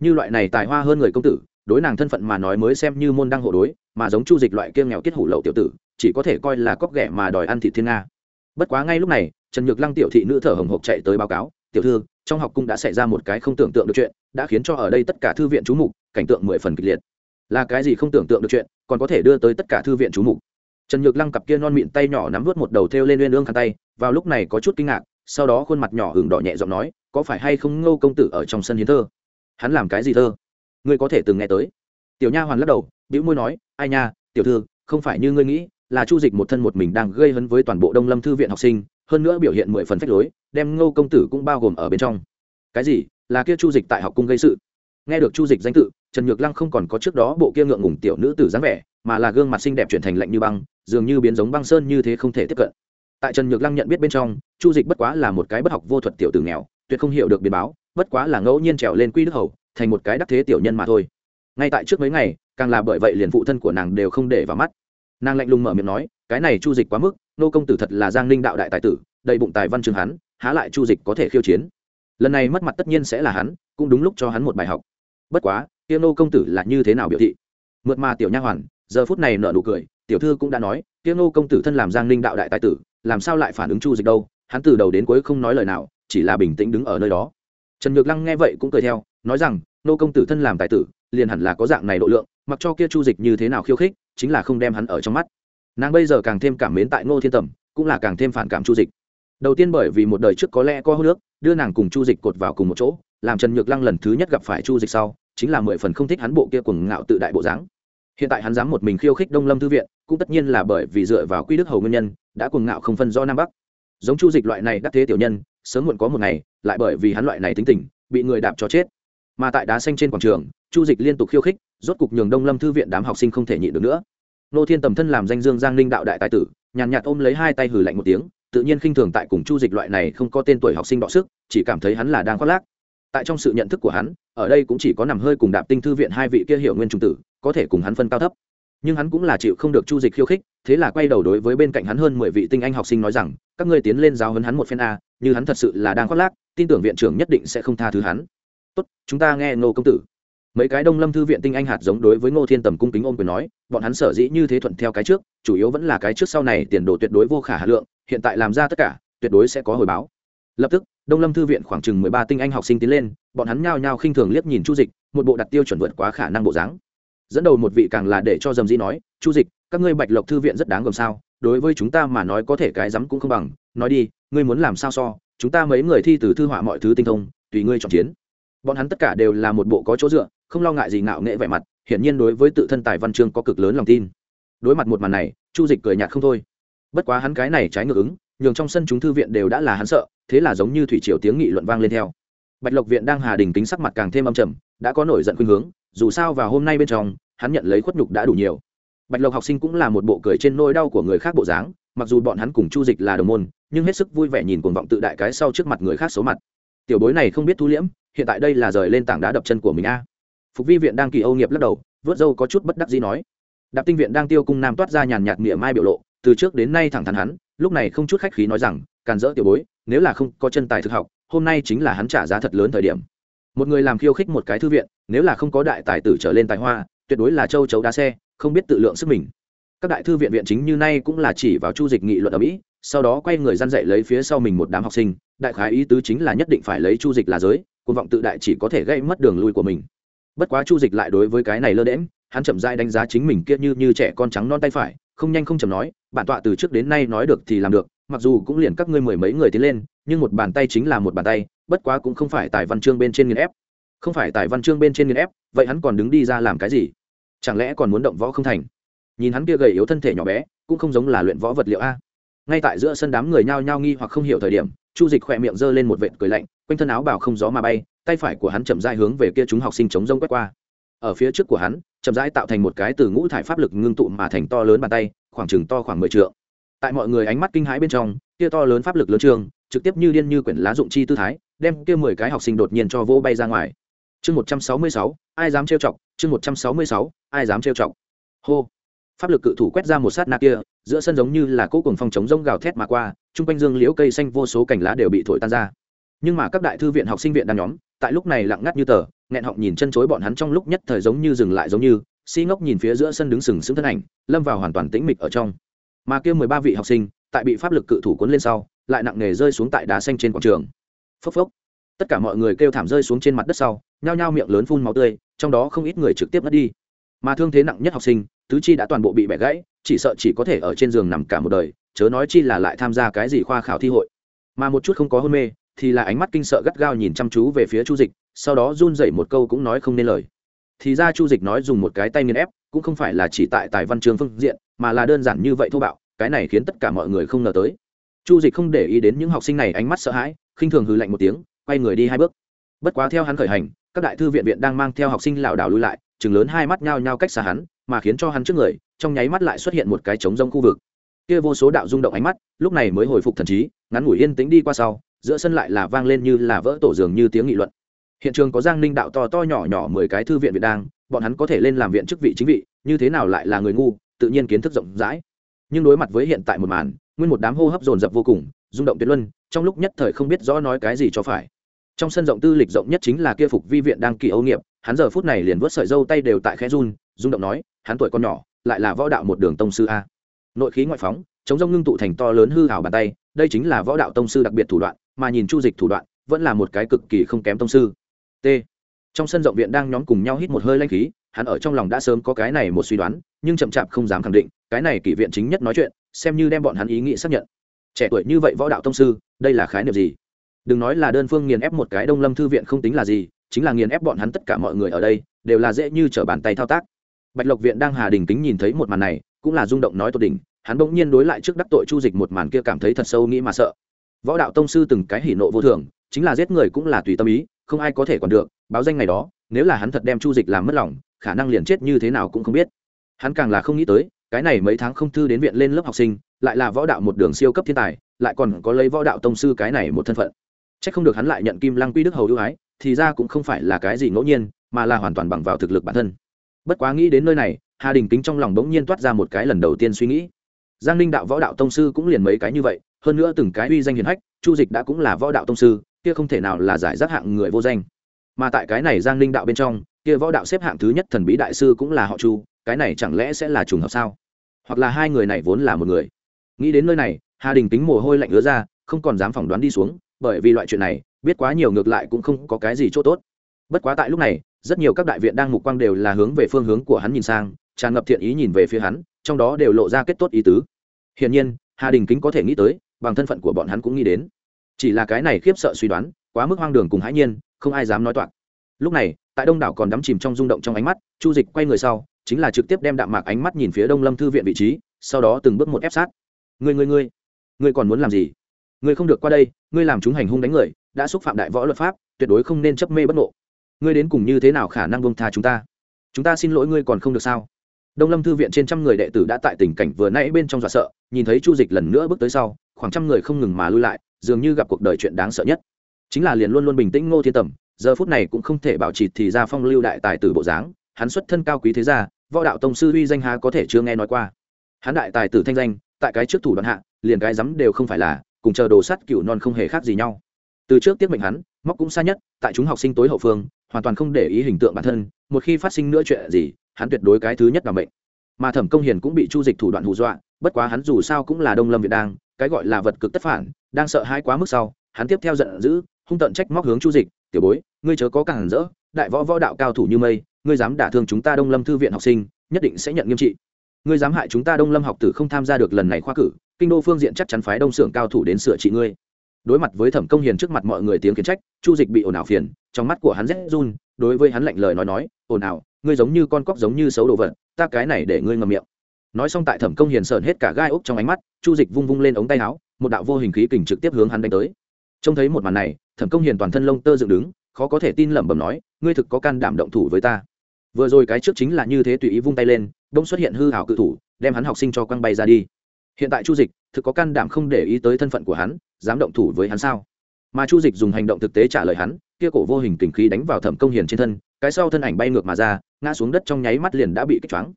Như loại này tài hoa hơn người công tử, đối nàng thân phận mà nói mới xem như môn đăng hộ đối, mà giống chu dịch loại kiêng nghèo kết hủ lậu tiểu tử, chỉ có thể coi là cóc ghẻ mà đòi ăn thị thiên nga. Bất quá ngay lúc này, trần nhược lăng tiểu thị nữ thở hồng hộc chạy tới báo cáo tiểu thư, trong học cung đã xảy ra một cái không tưởng tượng được chuyện, đã khiến cho ở đây tất cả thư viện chú mục cảnh tượng mười phần kịch liệt. Là cái gì không tưởng tượng được chuyện, còn có thể đưa tới tất cả thư viện chú mục. Trần nhược lăng cặp kia non mịn tay nhỏ nắm vớt một đầu thêu lên uyên ương khăn tay, vào lúc này có chút kinh ngạc, sau đó khuôn mặt nhỏ hừng đỏ nhẹ giọng nói, có phải hay không ngô công tử ở trong sân hiến thơ? Hắn làm cái gì thơ? Ngươi có thể từng nghe tới. Tiểu nha hoàn lắc đầu, bĩu môi nói, ai nha, tiểu thư, không phải như ngươi nghĩ, là chu dịch một thân một mình đang gây hấn với toàn bộ đông lâm thư viện học sinh hơn nữa biểu hiện mười phần phách lối, đem ngô công tử cũng bao gồm ở bên trong. Cái gì? Là kia chu dịch tại học cung gây sự? Nghe được chu dịch danh tự, trần nhược lăng không còn có trước đó bộ kia ngượng ngùng tiểu nữ tử dáng vẻ, mà là gương mặt xinh đẹp chuyển thành lạnh như băng, dường như biến giống băng sơn như thế không thể tiếp cận. Tại trần nhược lăng nhận biết bên trong, chu dịch bất quá là một cái bất học vô thuật tiểu tử nghèo, tuyệt không hiểu được biến báo, bất quá là ngẫu nhiên trèo lên quy đức hầu, thành một cái đắc thế tiểu nhân mà thôi. Ngay tại trước mấy ngày, càng là bởi vậy liền phụ thân của nàng đều không để vào mắt nàng lạnh lùng mở miệng nói, cái này chu dịch quá mức, nô công tử thật là giang ninh đạo đại tài tử, đầy bụng tài văn trường hắn, há lại chu dịch có thể khiêu chiến. Lần này mất mặt tất nhiên sẽ là hắn, cũng đúng lúc cho hắn một bài học. Bất quá tiêu nô công tử là như thế nào biểu thị? Mượt mà tiểu nha hoàn, giờ phút này nợ nụ cười, tiểu thư cũng đã nói tiêu nô công tử thân làm giang ninh đạo đại tài tử, làm sao lại phản ứng chu dịch đâu? Hắn từ đầu đến cuối không nói lời nào, chỉ là bình tĩnh đứng ở nơi đó. Trần nhược lăng nghe vậy cũng cười theo, nói rằng, nô công tử thân làm tài tử liền hẳn là có dạng này độ lượng, mặc cho kia chu dịch như thế nào khiêu khích, chính là không đem hắn ở trong mắt. Nàng bây giờ càng thêm cảm mến tại ngô thiên tầm, cũng là càng thêm phản cảm chu dịch. Đầu tiên bởi vì một đời trước có lẽ có hô nước đưa nàng cùng chu dịch cột vào cùng một chỗ, làm trần nhược lăng lần thứ nhất gặp phải chu dịch sau, chính là mười phần không thích hắn bộ kia cuồng ngạo tự đại bộ dáng. Hiện tại hắn dám một mình khiêu khích đông lâm thư viện, cũng tất nhiên là bởi vì dựa vào quy đức hầu nguyên nhân, đã cuồng ngạo không phân do nam bắc. Giống chu dịch loại này đắc thế tiểu nhân, sớm muộn có một ngày, lại bởi vì hắn loại này tính tình, bị người đạp cho chết mà tại đá xanh trên quảng trường, chu dịch liên tục khiêu khích, rốt cục nhường đông lâm thư viện đám học sinh không thể nhịn được nữa. Nô thiên tầm thân làm danh dương giang ninh đạo đại tài tử, nhàn nhạt ôm lấy hai tay hử lạnh một tiếng, tự nhiên khinh thường tại cùng chu dịch loại này không có tên tuổi học sinh đọ sức, chỉ cảm thấy hắn là đang khoác lác. Tại trong sự nhận thức của hắn, ở đây cũng chỉ có nằm hơi cùng đạp tinh thư viện hai vị kia hiệu nguyên trung tử, có thể cùng hắn phân cao thấp. Nhưng hắn cũng là chịu không được chu dịch khiêu khích, thế là quay đầu đối với bên cạnh hắn hơn mười vị tinh anh học sinh nói rằng, các ngươi tiến lên giáo hấn hắn một phen a, như hắn thật sự là đang khoác lác, tin tưởng viện trưởng nhất định sẽ không tha thứ hắn tốt, chúng ta nghe ngô công tử. Mấy cái đông lâm thư viện tinh anh hạt giống đối với ngô thiên tầm cung kính ôm quyền nói, bọn hắn sở dĩ như thế thuận theo cái trước, chủ yếu vẫn là cái trước sau này tiền đồ tuyệt đối vô khả hà lượng, hiện tại làm ra tất cả, tuyệt đối sẽ có hồi báo. Lập tức, đông lâm thư viện khoảng chừng mười ba tinh anh học sinh tiến lên, bọn hắn nhao nhao khinh thường liếc nhìn chu dịch, một bộ đặt tiêu chuẩn vượt quá khả năng bộ dáng. Dẫn đầu một vị càng là để cho dầm dĩ nói, chu dịch, các ngươi bạch lộc thư viện rất đáng gồm sao, đối với chúng ta mà nói có thể cái rắm cũng không bằng, nói đi, ngươi muốn làm sao so, chúng ta mấy người thi từ thư họa mọi thứ tinh thông, tùy ngươi chọn chiến bọn hắn tất cả đều là một bộ có chỗ dựa, không lo ngại gì ngạo nghệ vẻ mặt, hiển nhiên đối với tự thân tài văn chương có cực lớn lòng tin. Đối mặt một màn này, chu dịch cười nhạt không thôi. Bất quá hắn cái này trái ngược ứng, nhường trong sân chúng thư viện đều đã là hắn sợ, thế là giống như thủy triều tiếng nghị luận vang lên theo. Bạch lộc viện đang hà đình tính sắc mặt càng thêm âm trầm, đã có nổi giận khuynh hướng, dù sao vào hôm nay bên trong, hắn nhận lấy khuất nhục đã đủ nhiều. Bạch lộc học sinh cũng là một bộ cười trên nỗi đau của người khác bộ dáng, mặc dù bọn hắn cùng chu dịch là đồng môn, nhưng hết sức vui vẻ nhìn cuồng vọng tự đại cái sau trước mặt người khác số mặt tiểu bối này không biết thu liễm, hiện tại đây là rời lên tảng đá đập chân của mình a. Phục vi viện đang kỳ âu nghiệp lắc đầu, vớt dâu có chút bất đắc dĩ nói. Đạp tinh viện đang tiêu cung nam toát ra nhàn nhạt miệng mai biểu lộ, từ trước đến nay thẳng thắn hắn, lúc này không chút khách khí nói rằng, càn dỡ tiểu bối, nếu là không có chân tài thực học, hôm nay chính là hắn trả giá thật lớn thời điểm. Một người làm khiêu khích một cái thư viện, nếu là không có đại tài tử trở lên tài hoa, tuyệt đối là châu chấu đá xe, không biết tự lượng sức mình. Các đại thư viện viện chính như nay cũng là chỉ vào chu dịch nghị luận ở mỹ, sau đó quay người gian dạy lấy phía sau mình một đám học sinh đại khái ý tứ chính là nhất định phải lấy chu dịch là giới, cuồng vọng tự đại chỉ có thể gây mất đường lui của mình. Bất quá chu dịch lại đối với cái này lơ đễm hắn chậm dai đánh giá chính mình kia như như trẻ con trắng non tay phải, không nhanh không chậm nói, bản tọa từ trước đến nay nói được thì làm được, mặc dù cũng liền các ngươi mười mấy người tiến lên, nhưng một bàn tay chính là một bàn tay, bất quá cũng không phải tài văn chương bên trên nghiền ép. Không phải tài văn chương bên trên nghiền ép, vậy hắn còn đứng đi ra làm cái gì? Chẳng lẽ còn muốn động võ không thành? Nhìn hắn kia gầy yếu thân thể nhỏ bé, cũng không giống là luyện võ vật liệu a. Ngay tại giữa sân đám người nhao nhao nghi hoặc không hiểu thời điểm chu dịch khỏe miệng giơ lên một vệt cười lạnh, quanh thân áo bào không gió mà bay, tay phải của hắn chậm rãi hướng về kia chúng học sinh chống rông quét qua. Ở phía trước của hắn, chậm rãi tạo thành một cái từ ngũ thải pháp lực ngưng tụ mà thành to lớn bàn tay, khoảng chừng to khoảng mười trượng. Tại mọi người ánh mắt kinh hãi bên trong, kia to lớn pháp lực lớn trường, trực tiếp như điên như quyển lá dụng chi tư thái, đem kia mười cái học sinh đột nhiên cho vỗ bay ra ngoài. Chương một trăm sáu mươi sáu, ai dám trêu chọc? Chương một trăm sáu mươi sáu, ai dám trêu chọc? Hô pháp lực cự thủ quét ra một sát na kia, giữa sân giống như là cỗ cùng phong chống rông gào thét mà qua, chung quanh dương liễu cây xanh vô số cành lá đều bị thổi tan ra. Nhưng mà các đại thư viện học sinh viện đang nhóm, tại lúc này lặng ngắt như tờ, nghẹn họng nhìn chân chối bọn hắn trong lúc nhất thời giống như dừng lại giống như, si ngốc nhìn phía giữa sân đứng sừng sững thân ảnh, lâm vào hoàn toàn tĩnh mịch ở trong. Mà kia mười ba vị học sinh, tại bị pháp lực cự thủ cuốn lên sau, lại nặng nề rơi xuống tại đá xanh trên quảng trường. Phốc phốc. Tất cả mọi người kêu thảm rơi xuống trên mặt đất sau, nhao nhao miệng lớn phun máu tươi, trong đó không ít người trực tiếp mất đi mà thương thế nặng nhất học sinh, tứ chi đã toàn bộ bị bẻ gãy, chỉ sợ chỉ có thể ở trên giường nằm cả một đời, chớ nói chi là lại tham gia cái gì khoa khảo thi hội. Mà một chút không có hôn mê, thì là ánh mắt kinh sợ gắt gao nhìn chăm chú về phía chu dịch, sau đó run dậy một câu cũng nói không nên lời. Thì ra chu dịch nói dùng một cái tay nghiên ép, cũng không phải là chỉ tại tài văn trường phương diện, mà là đơn giản như vậy thô bạo, cái này khiến tất cả mọi người không ngờ tới. Chu dịch không để ý đến những học sinh này ánh mắt sợ hãi, khinh thường hư lạnh một tiếng, quay người đi hai bước. Bất quá theo hắn khởi hành, các đại thư viện viện đang mang theo học sinh lảo đảo lui lại chừng lớn hai mắt nhao nhao cách xa hắn, mà khiến cho hắn trước người, trong nháy mắt lại xuất hiện một cái trống rông khu vực. Kia vô số đạo rung động ánh mắt, lúc này mới hồi phục thần trí, ngắn ngủi yên tĩnh đi qua sau, giữa sân lại là vang lên như là vỡ tổ dường như tiếng nghị luận. Hiện trường có giang ninh đạo to to nhỏ nhỏ mười cái thư viện viện đang, bọn hắn có thể lên làm viện chức vị chính vị, như thế nào lại là người ngu, tự nhiên kiến thức rộng rãi. Nhưng đối mặt với hiện tại một màn, nguyên một đám hô hấp dồn dập vô cùng, rung động tuyệt luân, trong lúc nhất thời không biết rõ nói cái gì cho phải. Trong sân rộng tư lịch rộng nhất chính là kia phục vi viện đang kỳ âu nghiệp hắn giờ phút này liền vớt sợi dâu tay đều tại khẽ run, rung động nói, hắn tuổi con nhỏ, lại là võ đạo một đường tông sư a. Nội khí ngoại phóng, chống rông ngưng tụ thành to lớn hư hảo bàn tay, đây chính là võ đạo tông sư đặc biệt thủ đoạn, mà nhìn chu dịch thủ đoạn, vẫn là một cái cực kỳ không kém tông sư. T. Trong sân rộng viện đang nhóm cùng nhau hít một hơi lanh khí, hắn ở trong lòng đã sớm có cái này một suy đoán, nhưng chậm chạp không dám khẳng định, cái này kỷ viện chính nhất nói chuyện, xem như đem bọn hắn ý nghĩ xác nhận. Trẻ tuổi như vậy võ đạo tông sư, đây là khái niệm gì? Đừng nói là đơn phương nghiền ép một cái đông lâm thư viện không tính là gì chính là nghiền ép bọn hắn tất cả mọi người ở đây, đều là dễ như t r ở bàn tay thao tác. Bạch lộc viện đang hà đình kính nhìn thấy một màn này, cũng là rung động nói tột đỉnh, hắn bỗng nhiên đối lại trước đắc tội chu dịch một màn kia cảm thấy thật sâu nghĩ mà sợ. Võ đạo tông sư từng cái hỉ nộ vô thường, chính là giết người cũng là tùy tâm ý, không ai có thể còn được, báo danh ngày đó, nếu là hắn thật đem chu dịch làm mất lòng, khả năng liền chết như thế nào cũng không biết. Hắn càng là không nghĩ tới, cái này mấy tháng không thư đến viện lên lớp học sinh, lại là võ đạo một đường siêu cấp thiên tài, lại còn có lấy võ đạo tông sư cái này một thân phận. C h ắ c không được hắn lại nhận kim lăng quy đức hầu ưu ái thì ra cũng không phải là cái gì ngẫu nhiên, mà là hoàn toàn bằng vào thực lực bản thân. Bất quá nghĩ đến nơi này, hà đình kính trong lòng bỗng nhiên toát ra một cái lần đầu tiên suy nghĩ. Giang ninh đạo võ đạo tông sư cũng liền mấy cái như vậy, hơn nữa từng cái uy danh hiền hách, chu dịch đã cũng là võ đạo tông sư, kia không thể nào là giải rác hạng người vô danh. Mà tại cái này giang ninh đạo bên trong, kia võ đạo xếp hạng thứ nhất thần bí đại sư cũng là họ chu, cái này chẳng lẽ sẽ là trùng hợp sao? Hoặc là hai người này vốn là một người? Nghĩ đến nơi này, hà đình tính mồ hôi lạnh ứa ra, không còn dám phỏng đoán đi xuống bởi vì loại chuyện này, biết quá nhiều ngược lại cũng không có cái gì chỗ tốt. Bất quá tại lúc này, rất nhiều các đại viện đang mục quang đều là hướng về phương hướng của hắn nhìn sang, tràn ngập thiện ý nhìn về phía hắn, trong đó đều lộ ra kết tốt ý tứ. Hiển nhiên, hà đình kính có thể nghĩ tới, bằng thân phận của bọn hắn cũng nghĩ đến. Chỉ là cái này khiếp sợ suy đoán, quá mức hoang đường cùng hãi nhiên, không ai dám nói toạc. Lúc này, tại đông đảo còn đắm chìm trong rung động trong ánh mắt, chu dịch quay người sau, chính là trực tiếp đem đạm mạc ánh mắt nhìn phía đông lâm thư viện vị trí, sau đó từng bước một ép sát. Người người người người còn muốn làm gì? Ngươi không được qua đây, ngươi làm chúng hành hung đánh người, đã xúc phạm đại võ luật pháp, tuyệt đối không nên chấp mê bất ngộ. Ngươi đến cùng như thế nào khả năng bông tha chúng ta? Chúng ta xin lỗi ngươi còn không được sao? Đông lâm thư viện trên trăm người đệ tử đã tại tình cảnh vừa nãy bên trong dọa sợ, nhìn thấy chu dịch lần nữa bước tới sau, khoảng trăm người không ngừng mà lui lại, dường như gặp cuộc đời chuyện đáng sợ nhất. Chính là liền luôn luôn bình tĩnh ngô thiên tầm, giờ phút này cũng không thể bảo trì thì ra phong lưu đại tài tử bộ dáng, hắn xuất thân cao quý thế gia, võ đạo tông sư uy danh há có thể chưa nghe nói qua. Hắn đại tài tử thanh danh, tại cái trước thủ đoạn hạ, liền cái rắm đều không phải là cùng chờ đồ sắt cựu non không hề khác gì nhau. Từ trước tiết mệnh hắn, móc cũng xa nhất, tại chúng học sinh tối hậu phương, hoàn toàn không để ý hình tượng bản thân, một khi phát sinh nữa chuyện gì, hắn tuyệt đối cái thứ nhất là mệnh. Mà thẩm công hiền cũng bị chu dịch thủ đoạn hù dọa, bất quá hắn dù sao cũng là đông lâm việt đang, cái gọi là vật cực tất phản, đang sợ hãi quá mức sau, hắn tiếp theo giận dữ, hung tận trách móc hướng chu dịch, tiểu bối, ngươi chớ có càng rỡ, đại võ võ đạo cao thủ như mây, ngươi dám đả thương chúng ta đông lâm thư viện học sinh, nhất định sẽ nhận nghiêm trị. Ngươi dám hại chúng ta đông lâm học tử không tham gia được lần này khoa cử kinh đô phương diện chắc chắn phái đông xưởng cao thủ đến sửa trị ngươi. Đối mặt với thẩm công hiền trước mặt mọi người tiếng kiến trách, chu dịch bị ồn ào phiền, trong mắt của hắn rét run, đối với hắn lạnh lời nói nói, ồn ào, ngươi giống như con cóc giống như xấu đồ vật, ta cái này để ngươi ngầm miệng. Nói xong tại thẩm công hiền sợn hết cả gai úc trong ánh mắt, chu dịch vung vung lên ống tay áo, một đạo vô hình khí kình trực tiếp hướng hắn đánh tới. Trông thấy một màn này, thẩm công hiền toàn thân lông tơ dựng đứng, khó có thể tin lẩm bẩm nói, ngươi thực có can đảm động thủ với ta. Vừa rồi cái trước chính là như thế tùy ý vung tay lên, bỗng xuất hiện hư hảo cự thủ, đem hắn học sinh cho quăng bay ra đi hiện tại chu dịch, thực có can đảm không để ý tới thân phận của hắn, dám động thủ với hắn sao? Mà chu dịch dùng hành động thực tế trả lời hắn, kia cổ vô hình kình khí đánh vào thẩm công hiền trên thân, cái sau thân ảnh bay ngược mà ra, ngã xuống đất trong nháy mắt liền đã bị kích choáng.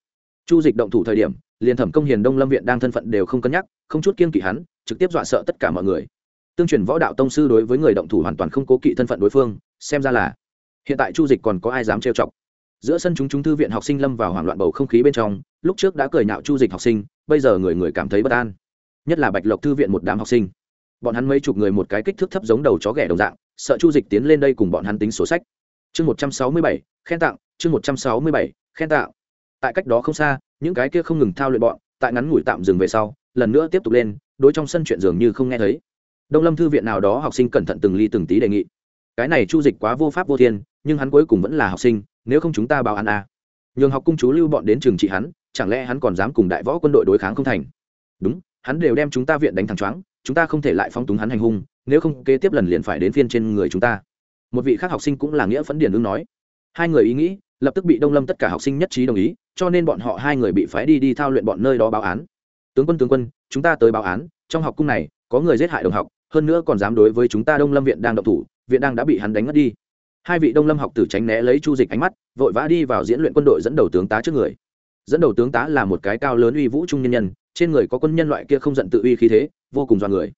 Chu dịch động thủ thời điểm, liền thẩm công hiền đông lâm viện đang thân phận đều không cân nhắc, không chút kiên kỵ hắn, trực tiếp dọa sợ tất cả mọi người. Tương truyền võ đạo tông sư đối với người động thủ hoàn toàn không cố kỵ thân phận đối phương, xem ra là hiện tại chu dịch còn có ai dám trêu chọc? Giữa sân chúng chúng thư viện học sinh lâm vào hoảng loạn bầu không khí bên trong, lúc trước đã cười nhạo chu dịch học sinh, bây giờ người người cảm thấy bất an. Nhất là bạch lộc thư viện một đám học sinh. Bọn hắn mấy chục người một cái kích thước thấp giống đầu chó ghẻ đồng dạng, sợ chu dịch tiến lên đây cùng bọn hắn tính sổ sách. Chương một trăm sáu mươi bảy, khen tặng, chương một trăm sáu mươi bảy, khen tặng. Tại cách đó không xa, những cái kia không ngừng thao luyện bọn, tại ngắn ngủi tạm dừng về sau, lần nữa tiếp tục lên, đối trong sân chuyện dường như không nghe thấy. Đông lâm thư viện nào đó học sinh cẩn thận từng ly từng tí đề nghị. Cái này chu dịch quá vô pháp vô thiên, nhưng hắn cuối cùng vẫn là học sinh nếu không chúng ta báo án à. nhường học cung chú lưu bọn đến trường trị hắn, chẳng lẽ hắn còn dám cùng đại võ quân đội đối kháng không thành? Đúng, hắn đều đem chúng ta viện đánh thẳng choáng, chúng ta không thể lại phóng túng hắn hành hung, nếu không kế tiếp lần liền phải đến phiên trên người chúng ta. Một vị khác học sinh cũng là nghĩa phấn điển ứng nói. Hai người ý nghĩ, lập tức bị đông lâm tất cả học sinh nhất trí đồng ý, cho nên bọn họ hai người bị phái đi đi thao luyện bọn nơi đó báo án. Tướng quân tướng quân, chúng ta tới báo án, trong học cung này, có người giết hại đồng học, hơn nữa còn dám đối với chúng ta đông lâm viện đang độc thủ, viện đang đã bị hắn đánh ngất đi hai vị đông lâm học tử tránh né lấy chu dịch ánh mắt, vội vã đi vào diễn luyện quân đội dẫn đầu tướng tá trước người. Dẫn đầu tướng tá là một cái cao lớn uy vũ trung nhân nhân, trên người có quân nhân loại kia không giận tự uy khí thế, vô cùng do người.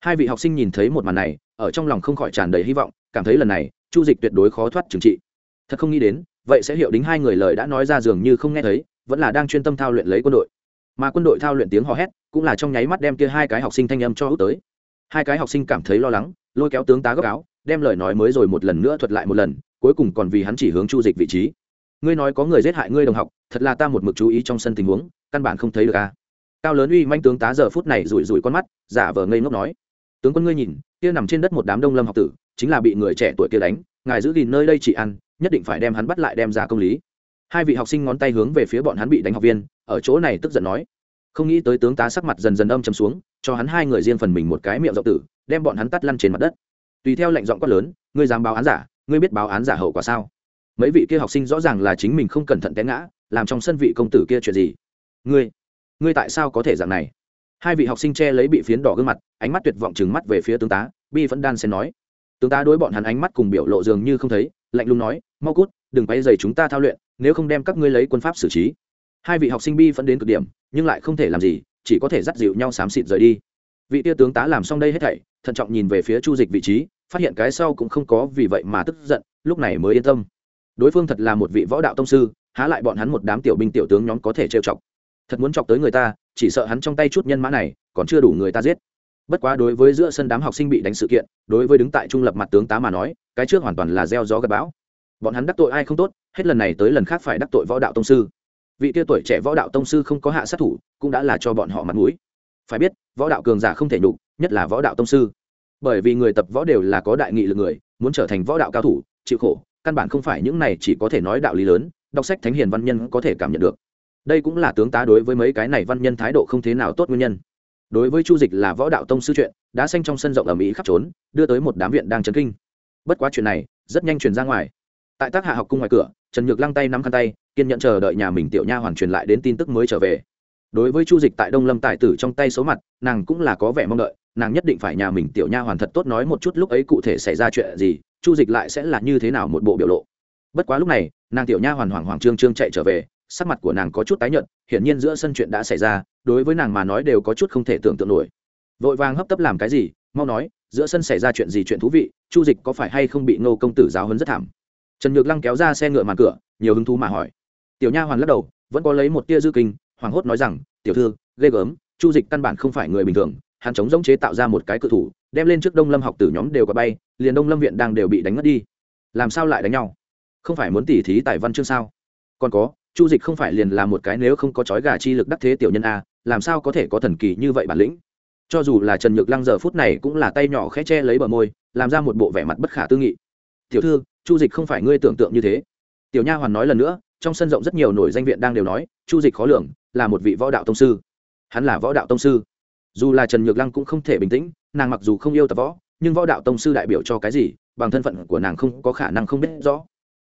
Hai vị học sinh nhìn thấy một màn này, ở trong lòng không khỏi tràn đầy hy vọng, cảm thấy lần này, chu dịch tuyệt đối khó thoát trừng trị. Thật không nghĩ đến, vậy sẽ hiệu đính hai người lời đã nói ra dường như không nghe thấy, vẫn là đang chuyên tâm thao luyện lấy quân đội. Mà quân đội thao luyện tiếng hò hét, cũng là trong nháy mắt đem kia hai cái học sinh thanh âm cho hút tới. Hai cái học sinh cảm thấy lo lắng, lôi kéo tướng tá gấp áo đem lời nói mới rồi một lần nữa thuật lại một lần, cuối cùng còn vì hắn chỉ hướng chu dịch vị trí. Ngươi nói có người giết hại ngươi đồng học, thật là ta một mực chú ý trong sân tình huống, căn bản không thấy được à. cao lớn uy manh tướng tá giờ phút này rủi rủi con mắt, giả vờ ngây ngốc nói. Tướng quân ngươi nhìn, kia nằm trên đất một đám đông lâm học tử, chính là bị người trẻ tuổi kia đánh, ngài giữ gìn nơi đây chỉ ăn, nhất định phải đem hắn bắt lại đem ra công lý. Hai vị học sinh ngón tay hướng về phía bọn hắn bị đánh học viên, ở chỗ này tức giận nói. Không nghĩ tới tướng tá sắc mặt dần dần âm chấm xuống, cho hắn hai người riêng phần mình một cái miệng rộng tử, đem bọn hắn tắt lăn trên mặt đất tùy theo lệnh giọng quát lớn, ngươi dám báo án giả, ngươi biết báo án giả hậu quả sao? Mấy vị kia học sinh rõ ràng là chính mình không cẩn thận té ngã, làm trong sân vị công tử kia chuyện gì? Ngươi ngươi tại sao có thể dạng này? Hai vị học sinh che lấy bị phiến đỏ gương mặt, ánh mắt tuyệt vọng chừng mắt về phía tướng tá, bi vẫn đan xen nói. Tướng tá đối bọn hắn ánh mắt cùng biểu lộ dường như không thấy, lạnh lùng nói, mau cút, đừng quay dày chúng ta thao luyện, nếu không đem các ngươi lấy quân pháp xử trí. Hai vị học sinh bi vẫn đến cực điểm, nhưng lại không thể làm gì, chỉ có thể dắt dịu nhau xám xịt rời đi. Vị tia tướng tá làm xong đây hết thảy, thận trọng nhìn về phía chu dịch vị trí phát hiện cái sau cũng không có vì vậy mà tức giận, lúc này mới yên tâm. Đối phương thật là một vị võ đạo tông sư, há lại bọn hắn một đám tiểu binh tiểu tướng nhóm có thể trêu chọc. Thật muốn chọc tới người ta, chỉ sợ hắn trong tay chút nhân mã này còn chưa đủ người ta giết. Bất quá đối với giữa sân đám học sinh bị đánh sự kiện, đối với đứng tại trung lập mặt tướng tá mà nói, cái trước hoàn toàn là gieo gió gặp bão. Bọn hắn đắc tội ai không tốt, hết lần này tới lần khác phải đắc tội võ đạo tông sư. Vị kia tuổi trẻ võ đạo tông sư không có hạ sát thủ, cũng đã là cho bọn họ mặt mũi. Phải biết, võ đạo cường giả không thể nhục, nhất là võ đạo tông sư bởi vì người tập võ đều là có đại nghị lực người, muốn trở thành võ đạo cao thủ, chịu khổ, căn bản không phải những này chỉ có thể nói đạo lý lớn, đọc sách thánh hiền văn nhân có thể cảm nhận được. Đây cũng là tướng tá đối với mấy cái này văn nhân thái độ không thế nào tốt nguyên nhân. Đối với chu dịch là võ đạo tông sư chuyện đã xanh trong sân rộng ở mỹ khắp trốn, đưa tới một đám viện đang chấn kinh. Bất quá chuyện này, rất nhanh truyền ra ngoài. Tại tác hạ học cung ngoài cửa, trần nhược lăng tay nắm khăn tay, kiên nhận chờ đợi nhà mình tiểu nha hoàn truyền lại đến tin tức mới trở về. Đối với chu dịch tại đông lâm tài tử trong tay số mặt, nàng cũng là có vẻ mong đợi nàng nhất định phải nhà mình tiểu nha hoàn thật tốt nói một chút lúc ấy cụ thể xảy ra chuyện gì, chu dịch lại sẽ là như thế nào một bộ biểu lộ. Bất quá lúc này, nàng tiểu nha hoàn hoàng hoàng trương trương chạy trở về, sắc mặt của nàng có chút tái nhợt, hiển nhiên giữa sân chuyện đã xảy ra, đối với nàng mà nói đều có chút không thể tưởng tượng nổi. Vội vàng hấp tấp làm cái gì, mau nói, giữa sân xảy ra chuyện gì chuyện thú vị, chu dịch có phải hay không bị ngô công tử giáo hấn rất thảm? Trần nhược lăng kéo ra xe ngựa màn cửa, nhiều hứng thú mà hỏi. Tiểu nha hoàn lắc đầu, vẫn có lấy một tia dư kinh, hoảng hốt nói rằng, tiểu thư, ghê gớm, chu dịch căn bản không phải người bình thường hắn chống giống chế tạo ra một cái cự thủ, đem lên trước đông lâm học tử nhóm đều có bay, liền đông lâm viện đang đều bị đánh mất đi. Làm sao lại đánh nhau? Không phải muốn tỉ thí tài văn chương sao? Còn có, chu dịch không phải liền là một cái nếu không có chói gà chi lực đắc thế tiểu nhân a, làm sao có thể có thần kỳ như vậy bản lĩnh? Cho dù là trần nhược lăng giờ phút này cũng là tay nhỏ khẽ che lấy bờ môi, làm ra một bộ vẻ mặt bất khả tư nghị. Tiểu thư, chu dịch không phải ngươi tưởng tượng như thế. Tiểu nha hoàn nói lần nữa, trong sân rộng rất nhiều nổi danh viện đang đều nói, chu dịch khó lường, là một vị võ đạo tông sư. Hắn là võ đạo tông sư dù là trần nhược lăng cũng không thể bình tĩnh, nàng mặc dù không yêu tập võ, nhưng võ đạo tông sư đại biểu cho cái gì, bằng thân phận của nàng không có khả năng không biết rõ.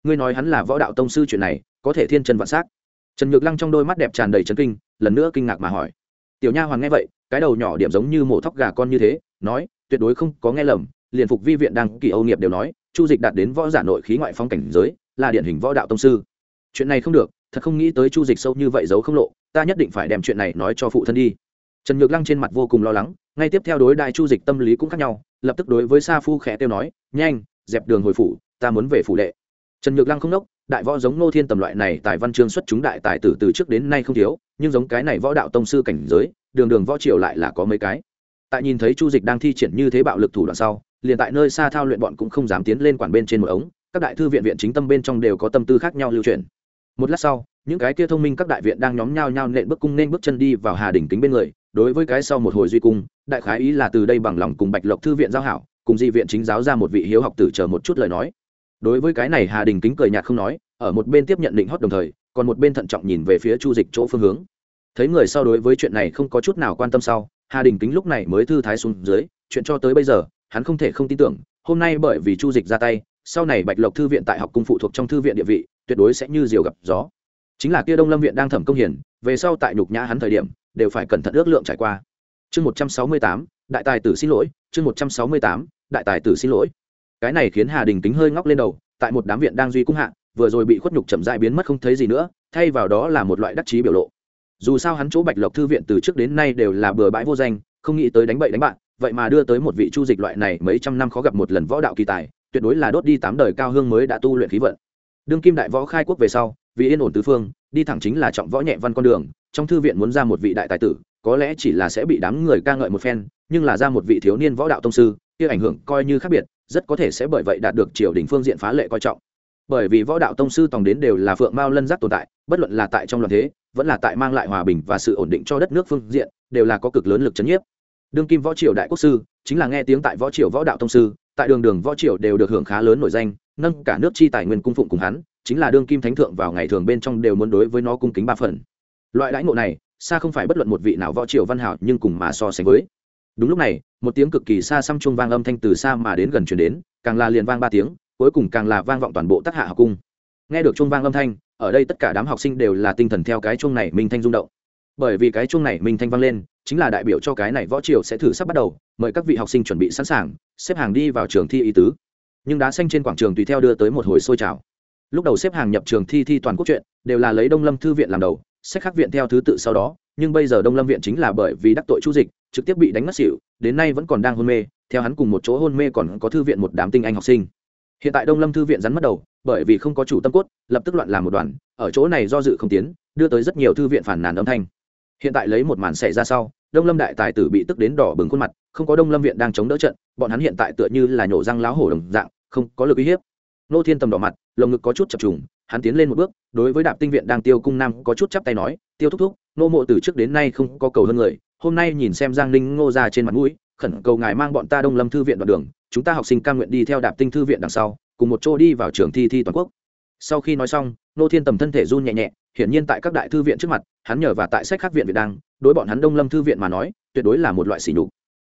Ngươi nói hắn là võ đạo tông sư chuyện này, có thể thiên chân vạn s á c trần nhược lăng trong đôi mắt đẹp tràn đầy trấn kinh, lần nữa kinh ngạc mà hỏi. Tiểu nha hoàng nghe vậy, cái đầu nhỏ điểm giống như mổ thóc gà con như thế, nói, tuyệt đối không có nghe lầm, liền phục vi viện đăng kỳ âu nghiệp đều nói, chu dịch đạt đến võ giả nội khí ngoại phong cảnh giới, là điển hình võ đạo tông sư. Chuyện này không được, thật không nghĩ tới chu dịch sâu như vậy giấu không lộ, ta nhất định phải đem chuyện này nói cho phụ thân đi trần nhược lăng trên mặt vô cùng lo lắng, ngay tiếp theo đối đại chu dịch tâm lý cũng khác nhau, lập tức đối với sa phu khẽ tiêu nói, nhanh, dẹp đường hồi phủ, ta muốn về phủ đệ. Trần nhược lăng không đốc đại võ giống nô thiên tầm loại này tài văn chương xuất chúng đại tài tử từ trước đến nay không thiếu, nhưng giống cái này võ đạo tông sư cảnh giới, đường đường võ triều lại là có mấy cái. Tại nhìn thấy chu dịch đang thi triển như thế bạo lực thủ đoạn sau, liền tại nơi xa thao luyện bọn cũng không dám tiến lên quản bên trên một ống, các đại thư viện viện chính tâm bên trong đều có tâm tư khác nhau lưu truyền. Một lát sau, những cái kia thông minh các đại viện đang nhóm nhau nhau nện bước cung nên bước chân đi vào hà đỉnh kính bên người đối với cái sau một hồi duy cung, đại khái ý là từ đây bằng lòng cùng bạch lộc thư viện giao hảo, cùng di viện chính giáo ra một vị hiếu học tử chờ một chút lời nói. Đối với cái này hà đình kính cười nhạt không nói, ở một bên tiếp nhận định hót đồng thời, còn một bên thận trọng nhìn về phía chu dịch chỗ phương hướng. Thấy người sau đối với chuyện này không có chút nào quan tâm sau, hà đình kính lúc này mới thư thái xuống dưới, chuyện cho tới bây giờ, hắn không thể không tin tưởng, hôm nay bởi vì chu dịch ra tay, sau này bạch lộc thư viện tại học cung phụ thuộc trong thư viện địa vị, tuyệt đối sẽ như diều gặp gió. Chính là kia đông lâm viện đang thẩm công hiển về sau tại nhục nhã hắn thời điểm đều phải cẩn thận ước lượng trải qua. Chương một trăm sáu mươi tám, đại tài tử xin lỗi, chương một trăm sáu mươi tám, đại tài tử xin lỗi. Cái này khiến hà đình kính hơi ngóc lên đầu, tại một đám viện đang duy cung hạ, vừa rồi bị khuất nhục chậm dại biến mất không thấy gì nữa, thay vào đó là một loại đắc chí biểu lộ. Dù sao hắn chỗ bạch lộc thư viện từ trước đến nay đều là bừa bãi vô danh, không nghĩ tới đánh bậy đánh bạn, vậy mà đưa tới một vị chu dịch loại này mấy trăm năm khó gặp một lần võ đạo kỳ tài, tuyệt đối là đốt đi tám đời cao hương mới đã tu luyện khí vận. Đương kim đại võ khai quốc về sau, vì yên ổn tứ phương đi thẳng chính là trọng võ nhẹ văn con đường, trong thư viện muốn ra một vị đại tài tử, có lẽ chỉ là sẽ bị đám người ca ngợi một phen, nhưng là ra một vị thiếu niên võ đạo tông sư, kia ảnh hưởng coi như khác biệt, rất có thể sẽ bởi vậy đạt được triều đình phương diện phá lệ coi trọng. Bởi vì võ đạo tông sư tòng đến đều là phượng mao lân giác tồn tại, bất luận là tại trong loạn thế, vẫn là tại mang lại hòa bình và sự ổn định cho đất nước phương diện, đều là có cực lớn lực chấn nhiếp. Đương kim võ triều đại quốc sư, chính là nghe tiếng tại võ triều võ đạo tông sư, tại đường đường võ triều đều được hưởng khá lớn nổi danh nâng cả nước chi tài nguyên cung phụng cùng hắn, chính là đương kim thánh thượng vào ngày thường bên trong đều muốn đối với nó cung kính ba phần. Loại đãi ngộ này, xa không phải bất luận một vị nào võ triều văn hảo nhưng cùng mà so sánh với. Đúng lúc này, một tiếng cực kỳ xa xăm chuông vang âm thanh từ xa mà đến gần chuyển đến, càng là liền vang ba tiếng, cuối cùng càng là vang vọng toàn bộ tác hạ học cung. Nghe được chuông vang âm thanh, ở đây tất cả đám học sinh đều là tinh thần theo cái chuông này minh thanh rung động. Bởi vì cái chuông này minh thanh vang lên, chính là đại biểu cho cái này võ triều sẽ thử sắp bắt đầu, mời các vị học sinh chuẩn bị sẵn sàng, xếp hàng đi vào trường thi ý tứ nhưng đá xanh trên quảng trường tùy theo đưa tới một hồi sôi trào. Lúc đầu xếp hàng nhập trường thi thi toàn quốc chuyện, đều là lấy đông lâm thư viện làm đầu sách khắc viện theo thứ tự sau đó, nhưng bây giờ đông lâm viện chính là bởi vì đắc tội chu dịch, trực tiếp bị đánh mất xỉu, đến nay vẫn còn đang hôn mê, theo hắn cùng một chỗ hôn mê còn có thư viện một đám tinh anh học sinh. Hiện tại đông lâm thư viện rắn mất đầu, bởi vì không có chủ tâm cốt, lập tức loạn làm một đoàn, ở chỗ này do dự không tiến, đưa tới rất nhiều thư viện phản nàn âm thanh. Hiện tại lấy một màn xảy ra sau đông lâm đại tài tử bị tức đến đỏ bừng khuôn mặt, không có đông lâm viện đang chống đỡ trận, bọn hắn hiện tại tựa như là nhổ răng láo hổ đồng dạng, không có lực uy hiếp. Nô thiên tầm đỏ mặt, lồng ngực có chút chập trùng, hắn tiến lên một bước, đối với đạp tinh viện đang tiêu cung nam có chút chắp tay nói, tiêu thúc thúc, nô mộ từ trước đến nay không có cầu hơn người, hôm nay nhìn xem giang ninh ngô ra trên mặt mũi, khẩn cầu ngài mang bọn ta đông lâm thư viện đoạn đường, chúng ta học sinh cam nguyện đi theo đạp tinh thư viện đằng sau, cùng một chỗ đi vào trường thi thi toàn quốc sau khi nói xong, nô thiên tầm thân thể run nhẹ nhẹ, hiển nhiên tại các đại thư viện trước mặt, hắn nhờ và tại sách khác viện việt đăng, đối bọn hắn đông lâm thư viện mà nói, tuyệt đối là một loại sỉ nhục.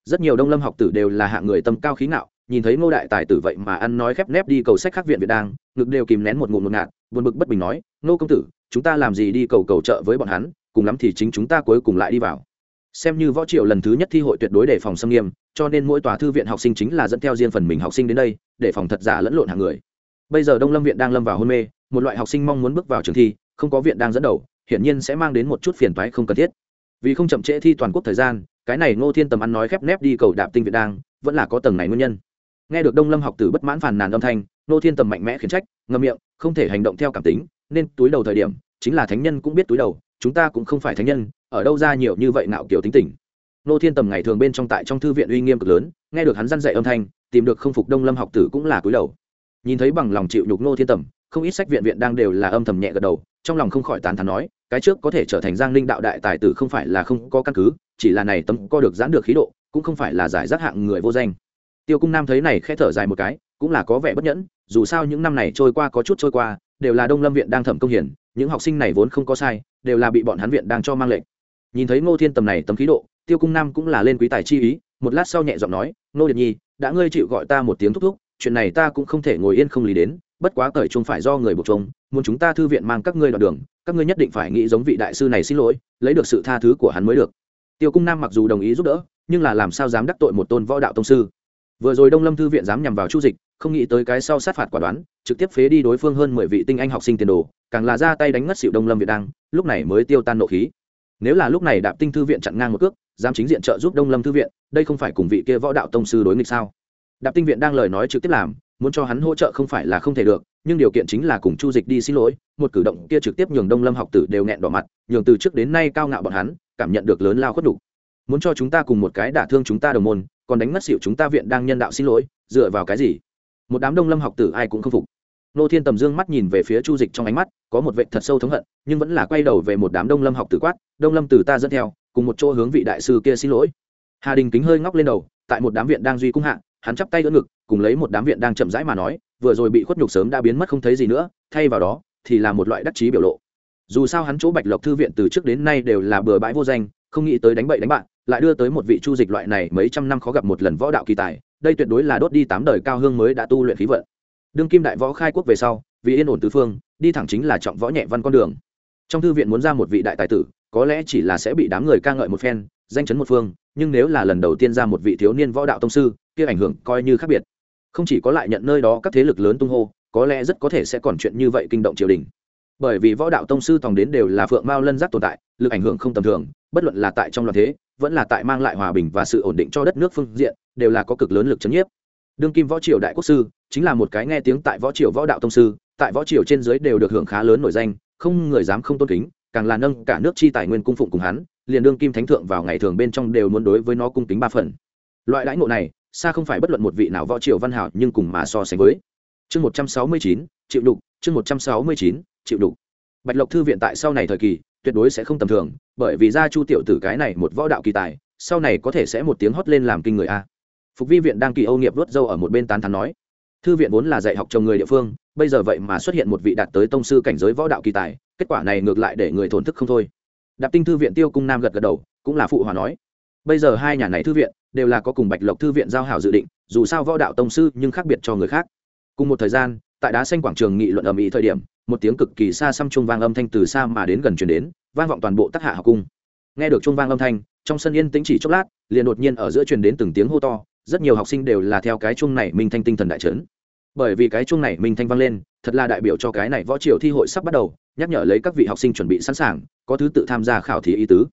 Rất nhiều đông lâm học tử đều là hạng người tâm cao khí ngạo, nhìn thấy ngô đại tài tử vậy mà ăn nói khép nép đi cầu sách khác viện việt đang ngực đều kìm nén một ngụm ngột ngạt, buồn bực bất bình nói, ngô công tử, chúng ta làm gì đi cầu cầu trợ với bọn hắn, cùng lắm thì chính chúng ta cuối cùng lại đi vào. Xem như võ triệu lần thứ nhất thi hội tuyệt đối để phòng xâm nghiêm, cho nên mỗi tòa thư viện học sinh chính là dẫn theo riêng phần mình học sinh đến đây, để phòng thật giả lẫn lộn hàng người bây giờ đông lâm viện đang lâm vào hôn mê, một loại học sinh mong muốn bước vào trường thi, không có viện đang dẫn đầu, hiển nhiên sẽ mang đến một chút phiền toái không cần thiết. Vì không chậm trễ thi toàn quốc thời gian, cái này ngô thiên tầm ăn nói khép nép đi cầu đạp tinh viện đang, vẫn là có tầng này nguyên nhân. Nghe được đông lâm học tử bất mãn phàn nàn âm thanh, ngô thiên tầm mạnh mẽ khiển trách, ngậm miệng, không thể hành động theo cảm tính, nên túi đầu thời điểm, chính là thánh nhân cũng biết túi đầu, chúng ta cũng không phải thánh nhân, ở đâu ra nhiều như vậy nạo kiểu tính tình. Nô thiên tầm ngày thường bên trong tại trong thư viện uy nghiêm cực lớn, nghe được hắn dăn dạy âm thanh, tìm được không phục đông lâm học tử cũng là túi đầu nhìn thấy bằng lòng chịu nhục nô thiên tầm, không ít sách viện viện đang đều là âm thầm nhẹ gật đầu, trong lòng không khỏi tán thán nói, cái trước có thể trở thành giang linh đạo đại tài tử không phải là không có căn cứ, chỉ là này tấm co được giãn được khí độ, cũng không phải là giải rác hạng người vô danh. Tiêu cung nam thấy này khẽ thở dài một cái, cũng là có vẻ bất nhẫn, dù sao những năm này trôi qua có chút trôi qua, đều là đông lâm viện đang thẩm công hiển, những học sinh này vốn không có sai, đều là bị bọn hắn viện đang cho mang lệnh. Nhìn thấy ngô thiên tầm này tấm khí độ, tiêu cung nam cũng là lên quý tài chi ý, một lát sau nhẹ giọng nói, ngô điệp nhi, đã ngươi chịu gọi ta một tiếng thúc thúc chuyện này ta cũng không thể ngồi yên không lý đến, bất quá cởi chung phải do người buộc chung muốn chúng ta thư viện mang các ngươi đoạn đường, các ngươi nhất định phải nghĩ giống vị đại sư này xin lỗi, lấy được sự tha thứ của hắn mới được. Tiêu cung nam mặc dù đồng ý giúp đỡ, nhưng là làm sao dám đắc tội một tôn võ đạo tông sư? Vừa rồi đông lâm thư viện dám nhằm vào chu dịch, không nghĩ tới cái sau sát phạt quả đoán, trực tiếp phế đi đối phương hơn mười vị tinh anh học sinh tiền đồ, càng là ra tay đánh ngất xịu đông lâm việt đăng, lúc này mới tiêu tan nộ khí. Nếu là lúc này đạp tinh thư viện chặn ngang một cước, dám chính diện trợ giúp đông lâm thư viện, đây không phải cùng vị kia võ đạo tông sư đối nghịch sao? Đạp tinh viện đang lời nói trực tiếp làm, muốn cho hắn hỗ trợ không phải là không thể được, nhưng điều kiện chính là cùng chu dịch đi xin lỗi, một cử động kia trực tiếp nhường đông lâm học tử đều nghẹn đỏ mặt, nhường từ trước đến nay cao ngạo bọn hắn, cảm nhận được lớn lao khuất đủ muốn cho chúng ta cùng một cái đả thương chúng ta đồng môn, còn đánh mất xịu chúng ta viện đang nhân đạo xin lỗi, dựa vào cái gì? Một đám đông lâm học tử ai cũng không phục. Nô thiên tầm dương mắt nhìn về phía chu dịch trong ánh mắt, có một vệ thật sâu thống hận, nhưng vẫn là quay đầu về một đám đông lâm học tử quát, đông lâm tử ta dẫn theo, cùng một chỗ hướng vị đại sư kia xin lỗi. Hà đình kính hơi ngóc lên đầu, tại một đám viện đang duy cung hạ hắn chắp tay đỡ ngực, cùng lấy một đám viện đang chậm rãi mà nói, vừa rồi bị khuất nhục sớm đã biến mất không thấy gì nữa, thay vào đó, thì là một loại đắc chí biểu lộ. Dù sao hắn chỗ bạch lộc thư viện từ trước đến nay đều là bừa bãi vô danh, không nghĩ tới đánh bậy đánh bạn, lại đưa tới một vị chu dịch loại này mấy trăm năm khó gặp một lần võ đạo kỳ tài, đây tuyệt đối là đốt đi tám đời cao hương mới đã tu luyện khí vận. Đương kim đại võ khai quốc về sau, vì yên ổn tứ phương, đi thẳng chính là trọng võ nhẹ văn con đường. Trong thư viện muốn ra một vị đại tài tử, có lẽ chỉ là sẽ bị đám người ca ngợi một phen, danh chấn một phương, nhưng nếu là lần đầu tiên ra một vị thiếu niên võ đạo tông sư kia ảnh hưởng coi như khác biệt. Không chỉ có lại nhận nơi đó các thế lực lớn tung hô, có lẽ rất có thể sẽ còn chuyện như vậy kinh động triều đình. Bởi vì võ đạo tông sư tòng đến đều là phượng mao lân giác tồn tại, lực ảnh hưởng không tầm thường, bất luận là tại trong loạn thế, vẫn là tại mang lại hòa bình và sự ổn định cho đất nước phương diện, đều là có cực lớn lực chấn nhiếp. Đương kim võ triều đại quốc sư, chính là một cái nghe tiếng tại võ triều võ đạo tông sư, tại võ triều trên dưới đều được hưởng khá lớn nổi danh, không người dám không tôn kính, càng là nâng cả nước chi tài nguyên cung phụng cùng hắn, liền đương kim thánh thượng vào ngày thường bên trong đều muốn đối với nó cung kính ba phần. Loại đãi ngộ này xa không phải bất luận một vị nào võ triều văn hảo nhưng cùng mà so sánh với. Chương một trăm sáu mươi chín triệu đục, chương một trăm sáu mươi chín triệu đục. Bạch lộc thư viện tại sau này thời kỳ, tuyệt đối sẽ không tầm thường, bởi vì ra chu tiểu tử cái này một võ đạo kỳ tài, sau này có thể sẽ một tiếng hót lên làm kinh người a. Phục vi viện đang kỳ âu nghiệp vớt dâu ở một bên tán thắn nói. Thư viện vốn là dạy học chồng người địa phương, bây giờ vậy mà xuất hiện một vị đạt tới tông sư cảnh giới võ đạo kỳ tài, kết quả này ngược lại để người thổn thức không thôi. Đạp tinh thư viện tiêu cung nam gật gật đầu, cũng là phụ hòa nói bây giờ hai nhà này thư viện đều là có cùng bạch lộc thư viện giao hảo dự định, dù sao võ đạo tông sư nhưng khác biệt cho người khác. Cùng một thời gian, tại đá xanh quảng trường nghị luận ầm ĩ thời điểm, một tiếng cực kỳ xa xăm chuông vang âm thanh từ xa mà đến gần chuyển đến, vang vọng toàn bộ tác hạ học cung. Nghe được chuông vang âm thanh, trong sân yên tĩnh chỉ chốc lát, liền đột nhiên ở giữa truyền đến từng tiếng hô to, rất nhiều học sinh đều là theo cái chuông này minh thanh tinh thần đại trấn bởi vì cái chuông này minh thanh vang lên, thật là đại biểu cho cái này võ triều thi hội sắp bắt đầu, nhắc nhở lấy các vị học sinh chuẩn bị sẵn sàng, có thứ tự tham gia khảo thí ý tứ.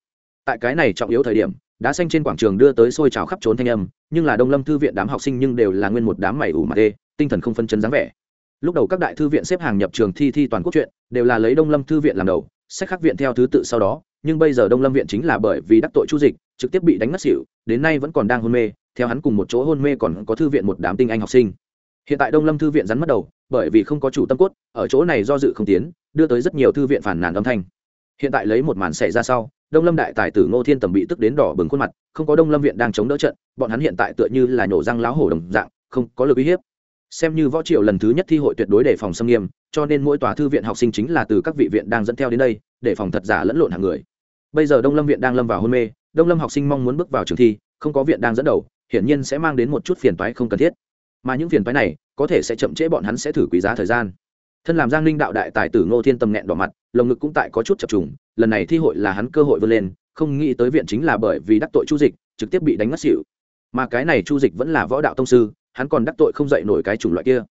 Tại cái này trọng yếu thời điểm đá xanh trên quảng trường đưa tới xôi trào khắp trốn thanh âm, nhưng là đông lâm thư viện đám học sinh nhưng đều là nguyên một đám mày ủ mặt đê, tinh thần không phân chấn dáng vẻ. Lúc đầu các đại thư viện xếp hàng nhập trường thi thi toàn quốc chuyện, đều là lấy đông lâm thư viện làm đầu, sách khắc viện theo thứ tự sau đó, nhưng bây giờ đông lâm viện chính là bởi vì đắc tội chu dịch, trực tiếp bị đánh mất xỉu, đến nay vẫn còn đang hôn mê, theo hắn cùng một chỗ hôn mê còn có thư viện một đám tinh anh học sinh. Hiện tại đông lâm thư viện rắn mất đầu, bởi vì không có chủ tâm cốt, ở chỗ này do dự không tiến, đưa tới rất nhiều thư viện phản nàn âm thanh. Hiện tại lấy một màn xảy ra sau đông lâm đại tài tử ngô thiên tầm bị tức đến đỏ bừng khuôn mặt, không có đông lâm viện đang chống đỡ trận, bọn hắn hiện tại tựa như là nhổ răng láo hổ đồng dạng, không có lực uy hiếp. Xem như võ triệu lần thứ nhất thi hội tuyệt đối đề phòng xâm nghiêm, cho nên mỗi tòa thư viện học sinh chính là từ các vị viện đang dẫn theo đến đây, để phòng thật giả lẫn lộn hàng người. Bây giờ đông lâm viện đang lâm vào hôn mê, đông lâm học sinh mong muốn bước vào trường thi, không có viện đang dẫn đầu, hiển nhiên sẽ mang đến một chút phiền toái không cần thiết. Mà những phiền toái này, có thể sẽ chậm trễ bọn hắn sẽ thử quý giá thời gian thân làm giang ninh đạo đại tài tử ngô thiên tâm nghẹn đỏ mặt, lồng ngực cũng tại có chút chập trùng, lần này thi hội là hắn cơ hội vươn lên, không nghĩ tới viện chính là bởi vì đắc tội chu dịch, trực tiếp bị đánh mất xịu mà cái này chu dịch vẫn là võ đạo tông sư, hắn còn đắc tội không dạy nổi cái chủng loại kia.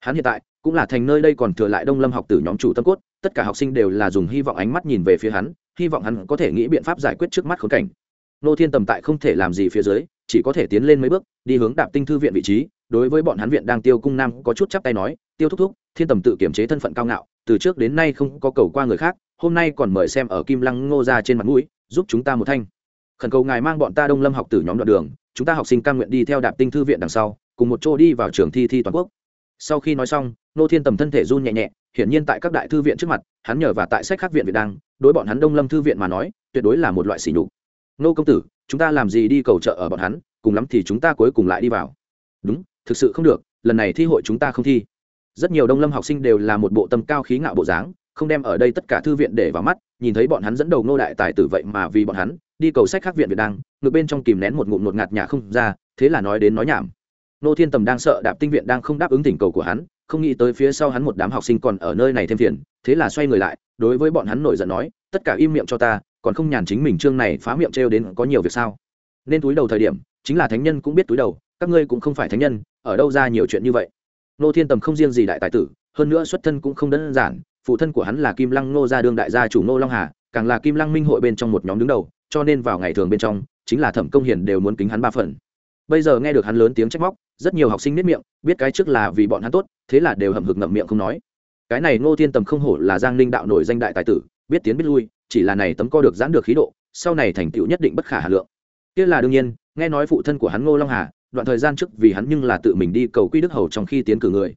Hắn hiện tại cũng là thành nơi đây còn thừa lại đông lâm học tử nhóm chủ tâm cốt, tất cả học sinh đều là dùng hy vọng ánh mắt nhìn về phía hắn, hy vọng hắn có thể nghĩ biện pháp giải quyết trước mắt khốn cảnh. Nô thiên tầm tại không thể làm gì phía dưới, chỉ có thể tiến lên mấy bước, đi hướng đạp tinh thư viện vị trí, đối với bọn hắn viện đang tiêu cung nam có chút chắp tay nói, tiêu thúc thúc thiên tầm tự kiểm chế thân phận cao ngạo, từ trước đến nay không có cầu qua người khác, hôm nay còn mời xem ở kim lăng ngô ra trên mặt mũi, giúp chúng ta một thanh. Khẩn cầu ngài mang bọn ta đông lâm học tử nhóm đoạn đường, chúng ta học sinh cam nguyện đi theo đạp tinh thư viện đằng sau, cùng một chỗ đi vào trường thi thi toàn quốc. Sau khi nói xong, nô thiên tầm thân thể run nhẹ nhẹ, hiển nhiên tại các đại thư viện trước mặt, hắn nhờ và tại sách khác viện việt đăng, đối bọn hắn đông lâm thư viện mà nói, tuyệt đối là một loại sỉ nhục. Nô công tử, chúng ta làm gì đi cầu trợ ở bọn hắn, cùng lắm thì chúng ta cuối cùng lại đi vào. Đúng, thực sự không được, lần này thi hội chúng ta không thi rất nhiều đông lâm học sinh đều là một bộ tâm cao khí ngạo bộ dáng, không đem ở đây tất cả thư viện để vào mắt, nhìn thấy bọn hắn dẫn đầu nô đại tài tử vậy mà vì bọn hắn, đi cầu sách khác viện việt đăng, ngược bên trong kìm nén một ngụm ngột ngạt nhà không ra, thế là nói đến nói nhảm. Nô thiên tầm đang sợ đạp tinh viện đang không đáp ứng tình cầu của hắn, không nghĩ tới phía sau hắn một đám học sinh còn ở nơi này thêm phiền, thế là xoay người lại, đối với bọn hắn nổi giận nói, tất cả im miệng cho ta, còn không nhàn chính mình chương này phá miệng trêu đến có nhiều việc sao? Nên túi đầu thời điểm, chính là thánh nhân cũng biết túi đầu, các ngươi cũng không phải thánh nhân, ở đâu ra nhiều chuyện như vậy? Nô thiên tầm không riêng gì đại tài tử, hơn nữa xuất thân cũng không đơn giản, phụ thân của hắn là kim lăng nô gia đương đại gia chủ nô long hà, càng là kim lăng minh hội bên trong một nhóm đứng đầu, cho nên vào ngày thường bên trong, chính là thẩm công hiền đều muốn kính hắn ba phần. Bây giờ nghe được hắn lớn tiếng trách móc, rất nhiều học sinh nếp miệng, biết cái trước là vì bọn hắn tốt, thế là đều hầm hực ngậm miệng không nói. Cái này ngô thiên tầm không hổ là giang ninh đạo nổi danh đại tài tử, biết tiến biết lui, chỉ là này tấm co được giãn được khí độ, sau này thành tựu nhất định bất khả hà lượng. Kia là đương nhiên, nghe nói phụ thân của hắn ngô long hà đoạn thời gian trước vì hắn nhưng là tự mình đi cầu quy đức hầu trong khi tiến cử người.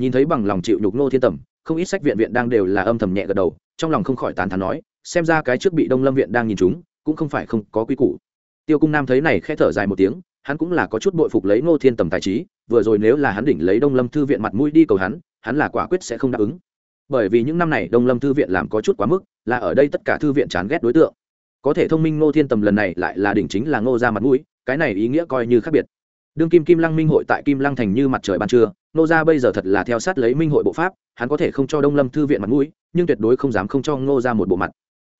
Nhìn thấy bằng lòng chịu nhục nô thiên tầm, không ít sách viện viện đang đều là âm thầm nhẹ gật đầu, trong lòng không khỏi tán thán nói, xem ra cái trước bị đông lâm viện đang nhìn chúng, cũng không phải không có quy củ. Tiêu cung nam thấy này khẽ thở dài một tiếng, hắn cũng là có chút bội phục lấy ngô thiên tầm tài trí, vừa rồi nếu là hắn đỉnh lấy đông lâm thư viện mặt mũi đi cầu hắn hắn là quả quyết sẽ không đáp ứng. Bởi vì những năm này đông lâm thư viện làm có chút quá mức, là ở đây tất cả thư viện chán ghét đối tượng. Có thể thông minh ngô thiên tầm lần này lại là đỉnh chính là ngô ra mặt mũi, cái này ý nghĩa coi như khác biệt đương kim kim lăng minh hội tại kim lăng thành như mặt trời ban trưa ngô Gia bây giờ thật là theo sát lấy minh hội bộ pháp, hắn có thể không cho đông lâm thư viện mặt mũi, nhưng tuyệt đối không dám không cho ngô ra một bộ mặt.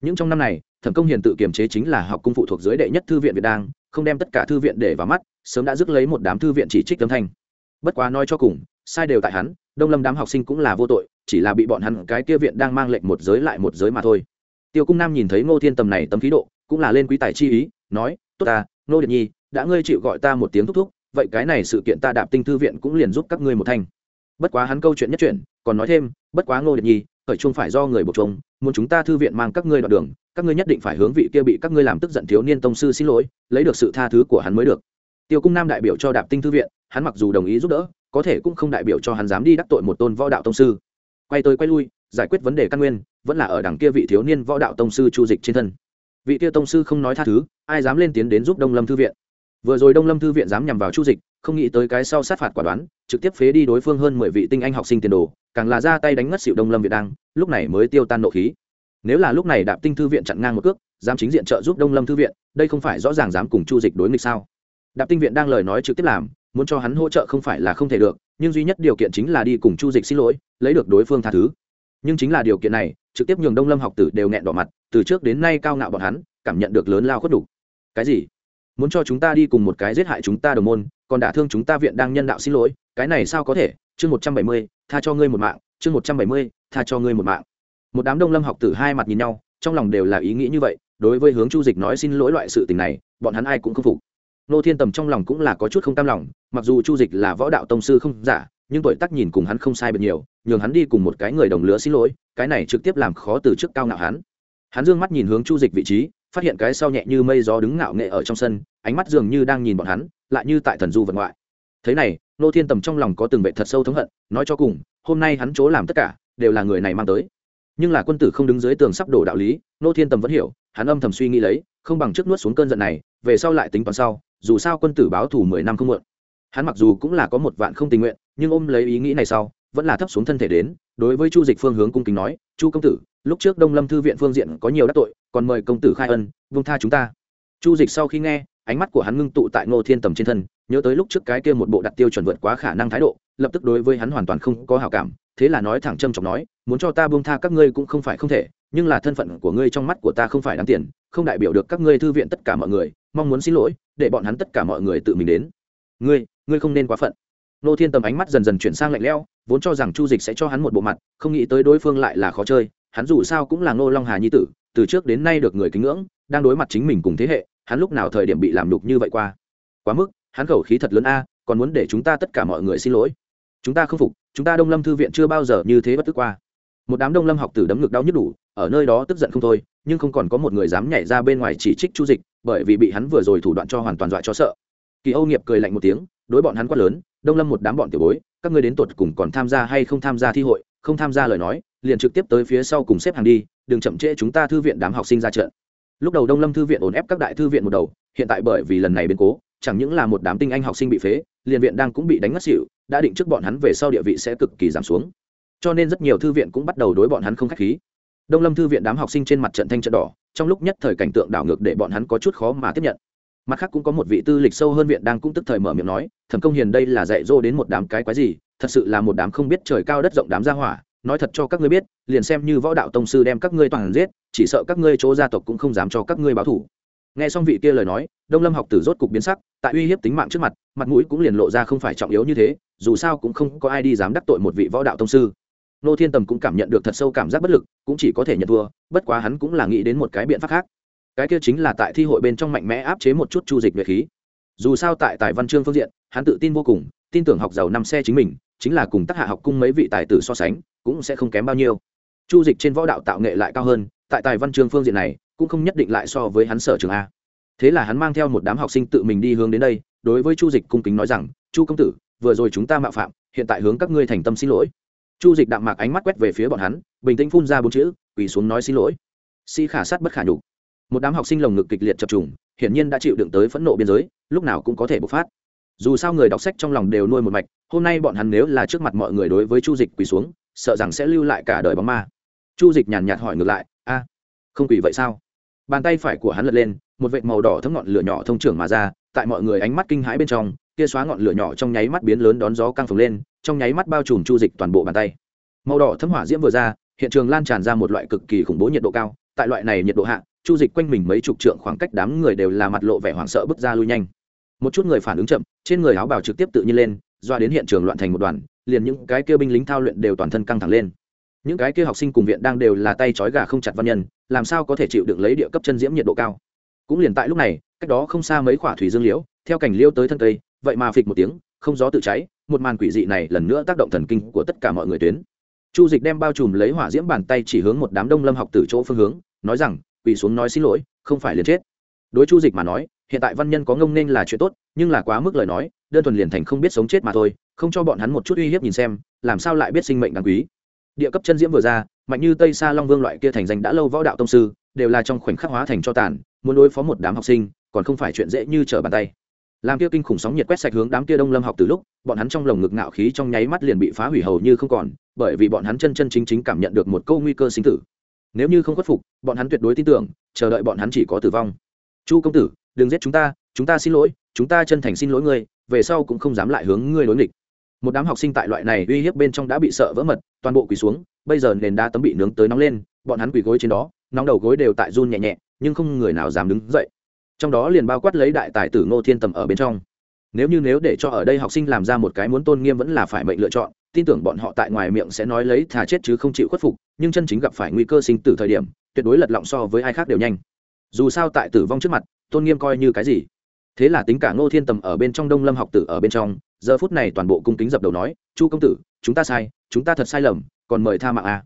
Những trong năm này thẩm công hiền tự kiềm chế chính là học cung phụ thuộc dưới đệ nhất thư viện việt đang không đem tất cả thư viện để vào mắt, sớm đã dứt lấy một đám thư viện chỉ trích Tấm thanh. Bất quá nói cho cùng, sai đều tại hắn, đông lâm đám học sinh cũng là vô tội, chỉ là bị bọn hắn cái kia viện đang mang lệnh một giới lại một giới mà thôi. Tiêu cung nam nhìn thấy ngô thiên tầm này tấm khí độ, cũng là lên quý tài chi ý, nói, tốt ta, ngô điệp nhi, đã ngươi chịu gọi ta một tiếng thúc thúc vậy cái này sự kiện ta đạp tinh thư viện cũng liền giúp các ngươi một thanh. Bất quá hắn câu chuyện nhất chuyện còn nói thêm, bất quá ngô điệt nhi, khởi chung phải do người buộc chung muốn chúng ta thư viện mang các ngươi đoạn đường, các ngươi nhất định phải hướng vị kia bị các ngươi làm tức giận thiếu niên tông sư xin lỗi, lấy được sự tha thứ của hắn mới được. Tiêu cung nam đại biểu cho đạp tinh thư viện, hắn mặc dù đồng ý giúp đỡ, có thể cũng không đại biểu cho hắn dám đi đắc tội một tôn võ đạo tông sư. Quay tới quay lui, giải quyết vấn đề căn nguyên, vẫn là ở đằng kia vị thiếu niên võ đạo tông sư chu dịch trên thân. Vị kia tông sư không nói tha thứ, ai dám lên tiến đến giúp đông lâm thư viện? Vừa rồi đông lâm thư viện dám nhằm vào chu dịch, không nghĩ tới cái sau sát phạt quả đoán, trực tiếp phế đi đối phương hơn mười vị tinh anh học sinh tiền đồ, càng là ra tay đánh ngất xịu đông lâm việt đăng, lúc này mới tiêu tan nộ khí. Nếu là lúc này đạp tinh thư viện chặn ngang một cước, dám chính diện trợ giúp đông lâm thư viện, đây không phải rõ ràng dám cùng chu dịch đối nghịch sao? Đạp tinh viện đang lời nói trực tiếp làm, muốn cho hắn hỗ trợ không phải là không thể được, nhưng duy nhất điều kiện chính là đi cùng chu dịch xin lỗi, lấy được đối phương tha thứ. Nhưng chính là điều kiện này, trực tiếp nhường đông lâm học tử đều nghẹn đỏ mặt, từ trước đến nay cao ngạo bọn hắn, cảm nhận được lớn lao khuất đủ. Cái gì? Muốn cho chúng ta đi cùng một cái giết hại chúng ta đồng môn, còn đả thương chúng ta viện đang nhân đạo xin lỗi, cái này sao có thể? Chương một trăm bảy mươi, tha cho ngươi một mạng, chương một trăm bảy mươi, tha cho ngươi một mạng. Một đám đông lâm học tử hai mặt nhìn nhau, trong lòng đều là ý nghĩ như vậy, đối với hướng chu dịch nói xin lỗi loại sự tình này, bọn hắn ai cũng không phục. Nô thiên tầm trong lòng cũng là có chút không tam lòng, mặc dù chu dịch là võ đạo tông sư không giả, nhưng tuổi tác nhìn cùng hắn không sai biệt nhiều, nhường hắn đi cùng một cái người đồng lứa xin lỗi, cái này trực tiếp làm khó từ trước cao ngạo hắn hắn dương mắt nhìn hướng chu dịch vị trí, phát hiện cái sau nhẹ như mây gió đứng ngạo nghệ ở trong sân, ánh mắt dường như đang nhìn bọn hắn, lại như tại thần du vật ngoại. Thế này, nô thiên tầm trong lòng có từng vệ thật sâu thống hận, nói cho cùng, hôm nay hắn chỗ làm tất cả, đều là người này mang tới. Nhưng là quân tử không đứng dưới tường sắp đổ đạo lý, nô thiên tầm vẫn hiểu, hắn âm thầm suy nghĩ lấy, không bằng trước nuốt xuống cơn giận này, về sau lại tính toán sau, dù sao quân tử báo thù mười năm không muộn. Hắn mặc dù cũng là có một vạn không tình nguyện, nhưng ôm lấy ý nghĩ này sau, vẫn là thấp xuống thân thể đến, đối với chu dịch phương hướng cung kính nói, chu công tử lúc trước đông lâm thư viện phương diện có nhiều đắc tội, còn mời công tử khai ân, vung tha chúng ta. Chu dịch sau khi nghe, ánh mắt của hắn ngưng tụ tại ngô thiên tầm trên thân, nhớ tới lúc trước cái kia một bộ đặt tiêu chuẩn vượt quá khả năng thái độ, lập tức đối với hắn hoàn toàn không có hảo cảm, thế là nói thẳng trâm trọng nói, muốn cho ta buông tha các ngươi cũng không phải không thể, nhưng là thân phận của ngươi trong mắt của ta không phải đáng tiền, không đại biểu được các ngươi thư viện tất cả mọi người, mong muốn xin lỗi, để bọn hắn tất cả mọi người tự mình đến. Ngươi ngươi không nên quá phận. Nô thiên tầm ánh mắt dần dần chuyển sang lạnh lẽo, vốn cho rằng chu dịch sẽ cho hắn một bộ mặt, không nghĩ tới đối phương lại là khó chơi hắn dù sao cũng là ngô long hà nhi tử, từ trước đến nay được người kính ngưỡng, đang đối mặt chính mình cùng thế hệ, hắn lúc nào thời điểm bị làm đục như vậy qua? Quá mức, hắn khẩu khí thật lớn a, còn muốn để chúng ta tất cả mọi người xin lỗi. Chúng ta không phục, chúng ta đông lâm thư viện chưa bao giờ như thế bất tức qua. Một đám đông lâm học tử đấm ngực đau nhức đủ, ở nơi đó tức giận không thôi, nhưng không còn có một người dám nhảy ra bên ngoài chỉ trích chu dịch, bởi vì bị hắn vừa rồi thủ đoạn cho hoàn toàn dọa cho sợ. Kỳ âu nghiệp cười lạnh một tiếng, đối bọn hắn quát lớn, đông lâm một đám bọn tiểu bối, các ngươi đến tột cùng còn tham gia hay không tham gia thi hội không tham gia lời nói, liền trực tiếp tới phía sau cùng xếp hàng đi, đừng chậm trễ chúng ta thư viện đám học sinh ra trận. Lúc đầu đông lâm thư viện ổn ép các đại thư viện một đầu, hiện tại bởi vì lần này biến cố, chẳng những là một đám tinh anh học sinh bị phế, liền viện đang cũng bị đánh ngất xỉu, đã định trước bọn hắn về sau địa vị sẽ cực kỳ giảm xuống. Cho nên rất nhiều thư viện cũng bắt đầu đối bọn hắn không k h á c h khí. Đông lâm thư viện đám học sinh trên mặt trận thanh trận đỏ, trong lúc nhất thời cảnh tượng đảo ngược để bọn hắn có chút khó mà tiếp nhận. Mặt khác cũng có một vị tư lịch sâu hơn viện đang cũng tức thời mở miệng nói, thẩm công hiền đây là dạy dỗ đến một đám cái quái gì thật sự là một đám không biết trời cao đất rộng đám gia hỏa, nói thật cho các ngươi biết, liền xem như võ đạo tông sư đem các ngươi toàn giết, chỉ sợ các ngươi chỗ gia tộc cũng không dám cho các ngươi báo thủ. Nghe xong vị kia lời nói, đông lâm học tử rốt cục biến sắc, tại uy hiếp tính mạng trước mặt mặt mũi cũng liền lộ ra không phải trọng yếu như thế, dù sao cũng không có ai đi dám đắc tội một vị võ đạo tông sư. Nô thiên tầm cũng cảm nhận được thật sâu cảm giác bất lực, cũng chỉ có thể nhận thua, bất quá hắn cũng là nghĩ đến một cái biện pháp khác. Cái kia chính là tại thi hội bên trong mạnh mẽ áp chế một chút chu dịch nhuệ khí. Dù sao tại tài văn chương phương diện, hắn tự tin vô cùng, tin tưởng học giàu năm xe chính mình chính là cùng tác hạ học cung mấy vị tài tử so sánh, cũng sẽ không kém bao nhiêu. Chu dịch trên võ đạo tạo nghệ lại cao hơn, tại tài văn chương phương diện này, cũng không nhất định lại so với hắn sở trường a. Thế là hắn mang theo một đám học sinh tự mình đi hướng đến đây, đối với chu dịch cung kính nói rằng, chu công tử, vừa rồi chúng ta mạo phạm, hiện tại hướng các ngươi thành tâm xin lỗi. Chu dịch đạm mạc ánh mắt quét về phía bọn hắn, bình tĩnh phun ra bốn chữ, quỳ xuống nói xin lỗi. Si khả sát bất khả nhục. Một đám học sinh lồng ngực kịch liệt chập trùng, hiển nhiên đã chịu đựng tới phẫn nộ biên giới, lúc nào cũng có thể bộc phát. Dù sao người đọc sách trong lòng đều nuôi một mạch hôm nay bọn hắn nếu là trước mặt mọi người đối với chu dịch quỳ xuống, sợ rằng sẽ lưu lại cả đời bóng ma. Chu dịch nhàn nhạt hỏi ngược lại, a, không quỳ vậy sao? Bàn tay phải của hắn lật lên, một vệt màu đỏ thấm ngọn lửa nhỏ thông trưởng mà ra, tại mọi người ánh mắt kinh hãi bên trong kia xóa ngọn lửa nhỏ trong nháy mắt biến lớn đón gió căng phồng lên, trong nháy mắt bao trùm chu dịch toàn bộ bàn tay. Màu đỏ thấm hỏa diễm vừa ra, hiện trường lan tràn ra một loại cực kỳ khủng bố nhiệt độ cao. Tại loại này nhiệt độ hạ, chu dịch quanh mình mấy chục trượng khoảng cách đám người đều là mặt lộ vẻ hoảng sợ bước ra lui nhanh. Một chút người phản ứng chậm, trên người áo bào trực tiếp tự nhiên lên doa đến hiện trường loạn thành một đoàn, liền những cái kia binh lính thao luyện đều toàn thân căng thẳng lên. Những cái kia học sinh cùng viện đang đều là tay trói gà không chặt văn nhân, làm sao có thể chịu được lấy địa cấp chân diễm nhiệt độ cao? Cũng liền tại lúc này, cách đó không xa mấy khỏa thủy dương liễu, theo cảnh liêu tới thân cây, vậy mà phịch một tiếng, không gió tự cháy, một màn quỷ dị này lần nữa tác động thần kinh của tất cả mọi người tuyến. Chu dịch đem bao trùm lấy hỏa diễm bàn tay chỉ hướng một đám đông lâm học từ chỗ phương hướng, nói rằng, quỳ xuống nói xin lỗi, không phải liền chết. Đối chu dịch mà nói, hiện tại văn nhân có ngông nên là chuyện tốt, nhưng là quá mức lời nói đơn thuần liền thành không biết sống chết mà thôi, không cho bọn hắn một chút uy hiếp nhìn xem, làm sao lại biết sinh mệnh đáng quý. Địa cấp chân diễm vừa ra, mạnh như tây sa long vương loại kia thành danh đã lâu võ đạo tông sư, đều là trong khoảnh khắc hóa thành cho tàn, muốn đối phó một đám học sinh, còn không phải chuyện dễ như trở bàn tay. Làm kia kinh khủng sóng nhiệt quét sạch hướng đám kia đông lâm học từ lúc, bọn hắn trong lồng ngực ngạo khí trong nháy mắt liền bị phá hủy hầu như không còn, bởi vì bọn hắn chân chân chính chính cảm nhận được một câu nguy cơ sinh tử. Nếu như không khuất phục, bọn hắn tuyệt đối tin tưởng, chờ đợi bọn hắn chỉ có tử vong. Chu công tử, đừng giết chúng ta chúng ta xin lỗi chúng ta chân thành xin lỗi ngươi, về sau cũng không dám lại hướng ngươi đối nghịch. Một đám học sinh tại loại này uy hiếp bên trong đã bị sợ vỡ mật, toàn bộ quỳ xuống, bây giờ nền đá tấm bị nướng tới nóng lên, bọn hắn quỳ gối trên đó, nóng đầu gối đều tại run nhẹ nhẹ, nhưng không người nào dám đứng dậy. Trong đó liền bao quát lấy đại tài tử ngô thiên tầm ở bên trong. Nếu như nếu để cho ở đây học sinh làm ra một cái muốn tôn nghiêm vẫn là phải mệnh lựa chọn, tin tưởng bọn họ tại ngoài miệng sẽ nói lấy thà chết chứ không chịu khuất phục, nhưng chân chính gặp phải nguy cơ sinh tử thời điểm, tuyệt đối lật lọng so với ai khác đều nhanh. Dù sao tại tử vong trước mặt, tôn nghiêm coi như cái gì? Thế là tính cả ngô thiên tầm ở bên trong đông lâm học tử ở bên trong, giờ phút này toàn bộ cung kính dập đầu nói, chu công tử, chúng ta sai, chúng ta thật sai lầm, còn mời tha mạng a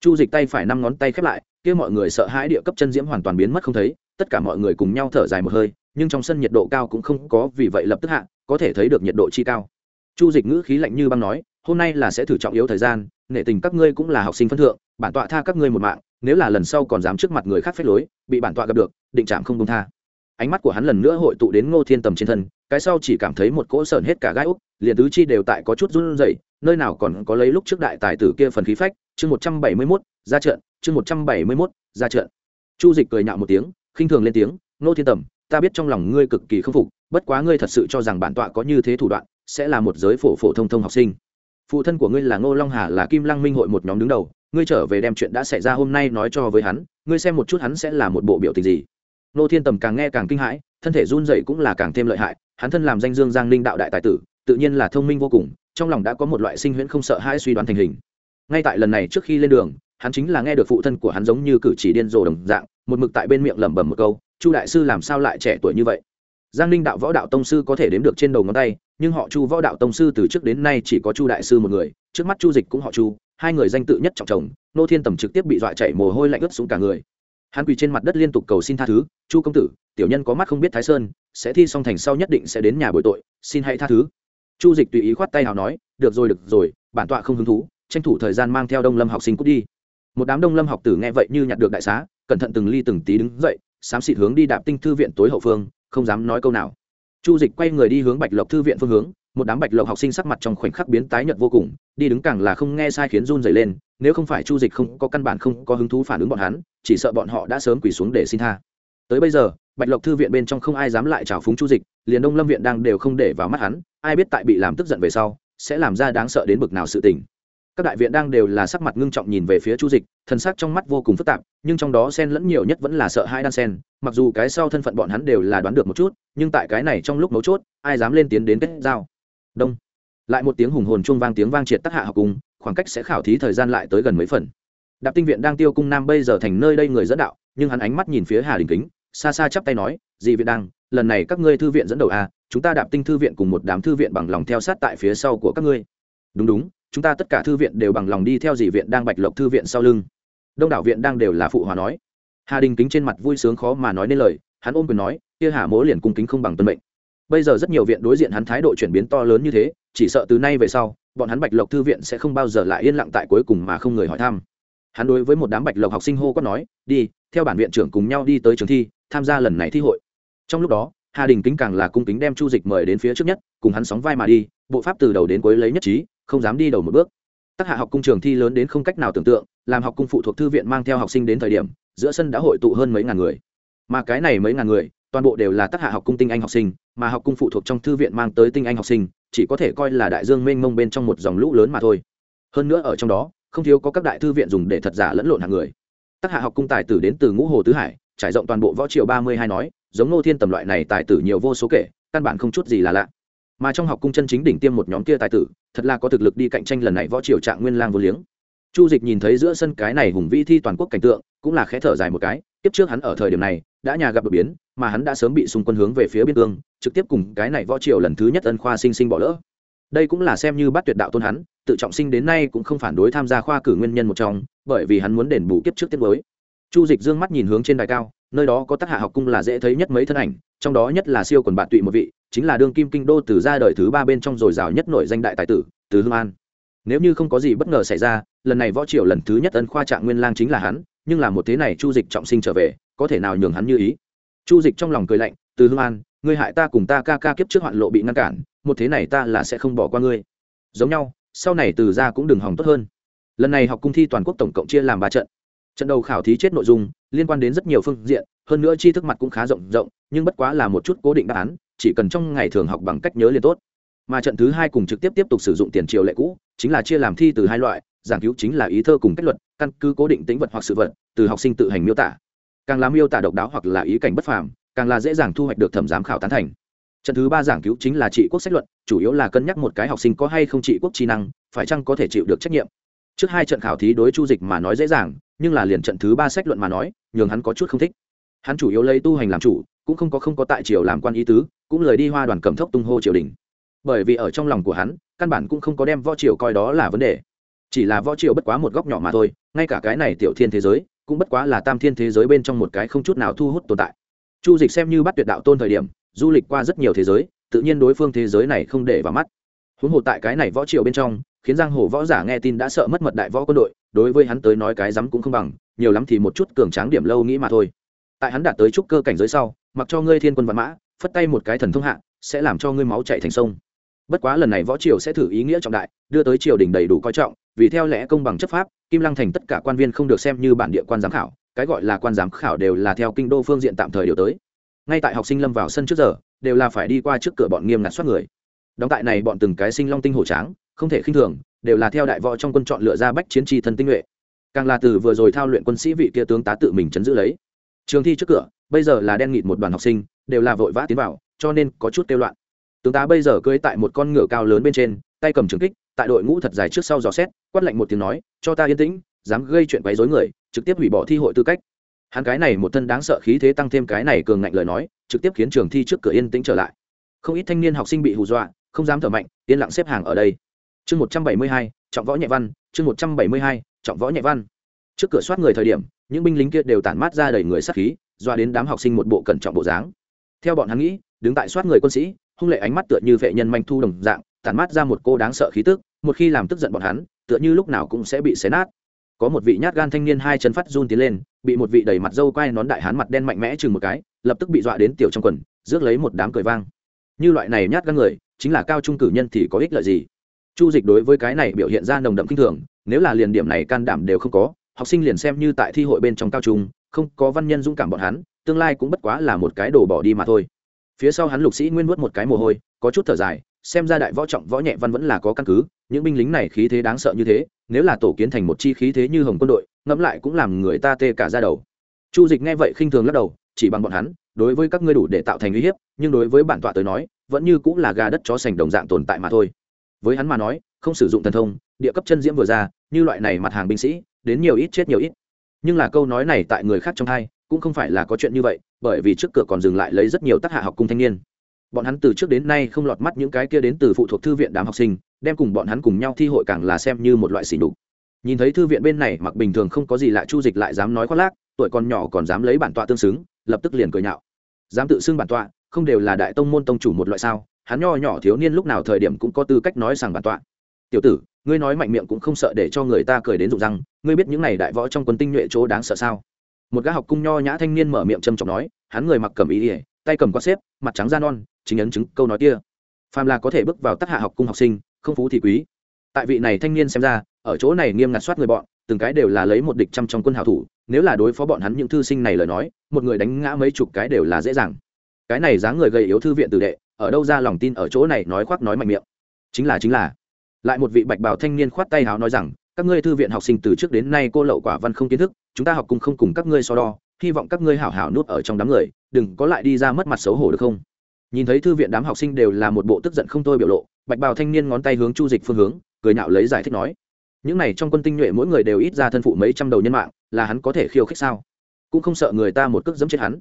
chu dịch tay phải năm ngón tay khép lại, kia mọi người sợ hãi địa cấp chân diễm hoàn toàn biến mất không thấy, tất cả mọi người cùng nhau thở dài một hơi, nhưng trong sân nhiệt độ cao cũng không có, vì vậy lập tức hạ, có thể thấy được nhiệt độ chi cao. Chu dịch ngữ khí lạnh như băng nói, hôm nay là sẽ thử trọng yếu thời gian, nể tình các ngươi cũng là học sinh phân thượng, bản tọa tha các ngươi một mạng, nếu là lần sau còn dám trước mặt người khác phép lối, bị bản tọa gặp được, định trạm không công tha ánh mắt của hắn lần nữa hội tụ đến ngô thiên tầm trên thân, cái sau chỉ cảm thấy một cỗ sởn hết cả gai úc, liền tứ chi đều tại có chút run rẩy, nơi nào còn có lấy lúc trước đại tài tử kia phần khí phách, chương một trăm bảy mươi mốt, ra trận, chương một trăm bảy mươi mốt, ra trận. Chu dịch cười nhạo một tiếng, khinh thường lên tiếng, ngô thiên tầm, ta biết trong lòng ngươi cực kỳ k phục, bất quá ngươi thật sự cho rằng bản tọa có như thế thủ đoạn, sẽ là một giới phổ phổ thông thông học sinh. Phụ thân của ngươi là ngô long hà, là kim lăng minh hội một nhóm đứng đầu, ngươi trở về đem chuyện đã xảy ra hôm nay nói cho với hắn, ngươi xem một chút hắn sẽ là một bộ biểu tình gì nô thiên tầm càng nghe càng kinh hãi, thân thể run dậy cũng là càng thêm lợi hại, hắn thân làm danh dương giang ninh đạo đại tài tử, tự nhiên là thông minh vô cùng, trong lòng đã có một loại sinh huyễn không sợ hãi suy đoán thành hình. Ngay tại lần này trước khi lên đường, hắn chính là nghe được phụ thân của hắn giống như cử chỉ điên rồ đồng dạng, một mực tại bên miệng lẩm bẩm một câu, chu đại sư làm sao lại trẻ tuổi như vậy? Giang ninh đạo võ đạo tông sư có thể đếm được trên đầu ngón tay, nhưng họ chu võ đạo tông sư từ trước đến nay chỉ có chu đại sư một người, trước mắt chu dịch cũng họ chu, hai người danh tự nhất trọng chồng, nô thiên tầm trực tiếp bị dọa chạy mồ hôi lạnh ướt xuống cả người hắn quỳ trên mặt đất liên tục cầu xin tha thứ, chu công tử, tiểu nhân có mắt không biết thái sơn, sẽ thi xong thành sau nhất định sẽ đến nhà bồi tội, xin hãy tha thứ. Chu dịch tùy ý khoát tay nào nói, được rồi được rồi, bản tọa không hứng thú, tranh thủ thời gian mang theo đông lâm học sinh cút đi. Một đám đông lâm học tử nghe vậy như nhặt được đại xá, cẩn thận từng ly từng tí đứng dậy, xám xịt hướng đi đạp tinh thư viện tối hậu phương, không dám nói câu nào. Chu dịch quay người đi hướng bạch lộc thư viện phương hướng một đám bạch lộc học sinh sắc mặt trong khoảnh khắc biến tái nhợt vô cùng, đi đứng càng là không nghe sai khiến run dày lên, nếu không phải chu dịch không có căn bản không có hứng thú phản ứng bọn hắn, chỉ sợ bọn họ đã sớm quỳ xuống để xin tha. Tới bây giờ, bạch lộc thư viện bên trong không ai dám lại trào phúng chu dịch, liền đông lâm viện đang đều không để vào mắt hắn, ai biết tại bị làm tức giận về sau, sẽ làm ra đáng sợ đến bực nào sự tình. Các đại viện đang đều là sắc mặt ngưng trọng nhìn về phía chu dịch thần sắc trong mắt vô cùng phức tạp, nhưng trong đó xen lẫn nhiều nhất vẫn là sợ hai đan sen, mặc dù cái sau thân phận bọn hắn đều là đoán được một chút, nhưng tại cái này trong lúc mấu chốt, ai dám lên tiến đến kết giao? Đông. Lại một tiếng hùng hồn chuông vang tiếng vang triệt tác hạ học cùng, khoảng cách sẽ khảo thí thời gian lại tới gần mấy phần. Đạp tinh viện đang tiêu cung nam bây giờ thành nơi đây người dẫn đạo, nhưng hắn ánh mắt nhìn phía hà đình kính, xa xa chắp tay nói dị viện đang, lần này các ngươi thư viện dẫn đầu a chúng ta đạp tinh thư viện cùng một đám thư viện bằng lòng theo sát tại phía sau của các ngươi. Đúng đúng, chúng ta tất cả thư viện đều bằng lòng đi theo dị viện đang bạch lộc thư viện sau lưng. Đông đảo viện đang đều là phụ hòa nói. Hà đình kính trên mặt vui sướng khó mà nói nên lời, hắn ôm quyền nói, kia hà mỗ liền cung kính không bằng tuân mệnh bây giờ rất nhiều viện đối diện hắn thái độ chuyển biến to lớn như thế, chỉ sợ từ nay về sau, bọn hắn bạch lộc thư viện sẽ không bao giờ lại yên lặng tại cuối cùng mà không người hỏi thăm. Hắn đối với một đám bạch lộc học sinh hô quát nói, đi, theo bản viện trưởng cùng nhau đi tới trường thi, tham gia lần này thi hội. Trong lúc đó, hà đình kính càng là cung kính đem chu dịch mời đến phía trước nhất, cùng hắn sóng vai mà đi, bộ pháp từ đầu đến cuối lấy nhất trí, không dám đi đầu một bước. Tác hạ học cung trường thi lớn đến không cách nào tưởng tượng, làm học cung phụ thuộc thư viện mang theo học sinh đến thời điểm, giữa sân đã hội tụ hơn mấy ngàn người. Mà cái này mấy ngàn người toàn bộ đều là tác hạ học cung tinh anh học sinh, mà học cung phụ thuộc trong thư viện mang tới tinh anh học sinh, chỉ có thể coi là đại dương mênh mông bên trong một dòng lũ lớn mà thôi. Hơn nữa ở trong đó, không thiếu có các đại thư viện dùng để thật giả lẫn lộn hàng người. Tác hạ học cung tài tử đến từ ngũ hồ tứ hải, trải rộng toàn bộ võ triều ba mươi hai nói, giống nô thiên tầm loại này tài tử nhiều vô số kể, căn bản không chút gì là lạ. Mà trong học cung chân chính đỉnh tiêm một nhóm kia tài tử, thật là có thực lực đi cạnh tranh lần này võ triều trạng nguyên lang vô liếng. Chu dịch nhìn thấy giữa sân cái này hùng vĩ thi toàn quốc cảnh tượng, cũng là khẽ thở dài một cái tiếp trước hắn ở thời điểm này đã nhà gặp đột biến, mà hắn đã sớm bị xung quân hướng về phía biên cương, trực tiếp cùng cái này võ triều lần thứ nhất ân khoa sinh sinh bỏ lỡ. Đây cũng là xem như bắt tuyệt đạo tôn hắn, tự trọng sinh đến nay cũng không phản đối tham gia khoa cử nguyên nhân một trong, bởi vì hắn muốn đền bù kiếp trước tiết mới. Chu dịch dương mắt nhìn hướng trên đài cao, nơi đó có tác hạ học cung là dễ thấy nhất mấy thân ảnh, trong đó nhất là siêu quần bạn tụy một vị, chính là đương kim kinh đô từ ra đời thứ ba bên trong dồi dào nhất nổi danh đại tài tử, từ hương an. Nếu như không có gì bất ngờ xảy ra, lần này võ triều lần thứ nhất ân khoa trạng nguyên lang chính là hắn, nhưng là một thế này chu dịch trọng sinh trở về có thể nào nhường hắn như ý? Chu dịch trong lòng cười lạnh, từ hương an, ngươi hại ta cùng ta ca ca kiếp trước hoạn lộ bị ngăn cản, một thế này ta là sẽ không bỏ qua ngươi. Giống nhau, sau này từ ra cũng đừng hòng tốt hơn. Lần này học cung thi toàn quốc tổng cộng chia làm ba trận. Trận đầu khảo thí chết nội dung, liên quan đến rất nhiều phương diện, hơn nữa tri thức mặt cũng khá rộng rộng, nhưng bất quá là một chút cố định đáp án, chỉ cần trong ngày thường học bằng cách nhớ liền tốt. Mà trận thứ hai cùng trực tiếp tiếp tục sử dụng tiền triều lệ cũ, chính là chia làm thi từ hai loại, giảng cứu chính là ý thơ cùng cách luật căn cứ cố định tính vật hoặc sự vật, từ học sinh tự hành miêu tả càng làm miêu tả độc đáo hoặc là ý cảnh bất phàm, càng là dễ dàng thu hoạch được thẩm giám khảo tán thành. Trận thứ ba giảng cứu chính là trị quốc sách luận, chủ yếu là cân nhắc một cái học sinh có hay không trị quốc trí năng, phải chăng có thể chịu được trách nhiệm. Trước hai trận khảo thí đối chu dịch mà nói dễ dàng, nhưng là liền trận thứ ba sách luận mà nói, nhường hắn có chút không thích. Hắn chủ yếu lấy tu hành làm chủ, cũng không có không có tại triều làm quan ý tứ, cũng lời đi hoa đoàn cầm thốc tung hô triều đình. Bởi vì ở trong lòng của hắn, căn bản cũng không có đem võ triều coi đó là vấn đề. Chỉ là võ triều bất quá một góc nhỏ mà thôi, ngay cả cái này tiểu thiên thế giới cũng bất quá là tam thiên thế giới bên trong một cái không chút nào thu hút tồn tại. Chu dịch xem như bắt tuyệt đạo tôn thời điểm, du lịch qua rất nhiều thế giới, tự nhiên đối phương thế giới này không để vào mắt. Huống hồ tại cái này võ triều bên trong, khiến giang hồ võ giả nghe tin đã sợ mất mật đại võ quân đội, đối với hắn tới nói cái rắm cũng không bằng, nhiều lắm thì một chút cường tráng điểm lâu nghĩ mà thôi. Tại hắn đạt tới trúc cơ cảnh giới sau, mặc cho ngươi thiên quân văn mã, phất tay một cái thần thông hạ, sẽ làm cho ngươi máu chạy thành sông. Bất quá lần này võ triều sẽ thử ý nghĩa trọng đại, đưa tới triều đình đầy đủ coi trọng vì theo lẽ công bằng chấp pháp, kim lăng thành tất cả quan viên không được xem như bản địa quan giám khảo, cái gọi là quan giám khảo đều là theo kinh đô phương diện tạm thời điều tới. Ngay tại học sinh lâm vào sân trước giờ, đều là phải đi qua trước cửa bọn nghiêm ngặt soát người. Đóng tại này bọn từng cái sinh long tinh hổ tráng, không thể khinh thường, đều là theo đại võ trong quân chọn lựa ra bách chiến tri thân tinh nhuệ. Càng là từ vừa rồi thao luyện quân sĩ vị kia tướng tá tự mình chấn giữ lấy. Trường thi trước cửa, bây giờ là đen nghịt một đoàn học sinh, đều là vội vã tiến vào, cho nên có chút kêu loạn. Tướng tá bây giờ cưỡi tại một con ngựa cao lớn bên trên, tay cầm trường kích, tại đội ngũ thật dài trước sau dò xét quát lạnh một tiếng nói, cho ta yên tĩnh, dám gây chuyện quấy rối người, trực tiếp hủy bỏ thi hội tư cách. Hắn cái này một thân đáng sợ khí thế tăng thêm cái này cường ngạnh lời nói, trực tiếp khiến trường thi trước cửa yên tĩnh trở lại. Không ít thanh niên học sinh bị hù dọa, không dám thở mạnh, yên lặng xếp hàng ở đây. Chương một trăm bảy mươi hai, trọng võ nhẹ văn, chương một trăm bảy mươi hai, trọng võ nhẹ văn. Trước cửa soát người thời điểm, những binh lính kia đều tản mát ra đầy người sát khí doa đến đám học sinh một bộ cẩn trọng bộ dáng. Theo bọn hắn nghĩ, đứng tại soát người quân sĩ, hung lệ ánh mắt tựa như vệ nhân manh thu đồng dạng, tản mát ra một cô đáng sợ khí tức, một khi làm tức giận bọn hắn tựa như lúc nào cũng sẽ bị xé nát. Có một vị nhát gan thanh niên hai chân phát run tiến lên, bị một vị đầy mặt dâu quai nón đại hán mặt đen mạnh mẽ chừng một cái, lập tức bị dọa đến tiểu trong quần, rước lấy một đám cười vang. Như loại này nhát gan người, chính là cao trung cử nhân thì có ích lợi gì? Chu dịch đối với cái này biểu hiện ra nồng đậm kinh thường, nếu là liền điểm này can đảm đều không có, học sinh liền xem như tại thi hội bên trong cao trung, không có văn nhân dũng cảm bọn hắn, tương lai cũng bất quá là một cái đồ bỏ đi mà thôi. Phía sau hắn lục sĩ nguyên vớt một cái mồ hôi, có chút thở dài xem ra đại võ trọng võ nhẹ văn vẫn là có căn cứ, những binh lính này khí thế đáng sợ như thế, nếu là tổ kiến thành một chi khí thế như hồng quân đội, ngẫm lại cũng làm người ta tê cả ra đầu. Chu dịch nghe vậy khinh thường lắc đầu, chỉ bằng bọn hắn, đối với các ngươi đủ để tạo thành uy hiếp, nhưng đối với bản tọa tới nói, vẫn như cũng là gà đất chó sành đồng dạng tồn tại mà thôi. Với hắn mà nói, không sử dụng thần thông, địa cấp chân diễm vừa ra, như loại này mặt hàng binh sĩ, đến nhiều ít chết nhiều ít. Nhưng là câu nói này tại người khác trong hai, cũng không phải là có chuyện như vậy, bởi vì trước cửa còn dừng lại lấy rất nhiều tác hạ học cung thanh niên bọn hắn từ trước đến nay không lọt mắt những cái kia đến từ phụ thuộc thư viện đám học sinh, đem cùng bọn hắn cùng nhau thi hội càng là xem như một loại xỉ đục nhìn thấy thư viện bên này mặc bình thường không có gì lạ chu dịch lại dám nói khoác lác, tuổi còn nhỏ còn dám lấy bản tọa tương xứng, lập tức liền cười nhạo. Dám tự xưng bản tọa, không đều là đại tông môn tông chủ một loại sao? Hắn nho nhỏ thiếu niên lúc nào thời điểm cũng có tư cách nói rằng bản tọa. Tiểu tử, ngươi nói mạnh miệng cũng không sợ để cho người ta cười đến rụng răng, ngươi biết những này đại võ trong quân tinh nhuệ chỗ đáng sợ sao? Một gã học cung nho nhã thanh niên mở miệng trầm trọng nói, hắn người mặc cầm ý ỉa tay cầm quạt xếp, mặt trắng da non, chính ấn chứng câu nói kia. Phàm là có thể bước vào tác hạ học cung học sinh, không phú thì quý. Tại vị này thanh niên xem ra, ở chỗ này nghiêm ngặt soát người bọn, từng cái đều là lấy một địch trăm trong quân hảo thủ, nếu là đối phó bọn hắn những thư sinh này lời nói, một người đánh ngã mấy chục cái đều là dễ dàng. Cái này dáng người gầy yếu thư viện tử đệ, ở đâu ra lòng tin ở chỗ này nói khoác nói mạnh miệng. Chính là chính là. Lại một vị bạch bào thanh niên khoát tay háo nói rằng, các ngươi thư viện học sinh từ trước đến nay cô lậu quả văn không kiến thức, chúng ta học cùng không cùng các ngươi so đo hy vọng các ngươi hảo hảo nuốt ở trong đám người, đừng có lại đi ra mất mặt xấu hổ được không? Nhìn thấy thư viện đám học sinh đều là một bộ tức giận không thôi biểu lộ, bạch bào thanh niên ngón tay hướng chu dịch phương hướng, cười nhạo lấy giải thích nói, những này trong quân tinh nhuệ mỗi người đều ít ra thân phụ mấy trăm đầu nhân mạng, là hắn có thể khiêu khích sao? Cũng không sợ người ta một cước dẫm chết hắn.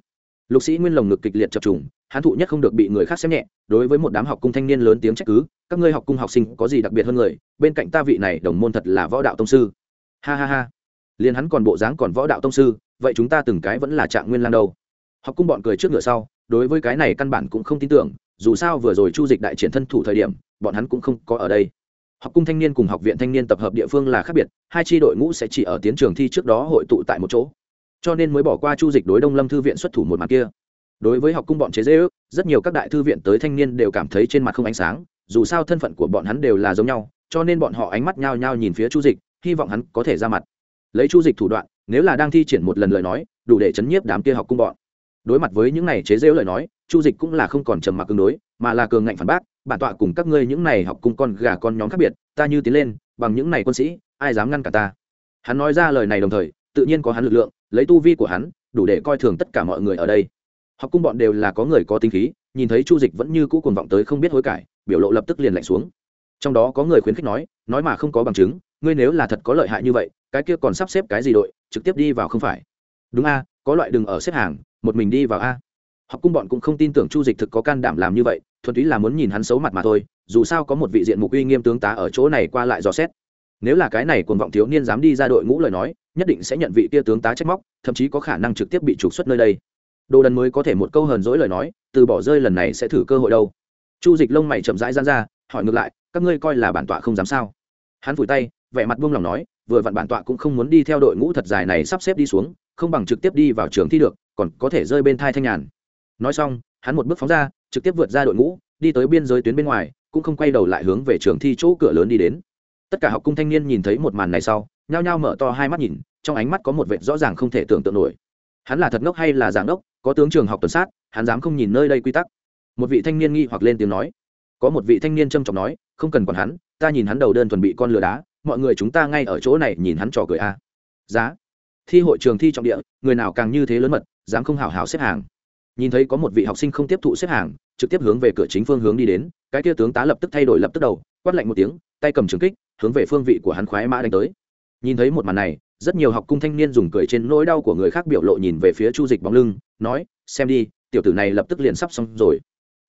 Lục sĩ nguyên lồng ngực kịch liệt chập trùng, hắn thụ nhất không được bị người khác xem nhẹ, đối với một đám học cung thanh niên lớn tiếng trách cứ, các ngươi học cung học sinh có gì đặc biệt hơn người, bên cạnh ta vị này đồng môn thật là võ đạo tông sư. Ha ha ha. Liền hắn còn bộ dáng còn võ đạo tông sư vậy chúng ta từng cái vẫn là trạng nguyên lan đâu. Học cung bọn cười trước ngựa sau, đối với cái này căn bản cũng không tin tưởng, dù sao vừa rồi chu dịch đại triển thân thủ thời điểm, bọn hắn cũng không có ở đây. Học cung thanh niên cùng học viện thanh niên tập hợp địa phương là khác biệt, hai tri đội ngũ sẽ chỉ ở tiến trường thi trước đó hội tụ tại một chỗ. Cho nên mới bỏ qua chu dịch đối đông lâm thư viện xuất thủ một mặt kia. Đối với học cung bọn chế dễ ước, rất nhiều các đại thư viện tới thanh niên đều cảm thấy trên mặt không ánh sáng, dù sao thân phận của bọn hắn đều là giống nhau, cho nên bọn họ ánh mắt nhao nhao nhìn phía chu dịch, hy vọng hắn có thể ra mặt. Lấy chu dịch thủ đoạn nếu là đang thi triển một lần lời nói, đủ để chấn nhiếp đám kia học cung bọn. Đối mặt với những này chế rêu lời nói, chu dịch cũng là không còn trầm mặc tương đối, mà là cường ngạnh phản bác, bản tọa cùng các ngươi những này học cung con gà con nhóm khác biệt, ta như tiến lên, bằng những này quân sĩ, ai dám ngăn cả ta? Hắn nói ra lời này đồng thời, tự nhiên có hắn lực lượng, lấy tu vi của hắn, đủ để coi thường tất cả mọi người ở đây. Học cung bọn đều là có người có tinh khí, nhìn thấy chu dịch vẫn như cũ cuồng vọng tới không biết hối cải, biểu lộ lập tức liền lạnh xuống. Trong đó có người khuyến khích nói nói mà không có bằng chứng, ngươi nếu là thật có lợi hại như vậy, cái kia còn sắp xếp cái gì đội trực tiếp đi vào không phải. Đúng a, có loại đừng ở xếp hàng, một mình đi vào a. Học cung bọn cũng không tin tưởng chu dịch thực có can đảm làm như vậy, thuần túy là muốn nhìn hắn xấu mặt mà thôi, dù sao có một vị diện mục uy nghiêm tướng tá ở chỗ này qua lại dò xét. Nếu là cái này còn vọng thiếu niên dám đi ra đội ngũ lời nói, nhất định sẽ nhận vị kia tướng tá trách móc, thậm chí có khả năng trực tiếp bị trục xuất nơi đây. Đồ đần mới có thể một câu hờn dỗi lời nói, từ bỏ rơi lần này sẽ thử cơ hội đâu. Chu dịch lông mày chậm rãi gian ra, hỏi ngược lại, các ngươi coi là bản tọa không dám sao? Hắn vùi tay, vẻ mặt buông lòng nói vừa vặn bản tọa cũng không muốn đi theo đội ngũ thật dài này sắp xếp đi xuống, không bằng trực tiếp đi vào trường thi được, còn có thể rơi bên thai thanh nhàn. Nói xong, hắn một bước phóng ra, trực tiếp vượt ra đội ngũ, đi tới biên giới tuyến bên ngoài, cũng không quay đầu lại hướng về trường thi chỗ cửa lớn đi đến. Tất cả học cung thanh niên nhìn thấy một màn này sau, nhao nhao mở to hai mắt nhìn, trong ánh mắt có một vệt rõ ràng không thể tưởng tượng nổi. Hắn là thật ngốc hay là giảng đốc có tướng trường học tuần sát, hắn dám không nhìn nơi đây quy tắc. Một vị thanh niên nghi hoặc lên tiếng nói. Có một vị thanh niên trâm trọng nói, không cần còn hắn, ta nhìn hắn đầu đơn thuần bị con lừa đá mọi người chúng ta ngay ở chỗ này nhìn hắn trò cười a. Giá. Thi hội trường thi trọng địa, người nào càng như thế lớn mật, dám không hào hào xếp hàng. Nhìn thấy có một vị học sinh không tiếp thụ xếp hàng, trực tiếp hướng về cửa chính phương hướng đi đến, cái kia tướng tá lập tức thay đổi lập tức đầu, quát lạnh một tiếng, tay cầm trường kích, hướng về phương vị của hắn khoái mã đánh tới. Nhìn thấy một màn này, rất nhiều học cung thanh niên dùng cười trên nỗi đau của người khác biểu lộ nhìn về phía chu dịch bóng lưng, nói, xem đi, tiểu tử này lập tức liền sắp xong rồi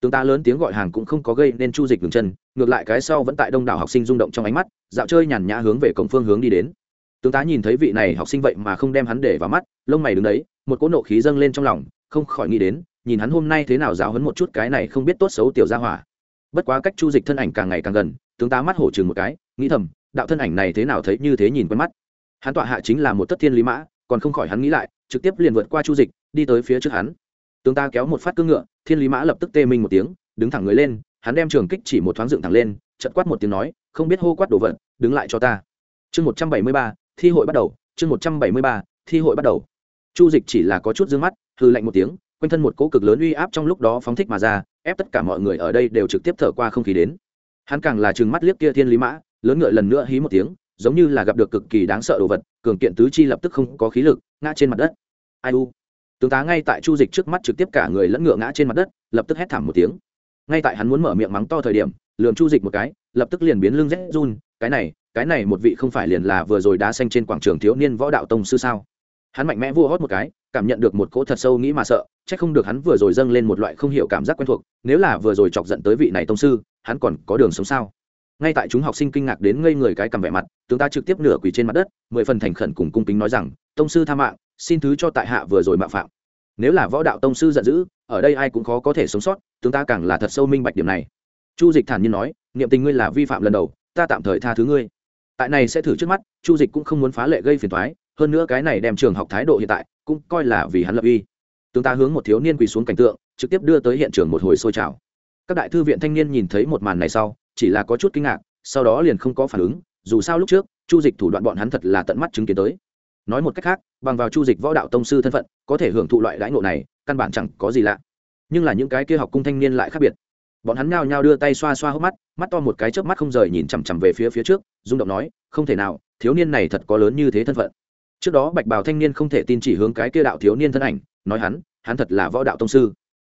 tướng ta lớn tiếng gọi hàng cũng không có gây nên chu dịch ngừng chân, ngược lại cái sau vẫn tại đông đảo học sinh rung động trong ánh mắt, dạo chơi nhàn nhã hướng về cổng phương hướng đi đến. Tướng tá nhìn thấy vị này học sinh vậy mà không đem hắn để vào mắt, lông mày đứng đấy, một cỗ nộ khí dâng lên trong lòng, không khỏi nghĩ đến, nhìn hắn hôm nay thế nào giáo hấn một chút cái này không biết tốt xấu tiểu gia hỏa. Bất quá cách chu dịch thân ảnh càng ngày càng gần, tướng tá mắt hổ chừng một cái, nghĩ thầm, đạo thân ảnh này thế nào thấy như thế nhìn quen mắt. Hắn tọa hạ chính là một thất thiên lý mã, còn không khỏi hắn nghĩ lại, trực tiếp liền vượt qua chu dịch, đi tới phía trước hắn tướng ta kéo một phát cương ngựa, thiên lý mã lập tức tê minh một tiếng, đứng thẳng người lên, hắn đem trường kích chỉ một thoáng dựng thẳng lên chật quát một tiếng nói, không biết hô quát đồ vật, đứng lại cho ta. Chương một trăm bảy mươi ba, thi hội bắt đầu, chương một trăm bảy mươi ba, thi hội bắt đầu. Chu dịch chỉ là có chút d ư ơ n g mắt hư lạnh một tiếng, quanh thân một cỗ cực lớn uy áp trong lúc đó phóng thích mà ra, ép tất cả mọi người ở đây đều trực tiếp thở qua không khí đến. Hắn càng là chừng mắt liếc kia thiên lý mã, lớn ngựa lần nữa hí một tiếng, giống như là gặp được cực kỳ đáng sợ đồ vật, cường kiện tứ chi lập tức không có khí lực, ngã trên mặt đất. Ai u? Tướng tá ngay tại chu dịch trước mắt trực tiếp cả người lẫn ngựa ngã trên mặt đất, lập tức hét thảm một tiếng. Ngay tại hắn muốn mở miệng mắng to thời điểm lường chu dịch một cái, lập tức liền biến lưng rét run, cái này cái này một vị không phải liền là vừa rồi đá xanh trên quảng trường thiếu niên võ đạo tông sư sao? Hắn mạnh mẽ vua hót một cái, cảm nhận được một cỗ thật sâu nghĩ mà sợ c h ắ c không được hắn vừa rồi dâng lên một loại không hiểu cảm giác quen thuộc, nếu là vừa rồi chọc giận tới vị này tông sư, hắn còn có đường sống sao? Ngay tại chúng học sinh kinh ngạc đến ngây người cái cầm vẻ mặt, tướng ta trực tiếp nửa quỳ trên mặt đất, mười phần thành khẩn cùng cung kính nói rằng, tông sư tha mạng xin thứ cho tại hạ vừa rồi mạo phạm. Nếu là võ đạo tông sư giận dữ, ở đây ai cũng khó có thể sống sót tướng ta càng là thật sâu minh bạch điểm này. Chu dịch thản nhiên nói, niệm tình ngươi là vi phạm lần đầu, ta tạm thời tha thứ ngươi. Tại này sẽ thử trước mắt, chu dịch cũng không muốn phá lệ gây phiền thoái hơn nữa cái này đem trường học thái độ hiện tại, cũng coi là vì hắn lập uy. Tướng ta hướng một thiếu niên quỳ xuống cảnh tượng, trực tiếp đưa tới hiện trường một hồi sôi trào. Các đại thư viện thanh niên nhìn thấy một màn này sau, chỉ là có chút kinh ngạc, sau đó liền không có phản ứng, dù sao lúc trước, chu dịch thủ đoạn bọn hắn thật là tận mắt chứng kiến tới nói một cách khác, bằng vào chu dịch võ đạo tông sư thân phận, có thể hưởng thụ loại đãi ngộ này, căn bản chẳng có gì lạ. Nhưng là những cái kia học cung thanh niên lại khác biệt. Bọn hắn nhao nhao đưa tay xoa xoa hốc mắt mắt to một cái chớp mắt không rời nhìn chằm chằm về phía phía trước, rung động nói, không thể nào, thiếu niên này thật có lớn như thế thân phận. Trước đó bạch bào thanh niên không thể tin chỉ hướng cái kia đạo thiếu niên thân ảnh, nói hắn hắn thật là võ đạo tông sư.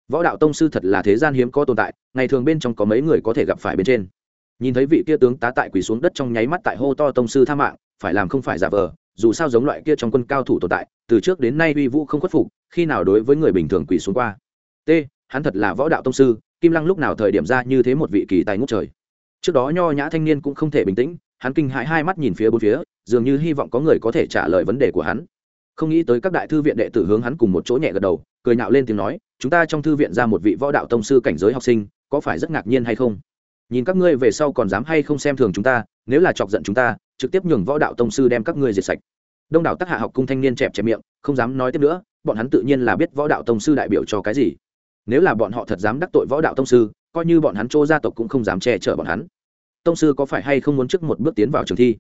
Võ đạo tông sư thật là thế gian hiếm có tồn tại, ngày thường bên trong có mấy người có thể gặp phải bên trên. Nhìn thấy vị kia tướng tá tại quỳ xuống đất trong nháy mắt tại hô to tông sư tha mạng, phải làm không phải giả vờ dù sao giống loại kia trong quân cao thủ tồn tại, từ trước đến nay uy vũ không khuất phục, khi nào đối với người bình thường quỳ xuống qua. T, hắn thật là võ đạo tông sư, kim lăng lúc nào thời điểm ra như thế một vị kỳ tài ngút trời. Trước đó nho nhã thanh niên cũng không thể bình tĩnh, hắn kinh hãi hai mắt nhìn phía bốn phía, dường như hy vọng có người có thể trả lời vấn đề của hắn. Không nghĩ tới các đại thư viện đệ tử hướng hắn cùng một chỗ nhẹ gật đầu, cười nhạo lên tiếng nói, chúng ta trong thư viện ra một vị võ đạo tông sư cảnh giới học sinh, có phải rất ngạc nhiên hay không? Nhìn các ngươi về sau còn dám hay không xem thường chúng ta, nếu là chọc giận chúng ta trực tiếp nhường võ đạo tông sư đem các ngươi diệt sạch. Đông đảo tác hạ học cung thanh niên chẹp chẹp miệng, không dám nói tiếp nữa, bọn hắn tự nhiên là biết võ đạo tông sư đại biểu cho cái gì. Nếu là bọn họ thật dám đắc tội võ đạo tông sư, coi như bọn hắn chỗ gia tộc cũng không dám che chở bọn hắn. Tông sư có phải hay không muốn trước một bước tiến vào trường thi?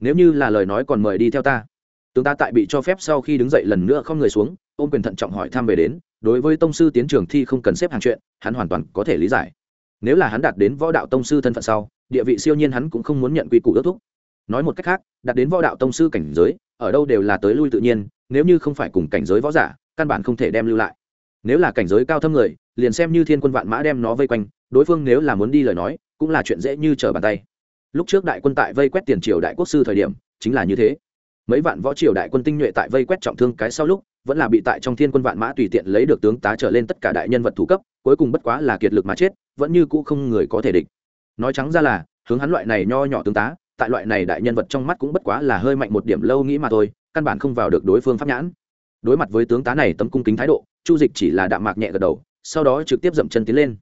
Nếu như là lời nói còn mời đi theo ta. Tướng ta tại bị cho phép sau khi đứng dậy lần nữa không người xuống, ôm quyền thận trọng hỏi thăm về đến, đối với tông sư tiến trường thi không cần xếp hàng chuyện, hắn hoàn toàn có thể lý giải. Nếu là hắn đạt đến võ đạo tông sư thân phận sau, địa vị siêu nhiên hắn cũng không muốn nhận quy củ ước thúc nói một cách khác, đạt đến võ đạo tông sư cảnh giới, ở đâu đều là tới lui tự nhiên, nếu như không phải cùng cảnh giới võ giả, căn bản không thể đem lưu lại. Nếu là cảnh giới cao thâm người, liền xem như thiên quân vạn mã đem nó vây quanh, đối phương nếu là muốn đi lời nói, cũng là chuyện dễ như trở bàn tay. Lúc trước đại quân tại vây quét tiền triều đại quốc sư thời điểm, chính là như thế. Mấy vạn võ triều đại quân tinh nhuệ tại vây quét trọng thương cái sau lúc, vẫn là bị tại trong thiên quân vạn mã tùy tiện lấy được tướng tá trở lên tất cả đại nhân vật thủ cấp, cuối cùng bất quá là kiệt lực mà chết, vẫn như cũ không người có thể địch. Nói trắng ra là, hướng hắn loại này nho nhỏ tướng tá tại loại này đại nhân vật trong mắt cũng bất quá là hơi mạnh một điểm lâu nghĩ mà thôi, căn bản không vào được đối phương pháp nhãn. Đối mặt với tướng tá này tấm cung kính thái độ, chu dịch chỉ là đạm mạc nhẹ gật đầu, sau đó trực tiếp dậm chân tiến lên.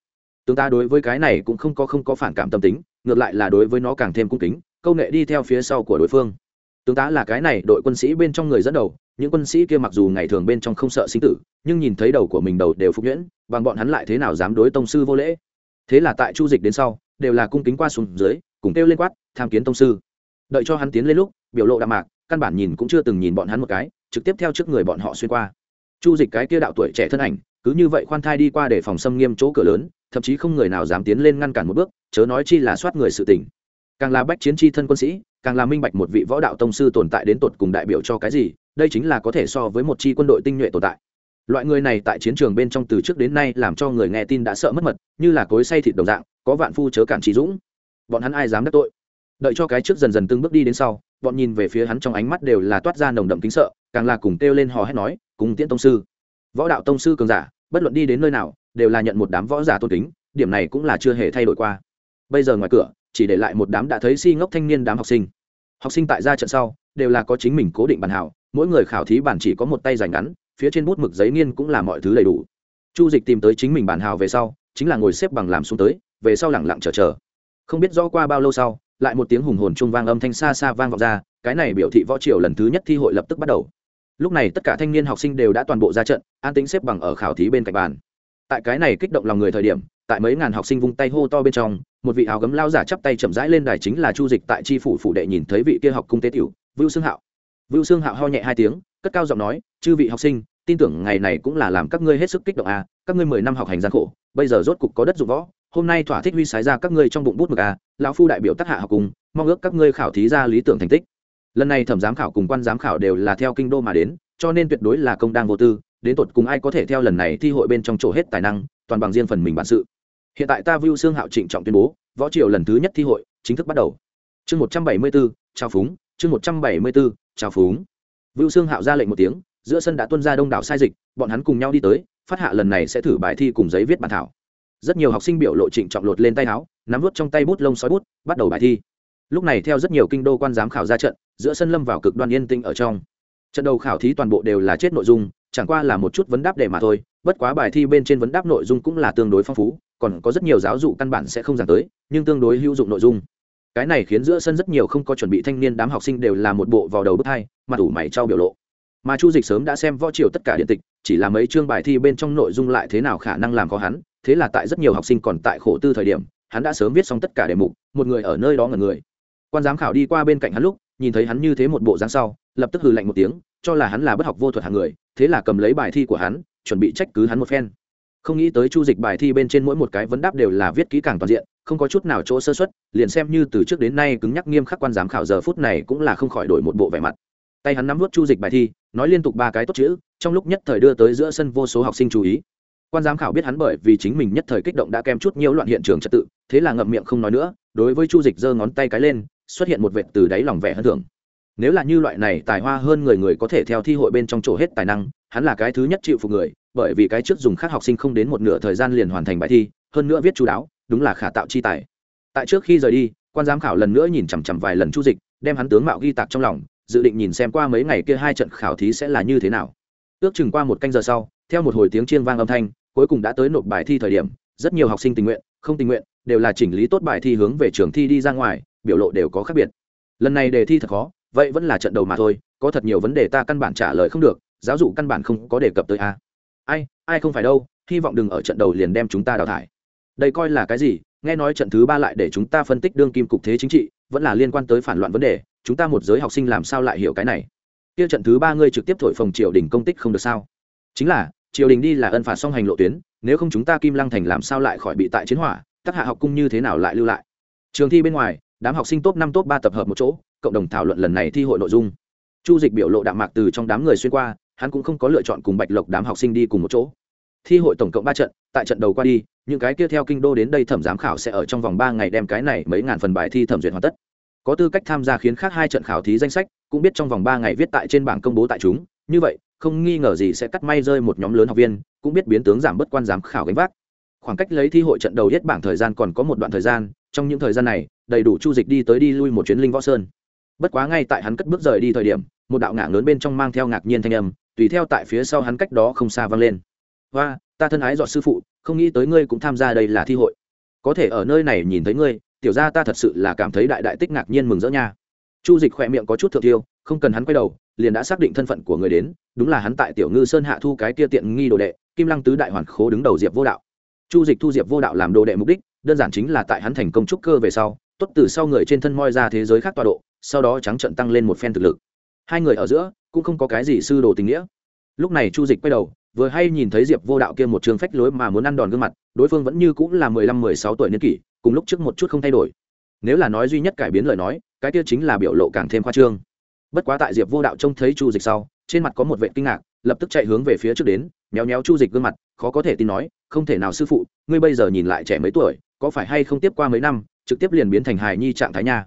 Tướng ta đối với cái này cũng không có không có phản cảm tâm tính, ngược lại là đối với nó càng thêm cung kính, câu nghệ đi theo phía sau của đối phương. Tướng tá là cái này, đội quân sĩ bên trong người dẫn đầu, những quân sĩ kia mặc dù ngày thường bên trong không sợ sinh tử, nhưng nhìn thấy đầu của mình đầu đều phục nhuyễn, bằng bọn hắn lại thế nào dám đối tông sư vô lễ? Thế là tại chu dịch đến sau, đều là cung kính qua xuống dưới cùng kêu lên quát, tham kiến tông sư. Đợi cho hắn tiến lên lúc, biểu lộ đạm mạc, căn bản nhìn cũng chưa từng nhìn bọn hắn một cái, trực tiếp theo trước người bọn họ xuyên qua. Chu dịch cái kia đạo tuổi trẻ thân ảnh, cứ như vậy khoan thai đi qua để phòng xâm nghiêm chỗ cửa lớn, thậm chí không người nào dám tiến lên ngăn cản một bước, chớ nói chi là soát người sự tỉnh càng là bách chiến chi thân quân sĩ, càng là minh bạch một vị võ đạo tông sư tồn tại đến tột cùng đại biểu cho cái gì, đây chính là có thể so với một chi quân đội tinh nhuệ tồn tại. Loại người này tại chiến trường bên trong từ trước đến nay làm cho người nghe tin đã sợ mất mật, như là cối say thịt đồng dạng, có vạn phu chớ cản trí dũng bọn hắn ai dám đắc tội? Đợi cho cái trước dần dần từng bước đi đến sau, bọn nhìn về phía hắn trong ánh mắt đều là toát ra nồng đậm kính sợ, càng là cùng kêu lên hò hét nói, cùng tiễn tông sư. Võ đạo tông sư cường giả, bất luận đi đến nơi nào, đều là nhận một đám võ giả tôn kính, điểm này cũng là chưa hề thay đổi qua. Bây giờ ngoài cửa, chỉ để lại một đám đã thấy si ngốc thanh niên đám học sinh. Học sinh tại ra trận sau, đều là có chính mình cố định bàn hảo, mỗi người khảo thí bản chỉ có một tay dành ngắn, phía trên bút mực giấy niên cũng là mọi thứ đầy đủ. Chu dịch tìm tới chính mình bàn hào về sau, chính là ngồi xếp bằng làm xuống tới, về sau lẳng lặng chờ chờ không biết rõ qua bao lâu sau, lại một tiếng hùng hồn trung vang âm thanh xa xa vang vọng ra, cái này biểu thị võ triều lần thứ nhất thi hội lập tức bắt đầu. Lúc này tất cả thanh niên học sinh đều đã toàn bộ ra trận, an tính xếp bằng ở khảo thí bên cạnh bàn. Tại cái này kích động lòng người thời điểm, tại mấy ngàn học sinh vung tay hô to bên trong, một vị áo gấm lao giả chắp tay chậm rãi lên đài chính là chu dịch tại tri phủ phủ đệ nhìn thấy vị kia học cung tế tiểu, vưu xương hạo. Vưu xương hạo ho nhẹ hai tiếng, cất cao giọng nói, chư vị học sinh, tin tưởng ngày này cũng là làm các ngươi hết sức kích động à các ngươi mười năm học hành gian khổ, bây giờ rốt cục có đất dụng võ hôm nay thỏa thích huy sái ra các ngươi trong bụng bút mực à lão phu đại biểu tác hạ học cùng, mong ước các ngươi khảo thí ra lý tưởng thành tích. Lần này thẩm giám khảo cùng quan giám khảo đều là theo kinh đô mà đến, cho nên tuyệt đối là công đang vô tư, đến tột cùng ai có thể theo lần này thi hội bên trong chỗ hết tài năng, toàn bằng riêng phần mình bản sự. Hiện tại ta vưu xương hạo trịnh trọng tuyên bố, võ triều lần thứ nhất thi hội chính thức bắt đầu. Chương một trăm bảy mươi bốn, trao phúng, chương một trăm bảy mươi bốn, trao phúng. Vưu xương hạo ra lệnh một tiếng, giữa sân đã tuân ra đông đảo sai dịch, bọn hắn cùng nhau đi tới, phát hạ lần này sẽ thử bài thi cùng giấy viết bản thảo rất nhiều học sinh biểu lộ trịnh trọng lột lên tay áo, nắm vút trong tay bút lông sói bút, bắt đầu bài thi. Lúc này theo rất nhiều kinh đô quan giám khảo ra trận, giữa sân lâm vào cực đoan yên tĩnh ở trong. Trận đầu khảo thí toàn bộ đều là chết nội dung, chẳng qua là một chút vấn đáp để mà thôi, bất quá bài thi bên trên vấn đáp nội dung cũng là tương đối phong phú, còn có rất nhiều giáo dục căn bản sẽ không giảng tới, nhưng tương đối hữu dụng nội dung. Cái này khiến giữa sân rất nhiều không có chuẩn bị thanh niên đám học sinh đều là một bộ vào đầu bước hai mặt đủ mày trao biểu lộ. Mà chu dịch sớm đã xem võ triều tất cả điện tịch, chỉ là mấy chương bài thi bên trong nội dung lại thế nào khả năng làm khó hắn thế là tại rất nhiều học sinh còn tại khổ tư thời điểm, hắn đã sớm viết xong tất cả đề mục, một người ở nơi đó ngần người. Quan giám khảo đi qua bên cạnh hắn lúc, nhìn thấy hắn như thế một bộ dáng sau, lập tức hừ lạnh một tiếng, cho là hắn là bất học vô thuật hàng người, thế là cầm lấy bài thi của hắn, chuẩn bị trách cứ hắn một phen. Không nghĩ tới chu dịch bài thi bên trên mỗi một cái vấn đáp đều là viết kỹ càng toàn diện, không có chút nào chỗ sơ xuất liền xem như từ trước đến nay cứng nhắc nghiêm khắc quan giám khảo giờ phút này cũng là không khỏi đổi một bộ vẻ mặt. Tay hắn nắm vút chu dịch bài thi, nói liên tục ba cái tốt chữ, trong lúc nhất thời đưa tới giữa sân vô số học sinh chú ý quan giám khảo biết hắn bởi vì chính mình nhất thời kích động đã kèm chút nhiễu loạn hiện trường trật tự, thế là ngậm miệng không nói nữa, đối với chu dịch giơ ngón tay cái lên, xuất hiện một vệt từ đáy lòng vẻ hơn thường nếu là như loại này tài hoa hơn người người có thể theo thi hội bên trong chỗ hết tài năng, hắn là cái thứ nhất chịu phục người, bởi vì cái trước dùng khác học sinh không đến một nửa thời gian liền hoàn thành bài thi, hơn nữa viết chú đáo, đúng là khả tạo chi tài. Tại trước khi rời đi, quan giám khảo lần nữa nhìn chằm chằm vài lần chu dịch, đem hắn tướng mạo ghi tạc trong lòng, dự định nhìn xem qua mấy ngày kia hai trận khảo thí sẽ là như thế nào. Ước chừng qua một canh giờ sau, theo một hồi tiếng chiên vang âm thanh cuối cùng đã tới nộp bài thi thời điểm, rất nhiều học sinh tình nguyện, không tình nguyện, đều là chỉnh lý tốt bài thi hướng về trường thi đi ra ngoài, biểu lộ đều có khác biệt. Lần này đề thi thật khó, vậy vẫn là trận đầu mà thôi, có thật nhiều vấn đề ta căn bản trả lời không được, giáo dục căn bản không có đề cập tới a. Ai ai không phải đâu, hy vọng đừng ở trận đầu liền đem chúng ta đào thải. Đây coi là cái gì? Nghe nói trận thứ ba lại để chúng ta phân tích đương kim cục thế chính trị, vẫn là liên quan tới phản loạn vấn đề, chúng ta một giới học sinh làm sao lại hiểu cái này? Kia trận thứ ba ngươi trực tiếp thổi phồng triều đình công tích không được sao? Chính là triều đình đi là ân phạt song hành lộ tuyến, nếu không chúng ta kim lăng thành làm sao lại khỏi bị tại chiến hỏa tác hạ học cung như thế nào lại lưu lại? Trường thi bên ngoài, đám học sinh top năm, top ba tập hợp một chỗ, cộng đồng thảo luận lần này thi hội nội dung. Chu dịch biểu lộ đạm mạc từ trong đám người xuyên qua, hắn cũng không có lựa chọn cùng bạch lộc đám học sinh đi cùng một chỗ. Thi hội tổng cộng ba trận, tại trận đầu qua đi, những cái kia theo kinh đô đến đây thẩm giám khảo sẽ ở trong vòng ba ngày đem cái này mấy ngàn phần bài thi thẩm duyệt hoàn tất. Có tư cách tham gia khiến khác hai trận khảo thí danh sách, cũng biết trong vòng ba ngày viết tại trên bảng công bố tại chúng, như vậy không nghi ngờ gì sẽ cắt may rơi một nhóm lớn học viên, cũng biết biến tướng giảm bớt quan giám khảo gánh vác. Khoảng cách lấy thi hội trận đầu hết bảng thời gian còn có một đoạn thời gian, trong những thời gian này, đầy đủ chu dịch đi tới đi lui một chuyến linh võ sơn. Bất quá ngay tại hắn cất bước rời đi thời điểm, một đạo ngã lớn bên trong mang theo ngạc nhiên thanh âm, tùy theo tại phía sau hắn cách đó không xa vang lên. Hoa ta thân ái dọn sư phụ, không nghĩ tới ngươi cũng tham gia đây là thi hội. Có thể ở nơi này nhìn thấy ngươi, tiểu ra ta thật sự là cảm thấy đại đại tích ngạc nhiên mừng rỡ nha chu dịch khỏe miệng có chút thượng tiêu không cần hắn quay đầu, liền đã xác định thân phận của người đến, đúng là hắn tại tiểu ngư sơn hạ thu cái kia tiện nghi đồ đệ, kim lăng tứ đại hoàn khố đứng đầu diệp vô đạo. Chu dịch thu diệp vô đạo làm đồ đệ mục đích, đơn giản chính là tại hắn thành công trúc cơ về sau, tốt từ sau người trên thân moi ra thế giới khác tọa độ, sau đó trắng trận tăng lên một phen thực lực. Hai người ở giữa, cũng không có cái gì sư đồ tình nghĩa. Lúc này chu dịch quay đầu, vừa hay nhìn thấy diệp vô đạo kia một trường phách lối mà muốn ăn đòn gương mặt, đối phương vẫn như cũng là mười lăm, mười sáu tuổi niên kỷ, cùng lúc trước một chút không thay đổi. Nếu là nói duy nhất cải biến lời nói cái kia chính là biểu lộ càng thêm khoa trương. Bất quá tại diệp vô đạo trông thấy chu dịch sau, trên mặt có một vệ kinh ngạc, lập tức chạy hướng về phía trước đến, méo méo chu dịch gương mặt, khó có thể tin nói, không thể nào sư phụ, ngươi bây giờ nhìn lại trẻ mấy tuổi, có phải hay không tiếp qua mấy năm, trực tiếp liền biến thành hài nhi trạng thái nha?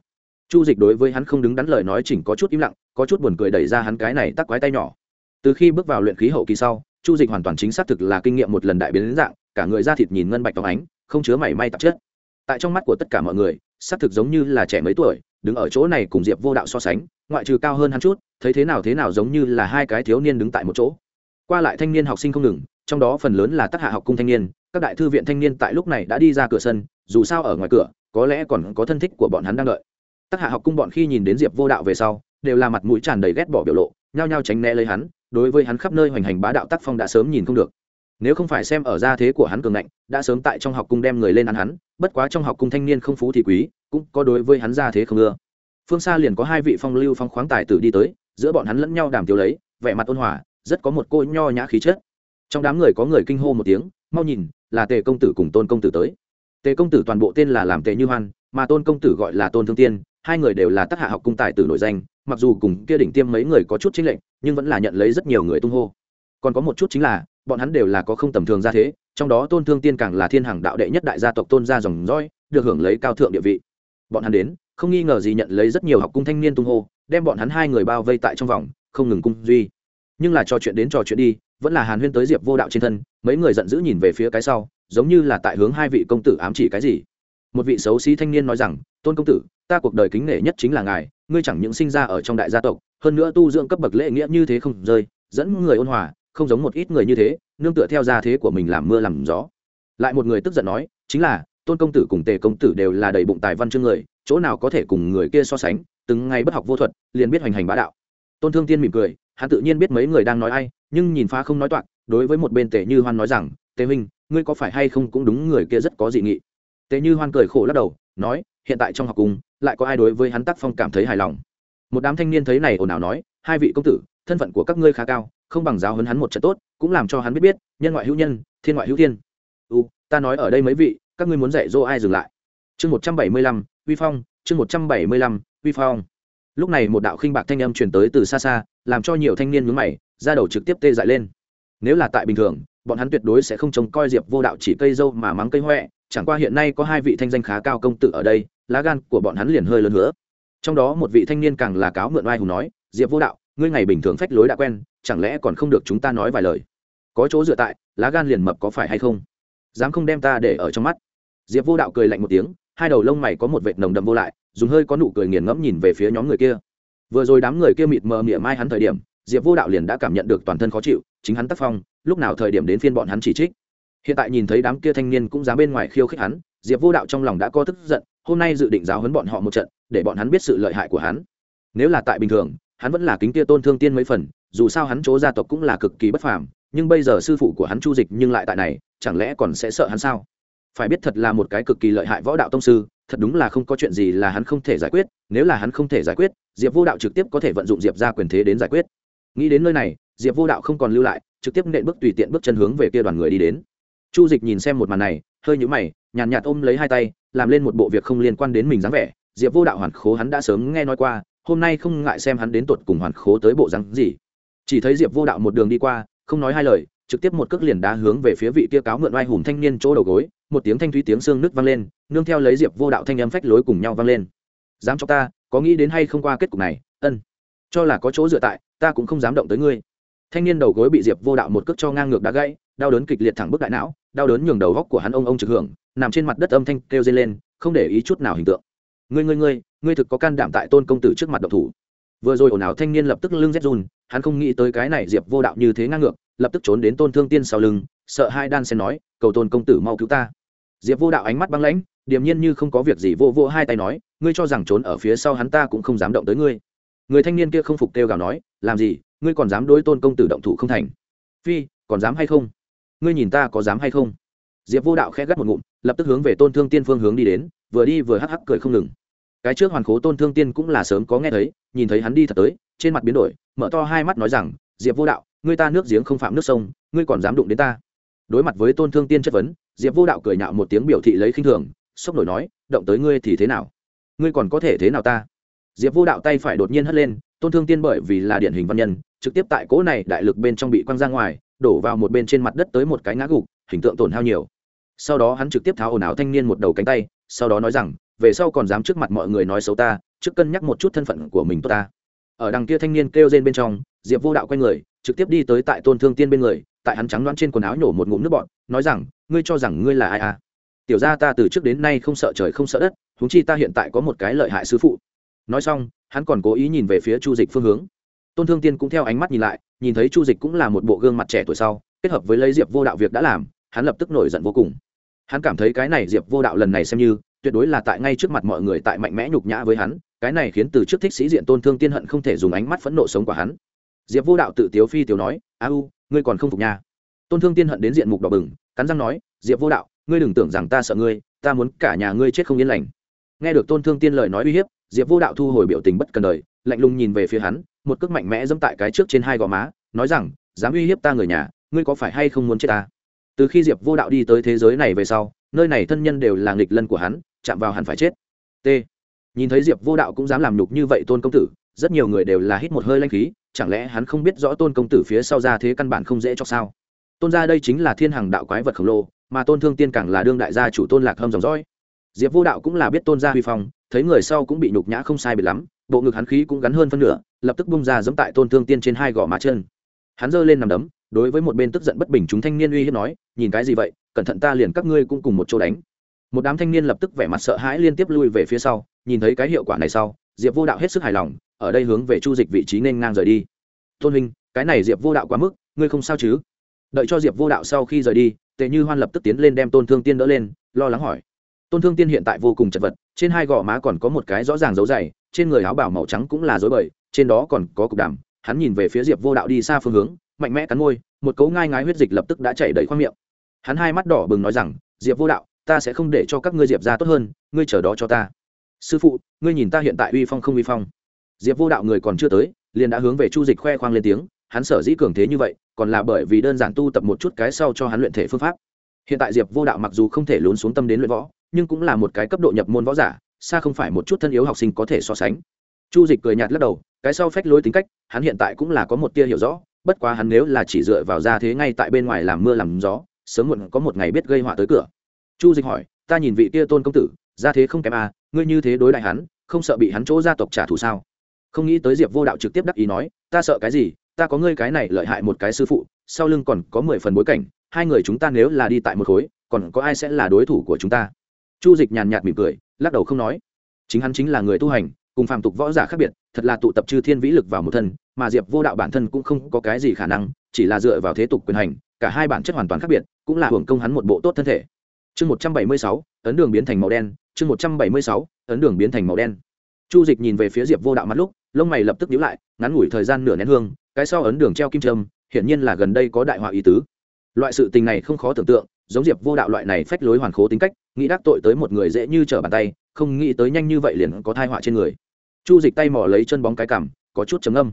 Chu dịch đối với hắn không đứng đắn lời nói chỉnh có chút im lặng, có chút buồn cười đẩy ra hắn cái này tắc quái tay nhỏ. Từ khi bước vào luyện khí hậu kỳ sau, chu dịch hoàn toàn chính xác thực là kinh nghiệm một lần đại biến dạng, cả người da thịt nhìn ngân bạch phóng ánh, không chứa mảy may tạp chất. Tại trong mắt của tất cả mọi người, xác thực giống như là trẻ mấy tuổi đứng ở chỗ này cùng diệp vô đạo so sánh, ngoại trừ cao hơn hắn chút, thấy thế nào thế nào giống như là hai cái thiếu niên đứng tại một chỗ. Qua lại thanh niên học sinh không ngừng, trong đó phần lớn là tác hạ học cung thanh niên, các đại thư viện thanh niên tại lúc này đã đi ra cửa sân, dù sao ở ngoài cửa, có lẽ còn có thân thích của bọn hắn đang đợi. Tác hạ học cung bọn khi nhìn đến diệp vô đạo về sau, đều là mặt mũi tràn đầy ghét bỏ biểu lộ, nhao nhao tránh né lấy hắn, đối với hắn khắp nơi hoành hành bá đạo tác phong đã sớm nhìn không được nếu không phải xem ở gia thế của hắn cường ngạnh, đã sớm tại trong học cung đem người lên ăn hắn, bất quá trong học cung thanh niên không phú thì quý, cũng có đối với hắn gia thế không ưa. Phương xa liền có hai vị phong lưu phong khoáng tài tử đi tới, giữa bọn hắn lẫn nhau đàm tiêu lấy, vẻ mặt ôn hòa, rất có một cô nho nhã khí chất. Trong đám người có người kinh hô một tiếng, mau nhìn, là tề công tử cùng tôn công tử tới. Tề công tử toàn bộ tên là làm tề như hoan, mà tôn công tử gọi là tôn thương tiên, hai người đều là tác hạ học cung tài tử nổi danh, mặc dù cùng kia đỉnh tiêm mấy người có chút chính lệnh nhưng vẫn là nhận lấy rất nhiều người tung hô. Còn có một chút chính là bọn hắn đều là có không tầm thường ra thế, trong đó tôn thương tiên càng là thiên hàng đạo đệ nhất đại gia tộc tôn gia dòng dõi, được hưởng lấy cao thượng địa vị. Bọn hắn đến, không nghi ngờ gì nhận lấy rất nhiều học cung thanh niên tung hô, đem bọn hắn hai người bao vây tại trong vòng, không ngừng cung duy. Nhưng là trò chuyện đến trò chuyện đi, vẫn là hàn huyên tới diệp vô đạo trên thân, mấy người giận dữ nhìn về phía cái sau, giống như là tại hướng hai vị công tử ám chỉ cái gì. Một vị xấu xí thanh niên nói rằng, tôn công tử, ta cuộc đời kính nể nhất chính là ngài, ngươi chẳng những sinh ra ở trong đại gia tộc, hơn nữa tu dưỡng cấp bậc lễ nghĩa như thế không rơi, dẫn người ôn hòa không giống một ít người như thế, nương tựa theo gia thế của mình làm mưa làm gió. Lại một người tức giận nói, chính là, tôn công tử cùng tề công tử đều là đầy bụng tài văn chương người, chỗ nào có thể cùng người kia so sánh, từng ngày bất học vô thuật, liền biết hoành hành bá đạo. Tôn thương tiên mỉm cười, hắn tự nhiên biết mấy người đang nói ai, nhưng nhìn phá không nói toạc, đối với một bên tề như hoan nói rằng, tề huynh, ngươi có phải hay không cũng đúng người kia rất có dị nghị? Tề như hoan cười khổ lắc đầu, nói, hiện tại trong học cung lại có ai đối với hắn tác phong cảm thấy hài lòng? Một đám thanh niên thấy này ồn ào nói, hai vị công tử, thân phận của các ngươi khá cao không bằng giáo hấn hắn một trận tốt, cũng làm cho hắn biết biết, nhân ngoại hữu nhân, thiên ngoại hữu thiên. U, ta nói ở đây mấy vị, các ngươi muốn dạy dỗ ai dừng lại? Chương một trăm bảy mươi lăm vi phong, chương một trăm bảy mươi lăm vi phong. Lúc này một đạo khinh bạc thanh âm truyền tới từ xa xa, làm cho nhiều thanh niên nhướng mày ra đầu trực tiếp tê dại lên. Nếu là tại bình thường, bọn hắn tuyệt đối sẽ không trông coi diệp vô đạo chỉ cây dâu mà mắng cây huệ chẳng qua hiện nay có hai vị thanh danh khá cao công tử ở đây, lá gan của bọn hắn liền hơi lớn nữa trong đó một vị thanh niên càng là cáo mượn oai hùng nói, diệp vô đạo, ngươi ngày bình thường phách lối đã quen chẳng lẽ còn không được chúng ta nói vài lời? Có chỗ dựa tại, lá gan liền mập có phải hay không? Dám không đem ta để ở trong mắt. Diệp vô đạo cười lạnh một tiếng, hai đầu lông mày có một vệt nồng đậm vô lại, dùng hơi có nụ cười nghiền ngẫm nhìn về phía nhóm người kia. Vừa rồi đám người kia mịt mờ mỉa mai hắn thời điểm, diệp vô đạo liền đã cảm nhận được toàn thân khó chịu, chính hắn tác phong, lúc nào thời điểm đến phiên bọn hắn chỉ trích. Hiện tại nhìn thấy đám kia thanh niên cũng dám bên ngoài khiêu khích hắn, diệp vô đạo trong lòng đã có tức giận, hôm nay dự định giáo huấn bọn họ một trận, để bọn hắn biết sự lợi hại của hắn. Nếu là tại bình thường, hắn vẫn là kính kia tôn thương tiên mấy phần dù sao hắn chỗ gia tộc cũng là cực kỳ bất phàm nhưng bây giờ sư phụ của hắn chu dịch nhưng lại tại này chẳng lẽ còn sẽ sợ hắn sao? Phải biết thật là một cái cực kỳ lợi hại võ đạo tông sư thật đúng là không có chuyện gì là hắn không thể giải quyết nếu là hắn không thể giải quyết diệp vô đạo trực tiếp có thể vận dụng diệp ra quyền thế đến giải quyết. Nghĩ đến nơi này diệp vô đạo không còn lưu lại trực tiếp nện bước tùy tiện bước chân hướng về kia đoàn người đi đến. Chu dịch nhìn xem một màn này hơi nhũ mày nhàn nhạt, nhạt ôm lấy hai tay làm lên một bộ việc không liên quan đến mình dáng vẻ. Diệp vô đạo hoàn khố hắn đã sớm nghe nói qua hôm nay không ngại xem hắn đến tột cùng hoàn khố tới bộ dáng gì chỉ thấy diệp vô đạo một đường đi qua, không nói hai lời, trực tiếp một cước liền đá hướng về phía vị kia cáo mượn oai hùng thanh niên chỗ đầu gối, một tiếng thanh thúy tiếng xương nứt vang lên, nương theo lấy diệp vô đạo thanh âm phách lối cùng nhau vang lên. Dám cho ta, có nghĩ đến hay không qua kết cục này, ân, cho là có chỗ dựa tại, ta cũng không dám động tới ngươi. Thanh niên đầu gối bị diệp vô đạo một cước cho ngang ngược đá gãy, đau đớn kịch liệt thẳng bức đại não, đau đớn nhường đầu góc của hắn ông ông trực hưởng, nằm trên mặt đất âm thanh kêu dây lên, không để ý chút nào hình tượng. Ngươi ngươi ngươi ngươi thực có can đảm tại tôn công tử trước mặt độc thủ vừa rồi ồn ào thanh niên lập tức lưng rét run, hắn không nghĩ tới cái này diệp vô đạo như thế ngang ngược, lập tức trốn đến tôn thương tiên sau lưng, sợ hai đan sen nói, cầu tôn công tử mau cứu ta. Diệp vô đạo ánh mắt băng lãnh, điềm nhiên như không có việc gì vô vô hai tay nói, ngươi cho rằng trốn ở phía sau hắn ta cũng không dám động tới ngươi. Người thanh niên kia không phục kêu gào nói, làm gì, ngươi còn dám đối tôn công tử động thủ không thành? Phi, còn dám hay không? Ngươi nhìn ta có dám hay không? Diệp vô đạo khẽ gắt một ngụm, lập tức hướng về tôn thương tiên phương hướng đi đến, vừa đi vừa hắc hắc cười không ngừng cái trước hoàn khố tôn thương tiên cũng là sớm có nghe thấy, nhìn thấy hắn đi thật tới, trên mặt biến đổi, mở to hai mắt nói rằng, diệp vô đạo, ngươi ta nước giếng không phạm nước sông, ngươi còn dám đụng đến ta? Đối mặt với tôn thương tiên chất vấn, diệp vô đạo cười nhạo một tiếng biểu thị lấy khinh thường, sốc nổi nói, động tới ngươi thì thế nào? Ngươi còn có thể thế nào ta? Diệp vô đạo tay phải đột nhiên hất lên, tôn thương tiên bởi vì là điển hình văn nhân, trực tiếp tại cỗ này đại lực bên trong bị quăng ra ngoài, đổ vào một bên trên mặt đất tới một cái ngã gục, hình tượng tổn hao nhiều. Sau đó hắn trực tiếp tháo ồn ào thanh niên một đầu cánh tay, sau đó nói rằng về sau còn dám trước mặt mọi người nói xấu ta, trước cân nhắc một chút thân phận của mình tốt ta. Ở đằng kia thanh niên kêu rên bên trong, diệp vô đạo quay người, trực tiếp đi tới tại tôn thương tiên bên người, tại hắn trắng đoán trên quần áo nhổ một ngụm nước bọn nói rằng, ngươi cho rằng ngươi là ai à? Tiểu ra ta từ trước đến nay không sợ trời không sợ đất húng chi ta hiện tại có một cái lợi hại sứ phụ. Nói xong, hắn còn cố ý nhìn về phía chu dịch phương hướng. Tôn thương tiên cũng theo ánh mắt nhìn lại, nhìn thấy chu dịch cũng là một bộ gương mặt trẻ tuổi sau, kết hợp với lấy diệp vô đạo việc đã làm, hắn lập tức nổi giận vô cùng. Hắn cảm thấy cái này diệp vô đạo lần này xem như tuyệt đối là tại ngay trước mặt mọi người tại mạnh mẽ nhục nhã với hắn, cái này khiến từ trước thích sĩ diện tôn thương tiên hận không thể dùng ánh mắt phẫn nộ sống của hắn. Diệp vô đạo tự tiếu phi tiếu nói, a u, ngươi còn không phục nha. Tôn thương tiên hận đến diện mục đỏ bừng, cắn răng nói, diệp vô đạo, ngươi đừng tưởng rằng ta sợ ngươi, ta muốn cả nhà ngươi chết không yên lành. Nghe được tôn thương tiên lời nói uy hiếp, diệp vô đạo thu hồi biểu tình bất cần đời, lạnh lùng nhìn về phía hắn, một cước mạnh mẽ dẫm tại cái trước trên hai gò má, nói rằng, dám uy hiếp ta người nhà, ngươi có phải hay không muốn chết ta? Từ khi diệp vô đạo đi tới thế giới này về sau, nơi này thân nhân đều là nghịch lân của hắn chạm vào hẳn phải chết. T. Nhìn thấy diệp vô đạo cũng dám làm nhục như vậy tôn công tử, rất nhiều người đều là hít một hơi lanh khí, chẳng lẽ hắn không biết rõ tôn công tử phía sau ra thế căn bản không dễ cho sao? Tôn gia đây chính là thiên hàng đạo quái vật khổng lồ, mà tôn thương tiên càng là đương đại gia chủ tôn lạc hâm dòng dõi. Diệp vô đạo cũng là biết tôn gia huy phong, thấy người sau cũng bị nhục nhã không sai biệt lắm, bộ ngực hắn khí cũng gắn hơn phân nửa, lập tức bung ra giẫm tại tôn thương tiên trên hai gò má chân. Hắn giơ lên nằm đấm, đối với một bên tức giận bất bình chúng thanh niên uy hiếp nói, nhìn cái gì vậy? Cẩn thận ta liền các ngươi cũng cùng một chỗ đánh một đám thanh niên lập tức vẻ mặt sợ hãi liên tiếp lui về phía sau, nhìn thấy cái hiệu quả này sau, diệp vô đạo hết sức hài lòng, ở đây hướng về chu dịch vị trí nên ngang rời đi. Tôn huynh, cái này diệp vô đạo quá mức, ngươi không sao chứ? Đợi cho diệp vô đạo sau khi rời đi, tề như hoan lập tức tiến lên đem tôn thương tiên đỡ lên, lo lắng hỏi. Tôn thương tiên hiện tại vô cùng chật vật, trên hai gò má còn có một cái rõ ràng dấu dày, trên người áo bảo màu trắng cũng là dối bời, trên đó còn có cục đàm. Hắn nhìn về phía diệp vô đạo đi xa phương hướng, mạnh mẽ cắn môi, một cấu ngai ngái huyết dịch lập tức đã chảy đầy khoang miệng. Hắn hai mắt đỏ bừng nói rằng, diệp vô đạo ta sẽ không để cho các ngươi diệp ra tốt hơn ngươi chờ đó cho ta sư phụ ngươi nhìn ta hiện tại uy phong không uy phong diệp vô đạo người còn chưa tới liền đã hướng về chu dịch khoe khoang lên tiếng hắn sở dĩ cường thế như vậy còn là bởi vì đơn giản tu tập một chút cái sau cho hắn luyện thể phương pháp hiện tại diệp vô đạo mặc dù không thể lún xuống tâm đến luyện võ nhưng cũng là một cái cấp độ nhập môn võ giả xa không phải một chút thân yếu học sinh có thể so sánh chu dịch cười nhạt lắc đầu cái sau phách lối tính cách hắn hiện tại cũng là có một tia hiểu rõ bất quá hắn nếu là chỉ dựa vào ra thế ngay tại bên ngoài làm mưa làm gió sớm muộn có một ngày biết gây họa tới cửa chu dịch hỏi, ta nhìn vị kia tôn công tử ra thế không kém à ngươi như thế đối đại hắn, không sợ bị hắn chỗ gia tộc trả thù sao? Không nghĩ tới diệp vô đạo trực tiếp đắc ý nói, ta sợ cái gì, ta có ngươi cái này lợi hại một cái sư phụ, sau lưng còn có mười phần bối cảnh, hai người chúng ta nếu là đi tại một khối, còn có ai sẽ là đối thủ của chúng ta? Chu dịch nhàn nhạt mỉm cười, lắc đầu không nói. Chính hắn chính là người tu hành, cùng phàm tục võ giả khác biệt, thật là tụ tập chư thiên vĩ lực vào một thân, mà diệp vô đạo bản thân cũng không có cái gì khả năng, chỉ là dựa vào thế tục quyền hành, cả hai bản chất hoàn toàn khác biệt, cũng là hưởng công hắn một bộ tốt thân thể chương một trăm bảy mươi sáu, ấn đường biến thành màu đen. Chương một trăm bảy mươi sáu, ấn đường biến thành màu đen. Chu dịch nhìn về phía diệp vô đạo mắt lúc, lông mày lập tức nhíu lại, ngắn ngủi thời gian nửa nén hương, cái sau ấn đường treo kim trâm hiển nhiên là gần đây có đại họa ý tứ. Loại sự tình này không khó tưởng tượng, giống diệp vô đạo loại này phách lối hoàn khố tính cách, nghĩ đắc tội tới một người dễ như trở bàn tay, không nghĩ tới nhanh như vậy liền có thai họa trên người. Chu dịch tay mò lấy chân bóng cái cảm, có chút trầm âm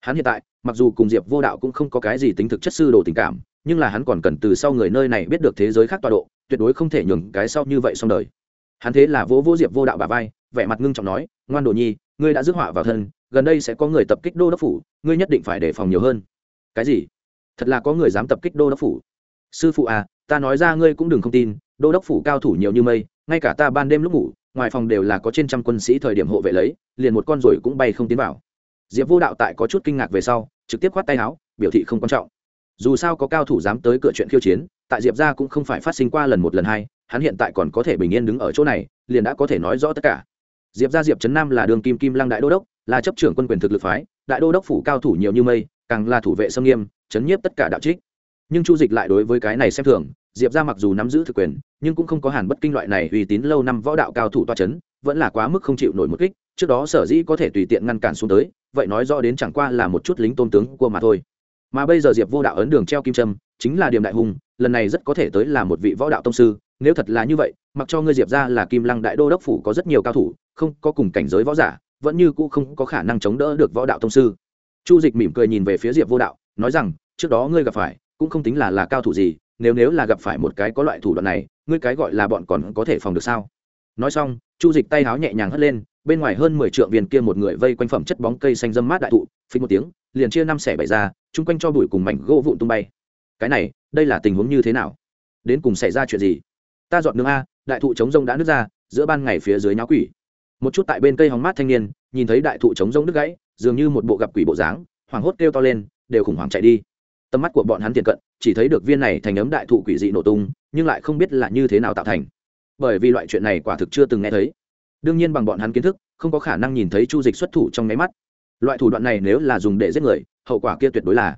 hắn hiện tại, mặc dù cùng diệp vô đạo cũng không có cái gì tính thực chất sư đồ tình cảm, nhưng là hắn còn cần từ sau người nơi này biết được thế giới khác tọa độ tuyệt đối không thể nhường cái sau như vậy xong đời. Hắn thế là vỗ vỗ diệp vô đạo bà vai, vẻ mặt ngưng trọng nói, ngoan đồ nhi, ngươi đã rước họa vào thân, gần đây sẽ có người tập kích đô đốc phủ, ngươi nhất định phải đề phòng nhiều hơn. Cái gì? Thật là có người dám tập kích đô đốc phủ? Sư phụ à ta nói ra ngươi cũng đừng không tin, đô đốc phủ cao thủ nhiều như mây, ngay cả ta ban đêm lúc ngủ, ngoài phòng đều là có trên trăm quân sĩ thời điểm hộ vệ lấy, liền một con rồi cũng bay không tiến vào. Diệp vô đạo tại có chút kinh ngạc về sau, trực tiếp khoát tay áo, biểu thị không quan trọng. Dù sao có cao thủ dám tới cửa chuyện khiêu chiến tại diệp ra cũng không phải phát sinh qua lần một lần hai, hắn hiện tại còn có thể bình yên đứng ở chỗ này, liền đã có thể nói rõ tất cả. Diệp ra diệp trấn nam là đường kim kim lăng đại đô đốc, là chấp trưởng quân quyền thực lực phái, đại đô đốc phủ cao thủ nhiều như mây, càng là thủ vệ sâm nghiêm, chấn nhiếp tất cả đạo trích. Nhưng chu dịch lại đối với cái này xem thường, diệp ra mặc dù nắm giữ thực quyền, nhưng cũng không có hàn bất kinh loại này uy tín lâu năm võ đạo cao thủ toa c h ấ n vẫn là quá mức không chịu nổi một kích, trước đó sở dĩ có thể tùy tiện ngăn cản xuống tới, vậy nói rõ đến chẳng qua là một chút lính tôn tướng của mà thôi mà bây giờ diệp vô đạo ấn đường treo kim trâm chính là điểm đại hùng, lần này rất có thể tới là một vị võ đạo tông sư, nếu thật là như vậy, mặc cho ngươi diệp ra là kim lăng đại đô đốc phủ có rất nhiều cao thủ, không có cùng cảnh giới võ giả, vẫn như cũ không có khả năng chống đỡ được võ đạo tông sư. Chu dịch mỉm cười nhìn về phía diệp vô đạo, nói rằng, trước đó ngươi gặp phải, cũng không tính là là cao thủ gì, nếu nếu là gặp phải một cái có loại thủ đoạn này, ngươi cái gọi là bọn còn có thể phòng được sao? Nói xong, chu dịch tay háo nhẹ nhàng hất lên, bên ngoài hơn mười triệu viên kia một người vây quanh phẩm chất bóng cây xanh dâm mát đại thụ phí một tiếng, liền chia năm xẻ bảy ra, chung quanh cho bụi cùng mảnh gỗ vụn tung bay. Cái này, đây là tình huống như thế nào? Đến cùng xảy ra chuyện gì? Ta dọn nương a, đại thụ chống rông đã nứt ra, giữa ban ngày phía dưới nháo quỷ. Một chút tại bên cây hóng mát thanh niên, nhìn thấy đại thụ chống rông đứt gãy, dường như một bộ gặp quỷ bộ dáng, hoảng hốt kêu to lên, đều khủng hoảng chạy đi. Tầm mắt của bọn hắn tiện cận, chỉ thấy được viên này thành ấm đại thụ quỷ dị nổ tung, nhưng lại không biết là như thế nào tạo thành bởi vì loại chuyện này quả thực chưa từng nghe thấy. Đương nhiên bằng bọn hắn kiến thức, không có khả năng nhìn thấy chu dịch xuất thủ trong máy mắt. Loại thủ đoạn này nếu là dùng để giết người, hậu quả kia tuyệt đối là.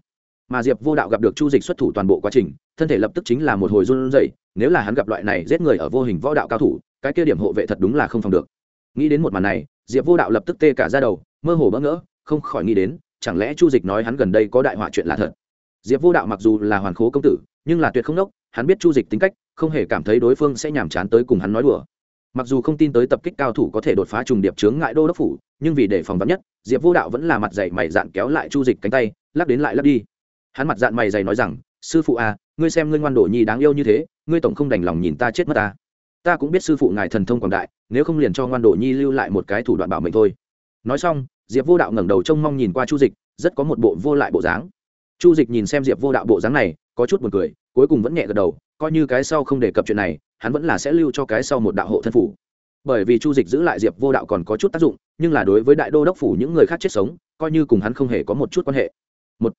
Mà diệp vô đạo gặp được chu dịch xuất thủ toàn bộ quá trình, thân thể lập tức chính là một hồi run rẩy, nếu là hắn gặp loại này giết người ở vô hình võ đạo cao thủ, cái kia điểm hộ vệ thật đúng là không phòng được. Nghĩ đến một màn này, diệp vô đạo lập tức tê cả ra đầu, mơ hồ bỡ ngỡ, không khỏi nghĩ đến, chẳng lẽ chu dịch nói hắn gần đây có đại họa chuyện là thật. Diệp vô đạo mặc dù là hoàn khố công tử, nhưng là tuyệt không đốc, hắn biết chu dịch tính cách không hề cảm thấy đối phương sẽ nhàm chán tới cùng hắn nói đùa. Mặc dù không tin tới tập kích cao thủ có thể đột phá trùng điệp chướng ngại đô đốc phủ, nhưng vì để phòng vắn nhất, diệp vô đạo vẫn là mặt dày mày dạn kéo lại chu dịch cánh tay, lắc đến lại lắc đi. Hắn mặt dạn mày dày nói rằng, sư phụ à ngươi xem ngươi ngoan đồ nhi đáng yêu như thế, ngươi tổng không đành lòng nhìn ta chết mất ta. Ta cũng biết sư phụ ngài thần thông quảng đại, nếu không liền cho ngoan đồ nhi lưu lại một cái thủ đoạn bảo mệnh thôi. Nói xong, diệp vô đạo ngẩng đầu trông mong nhìn qua chu dịch, rất có một bộ vô lại bộ dáng. Chu dịch nhìn xem diệp vô đạo bộ dáng này có chút buồn cười, cuối cùng vẫn nhẹ gật đầu, coi như cái sau không đề cập chuyện này, hắn vẫn là sẽ lưu cho cái sau một đạo hộ thân phủ. Bởi vì chu dịch giữ lại diệp vô đạo còn có chút tác dụng, nhưng là đối với đại đô đốc phủ những người khác chết sống, coi như cùng hắn không hề có một chút quan hệ. Một,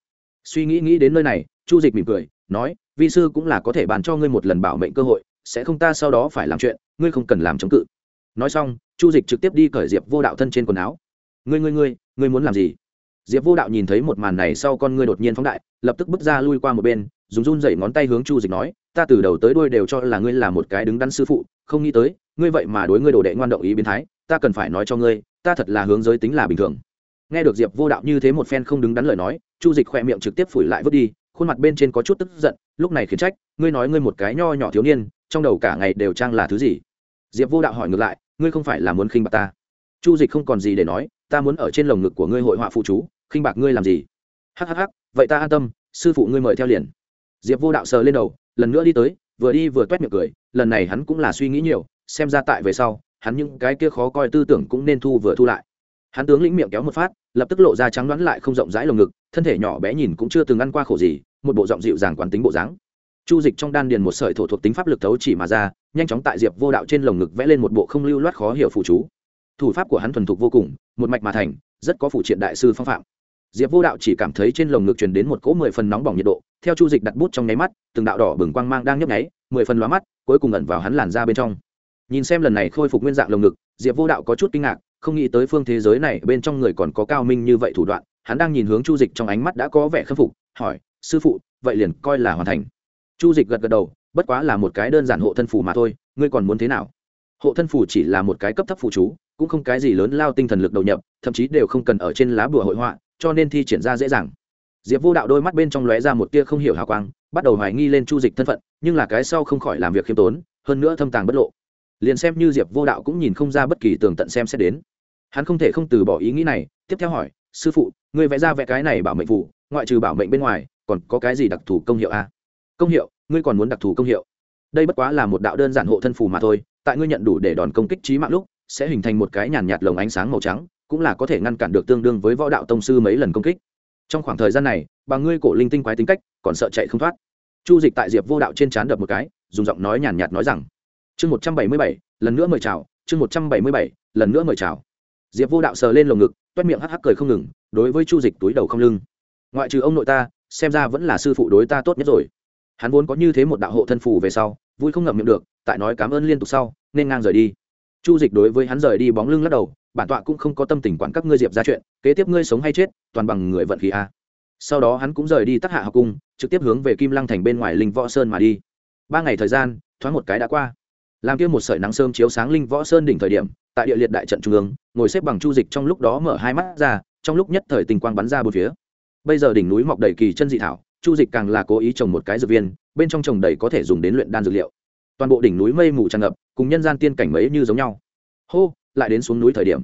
suy nghĩ nghĩ đến nơi này, chu dịch mỉm cười, nói, vi sư cũng là có thể bàn cho ngươi một lần bảo mệnh cơ hội, sẽ không ta sau đó phải làm chuyện, ngươi không cần làm chống cự. Nói xong, chu dịch trực tiếp đi cởi diệp vô đạo thân trên quần áo. Ngươi ngươi ngươi ngươi muốn làm gì? Diệp vô đạo nhìn thấy một màn này sau con ngươi đột nhiên phóng đại, lập tức bước ra lui qua một bên dùng run dậy ngón tay hướng chu dịch nói ta từ đầu tới đuôi đều cho là ngươi là một cái đứng đắn sư phụ không nghĩ tới ngươi vậy mà đối ngươi đồ đệ ngoan động ý biến thái ta cần phải nói cho ngươi ta thật là hướng giới tính là bình thường. Nghe được diệp vô đạo như thế một phen không đứng đắn lời nói chu dịch khoe miệng trực tiếp phủi lại vứt đi khuôn mặt bên trên có chút tức giận lúc này khiển trách ngươi nói ngươi một cái nho nhỏ thiếu niên trong đầu cả ngày đều trang là thứ gì? Diệp vô đạo hỏi ngược lại ngươi không phải là muốn khinh bạc ta? Chu dịch không còn gì để nói ta muốn ở trên lồng ngực của ngươi hội họa phụ chú khinh bạc ngươi làm gì? Hắc hắc hắc, vậy ta an tâm sư phụ ngươi mời theo liền diệp vô đạo sờ lên đầu, lần nữa đi tới, vừa đi vừa t u é t miệng cười, lần này hắn cũng là suy nghĩ nhiều, xem ra tại về sau, hắn những cái kia khó coi tư tưởng cũng nên thu vừa thu lại. Hắn tướng lĩnh miệng kéo một phát, lập tức lộ ra trắng đoán lại không rộng rãi lồng ngực, thân thể nhỏ bé nhìn cũng chưa từng ăn qua khổ gì, một bộ giọng dịu dàng quán tính bộ dáng. Chu dịch trong đan điền một sợi thổ thuộc tính pháp lực thấu chỉ mà ra, nhanh chóng tại diệp vô đạo trên lồng ngực vẽ lên một bộ không lưu loát khó hiểu phụ chú. Thủ pháp của hắn thuần thục vô cùng, một mạch mà thành, rất có phụ triện đại sư phong phạm. Diệp vô đạo chỉ cảm thấy trên lồng ngực truyền đến một cỗ mười phần nóng bỏng nhiệt độ theo chu dịch đặt bút trong nháy mắt, từng đạo đỏ bừng quang mang đang nhấp nháy, mười phần lóa mắt, cuối cùng ẩn vào hắn làn ra bên trong. Nhìn xem lần này khôi phục nguyên dạng lồng ngực, diệp vô đạo có chút kinh ngạc, không nghĩ tới phương thế giới này bên trong người còn có cao minh như vậy thủ đoạn, hắn đang nhìn hướng chu dịch trong ánh mắt đã có vẻ khâm phục, hỏi, sư phụ, vậy liền coi là hoàn thành. Chu dịch gật gật đầu, bất quá là một cái đơn giản hộ thân phù mà thôi, ngươi còn muốn thế nào? Hộ thân phù chỉ là một cái cấp thấp phù chú, cũng không cái gì lớn lao tinh thần lực đầu nhập, thậm chí đều không cần ở trên lá bùa hội họa, cho nên thi triển ra dễ dàng diệp vô đạo đôi mắt bên trong lóe ra một tia không hiểu hào quang, bắt đầu hoài nghi lên chu dịch thân phận, nhưng là cái sau không khỏi làm việc khiêm tốn, hơn nữa thâm tàng bất lộ. Liền xem như diệp vô đạo cũng nhìn không ra bất kỳ tường tận xem xét đến. Hắn không thể không từ bỏ ý nghĩ này, tiếp theo hỏi, sư phụ người vẽ ra vẽ cái này bảo mệnh phụ ngoại trừ bảo mệnh bên ngoài, còn có cái gì đặc thù công hiệu a? Công hiệu? Ngươi còn muốn đặc thù công hiệu? Đây bất quá là một đạo đơn giản hộ thân phù mà thôi, tại ngươi nhận đủ để đòn công kích trí mạng lúc, sẽ hình thành một cái nhàn nhạt lồng ánh sáng màu trắng, cũng là có thể ngăn cản được tương đương với võ đạo tông sư mấy lần công kích trong khoảng thời gian này, bà ngươi cổ linh tinh quái tính cách còn sợ chạy không thoát. Chu dịch tại diệp vô đạo trên trán đập một cái, dùng giọng nói nhàn nhạt nói rằng, chương một trăm bảy mươi bảy, lần nữa mời chào, chương một trăm bảy mươi bảy, lần nữa mời chào. Diệp vô đạo sờ lên lồng ngực, toét miệng hắc hắc cười không ngừng, đối với chu dịch túi đầu không lưng. Ngoại trừ ông nội ta, xem ra vẫn là sư phụ đối ta tốt nhất rồi. Hắn vốn có như thế một đạo hộ thân phù về sau, vui không ngậm miệng được, tại nói cảm ơn liên tục sau, nên ngang rời đi. Chu dịch đối với hắn rời đi bóng lưng lắc đầu bản tọa cũng không có tâm tình quản các ngươi diệp ra chuyện, kế tiếp ngươi sống hay chết, toàn bằng người vận khí a. Sau đó hắn cũng rời đi tắc hạ học cung, trực tiếp hướng về kim lăng thành bên ngoài linh võ sơn mà đi. Ba ngày thời gian, thoáng một cái đã qua. Làm kia một sợi nắng sớm chiếu sáng linh võ sơn đỉnh thời điểm, tại địa liệt đại trận trung ương, ngồi xếp bằng chu dịch trong lúc đó mở hai mắt ra, trong lúc nhất thời tình quang bắn ra bốn phía. Bây giờ đỉnh núi mọc đầy kỳ chân dị thảo, chu dịch càng là cố ý trồng một cái dược viên, bên trong trồng đầy có thể dùng đến luyện đan dược liệu. Toàn bộ đỉnh núi mây mù tràn ngập, cùng nhân gian tiên cảnh mấy như giống nhau. Hô! Lại đến xuống núi thời điểm.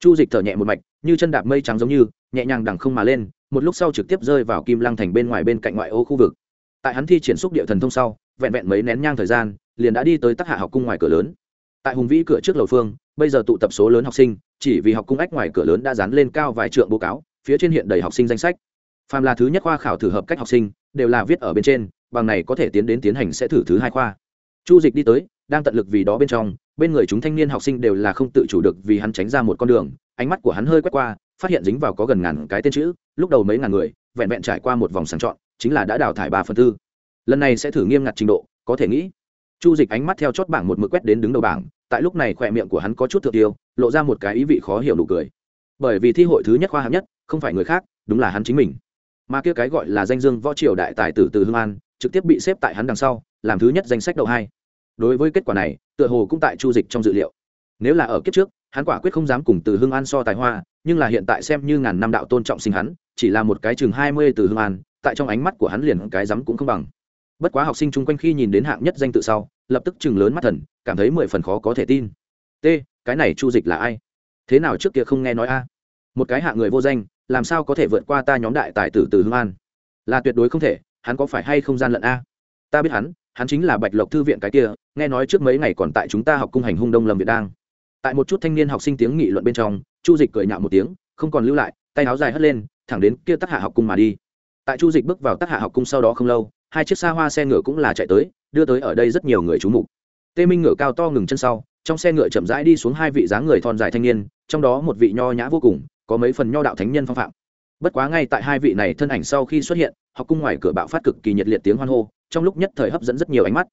Chu dịch thở nhẹ một mạch, như chân đạp mây trắng giống như, nhẹ nhàng đằng không mà lên, một lúc sau trực tiếp rơi vào kim lăng thành bên ngoài bên cạnh ngoại ô khu vực. Tại hắn thi triển xúc địa thần thông sau, vẹn vẹn mấy nén nhang thời gian, liền đã đi tới tác hạ học cung ngoài cửa lớn. Tại hùng vĩ cửa trước lầu phương, bây giờ tụ tập số lớn học sinh, chỉ vì học cung ách ngoài cửa lớn đã dán lên cao vài trượng bố cáo, phía trên hiện đầy học sinh danh sách. Phàm là thứ nhất khoa khảo thử hợp cách học sinh, đều là viết ở bên trên, bằng này có thể tiến đến tiến hành sẽ thử thứ hai khoa. Chu dịch đi tới đang tận lực vì đó bên trong, bên người chúng thanh niên học sinh đều là không tự chủ được vì hắn tránh ra một con đường, ánh mắt của hắn hơi quét qua, phát hiện dính vào có gần ngàn cái tên chữ, lúc đầu mấy ngàn người, vẹn vẹn trải qua một vòng sàng chọn, chính là đã đào thải ba phần tư. Lần này sẽ thử nghiêm ngặt trình độ, có thể nghĩ. Chu dịch ánh mắt theo chót bảng một mực quét đến đứng đầu bảng, tại lúc này khỏe miệng của hắn có chút thượng tiêu, lộ ra một cái ý vị khó hiểu nụ cười. Bởi vì thi hội thứ nhất khoa hạng nhất, không phải người khác, đúng là hắn chính mình. Mà kia cái gọi là danh dương võ triều đại tài tử từ hương an, trực tiếp bị xếp tại hắn đằng sau, làm thứ nhất danh sách đầu hai đối với kết quả này, tựa hồ cũng tại chu dịch trong dự liệu. Nếu là ở kiếp trước, hắn quả quyết không dám cùng từ hương an so tài hoa, nhưng là hiện tại xem như ngàn năm đạo tôn trọng sinh hắn, chỉ là một cái chừng hai mươi từ hương an, tại trong ánh mắt của hắn liền cái dám cũng không bằng. Bất quá học sinh chung quanh khi nhìn đến hạng nhất danh tự sau, lập tức chừng lớn mắt thần, cảm thấy mười phần khó có thể tin. T, cái này chu dịch là ai? Thế nào trước kia không nghe nói a? Một cái hạng người vô danh, làm sao có thể vượt qua ta nhóm đại tài tử từ hương an? Là tuyệt đối không thể, hắn có phải hay không gian lận a? Ta biết hắn hắn chính là bạch lộc thư viện cái kia, nghe nói trước mấy ngày còn tại chúng ta học cung hành hung đông lâm việt đang. Tại một chút thanh niên học sinh tiếng nghị luận bên trong, chu dịch cười nhạo một tiếng, không còn lưu lại, tay áo dài hất lên, thẳng đến kia tác hạ học cung mà đi. Tại chu dịch bước vào tác hạ học cung sau đó không lâu, hai chiếc xa hoa xe ngựa cũng là chạy tới, đưa tới ở đây rất nhiều người trú mục. Tê minh ngựa cao to ngừng chân sau, trong xe ngựa chậm rãi đi xuống hai vị dáng người thon dài thanh niên, trong đó một vị nho nhã vô cùng, có mấy phần nho đạo thánh nhân phong phạm. Bất quá ngay tại hai vị này thân ảnh sau khi xuất hiện, học cung ngoài cửa bạo phát cực kỳ nhiệt liệt tiếng hoan hô trong lúc nhất thời hấp dẫn rất nhiều ánh mắt.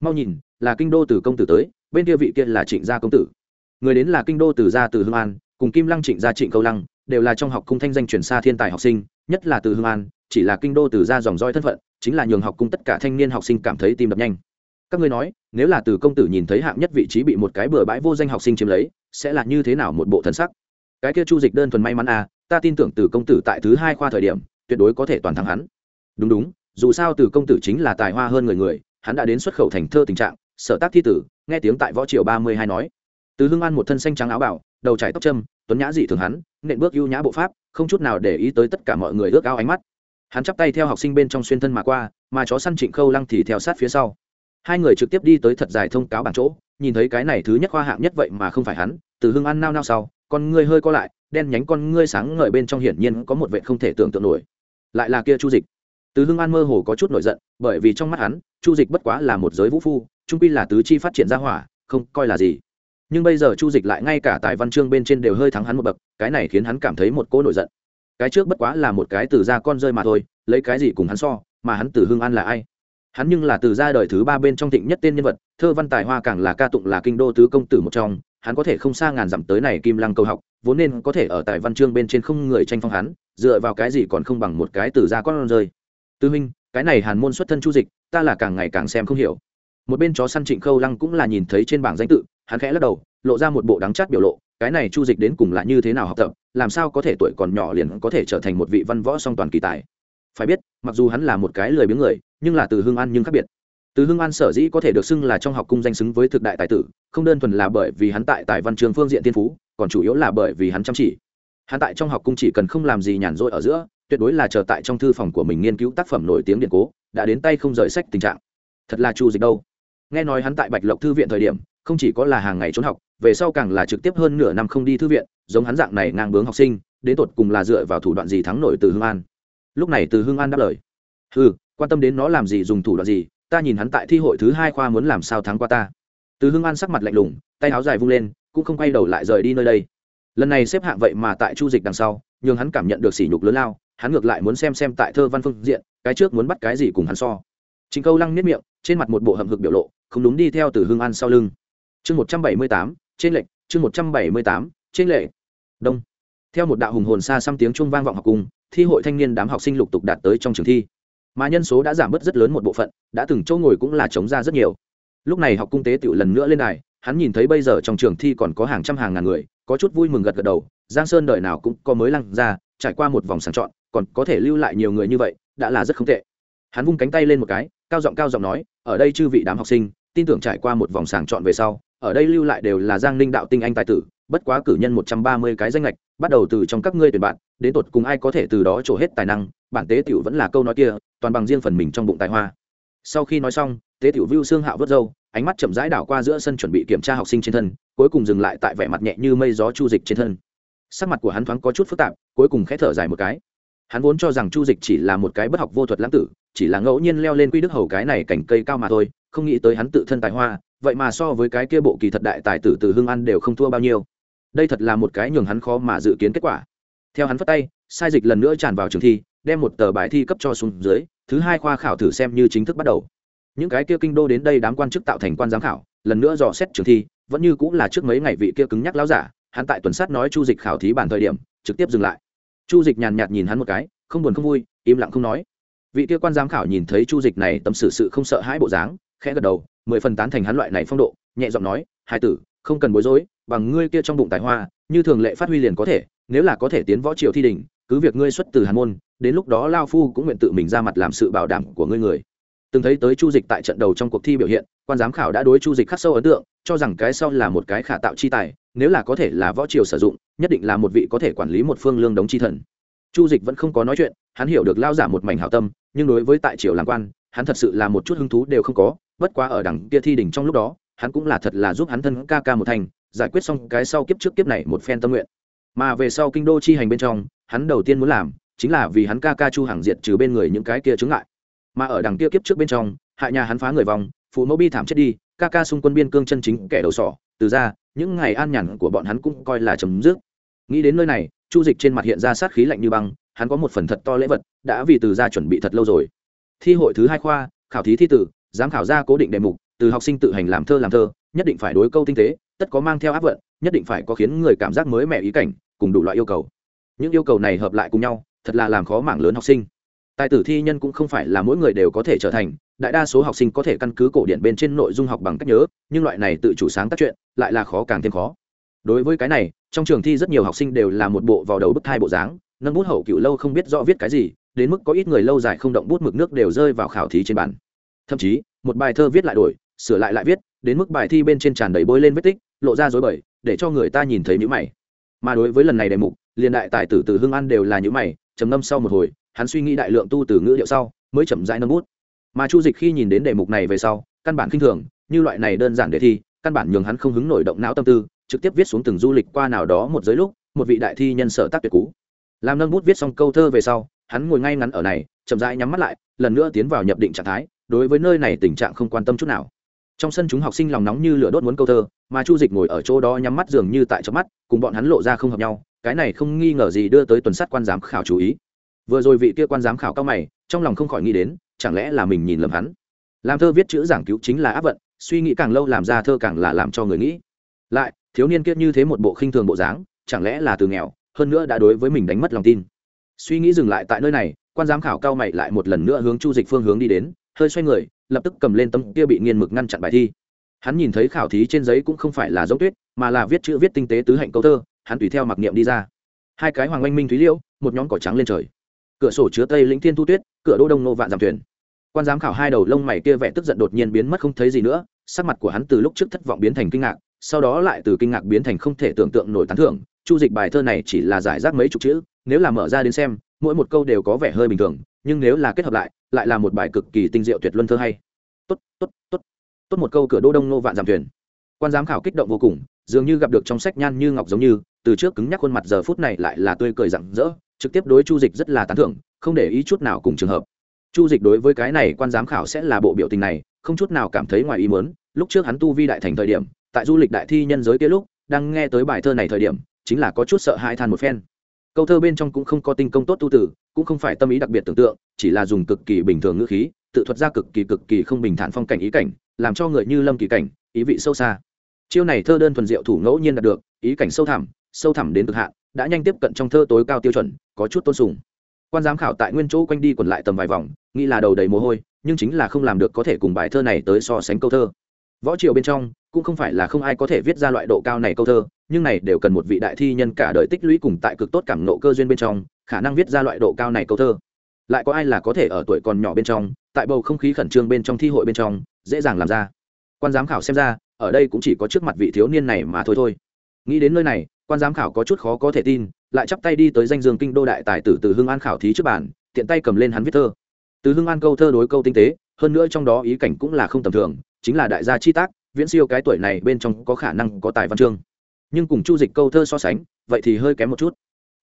Mau nhìn, là kinh đô từ công tử tới, bên kia vị kia là trịnh gia công tử. Người đến là kinh đô từ gia từ hương an, cùng kim lăng trịnh gia trịnh câu lăng, đều là trong học cung thanh danh truyền xa thiên tài học sinh, nhất là từ hương an, chỉ là kinh đô từ gia dòng roi thân phận, chính là nhường học cung tất cả thanh niên học sinh cảm thấy tim đập nhanh. Các ngươi nói, nếu là từ công tử nhìn thấy hạng nhất vị trí bị một cái bừa bãi vô danh học sinh chiếm lấy, sẽ là như thế nào một bộ thần sắc? Cái kia chu dịch đơn thuần may mắn à ta tin tưởng từ công tử tại thứ hai khoa thời điểm, tuyệt đối có thể toàn thắng hắn. Đúng đúng dù sao từ công tử chính là tài hoa hơn người người, hắn đã đến xuất khẩu thành thơ tình trạng, sở tác thi tử, nghe tiếng tại võ triều ba mươi hai nói. Từ hưng an một thân xanh trắng áo bảo đầu trải tóc châm tuấn nhã dị thường hắn, nện bước ưu nhã bộ pháp, không chút nào để ý tới tất cả mọi người ước ao ánh mắt. Hắn chắp tay theo học sinh bên trong xuyên thân mà qua, mà chó săn trịnh khâu lăng thì theo sát phía sau. Hai người trực tiếp đi tới thật dài thông cáo bản chỗ, nhìn thấy cái này thứ nhất khoa hạng nhất vậy mà không phải hắn, từ hưng an nao nao sau, con ngươi hơi co lại, đen nhánh con ngươi sáng ngời bên trong hiển nhiên có một vệ không thể tưởng tượng nổi. Lại là kia chu dịch từ hưng an mơ hồ có chút nổi giận, bởi vì trong mắt hắn, chu dịch bất quá là một giới vũ phu, trung quy là tứ chi phát triển ra hỏa, không coi là gì. Nhưng bây giờ chu dịch lại ngay cả tại văn chương bên trên đều hơi thắng hắn một bậc, cái này khiến hắn cảm thấy một cỗ nổi giận. Cái trước bất quá là một cái từ gia con rơi mà thôi, lấy cái gì cùng hắn so, mà hắn từ hưng an là ai? Hắn nhưng là từ ra đời thứ ba bên trong thịnh nhất tên nhân vật, thơ văn tài hoa càng là ca tụng là kinh đô tứ công tử một trong, hắn có thể không xa ngàn dặm tới này kim lăng câu học, vốn nên có thể ở tại văn chương bên trên không người tranh phong hắn, dựa vào cái gì còn không bằng một cái từ ra con rơi tư huynh, cái này hàn môn xuất thân chu dịch, ta là càng ngày càng xem không hiểu. Một bên chó săn trịnh khâu lăng cũng là nhìn thấy trên bảng danh tự, hắn khẽ lắc đầu, lộ ra một bộ đắng chát biểu lộ, cái này chu dịch đến cùng là như thế nào học tập, làm sao có thể tuổi còn nhỏ liền có thể trở thành một vị văn võ song toàn kỳ tài. Phải biết, mặc dù hắn là một cái lười biếng người, nhưng là từ hương an nhưng khác biệt. Từ hương an sở dĩ có thể được xưng là trong học cung danh xứng với thực đại tài tử, không đơn thuần là bởi vì hắn tại tài văn trường phương diện tiên phú, còn chủ yếu là bởi vì hắn chăm chỉ. Hắn tại trong học cung chỉ cần không làm gì nhàn rỗi ở giữa tuyệt đối là chờ tại trong thư phòng của mình nghiên cứu tác phẩm nổi tiếng điện cố, đã đến tay không rời sách tình trạng. Thật là chu dịch đâu. Nghe nói hắn tại bạch lộc thư viện thời điểm, không chỉ có là hàng ngày trốn học, về sau càng là trực tiếp hơn nửa năm không đi thư viện, giống hắn dạng này ngang bướng học sinh, đến tột cùng là dựa vào thủ đoạn gì thắng nổi từ hương an. Lúc này từ hương an đáp lời. Ừ quan tâm đến nó làm gì dùng thủ đoạn gì, ta nhìn hắn tại thi hội thứ hai khoa muốn làm sao thắng qua ta. Từ hương an sắc mặt lạnh lùng, tay áo dài vung lên, cũng không quay đầu lại rời đi nơi đây. Lần này xếp hạng vậy mà tại chu dịch đằng sau nhưng hắn cảm nhận được sỉ nhục lớn lao hắn ngược lại muốn xem xem tại thơ văn phương diện, cái trước muốn bắt cái gì cùng hắn so. Chính câu lăng nếp miệng, trên mặt một bộ hầm hực biểu lộ, không đúng đi theo từ hương an sau lưng. Chương một trăm bảy mươi tám, trên lệnh chương một trăm bảy mươi tám, trên lệ đông. Theo một đạo hùng hồn xa xăm tiếng chuông vang vọng học cùng, thi hội thanh niên đám học sinh lục tục đạt tới trong trường thi. Mà nhân số đã giảm bớt rất lớn một bộ phận, đã từng chỗ ngồi cũng là chống ra rất nhiều. Lúc này học cung tế tiểu lần nữa lên đài, hắn nhìn thấy bây giờ trong trường thi còn có hàng trăm hàng ngàn người, có chút vui mừng gật gật đầu, giang sơn đời nào cũng có mới lăng ra trải qua một vòng sàng chọn, còn có thể lưu lại nhiều người như vậy, đã là rất không tệ. Hắn vung cánh tay lên một cái, cao giọng cao giọng nói, ở đây chư vị đám học sinh, tin tưởng trải qua một vòng sàng chọn về sau, ở đây lưu lại đều là giang ninh đạo tinh anh tài tử, bất quá cử nhân một trăm ba mươi cái danh lệch bắt đầu từ trong các ngươi tuyển bạn, đến tột cùng ai có thể từ đó trổ hết tài năng, bản tế tiểu vẫn là câu nói kia, toàn bằng riêng phần mình trong bụng tài hoa. Sau khi nói xong, tế tiểu vưu xương hạo vớt râu, ánh mắt chậm rãi đảo qua giữa sân chuẩn bị kiểm tra học sinh trên thân, cuối cùng dừng lại tại vẻ mặt nhẹ như mây gió chu dịch trên thân sắc mặt của hắn thoáng có chút phức tạp, cuối cùng khẽ thở dài một cái. Hắn vốn cho rằng chu dịch chỉ là một cái bất học vô thuật lãng tử, chỉ là ngẫu nhiên leo lên quy đức hầu cái này cảnh cây cao mà thôi, không nghĩ tới hắn tự thân tài hoa, vậy mà so với cái kia bộ kỳ thật đại tài tử từ hương ăn đều không thua bao nhiêu. Đây thật là một cái nhường hắn khó mà dự kiến kết quả. Theo hắn phất tay, sai dịch lần nữa tràn vào trường thi, đem một tờ bài thi cấp cho xuống dưới, thứ hai khoa khảo thử xem như chính thức bắt đầu. Những cái kia kinh đô đến đây đám quan chức tạo thành quan giám khảo, lần nữa dò xét trường thi, vẫn như cũng là trước mấy ngày vị kia cứng nhắc láo giả hắn tại tuần sát nói chu dịch khảo thí bản thời điểm, trực tiếp dừng lại. Chu dịch nhàn nhạt nhìn hắn một cái, không buồn không vui, im lặng không nói. Vị kia quan giám khảo nhìn thấy chu dịch này tâm sự sự không sợ hãi bộ dáng, khẽ gật đầu, mười phần tán thành hắn loại này phong độ, nhẹ giọng nói, hai tử, không cần bối rối, bằng ngươi kia trong bụng tài hoa, như thường lệ phát huy liền có thể, nếu là có thể tiến võ triều thi đình cứ việc ngươi xuất từ hàn môn, đến lúc đó lao phu cũng nguyện tự mình ra mặt làm sự bảo đảm của ngươi người. Từng thấy tới chu dịch tại trận đầu trong cuộc thi biểu hiện, quan giám khảo đã đối chu dịch khắc sâu ấn tượng, cho rằng cái sau là một cái khả tạo chi tài nếu là có thể là võ triều sử dụng, nhất định là một vị có thể quản lý một phương lương đống chi thần. Chu dịch vẫn không có nói chuyện, hắn hiểu được lao giả một mảnh hảo tâm, nhưng đối với tại triều làm quan, hắn thật sự là một chút hứng thú đều không có, bất quá ở đằng kia thi đỉnh trong lúc đó, hắn cũng là thật là giúp hắn thân ca ca một thành, giải quyết xong cái sau kiếp trước kiếp này một phen tâm nguyện. Mà về sau kinh đô chi hành bên trong, hắn đầu tiên muốn làm chính là vì hắn ca ca chu hàng diệt trừ bên người những cái kia chứng ngại. Mà ở đằng kia kiếp trước bên trong hại nhà hắn phá người vòng phụ mẫu bi thảm chết đi, ca ca xung quân biên cương chân chính kẻ đầu sỏ, từ ra những ngày an nhàn của bọn hắn cũng coi là chấm dứt. Nghĩ đến nơi này, chu dịch trên mặt hiện ra sát khí lạnh như băng, hắn có một phần thật to lễ vật, đã vì từ gia chuẩn bị thật lâu rồi. Thi hội thứ hai khoa, khảo thí thi tử, giám khảo ra cố định đề mục, từ học sinh tự hành làm thơ làm thơ, nhất định phải đối câu tinh tế, tất có mang theo áp vận, nhất định phải có khiến người cảm giác mới mẻ ý cảnh, cùng đủ loại yêu cầu. Những yêu cầu này hợp lại cùng nhau, thật là làm khó mảng lớn học sinh. Tài tử thi nhân cũng không phải là mỗi người đều có thể trở thành đại đa số học sinh có thể căn cứ cổ điển bên trên nội dung học bằng cách nhớ, nhưng loại này tự chủ sáng tác chuyện lại là khó càng thêm khó. Đối với cái này, trong trường thi rất nhiều học sinh đều là một bộ vào đầu bức thai bộ dáng, nâng bút hậu cựu lâu không biết rõ viết cái gì, đến mức có ít người lâu dài không động bút mực nước đều rơi vào khảo thí trên bàn. Thậm chí, một bài thơ viết lại đổi, sửa lại lại viết, đến mức bài thi bên trên tràn đầy bôi lên vết tích, lộ ra dối bời, để cho người ta nhìn thấy nhữ mày. Mà đối với lần này đề mục, liền đại tài tử từ hương ăn đều là nhữ mày, trầm ngâm sau một hồi, hắn suy nghĩ đại lượng tu từ ngữ điệu sau, mới chậm rãi nâng bút mà chu dịch khi nhìn đến đề mục này về sau, căn bản khinh thường, như loại này đơn giản đề thi, căn bản nhường hắn không hứng nổi động não tâm tư, trực tiếp viết xuống từng du lịch qua nào đó một giới lúc, một vị đại thi nhân sở tác tuyệt cú làm nâng bút viết xong câu thơ về sau, hắn ngồi ngay ngắn ở này, chậm rãi nhắm mắt lại, lần nữa tiến vào nhập định trạng thái, đối với nơi này tình trạng không quan tâm chút nào. Trong sân chúng học sinh lòng nóng như lửa đốt muốn câu thơ, mà chu dịch ngồi ở chỗ đó nhắm mắt dường như tại trong mắt, cùng bọn hắn lộ ra không hợp nhau, cái này không nghi ngờ gì đưa tới tuần sát quan giám khảo chú ý vừa rồi vị kia quan giám khảo cao mày, trong lòng không khỏi nghĩ đến, chẳng lẽ là mình nhìn lầm hắn? Làm thơ viết chữ giảng cứu chính là áp vận, suy nghĩ càng lâu làm ra thơ càng là làm cho người nghĩ. Lại, thiếu niên kiết như thế một bộ khinh thường bộ dáng, chẳng lẽ là từ nghèo, hơn nữa đã đối với mình đánh mất lòng tin. Suy nghĩ dừng lại tại nơi này, quan giám khảo cao mày lại một lần nữa hướng chu dịch phương hướng đi đến, hơi xoay người, lập tức cầm lên tấm kia bị nghiên mực ngăn chặn bài thi. Hắn nhìn thấy khảo thí trên giấy cũng không phải là giống tuyết, mà là viết chữ viết tinh tế tứ hạnh câu thơ, hắn tùy theo mặc niệm đi ra. Hai cái hoàng oanh minh thúy liễu, một nhóm cỏ trắng lên trời cửa sổ chứa tây lĩnh thiên thu tuyết, cửa đô đông nô vạn giảm thuyền. Quan giám khảo hai đầu lông mày kia vẻ tức giận đột nhiên biến mất không thấy gì nữa, sắc mặt của hắn từ lúc trước thất vọng biến thành kinh ngạc, sau đó lại từ kinh ngạc biến thành không thể tưởng tượng nổi tán thưởng. Chu dịch bài thơ này chỉ là giải rác mấy chục chữ, nếu là mở ra đến xem, mỗi một câu đều có vẻ hơi bình thường, nhưng nếu là kết hợp lại lại là một bài cực kỳ tinh diệu tuyệt luân thơ hay. Tốt tốt tốt. Tốt một câu cửa đô đông nô vạn giảm thuyền. Quan giám khảo kích động vô cùng, dường như gặp được trong sách nhan như ngọc giống như, từ trước cứng nhắc khuôn mặt giờ phút này lại là tươi cười rặng rỡ trực tiếp đối chu dịch rất là tán thưởng, không để ý chút nào cùng trường hợp. Chu dịch đối với cái này quan giám khảo sẽ là bộ biểu tình này, không chút nào cảm thấy ngoài ý muốn, lúc trước hắn tu vi đại thành thời điểm, tại du lịch đại thi nhân giới kia lúc, đang nghe tới bài thơ này thời điểm, chính là có chút sợ hai than một phen. Câu thơ bên trong cũng không có tinh công tốt tu tử, cũng không phải tâm ý đặc biệt tưởng tượng, chỉ là dùng cực kỳ bình thường ngữ khí, tự thuật ra cực kỳ cực kỳ không bình thản phong cảnh ý cảnh, làm cho người như lâm kỳ cảnh, ý vị sâu xa. Chiêu này thơ đơn thuần diệu thủ ngẫu nhiên đạt được, ý cảnh sâu thẳm sâu thẳm đến cực hạn đã nhanh tiếp cận trong thơ tối cao tiêu chuẩn, có chút tôn sùng. Quan giám khảo tại nguyên chỗ quanh đi quẩn lại tầm vài vòng, nghĩ là đầu đầy mồ hôi, nhưng chính là không làm được có thể cùng bài thơ này tới so sánh câu thơ. Võ triều bên trong, cũng không phải là không ai có thể viết ra loại độ cao này câu thơ, nhưng này đều cần một vị đại thi nhân cả đời tích lũy cùng tại cực tốt cảm nộ cơ duyên bên trong, khả năng viết ra loại độ cao này câu thơ. Lại có ai là có thể ở tuổi còn nhỏ bên trong, tại bầu không khí khẩn trương bên trong thi hội bên trong, dễ dàng làm ra. Quan giám khảo xem ra, ở đây cũng chỉ có trước mặt vị thiếu niên này mà thôi thôi. Nghĩ đến nơi này quan giám khảo có chút khó có thể tin, lại chắp tay đi tới danh dương kinh đô đại tài tử từ hưng an khảo thí trước bản tiện tay cầm lên hắn viết thơ. Từ hưng an câu thơ đối câu tinh tế, hơn nữa trong đó ý cảnh cũng là không tầm thường, chính là đại gia chi tác, viễn siêu cái tuổi này bên trong có khả năng có tài văn chương. Nhưng cùng chu dịch câu thơ so sánh, vậy thì hơi kém một chút.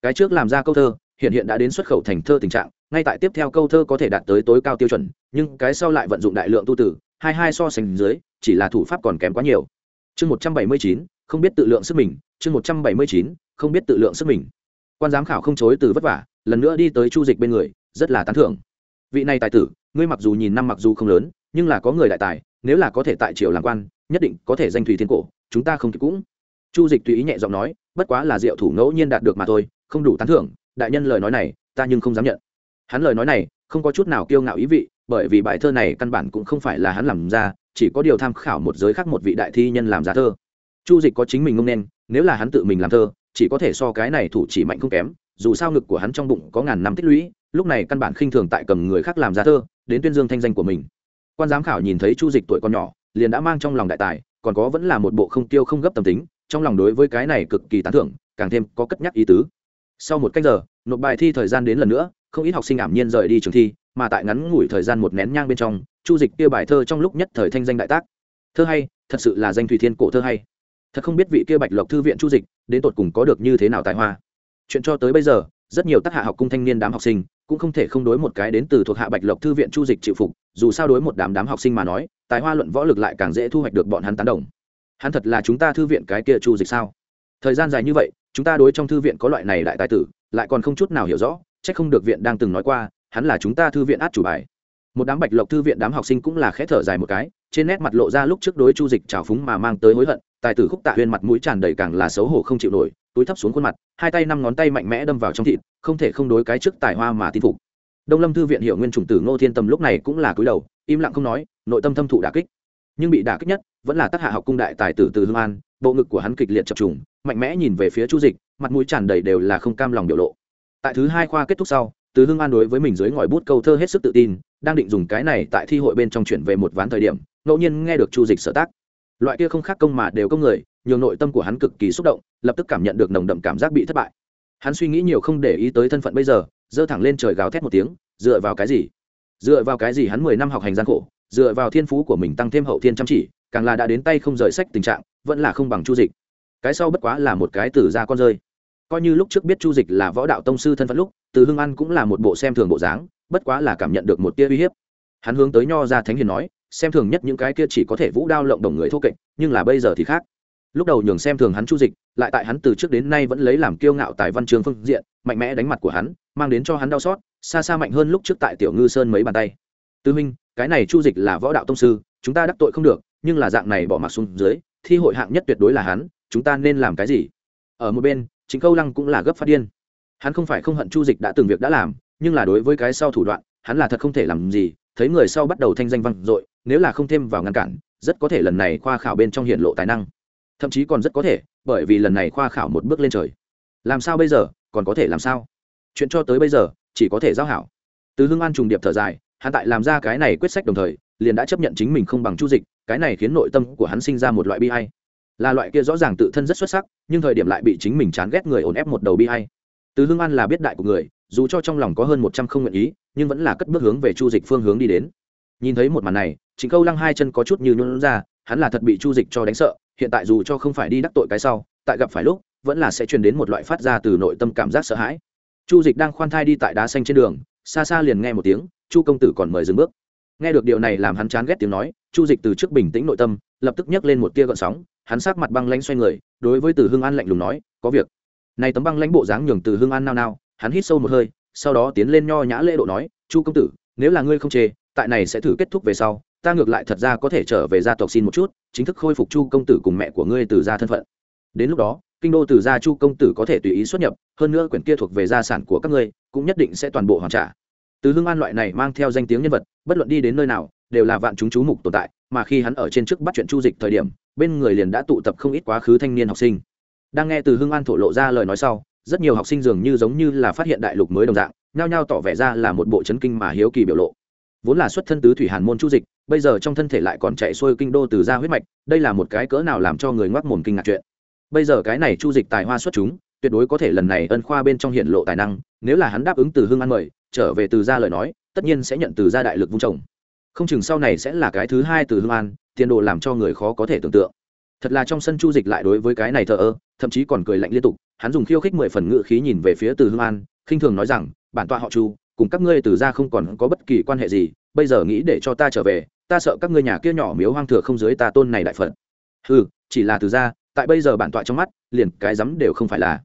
Cái trước làm ra câu thơ, hiện hiện đã đến xuất khẩu thành thơ tình trạng, ngay tại tiếp theo câu thơ có thể đạt tới tối cao tiêu chuẩn, nhưng cái sau lại vận dụng đại lượng tu tử hai hai so sánh dưới, chỉ là thủ pháp còn kém quá nhiều. Chương một trăm bảy mươi chín, không biết tự lượng sức mình chương một trăm bảy mươi chín, không biết tự lượng sức mình. Quan giám khảo không chối từ vất vả, lần nữa đi tới chu dịch bên người, rất là tán thưởng. Vị này tài tử, ngươi mặc dù nhìn năm mặc dù không lớn, nhưng là có người đại tài, nếu là có thể tại triều làm quan, nhất định có thể danh thủy thiên cổ, chúng ta không kịp cũng. Chu dịch tùy ý nhẹ giọng nói, bất quá là diệu thủ ngẫu nhiên đạt được mà thôi, không đủ tán thưởng, đại nhân lời nói này, ta nhưng không dám nhận. Hắn lời nói này, không có chút nào kiêu ngạo ý vị, bởi vì bài thơ này căn bản cũng không phải là hắn làm ra, chỉ có điều tham khảo một giới khác một vị đại thi nhân làm ra thơ. Chu dịch có chính mình ngông nên nếu là hắn tự mình làm thơ, chỉ có thể so cái này thủ chỉ mạnh không kém, dù sao ngực của hắn trong bụng có ngàn năm tích lũy, lúc này căn bản khinh thường tại cầm người khác làm ra thơ, đến tuyên dương thanh danh của mình. Quan giám khảo nhìn thấy chu dịch tuổi con nhỏ, liền đã mang trong lòng đại tài, còn có vẫn là một bộ không tiêu không gấp tâm tính, trong lòng đối với cái này cực kỳ tán thưởng, càng thêm có cất nhắc ý tứ. Sau một cách giờ, nộp bài thi thời gian đến lần nữa, không ít học sinh ảm nhiên rời đi trường thi, mà tại ngắn ngủi thời gian một nén nhang bên trong, chu dịch kia bài thơ trong lúc nhất thời thanh danh đại tác. Thơ hay, thật sự là danh thủy thiên cổ thơ hay thật không biết vị kia bạch lộc thư viện chu dịch đến tột cùng có được như thế nào tài hoa. Chuyện cho tới bây giờ, rất nhiều tác hạ học cung thanh niên đám học sinh cũng không thể không đối một cái đến từ thuộc hạ bạch lộc thư viện chu dịch chịu phục, dù sao đối một đám đám học sinh mà nói, tài hoa luận võ lực lại càng dễ thu hoạch được bọn hắn tán đồng. Hắn thật là chúng ta thư viện cái kia chu dịch sao? Thời gian dài như vậy, chúng ta đối trong thư viện có loại này đại tài tử, lại còn không chút nào hiểu rõ, chắc không được viện đang từng nói qua, hắn là chúng ta thư viện át chủ bài. Một đám bạch lộc thư viện đám học sinh cũng là khẽ thở dài một cái, trên nét mặt lộ ra lúc trước đối chu dịch trào phúng mà mang tới hối hận tài tử khúc tạ huyên mặt mũi tràn đầy càng là xấu hổ không chịu nổi, túi thấp xuống khuôn mặt, hai tay năm ngón tay mạnh mẽ đâm vào trong thịt, không thể không đối cái trước tài hoa mà tin phục. Đông lâm thư viện hiệu nguyên chủng tử ngô thiên tâm lúc này cũng là cúi đầu, im lặng không nói, nội tâm thâm thụ đà kích. Nhưng bị đà kích nhất, vẫn là tác hạ học cung đại tài tử từ hương an, bộ ngực của hắn kịch liệt chập trùng, mạnh mẽ nhìn về phía chu dịch, mặt mũi tràn đầy đều là không cam lòng biểu lộ. Tại thứ hai khoa kết thúc sau, từ hương an đối với mình dưới ngòi bút câu thơ hết sức tự tin, đang định dùng cái này tại thi hội bên trong chuyển về một ván thời điểm, ngẫu nhiên nghe được chu dịch sở tác loại kia không khác công mà đều công người, nhường nội tâm của hắn cực kỳ xúc động, lập tức cảm nhận được nồng đậm cảm giác bị thất bại. Hắn suy nghĩ nhiều không để ý tới thân phận bây giờ, giơ thẳng lên trời gào thét một tiếng, dựa vào cái gì? Dựa vào cái gì hắn mười năm học hành gian khổ, dựa vào thiên phú của mình tăng thêm hậu thiên chăm chỉ, càng là đã đến tay không rời sách tình trạng, vẫn là không bằng chu dịch. Cái sau bất quá là một cái từ ra con rơi. Coi như lúc trước biết chu dịch là võ đạo tông sư thân phận lúc, từ hưng an cũng là một bộ xem thường bộ dáng, bất quá là cảm nhận được một tia uy hiếp. Hắn hướng tới nho ra thánh hiền nói xem thường nhất những cái kia chỉ có thể vũ đao lộng đồng người thô kệch, nhưng là bây giờ thì khác. Lúc đầu nhường xem thường hắn chu dịch, lại tại hắn từ trước đến nay vẫn lấy làm kiêu ngạo tại văn trường phương diện, mạnh mẽ đánh mặt của hắn, mang đến cho hắn đau xót, xa xa mạnh hơn lúc trước tại tiểu ngư sơn mấy bàn tay. Tư minh cái này chu dịch là võ đạo tông sư, chúng ta đắc tội không được, nhưng là dạng này bỏ mặc xuống dưới, thi hội hạng nhất tuyệt đối là hắn, chúng ta nên làm cái gì? Ở một bên, chính câu lăng cũng là gấp phát điên. Hắn không phải không hận chu dịch đã từng việc đã làm, nhưng là đối với cái sau thủ đoạn, hắn là thật không thể làm gì thấy người sau bắt đầu thanh danh vang dội nếu là không thêm vào ngăn cản rất có thể lần này khoa khảo bên trong hiện lộ tài năng. Thậm chí còn rất có thể bởi vì lần này khoa khảo một bước lên trời. Làm sao bây giờ còn có thể làm sao? Chuyện cho tới bây giờ chỉ có thể giao hảo. Từ Hưng an trùng điệp thở dài hắn tại làm ra cái này quyết sách đồng thời liền đã chấp nhận chính mình không bằng chu dịch cái này khiến nội tâm của hắn sinh ra một loại bi ai, là loại kia rõ ràng tự thân rất xuất sắc nhưng thời điểm lại bị chính mình chán ghét người ổn ép một đầu bi ai. từ Hưng an là biết đại của người dù cho trong lòng có hơn một trăm không nguyện ý, nhưng vẫn là cất bước hướng về chu dịch phương hướng đi đến. Nhìn thấy một màn này chính câu lăng hai chân có chút như nhuận ra, hắn là thật bị chu dịch cho đánh sợ, hiện tại dù cho không phải đi đắc tội cái sau, tại gặp phải lúc, vẫn là sẽ truyền đến một loại phát ra từ nội tâm cảm giác sợ hãi. Chu dịch đang khoan thai đi tại đá xanh trên đường, xa xa liền nghe một tiếng, chu công tử còn mời dừng bước. Nghe được điều này làm hắn chán ghét tiếng nói, chu dịch từ trước bình tĩnh nội tâm, lập tức nhấc lên một tia gợn sóng, hắn sát mặt băng lãnh xoay người, đối với từ hương an lạnh lùng nói, có việc. Này tấm băng lãnh bộ dáng nhường từ hương an nao nao hắn hít sâu một hơi, sau đó tiến lên nho nhã lễ độ nói, chu công tử, nếu là ngươi không chê, tại này sẽ thử kết thúc về sau, ta ngược lại thật ra có thể trở về gia tộc xin một chút, chính thức khôi phục chu công tử cùng mẹ của ngươi từ gia thân phận. Đến lúc đó, kinh đô từ gia chu công tử có thể tùy ý xuất nhập, hơn nữa quyển kia thuộc về gia sản của các ngươi, cũng nhất định sẽ toàn bộ hoàn trả. Từ hương an loại này mang theo danh tiếng nhân vật, bất luận đi đến nơi nào, đều là vạn chúng chú mục tồn tại, mà khi hắn ở trên trước bắt chuyện chu dịch thời điểm, bên người liền đã tụ tập không ít quá khứ thanh niên học sinh. Đang nghe từ hương an thổ lộ ra lời nói sau rất nhiều học sinh dường như giống như là phát hiện đại lục mới đồng dạng, nhao nhao tỏ vẻ ra là một bộ chấn kinh mà hiếu kỳ biểu lộ. Vốn là xuất thân tứ thủy hàn môn chu dịch, bây giờ trong thân thể lại còn chạy xuôi kinh đô từ ra huyết mạch, đây là một cái cỡ nào làm cho người ngoác mồm kinh ngạc chuyện. Bây giờ cái này chu dịch tài hoa xuất chúng, tuyệt đối có thể lần này ân khoa bên trong hiện lộ tài năng, nếu là hắn đáp ứng từ hương an mời, trở về từ ra lời nói, tất nhiên sẽ nhận từ ra đại lực vung trồng không chừng sau này sẽ là cái thứ hai từ hương an, tiền đồ làm cho người khó có thể tưởng tượng. Thật là trong sân chu dịch lại đối với cái này thờ ơ, thậm chí còn cười lạnh liên tục hắn dùng khiêu khích mười phần ngự khí nhìn về phía từ hương an, khinh thường nói rằng, bản tọa họ chu, cùng các ngươi từ ra không còn có bất kỳ quan hệ gì, bây giờ nghĩ để cho ta trở về, ta sợ các ngươi nhà kia nhỏ miếu hoang thừa không dưới ta tôn này đại phật. Ừ chỉ là từ ra tại bây giờ bản tọa trong mắt, liền cái rắm đều không phải là.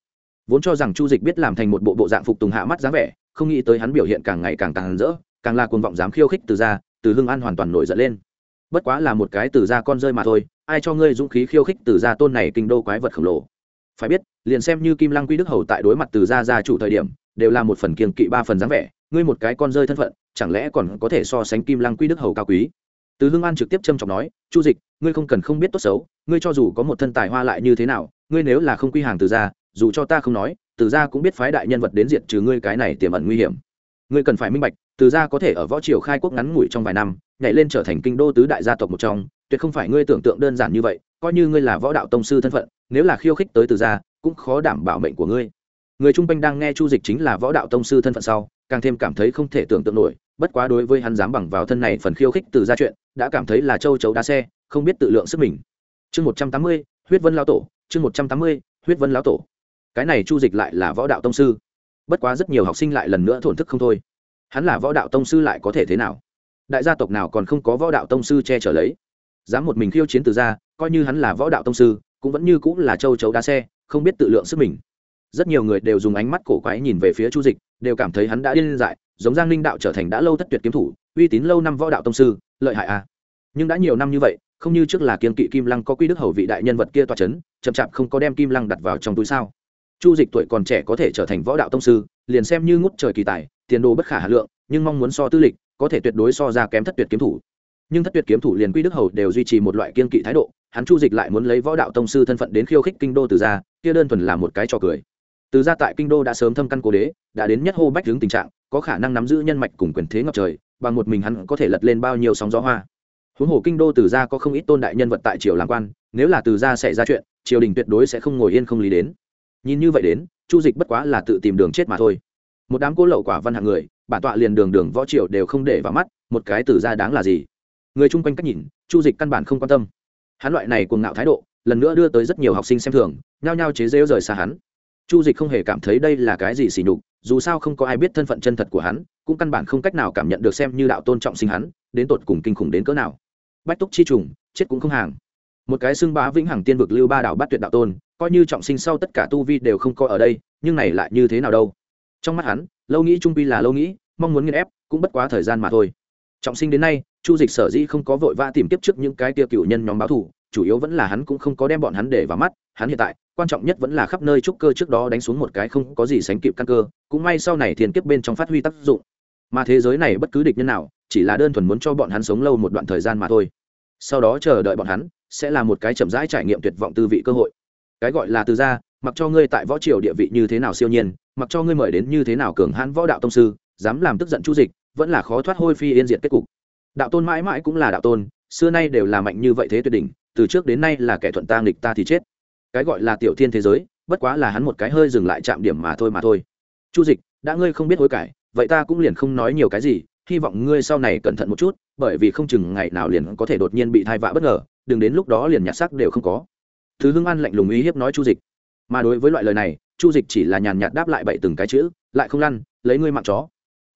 Vốn cho rằng chu dịch biết làm thành một bộ bộ dạng phục tùng hạ mắt dáng vẻ, không nghĩ tới hắn biểu hiện càng ngày càng càng rỡ, càng là cuồng vọng dám khiêu khích từ ra từ hưng an hoàn toàn nổi giận lên. Bất quá là một cái từ ra con rơi mà thôi, ai cho ngươi dũng khí khiêu khích từ ra tôn này kinh đô quái vật khổng lồ? Phải biết liền xem như kim lăng quy đức hầu tại đối mặt từ Gia gia chủ thời điểm đều là một phần kiềng kỵ ba phần dáng vẻ ngươi một cái con rơi thân phận chẳng lẽ còn có thể so sánh kim lăng quy đức hầu cao quý? Từ hưng an trực tiếp châm trọng nói chu dịch ngươi không cần không biết tốt xấu ngươi cho dù có một thân tài hoa lại như thế nào ngươi nếu là không quy hàng từ Gia, dù cho ta không nói từ Gia cũng biết phái đại nhân vật đến diện trừ ngươi cái này tiềm ẩn nguy hiểm. Ngươi cần phải minh bạch từ Gia có thể ở võ triều khai quốc ngắn ngủi trong vài năm nhảy lên trở thành kinh đô tứ đại gia tộc một trong tuyệt không phải ngươi tưởng tượng đơn giản như vậy coi như ngươi là võ đạo tông sư thân phận nếu là khiêu khích tới từ gia, cũng khó đảm bảo mệnh của ngươi. Người trung quanh đang nghe chu dịch chính là võ đạo tông sư thân phận sau càng thêm cảm thấy không thể tưởng tượng nổi bất quá đối với hắn dám bằng vào thân này phần khiêu khích từ ra chuyện đã cảm thấy là châu chấu đá xe không biết tự lượng sức mình. Chương một trăm tám mươi huyết vân lão tổ chương một trăm tám mươi huyết vân lão tổ. Cái này chu dịch lại là võ đạo tông sư. Bất quá rất nhiều học sinh lại lần nữa thổn thức không thôi. Hắn là võ đạo tông sư lại có thể thế nào? Đại gia tộc nào còn không có võ đạo tông sư che chở lấy? Dám một mình khiêu chiến từ ra coi như hắn là võ đạo tông sư, cũng vẫn như cũng là châu chấu đá xe, không biết tự lượng sức mình. Rất nhiều người đều dùng ánh mắt cổ quái nhìn về phía chu dịch, đều cảm thấy hắn đã điên dại, giống giang ninh đạo trở thành đã lâu thất tuyệt kiếm thủ, uy tín lâu năm võ đạo tông sư, lợi hại à. Nhưng đã nhiều năm như vậy, không như trước là kiên kỵ kim lăng có quy đức hầu vị đại nhân vật kia toa c h ấ n chậm chạp không có đem kim lăng đặt vào trong túi sao. Chu dịch tuổi còn trẻ có thể trở thành võ đạo tông sư, liền xem như ngút trời kỳ tài, tiền đồ bất khả hà lượng, nhưng mong muốn so tư lịch, có thể tuyệt đối so ra kém thất tuyệt kiếm thủ nhưng thất tuyệt kiếm thủ liền quy đức hầu đều duy trì một loại kiên kỵ thái độ, hắn chu dịch lại muốn lấy võ đạo tông sư thân phận đến khiêu khích kinh đô từ gia, kia đơn thuần là một cái trò cười. Từ gia tại kinh đô đã sớm thâm căn cố đế, đã đến nhất hô bách hướng tình trạng, có khả năng nắm giữ nhân mạch cùng quyền thế ngập trời, bằng một mình hắn có thể lật lên bao nhiêu sóng gió hoa. Huống hồ kinh đô từ gia có không ít tôn đại nhân vật tại triều làm quan, nếu là từ gia xảy ra chuyện, triều đình tuyệt đối sẽ không ngồi yên không lý đến. Nhìn như vậy đến, chu dịch bất quá là tự tìm đường chết mà thôi. Một đám cô lậu quả văn hạng người, bản tọa liền đường đường võ triều đều không để vào mắt, một cái từ gia đáng là gì? Người chung quanh cách nhìn, chu dịch căn bản không quan tâm. Hắn loại này cuồng ngạo thái độ, lần nữa đưa tới rất nhiều học sinh xem thường, nhao nhao chế rêu rời xa hắn. Chu dịch không hề cảm thấy đây là cái gì xỉ nhục, dù sao không có ai biết thân phận chân thật của hắn, cũng căn bản không cách nào cảm nhận được xem như đạo tôn trọng sinh hắn, đến tột cùng kinh khủng đến cỡ nào. Bách túc chi trùng, chết cũng không hàng. Một cái xưng bá vĩnh hằng tiên vực lưu ba đạo bắt tuyệt đạo tôn, coi như trọng sinh sau tất cả tu vi đều không có ở đây, nhưng này lại như thế nào đâu? Trong mắt hắn, lâu nghĩ trung pi là lâu nghĩ, mong muốn nghiên ép, cũng bất quá thời gian mà thôi trọng sinh đến nay, chu dịch sở dĩ không có vội vã tìm tiếp trước những cái tiêu cựu nhân nhóm báo thủ chủ yếu vẫn là hắn cũng không có đem bọn hắn để vào mắt. Hắn hiện tại, quan trọng nhất vẫn là khắp nơi trúc cơ trước đó đánh xuống một cái không có gì sánh kịp căn cơ, cũng may sau này thiền kiếp bên trong phát huy tác dụng. Mà thế giới này bất cứ địch nhân nào, chỉ là đơn thuần muốn cho bọn hắn sống lâu một đoạn thời gian mà thôi. Sau đó chờ đợi bọn hắn, sẽ là một cái chậm rãi trải nghiệm tuyệt vọng tư vị cơ hội. Cái gọi là từ gia, mặc cho ngươi tại võ triều địa vị như thế nào siêu nhiên, mặc cho ngươi mời đến như thế nào cường hãn võ đạo tông sư, dám làm tức giận chu dịch vẫn là khó thoát hôi phi yên diệt kết cục. Đạo tôn mãi mãi cũng là đạo tôn, xưa nay đều là mạnh như vậy thế tuyệt đỉnh, từ trước đến nay là kẻ thuận ta nghịch ta thì chết. Cái gọi là tiểu thiên thế giới, bất quá là hắn một cái hơi dừng lại chạm điểm mà thôi mà thôi. Chu dịch, đã ngươi không biết hối cải, vậy ta cũng liền không nói nhiều cái gì, hy vọng ngươi sau này cẩn thận một chút, bởi vì không chừng ngày nào liền có thể đột nhiên bị thai vạ bất ngờ, đừng đến lúc đó liền nhặt xác đều không có. Thứ hưng an lạnh lùng ý hiếp nói chu dịch. Mà đối với loại lời này, chu dịch chỉ là nhàn nhạt đáp lại bảy từng cái chữ, lại không lăn, lấy ngươi mạng chó.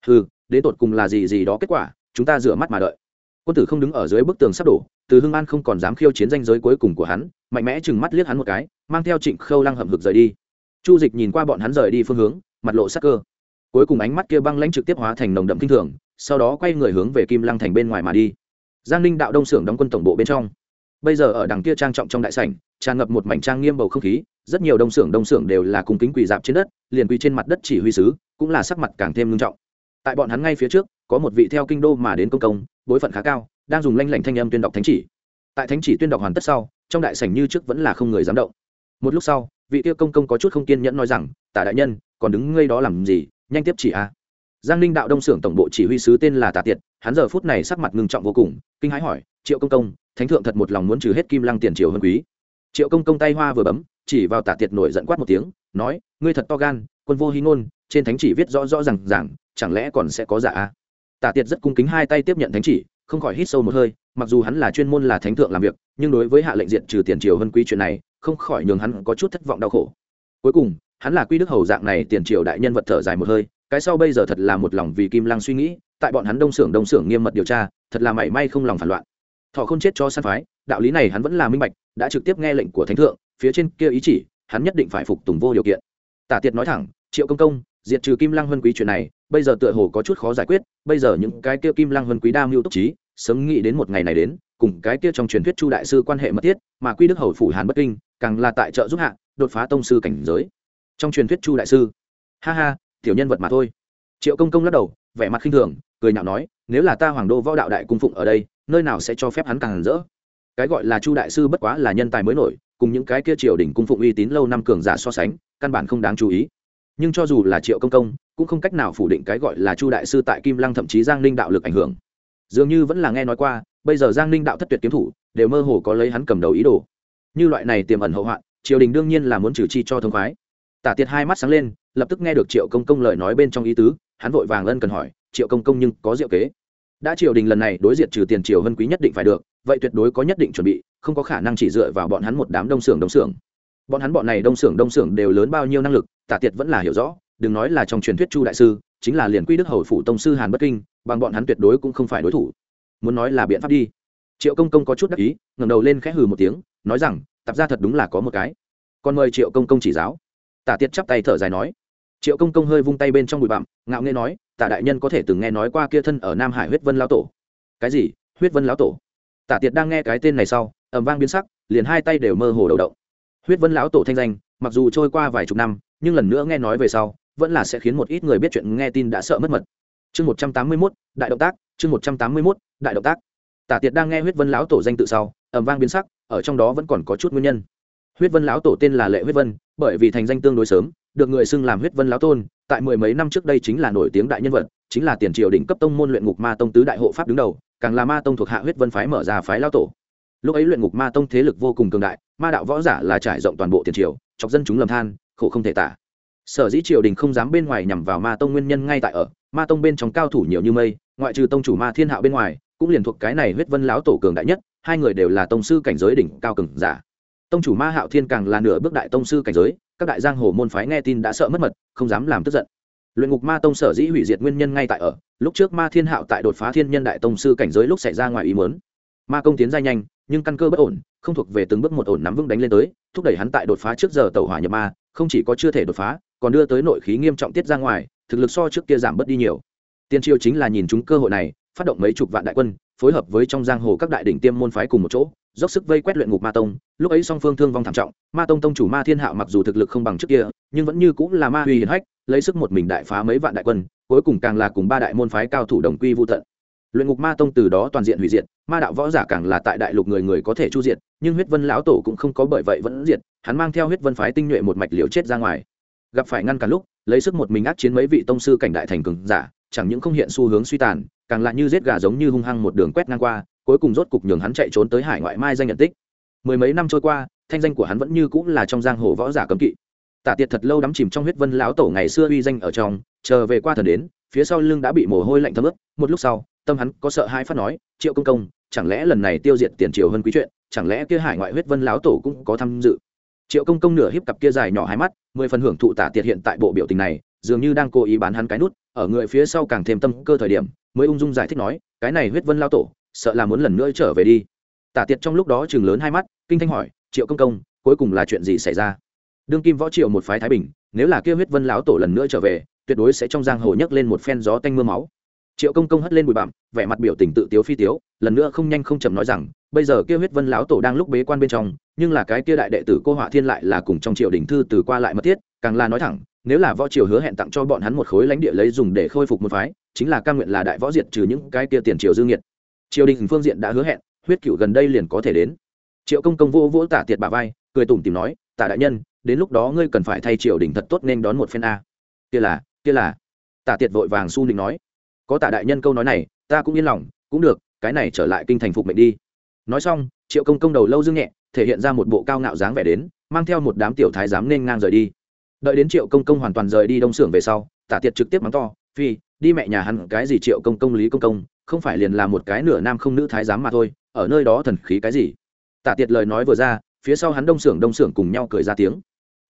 Ừ đến tột cùng là gì gì đó kết quả, chúng ta rửa mắt mà đợi. Quân tử không đứng ở dưới bức tường sắp đổ, từ hưng an không còn dám khiêu chiến danh giới cuối cùng của hắn, mạnh mẽ chừng mắt liếc hắn một cái, mang theo trịnh khâu lăng hầm hực rời đi. Chu dịch nhìn qua bọn hắn rời đi phương hướng, mặt lộ sắc cơ. Cuối cùng ánh mắt kia băng lãnh trực tiếp hóa thành nồng đậm kinh thường, sau đó quay người hướng về kim lăng thành bên ngoài mà đi. Giang ninh đạo đông xưởng đóng quân tổng bộ bên trong. Bây giờ ở đằng kia trang trọng trong đại sảnh, tràn ngập một mảnh trang nghiêm bầu không khí, rất nhiều đông xưởng đông xưởng đều là cùng kính quỳ dạp trên đất, liền quỳ trên mặt đất chỉ huy sứ, cũng là sắc mặt càng thêm nghiêm trọng tại bọn hắn ngay phía trước, có một vị theo kinh đô mà đến công công, bối phận khá cao, đang dùng lanh lảnh thanh âm tuyên đọc thánh chỉ. Tại thánh chỉ tuyên đọc hoàn tất sau, trong đại sảnh như trước vẫn là không người dám động. Một lúc sau, vị tiêu công công có chút không kiên nhẫn nói rằng, tả đại nhân, còn đứng ngây đó làm gì? Nhanh tiếp chỉ a. Giang ninh đạo đông xưởng tổng bộ chỉ huy sứ tên là tà tiệt, hắn giờ phút này sắc mặt ngưng trọng vô cùng, kinh hãi hỏi, triệu công công, thánh thượng thật một lòng muốn trừ hết kim lăng tiền triều hơn quý. Triệu công công tay hoa vừa bấm, chỉ vào tả tiệt nổi giận quát một tiếng, nói, ngươi thật to gan, quân vô hy ngôn, trên thánh chỉ viết rõ rõ r à n g rằng chẳng lẽ còn sẽ có giả a? Tả tiệt rất cung kính hai tay tiếp nhận thánh chỉ, không khỏi hít sâu một hơi, mặc dù hắn là chuyên môn là thánh thượng làm việc, nhưng đối với hạ lệnh diện trừ tiền triều hơn quý chuyện này, không khỏi nhường hắn có chút thất vọng đau khổ. Cuối cùng, hắn là quy đức hầu dạng này tiền triều đại nhân vật thở dài một hơi, cái sau bây giờ thật là một lòng vì kim lăng suy nghĩ, tại bọn hắn đông xưởng đông xưởng nghiêm mật điều tra, thật là mảy may không lòng phản loạn. Thọ không chết cho san phái, đạo lý này hắn vẫn là minh bạch, đã trực tiếp nghe lệnh của thánh thượng, phía trên kia ý chỉ, hắn nhất định phải phục tùng vô điều kiện. Tả tiệt nói thẳng, triệu công công diệt trừ kim lăng huân quý chuyện này, bây giờ tựa hồ có chút khó giải quyết, bây giờ những cái kia kim lăng huân quý đa mưu túc trí, sớm nghĩ đến một ngày này đến, cùng cái kia trong truyền thuyết chu đại sư quan hệ mật thiết, mà quy đức hầu phủ hàn bất kinh, càng là tại trợ giúp hạ, đột phá tông sư cảnh giới. Trong truyền thuyết chu đại sư, ha ha, tiểu nhân vật mà thôi. Triệu công công lắc đầu, vẻ mặt khinh thường, cười nhạo nói, nếu là ta hoàng đô võ đạo đại cung phụng ở đây, nơi nào sẽ cho phép hắn càng rỡ? Cái gọi là chu đại sư bất quá là nhân tài mới nổi, cùng những cái kia triều đình cung phụng uy tín lâu năm cường giả so sánh, căn bản không đáng chú ý nhưng cho dù là triệu công công, cũng không cách nào phủ định cái gọi là chu đại sư tại kim lăng thậm chí giang ninh đạo lực ảnh hưởng. Dường như vẫn là nghe nói qua, bây giờ giang ninh đạo thất tuyệt kiếm thủ, đều mơ hồ có lấy hắn cầm đầu ý đồ. Như loại này tiềm ẩn hậu hoạn triều đình đương nhiên là muốn trừ chi cho thông khoái. Tả tiệt hai mắt sáng lên, lập tức nghe được triệu công công lời nói bên trong ý tứ, hắn vội vàng ân cần hỏi, triệu công công nhưng có diệu kế? Đã triều đình lần này đối diện trừ tiền triều hân quý nhất định phải được, vậy tuyệt đối có nhất định chuẩn bị, không có khả năng chỉ dựa vào bọn hắn một đám đông xưởng đông xưởng bọn hắn bọn này đông xưởng đông xưởng đều lớn bao nhiêu năng lực, tả tiệt vẫn là hiểu rõ, đừng nói là trong truyền thuyết chu đại sư, chính là liền quy đức hầu phủ tông sư hàn bất kinh, bằng bọn hắn tuyệt đối cũng không phải đối thủ. Muốn nói là biện pháp đi. Triệu công công có chút đắc ý, ngẩng đầu lên khẽ hừ một tiếng, nói rằng tập ra thật đúng là có một cái. Còn mời triệu công công chỉ giáo. Tả tiết chắp tay thở dài nói. Triệu công công hơi vung tay bên trong bụi bặm, ngạo nghe nói, tả đại nhân có thể từng nghe nói qua kia thân ở nam hải huyết vân lão tổ. Cái gì? Huyết vân lão tổ? Tả tiệt đang nghe cái tên này sau ẩm vang biến sắc, liền hai tay đều mơ hồ đầu động huyết vân lão tổ thanh danh, mặc dù trôi qua vài chục năm, nhưng lần nữa nghe nói về sau, vẫn là sẽ khiến một ít người biết chuyện nghe tin đã sợ mất mật. Chương một trăm tám mươi mốt, đại động tác, chương một trăm tám mươi mốt, đại động tác. Tả tiệt đang nghe huyết vân lão tổ danh tự sau ẩm vang biến sắc, ở trong đó vẫn còn có chút nguyên nhân. Huyết vân lão tổ tên là lệ huyết vân, bởi vì thành danh tương đối sớm, được người xưng làm huyết vân lão tôn, tại mười mấy năm trước đây chính là nổi tiếng đại nhân vật, chính là tiền triều đỉnh cấp tông môn luyện ngục ma tông tứ đại hộ pháp đứng đầu, càng là ma tông thuộc hạ huyết vân phái mở ra phái lao tổ lúc ấy luyện ngục ma tông thế lực vô cùng cường đại, ma đạo võ giả là trải rộng toàn bộ tiền triều, chọc dân chúng lầm than, khổ không thể tả. Sở dĩ triều đình không dám bên ngoài nhằm vào ma tông nguyên nhân ngay tại ở, ma tông bên trong cao thủ nhiều như mây, ngoại trừ tông chủ ma thiên hạo bên ngoài, cũng liền thuộc cái này huyết vân lão tổ cường đại nhất, hai người đều là tông sư cảnh giới đỉnh cao cường giả. Tông chủ ma hạo thiên càng là nửa bước đại tông sư cảnh giới, các đại giang hồ môn phái nghe tin đã sợ mất mật, không dám làm tức giận. Luyện ngục ma tông sở dĩ hủy diệt nguyên nhân ngay tại ở, lúc trước ma thiên hạo tại đột phá thiên nhân đại tông sư cảnh giới lúc xảy ra ngoài ý mớn ma công tiến ra nhanh nhưng căn cơ bất ổn, không thuộc về từng bước một ổn nắm vững đánh lên tới, thúc đẩy hắn tại đột phá trước giờ tàu hỏa nhập ma, không chỉ có chưa thể đột phá, còn đưa tới nội khí nghiêm trọng tiết ra ngoài, thực lực so trước kia giảm bớt đi nhiều. Tiên triều chính là nhìn chúng cơ hội này, phát động mấy chục vạn đại quân, phối hợp với trong giang hồ các đại đỉnh tiêm môn phái cùng một chỗ, dốc sức vây quét luyện ngục ma tông, lúc ấy song phương thương vong thảm trọng, ma tông tông chủ ma thiên hạo mặc dù thực lực không bằng trước kia, nhưng vẫn như cũng là ma huy hiển hách, lấy sức một mình đại phá mấy vạn đại quân, cuối cùng càng là cùng ba đại môn phái cao thủ đồng quy vô tận luyện ngục ma tông từ đó toàn diện hủy diệt, ma đạo võ giả càng là tại đại lục người người có thể chu diệt, nhưng huyết vân lão tổ cũng không có bởi vậy vẫn diệt, hắn mang theo huyết vân phái tinh nhuệ một mạch liều chết ra ngoài. Gặp phải ngăn cản lúc, lấy sức một mình ác chiến mấy vị tông sư cảnh đại thành cường giả, chẳng những không hiện xu hướng suy tàn, càng lại như giết gà giống như hung hăng một đường quét ngang qua, cuối cùng rốt cục nhường hắn chạy trốn tới hải ngoại mai danh nhận tích. Mười mấy năm trôi qua, thanh danh của hắn vẫn như cũng là trong giang hồ võ giả cấm kỵ. Tả tiệt thật lâu đắm chìm trong huyết vân lão tổ ngày xưa uy danh ở trong, chờ về qua thần đến, phía sau lưng đã bị mồ hôi lạnh thấm ướt, một lúc sau tâm hắn có sợ hai phát nói, triệu công công, chẳng lẽ lần này tiêu diệt tiền triều hơn quý chuyện, chẳng lẽ kia hải ngoại huyết vân lão tổ cũng có tham dự? Triệu công công nửa hiếp cặp kia dài nhỏ hai mắt, mười phần hưởng thụ tả tiệt hiện tại bộ biểu tình này, dường như đang cố ý bán hắn cái nút, ở người phía sau càng thêm tâm cơ thời điểm, mới ung dung giải thích nói, cái này huyết vân lao tổ, sợ là muốn lần nữa trở về đi. Tả tiệt trong lúc đó chừng lớn hai mắt, kinh thanh hỏi, triệu công công, cuối cùng là chuyện gì xảy ra? Đương kim võ triệu một phái thái bình, nếu là kia huyết vân lão tổ lần nữa trở về, tuyệt đối sẽ trong giang hồ nhấc lên một phen gió tanh mưa máu triệu công công hất lên bụi bặm, vẻ mặt biểu tình tự tiếu phi tiếu, lần nữa không nhanh không chậm nói rằng, bây giờ kia huyết vân lão tổ đang lúc bế quan bên trong, nhưng là cái kia đại đệ tử cô họa thiên lại là cùng trong triều đình thư từ qua lại mất thiết, càng là nói thẳng, nếu là võ triều hứa hẹn tặng cho bọn hắn một khối lãnh địa lấy dùng để khôi phục một phái, chính là ca nguyện là đại võ diệt trừ những cái kia tiền triều dương nhiệt. Triều đình phương diện đã hứa hẹn, huyết cựu gần đây liền có thể đến. Triệu công công vô vỗ tả tiệt bà vai, cười tủm tìm nói, tả đại nhân, đến lúc đó ngươi cần phải thay triều đình thật tốt nên đón một phen a. Kia là kia là. Tả tiệt vội vàng su định nói có tả đại nhân câu nói này, ta cũng yên lòng, cũng được, cái này trở lại kinh thành phục mệnh đi. Nói xong, triệu công công đầu lâu dương nhẹ, thể hiện ra một bộ cao ngạo dáng vẻ đến, mang theo một đám tiểu thái giám nên ngang rời đi. Đợi đến triệu công công hoàn toàn rời đi đông xưởng về sau, tả tiệt trực tiếp mắng to, phi, đi mẹ nhà hắn cái gì triệu công công, lý công công, không phải liền là một cái nửa nam không nữ thái giám mà thôi, ở nơi đó thần khí cái gì? Tả tiệt lời nói vừa ra, phía sau hắn đông xưởng đông xưởng cùng nhau cười ra tiếng.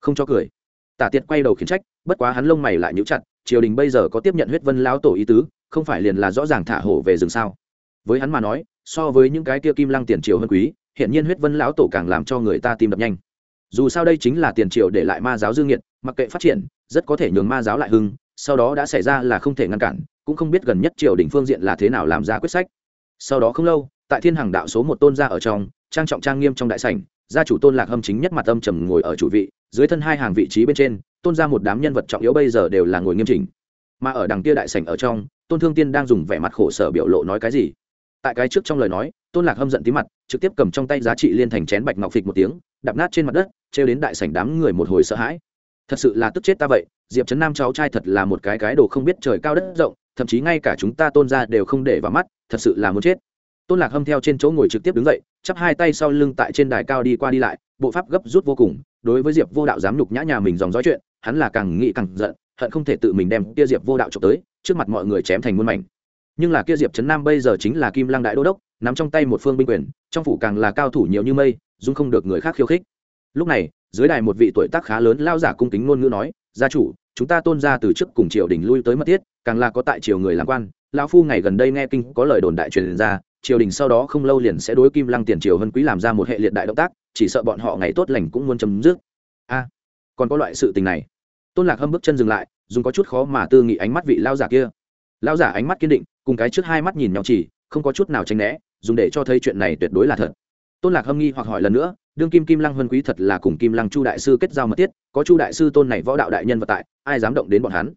Không cho cười. Tả tiệt quay đầu khiển trách, bất quá hắn lông mày lại nhíu chặt, triều đình bây giờ có tiếp nhận huyết vân lão tổ ý tứ không phải liền là rõ ràng thả hổ về rừng sao? Với hắn mà nói, so với những cái kia kim lăng tiền triều hơn quý hiện nhiên huyết vân lão tổ càng làm cho người ta tim đập nhanh. Dù sao đây chính là tiền triều để lại ma giáo dương nghiệt, mặc kệ phát triển, rất có thể nhường ma giáo lại hưng, sau đó đã xảy ra là không thể ngăn cản, cũng không biết gần nhất triều đỉnh phương diện là thế nào làm ra quyết sách. Sau đó không lâu, tại thiên hàng đạo số một tôn gia ở trong, trang trọng trang nghiêm trong đại sảnh, gia chủ tôn lạc hâm chính nhất mặt âm trầm ngồi ở chủ vị, dưới thân hai hàng vị trí bên trên, tôn ra một đám nhân vật trọng yếu bây giờ đều là ngồi nghiêm chỉnh. Mà ở đằng kia đại sảnh ở trong tôn thương tiên đang dùng vẻ mặt khổ sở biểu lộ nói cái gì? Tại cái trước trong lời nói, tôn lạc hâm giận tí mặt, trực tiếp cầm trong tay giá trị liên thành chén bạch ngọc phịch một tiếng, đạp nát trên mặt đất, trêu đến đại sảnh đám người một hồi sợ hãi. Thật sự là tức chết ta vậy, diệp trấn nam cháu trai thật là một cái cái đồ không biết trời cao đất rộng, thậm chí ngay cả chúng ta tôn ra đều không để vào mắt, thật sự là muốn chết. Tôn lạc hâm theo trên chỗ ngồi trực tiếp đứng dậy, chắp hai tay sau lưng tại trên đài cao đi qua đi lại, bộ pháp gấp rút vô cùng, đối với diệp vô đạo dám nhục nhã nhà mình dòng dõi chuyện hắn là càng nghĩ càng giận, hận không thể tự mình đem kia diệp vô đạo trộm tới, trước mặt mọi người chém thành muôn mảnh. Nhưng là kia diệp trấn nam bây giờ chính là kim lăng đại đô đốc, nắm trong tay một phương binh quyền, trong phủ càng là cao thủ nhiều như mây, dung không được người khác khiêu khích. Lúc này, dưới đài một vị tuổi tác khá lớn lao giả cung kính ngôn ngữ nói, gia chủ, chúng ta tôn ra từ trước cùng triều đình lui tới mất thiết, càng là có tại triều người làm quan. Lão phu ngày gần đây nghe kinh có lời đồn đại truyền ra, triều đình sau đó không lâu liền sẽ đối kim lăng tiền triều hân quý làm ra một hệ liệt đại động tác, chỉ sợ bọn họ ngày tốt lành cũng muốn chấm dứt. A, còn có loại sự tình này tôn lạc hâm bước chân dừng lại, dùng có chút khó mà tư nghị ánh mắt vị lao giả kia. Lao giả ánh mắt kiên định, cùng cái trước hai mắt nhìn nhau chỉ, không có chút nào tranh né, dùng để cho thấy chuyện này tuyệt đối là thật. Tôn lạc hâm nghi hoặc hỏi lần nữa, đương kim kim lăng huân quý thật là cùng kim lăng chu đại sư kết giao mật thiết, có chu đại sư tôn này võ đạo đại nhân vật tại, ai dám động đến bọn hắn?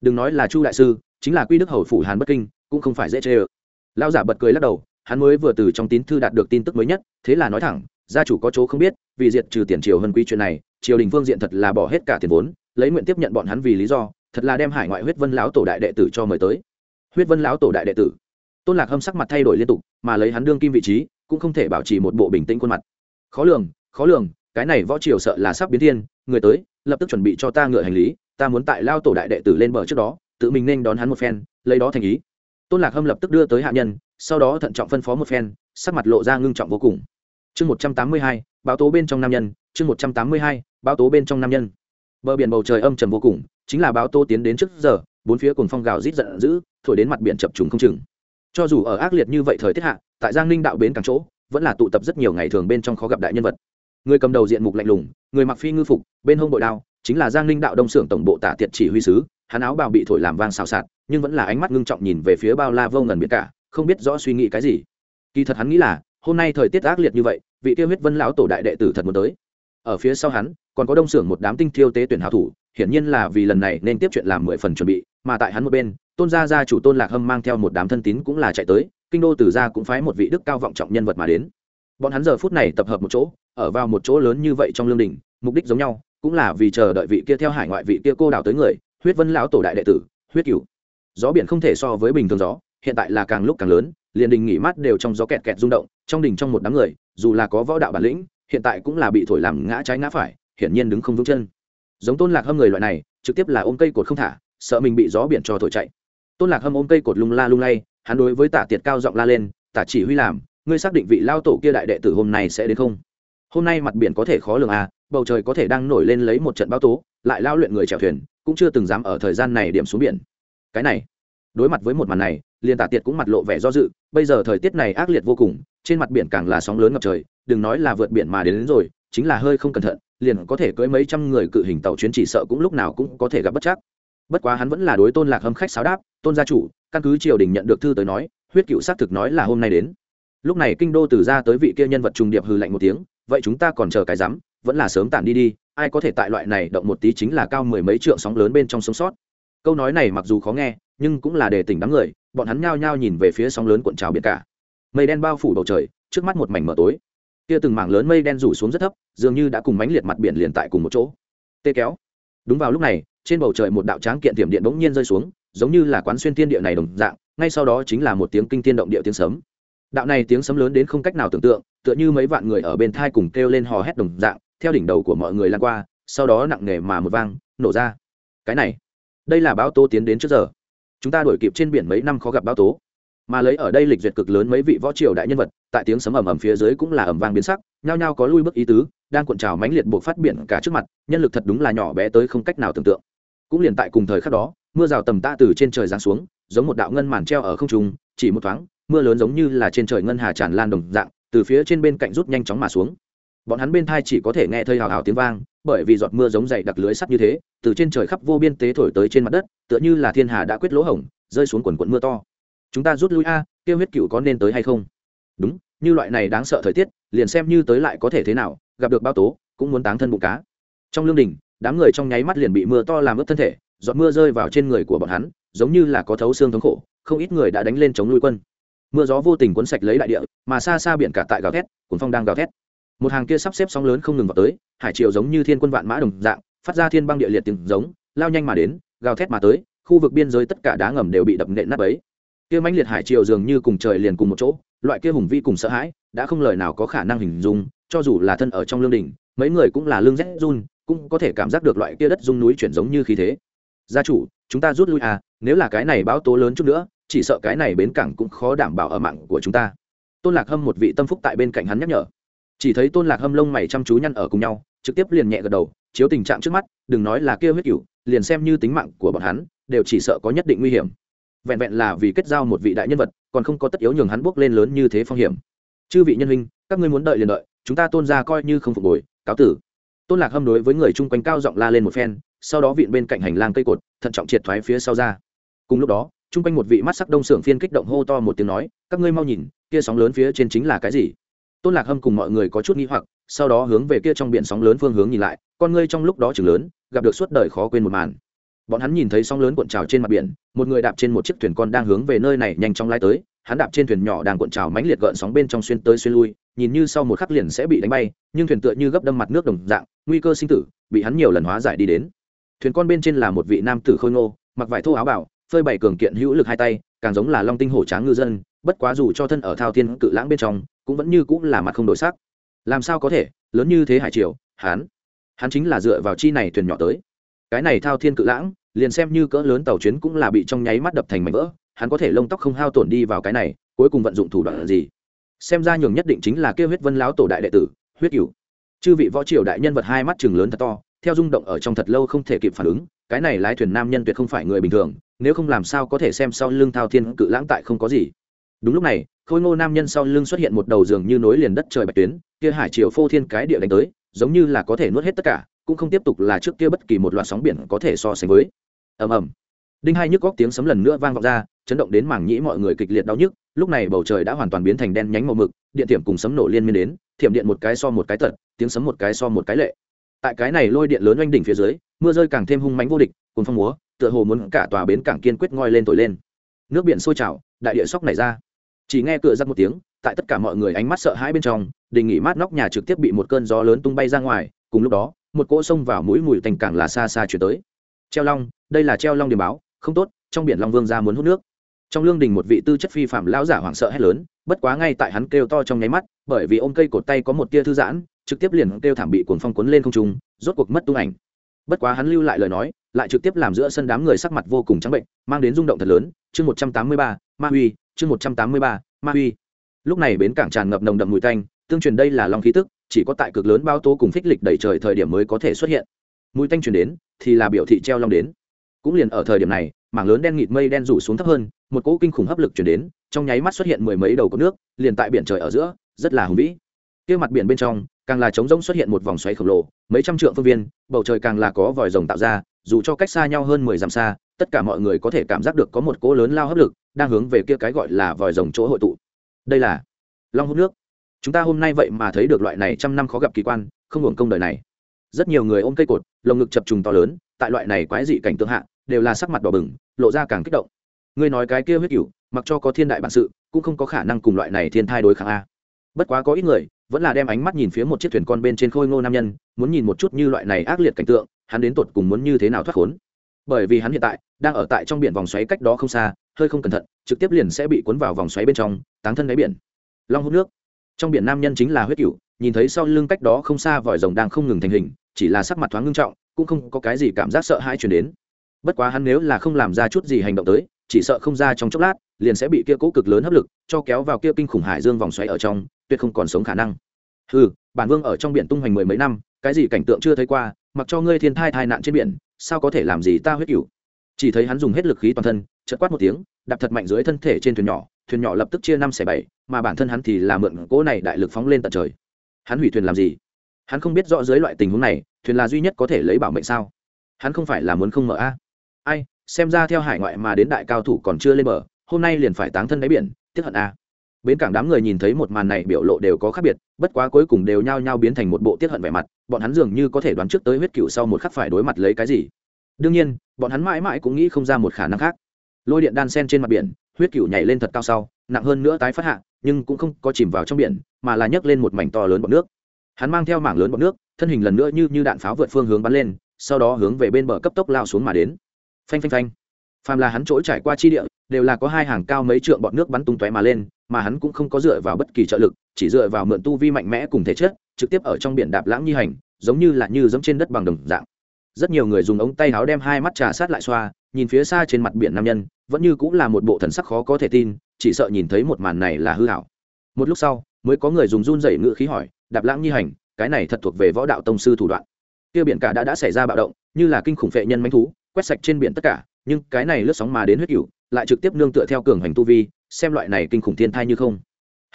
Đừng nói là chu đại sư, chính là quy đức hầu phủ hàn bất kinh, cũng không phải dễ chê ơ. Lao giả bật cười lắc đầu, hắn mới vừa từ trong tín thư đạt được tin tức mới nhất, thế là nói thẳng, gia chủ có chỗ không biết, vì diệt trừ tiền triều hơn quý chuyện này, triều đình phương diện thật là bỏ hết cả tiền vốn lấy nguyện tiếp nhận bọn hắn vì lý do, thật là đem hải ngoại huyết vân lão tổ đại đệ tử cho mời tới. Huyết vân lão tổ đại đệ tử. Tôn lạc hâm sắc mặt thay đổi liên tục, mà lấy hắn đương kim vị trí, cũng không thể bảo trì một bộ bình tĩnh khuôn mặt. Khó lường khó lường, cái này võ triều sợ là sắp biến thiên, người tới, lập tức chuẩn bị cho ta ngựa hành lý, ta muốn tại lao tổ đại đệ tử lên bờ trước đó, tự mình nên đón hắn một phen, lấy đó thành ý. Tôn lạc hâm lập tức đưa tới hạ nhân, sau đó thận trọng phân phó một phen, sắc mặt lộ ra ngưng trọng vô cùng. Chương một trăm tám mươi hai, báo tố bên trong nam nhân, chương một trăm tám mươi hai, báo tố bên trong nam nhân bờ biển bầu trời âm trầm vô cùng, chính là báo tố tiến đến trước giờ, bốn phía cùng phong gào rít giận dữ, thổi đến mặt biển chập trùng không chừng. Cho dù ở ác liệt như vậy thời tiết hạ, tại giang ninh đạo bến càng chỗ, vẫn là tụ tập rất nhiều ngày thường bên trong khó gặp đại nhân vật. Người cầm đầu diện mục lạnh lùng, người mặc phi ngư phục, bên hông bội đao, chính là giang ninh đạo đông xưởng tổng bộ tả tiệt chỉ huy sứ, hắn áo bào bị thổi làm vang xào xạc, nhưng vẫn là ánh mắt ngưng trọng nhìn về phía bao la vô ngần biệt cả, không biết rõ suy nghĩ cái gì. Kỳ thật hắn nghĩ là, hôm nay thời tiết ác liệt như vậy, vị tiêu huyết vân lão tổ đại đệ tử thật muốn tới ở phía sau hắn, còn có đông xưởng một đám tinh thiêu tế tuyển hảo thủ, hiển nhiên là vì lần này nên tiếp chuyện làm mười phần chuẩn bị, mà tại hắn một bên, tôn gia gia chủ tôn lạc hâm mang theo một đám thân tín cũng là chạy tới, kinh đô từ gia cũng phái một vị đức cao vọng trọng nhân vật mà đến. Bọn hắn giờ phút này tập hợp một chỗ, ở vào một chỗ lớn như vậy trong lương đình, mục đích giống nhau, cũng là vì chờ đợi vị kia theo hải ngoại vị kia cô đào tới người, huyết vân lão tổ đại đệ tử, huyết cửu. Gió biển không thể so với bình thường gió, hiện tại là càng lúc càng lớn, liền đình nghỉ mát đều trong gió kẹt kẹt rung động, trong đình trong một đám người, dù là có võ đạo bản lĩnh hiện tại cũng là bị thổi làm ngã trái ngã phải, hiển nhiên đứng không vững chân. Giống tôn lạc hâm người loại này, trực tiếp là ôm cây cột không thả, sợ mình bị gió biển cho thổi chạy. Tôn lạc hâm ôm cây cột lung la lung lay, hắn đối với tả tiệt cao giọng la lên, tả chỉ huy làm, ngươi xác định vị lao tổ kia đại đệ tử hôm nay sẽ đến không? Hôm nay mặt biển có thể khó lường à bầu trời có thể đang nổi lên lấy một trận bão tố, lại lao luyện người chèo thuyền, cũng chưa từng dám ở thời gian này điểm xuống biển. Cái này, đối mặt với một màn này, liền tả tiệt cũng mặt lộ vẻ do dự, bây giờ thời tiết này ác liệt vô cùng trên mặt biển càng là sóng lớn ngập trời đừng nói là vượt biển mà đến, đến rồi chính là hơi không cẩn thận liền có thể cưỡi mấy trăm người cự hình tàu chuyến chỉ sợ cũng lúc nào cũng có thể gặp bất chắc. Bất quá hắn vẫn là đối tôn lạc hâm khách sáo đáp tôn gia chủ căn cứ triều đình nhận được thư tới nói huyết cựu xác thực nói là hôm nay đến. Lúc này kinh đô từ ra tới vị kia nhân vật trùng điệp hư lạnh một tiếng vậy chúng ta còn chờ cái rắm vẫn là sớm tản đi đi ai có thể tại loại này động một tí chính là cao mười mấy trượng sóng lớn bên trong sống sót. Câu nói này mặc dù khó nghe nhưng cũng là để tỉnh đám người bọn hắn nhao nhao nhìn về phía sóng lớn cuộn trào biển cả mây đen bao phủ bầu trời, trước mắt một mảnh mờ tối. Kia từng mảng lớn mây đen rủ xuống rất thấp, dường như đã cùng mánh liệt mặt biển liền tại cùng một chỗ. Tê kéo. Đúng vào lúc này, trên bầu trời một đạo tráng kiện tiềm điện bỗng nhiên rơi xuống, giống như là quán xuyên tiên địa này đồng dạng, ngay sau đó chính là một tiếng kinh tiên động địa tiếng sấm. Đạo này tiếng sấm lớn đến không cách nào tưởng tượng, tựa như mấy vạn người ở bên thai cùng kêu lên hò hét đồng dạng, theo đỉnh đầu của mọi người lan qua, sau đó nặng nề mà một vang, nổ ra. Cái này, đây là báo tố tiến đến trước giờ. Chúng ta đổi kịp trên biển mấy năm khó gặp báo tố mà lấy ở đây lịch duyệt cực lớn mấy vị võ triều đại nhân vật, tại tiếng sấm ầm ầm phía dưới cũng là ầm vang biến sắc, nhao nhao có lui bước ý tứ, đang cuộn trào mãnh liệt buộc phát biển cả trước mặt, nhân lực thật đúng là nhỏ bé tới không cách nào tưởng tượng. Cũng liền tại cùng thời khắc đó, mưa rào tầm ta từ trên trời giáng xuống, giống một đạo ngân màn treo ở không trung, chỉ một thoáng, mưa lớn giống như là trên trời ngân hà tràn lan đồng dạng, từ phía trên bên cạnh rút nhanh chóng mà xuống. Bọn hắn bên thai chỉ có thể nghe thấy hào hào tiếng vang, bởi vì giọt mưa giống dày đặc lưới sắt như thế, từ trên trời khắp vô biên tế thổi tới trên mặt đất, tựa như là thiên hà đã quyết lỗ hổng, rơi xuống quần quận mưa to chúng ta rút lui a tiêu huyết cựu có nên tới hay không? Đúng, như loại này đáng sợ thời tiết, liền xem như tới lại có thể thế nào, gặp được bao tố, cũng muốn táng thân bụng cá. Trong lương đình, đám người trong nháy mắt liền bị mưa to làm ướt thân thể, giọt mưa rơi vào trên người của bọn hắn, giống như là có thấu xương thống khổ, không ít người đã đánh lên chống nuôi quân. Mưa gió vô tình cuốn sạch lấy đại địa, mà xa xa biển cả tại gào thét cuốn phong đang gào thét. Một hàng kia sắp xếp sóng lớn không ngừng vào tới, hải triều giống như thiên quân vạn mã đồng dạng, phát ra thiên băng địa liệt từng giống, lao nhanh mà đến, gào thét mà tới, khu vực biên giới tất cả đá ngầm đều bị đập nện nát ấy kia mãnh liệt hải triều dường như cùng trời liền cùng một chỗ, loại kia hùng vi cùng sợ hãi, đã không lời nào có khả năng hình dung, cho dù là thân ở trong lương đình mấy người cũng là lương rét run, cũng có thể cảm giác được loại kia đất dung núi chuyển giống như khí thế. Gia chủ, chúng ta rút lui à nếu là cái này bão tố lớn chút nữa, chỉ sợ cái này bến cảng cũng khó đảm bảo ở mạng của chúng ta. Tôn lạc hâm một vị tâm phúc tại bên cạnh hắn nhắc nhở. Chỉ thấy tôn lạc hâm lông mày chăm chú nhăn ở cùng nhau, trực tiếp liền nhẹ gật đầu, chiếu tình trạng trước mắt, đừng nói là kia huyết cửu, liền xem như tính mạng của bọn hắn, đều chỉ sợ có nhất định nguy hiểm vẹn vẹn là vì kết giao một vị đại nhân vật, còn không có tất yếu nhường hắn bước lên lớn như thế phong hiểm. Chư vị nhân huynh, các ngươi muốn đợi liền đợi, chúng ta tôn ra coi như không phục hồi, cáo tử. Tôn lạc hâm đối với người chung quanh cao giọng la lên một phen, sau đó vịn bên cạnh hành lang cây cột, thận trọng triệt thoái phía sau ra. Cùng lúc đó, chung quanh một vị mắt sắc đông sưởng phiên kích động hô to một tiếng nói, các ngươi mau nhìn, kia sóng lớn phía trên chính là cái gì? Tôn lạc hâm cùng mọi người có chút nghi hoặc, sau đó hướng về kia trong biển sóng lớn phương hướng nhìn lại, con ngươi trong lúc đó chừng lớn, gặp được suốt đời khó quên một màn bọn hắn nhìn thấy sóng lớn cuộn trào trên mặt biển, một người đạp trên một chiếc thuyền con đang hướng về nơi này nhanh chóng lai tới, hắn đạp trên thuyền nhỏ đang cuộn trào mãnh liệt gợn sóng bên trong xuyên tới xuyên lui, nhìn như sau một khắc liền sẽ bị đánh bay, nhưng thuyền tựa như gấp đâm mặt nước đồng dạng, nguy cơ sinh tử, bị hắn nhiều lần hóa giải đi đến. Thuyền con bên trên là một vị nam tử khôi ngô, mặc vải thô áo bảo phơi bày cường kiện hữu lực hai tay, càng giống là long tinh hổ tráng ngư dân, bất quá dù cho thân ở thao thiên cự lãng bên trong, cũng vẫn như cũng là mặt không đổi sắc. Làm sao có thể, lớn như thế hải triều, hắn hắn chính là dựa vào chi này thuyền nhỏ tới cái này thao thiên cự lãng, liền xem như cỡ lớn tàu chuyến cũng là bị trong nháy mắt đập thành mảnh vỡ, hắn có thể lông tóc không hao tổn đi vào cái này, cuối cùng vận dụng thủ đoạn là gì? Xem ra nhường nhất định chính là kêu huyết vân láo tổ đại đệ tử, huyết cửu. Chư vị võ triều đại nhân vật hai mắt chừng lớn thật to, theo rung động ở trong thật lâu không thể kịp phản ứng, cái này lái thuyền nam nhân tuyệt không phải người bình thường, nếu không làm sao có thể xem sau lưng thao thiên cự lãng tại không có gì. Đúng lúc này, khôi ngô nam nhân sau lưng xuất hiện một đầu giường như nối liền đất trời bạch tuyến, kia hải triều phô thiên cái địa đánh tới, giống như là có thể nuốt hết tất cả cũng không tiếp tục là trước kia bất kỳ một loạt sóng biển có thể so sánh với. Ầm ầm. Đinh hai nhức góc tiếng sấm lần nữa vang vọng ra, chấn động đến mảng nhĩ mọi người kịch liệt đau nhức, lúc này bầu trời đã hoàn toàn biến thành đen nhánh màu mực, điện tiệm cùng sấm nổ liên miên đến, thiểm điện một cái so một cái tật, tiếng sấm một cái so một cái lệ. Tại cái này lôi điện lớn oanh đỉnh phía dưới, mưa rơi càng thêm hung mánh vô địch cùng phong múa, tựa hồ muốn cả tòa bến cảng kiên quyết ngoi lên tội lên. Nước biển sôi trào, đại địa sóc nảy ra. Chỉ nghe cửa giật một tiếng, tại tất cả mọi người ánh mắt sợ hãi bên trong, đình nghỉ mát nóc nhà trực tiếp bị một cơn gió lớn tung bay ra ngoài, cùng lúc đó một cỗ sông vào mũi mùi thành càng là xa xa chuyển tới. Treo long, đây là treo long điểm báo, không tốt, trong biển long vương ra muốn hút nước. Trong lương đình một vị tư chất phi phạm lão giả hoảng sợ hét lớn, bất quá ngay tại hắn kêu to trong nháy mắt, bởi vì ôm cây cột tay có một tia thư giãn, trực tiếp liền kêu thảm bị cuồng phong cuốn lên không trung, rốt cuộc mất tung ảnh. Bất quá hắn lưu lại lời nói, lại trực tiếp làm giữa sân đám người sắc mặt vô cùng trắng bệnh, mang đến rung động thật lớn. Chương một trăm tám mươi ba, ma huy, chương một trăm tám mươi ba, ma huy. Lúc này bến cảng tràn ngập nồng đậm mùi tanh, tương truyền đây là long khí tức chỉ có tại cực lớn bao tố cùng phích lịch đẩy trời thời điểm mới có thể xuất hiện. Mùi tanh truyền đến, thì là biểu thị treo long đến. Cũng liền ở thời điểm này, mảng lớn đen nghịt mây đen rủ xuống thấp hơn, một cỗ kinh khủng hấp lực chuyển đến, trong nháy mắt xuất hiện mười mấy đầu cột nước, liền tại biển trời ở giữa, rất là hùng vĩ. Kia mặt biển bên trong, càng là trống rỗng xuất hiện một vòng xoáy khổng lồ, mấy trăm trượng phương viên, bầu trời càng là có vòi rồng tạo ra, dù cho cách xa nhau hơn mười dặm xa, tất cả mọi người có thể cảm giác được có một cỗ lớn lao hấp lực, đang hướng về kia cái gọi là vòi rồng chỗ hội tụ. Đây là long hút nước chúng ta hôm nay vậy mà thấy được loại này trăm năm khó gặp kỳ quan, không hưởng công đời này. Rất nhiều người ôm cây cột, lồng ngực chập trùng to lớn, tại loại này quái dị cảnh tượng hạ, đều là sắc mặt đỏ bừng, lộ ra càng kích động. Ngươi nói cái kia huyết cửu, mặc cho có thiên đại bản sự, cũng không có khả năng cùng loại này thiên thai đối kháng a. Bất quá có ít người, vẫn là đem ánh mắt nhìn phía một chiếc thuyền con bên trên khôi ngô nam nhân, muốn nhìn một chút như loại này ác liệt cảnh tượng, hắn đến tột cùng muốn như thế nào thoát khốn. Bởi vì hắn hiện tại, đang ở tại trong biển vòng xoáy cách đó không xa, hơi không cẩn thận, trực tiếp liền sẽ bị cuốn vào vòng xoáy bên trong, táng thân đáy biển. Long hút nước trong biển nam nhân chính là huyết cựu nhìn thấy sau lưng cách đó không xa vòi rồng đang không ngừng thành hình, chỉ là sắc mặt thoáng ngưng trọng, cũng không có cái gì cảm giác sợ hãi chuyển đến. Bất quá hắn nếu là không làm ra chút gì hành động tới, chỉ sợ không ra trong chốc lát, liền sẽ bị kia cố cực lớn hấp lực cho kéo vào kia kinh khủng hải dương vòng xoáy ở trong, tuyệt không còn sống khả năng. Ừ bản vương ở trong biển tung hoành mười mấy năm, cái gì cảnh tượng chưa thấy qua, mặc cho ngươi thiên thai thai nạn trên biển, sao có thể làm gì ta huyết cựu chỉ thấy hắn dùng hết lực khí toàn thân, chợt quát một tiếng, đạp thật mạnh dưới thân thể trên thuyền nhỏ thuyền nhỏ lập tức chia năm xẻ bảy, mà bản thân hắn thì là mượn cỗ này đại lực phóng lên tận trời. Hắn hủy thuyền làm gì? Hắn không biết rõ dưới loại tình huống này, thuyền là duy nhất có thể lấy bảo mệnh sao? Hắn không phải là muốn không mở a? Ai, xem ra theo hải ngoại mà đến đại cao thủ còn chưa lên bờ, hôm nay liền phải táng thân đáy biển tiếp hận a. Bến cảng đám người nhìn thấy một màn này biểu lộ đều có khác biệt, bất quá cuối cùng đều nhao nhao biến thành một bộ tiết hận vẻ mặt, bọn hắn dường như có thể đoán trước tới huyết cựu sau một khắc phải đối mặt lấy cái gì. Đương nhiên, bọn hắn mãi mãi cũng nghĩ không ra một khả năng khác. Lôi điện đan sen trên mặt biển huyết cựu nhảy lên thật cao sau, nặng hơn nữa tái phát hạ, nhưng cũng không có chìm vào trong biển, mà là nhấc lên một mảnh to lớn bọt nước. Hắn mang theo mảng lớn bọt nước, thân hình lần nữa như như đạn pháo vượt phương hướng bắn lên, sau đó hướng về bên bờ cấp tốc lao xuống mà đến. Phanh phanh phanh. Phàm là hắn trỗi trải qua chi địa, đều là có hai hàng cao mấy trượng bọt nước bắn tung tóe mà lên, mà hắn cũng không có dựa vào bất kỳ trợ lực, chỉ dựa vào mượn tu vi mạnh mẽ cùng thể chất, trực tiếp ở trong biển đạp lãng như hành, giống như là như giống trên đất bằng đồng dạng. Rất nhiều người dùng ống tay áo đem hai mắt trà sát lại xoa nhìn phía xa trên mặt biển nam nhân, vẫn như cũng là một bộ thần sắc khó có thể tin, chỉ sợ nhìn thấy một màn này là hư hảo. Một lúc sau, mới có người dùng run rẩy ngự khí hỏi, đạp lãng nhi hành, cái này thật thuộc về võ đạo tông sư thủ đoạn. Kia biển cả đã đã xảy ra bạo động, như là kinh khủng phệ nhân manh thú, quét sạch trên biển tất cả, nhưng cái này lướt sóng mà đến huyết cựu lại trực tiếp nương tựa theo cường hành tu vi, xem loại này kinh khủng thiên thai như không.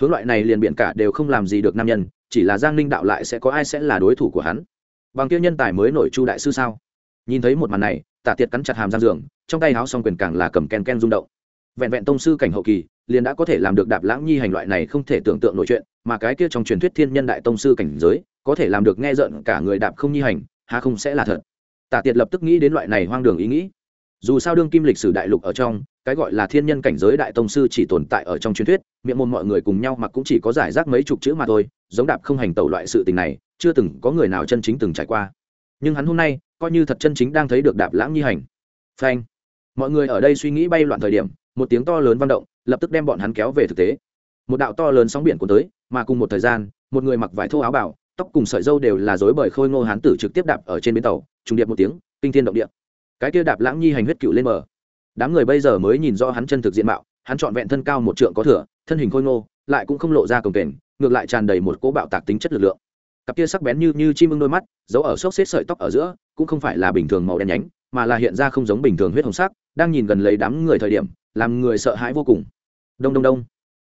Hướng loại này liền biển cả đều không làm gì được nam nhân, chỉ là giang ninh đạo lại sẽ có ai sẽ là đối thủ của hắn? Bằng kia nhân tài mới nổi chu đại sư sao? Nhìn thấy một màn này tả tiệt cắn chặt hàm giang giường, trong tay háo xong quyền càng là cầm ken ken rung động. Vẹn vẹn tông sư cảnh hậu kỳ, liền đã có thể làm được đạp lãng nhi hành loại này không thể tưởng tượng nổi chuyện, mà cái kia trong truyền thuyết thiên nhân đại tông sư cảnh giới, có thể làm được nghe rợn cả người đạp không nhi hành hà không sẽ là thật. Tả tiệt lập tức nghĩ đến loại này hoang đường ý nghĩ. Dù sao đương kim lịch sử đại lục ở trong, cái gọi là thiên nhân cảnh giới đại tông sư chỉ tồn tại ở trong truyền thuyết, miệng môn mọi người cùng nhau mặc cũng chỉ có giải rác mấy chục chữ mà thôi, giống đạp không hành tẩu loại sự tình này, chưa từng có người nào chân chính từng trải qua. Nhưng hắn hôm nay coi như thật chân chính đang thấy được đạp lãng nhi hành. Phanh. Mọi người ở đây suy nghĩ bay loạn thời điểm một tiếng to lớn vang động lập tức đem bọn hắn kéo về thực tế. Một đạo to lớn sóng biển cuốn tới mà cùng một thời gian một người mặc vải thô áo bảo tóc cùng sợi dâu đều là dối bởi khôi ngô hán tử trực tiếp đạp ở trên bến tàu trùng điệp một tiếng kinh thiên động địa. Cái kia đạp lãng nhi hành huyết cựu lên mở, đám người bây giờ mới nhìn rõ hắn chân thực diện mạo hắn trọn vẹn thân cao một trượng có thừa, thân hình khôi ngô lại cũng không lộ ra cồng kềnh ngược lại tràn đầy một cỗ bạo tạc tính chất lực lượng cặp kia sắc bén như như chim ưng đôi mắt, giấu ở xốc xếp sợi tóc ở giữa, cũng không phải là bình thường màu đen nhánh, mà là hiện ra không giống bình thường huyết hồng sắc, đang nhìn gần lấy đám người thời điểm, làm người sợ hãi vô cùng. Đông đông đông.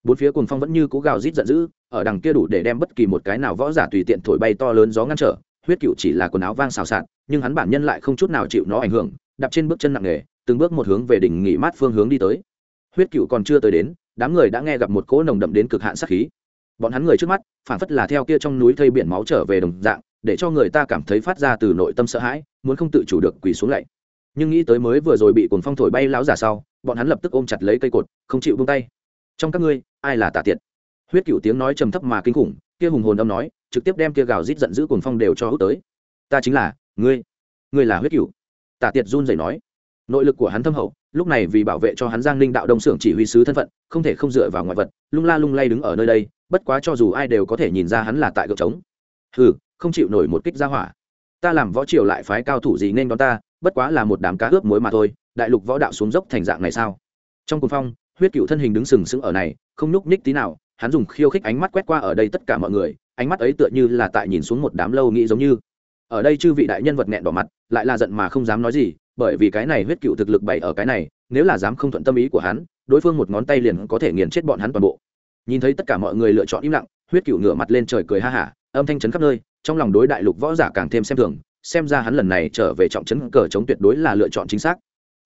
Bốn phía cuồng phong vẫn như cố gào rít giận dữ, ở đằng kia đủ để đem bất kỳ một cái nào võ giả tùy tiện thổi bay to lớn gió ngăn trở, huyết cựu chỉ là quần áo vang xào xạc, nhưng hắn bản nhân lại không chút nào chịu nó ảnh hưởng, đạp trên bước chân nặng nề, từng bước một hướng về đỉnh nghỉ mát phương hướng đi tới. Huyết cựu còn chưa tới đến, đám người đã nghe gặp một cỗ nồng đậm đến cực hạn sát khí bọn hắn người trước mắt phản phất là theo kia trong núi thây biển máu trở về đồng dạng, để cho người ta cảm thấy phát ra từ nội tâm sợ hãi, muốn không tự chủ được quỳ xuống lạy nhưng nghĩ tới mới vừa rồi bị cồn phong thổi bay láo giả sau, bọn hắn lập tức ôm chặt lấy cây cột, không chịu buông tay. Trong các ngươi, ai là tà tiệt? Huyết cựu tiếng nói trầm thấp mà kinh khủng, kia hùng hồn âm nói, trực tiếp đem kia gào rít giận dữ cồn phong đều cho hút tới. Ta chính là, ngươi ngươi là huyết cựu tà tiệt run rẩy nói nội lực của hắn thâm hậu, lúc này vì bảo vệ cho hắn giang ninh đạo đông xưởng chỉ huy sứ thân phận, không thể không dựa vào ngoại vật, lung la lung lay đứng ở nơi đây, bất quá cho dù ai đều có thể nhìn ra hắn là tại gợp trống. Hừ, không chịu nổi một kích ra hỏa. Ta làm võ triều lại phái cao thủ gì nên đón ta, bất quá là một đám cá ướp muối mà thôi, đại lục võ đạo xuống dốc thành dạng này sao? Trong cuồng phong, huyết cựu thân hình đứng sừng sững ở này, không nhúc nhích tí nào, hắn dùng khiêu khích ánh mắt quét qua ở đây tất cả mọi người, ánh mắt ấy tựa như là tại nhìn xuống một đám lâu nghĩ giống như. Ở đây chư vị đại nhân vật nghẹn đỏ mặt, lại là giận mà không dám nói gì bởi vì cái này huyết cựu thực lực bày ở cái này, nếu là dám không thuận tâm ý của hắn, đối phương một ngón tay liền có thể nghiền chết bọn hắn toàn bộ. Nhìn thấy tất cả mọi người lựa chọn im lặng, huyết cựu ngửa mặt lên trời cười ha hả, âm thanh chấn khắp nơi, trong lòng đối đại lục võ giả càng thêm xem thường, xem ra hắn lần này trở về trọng chấn cờ chống tuyệt đối là lựa chọn chính xác.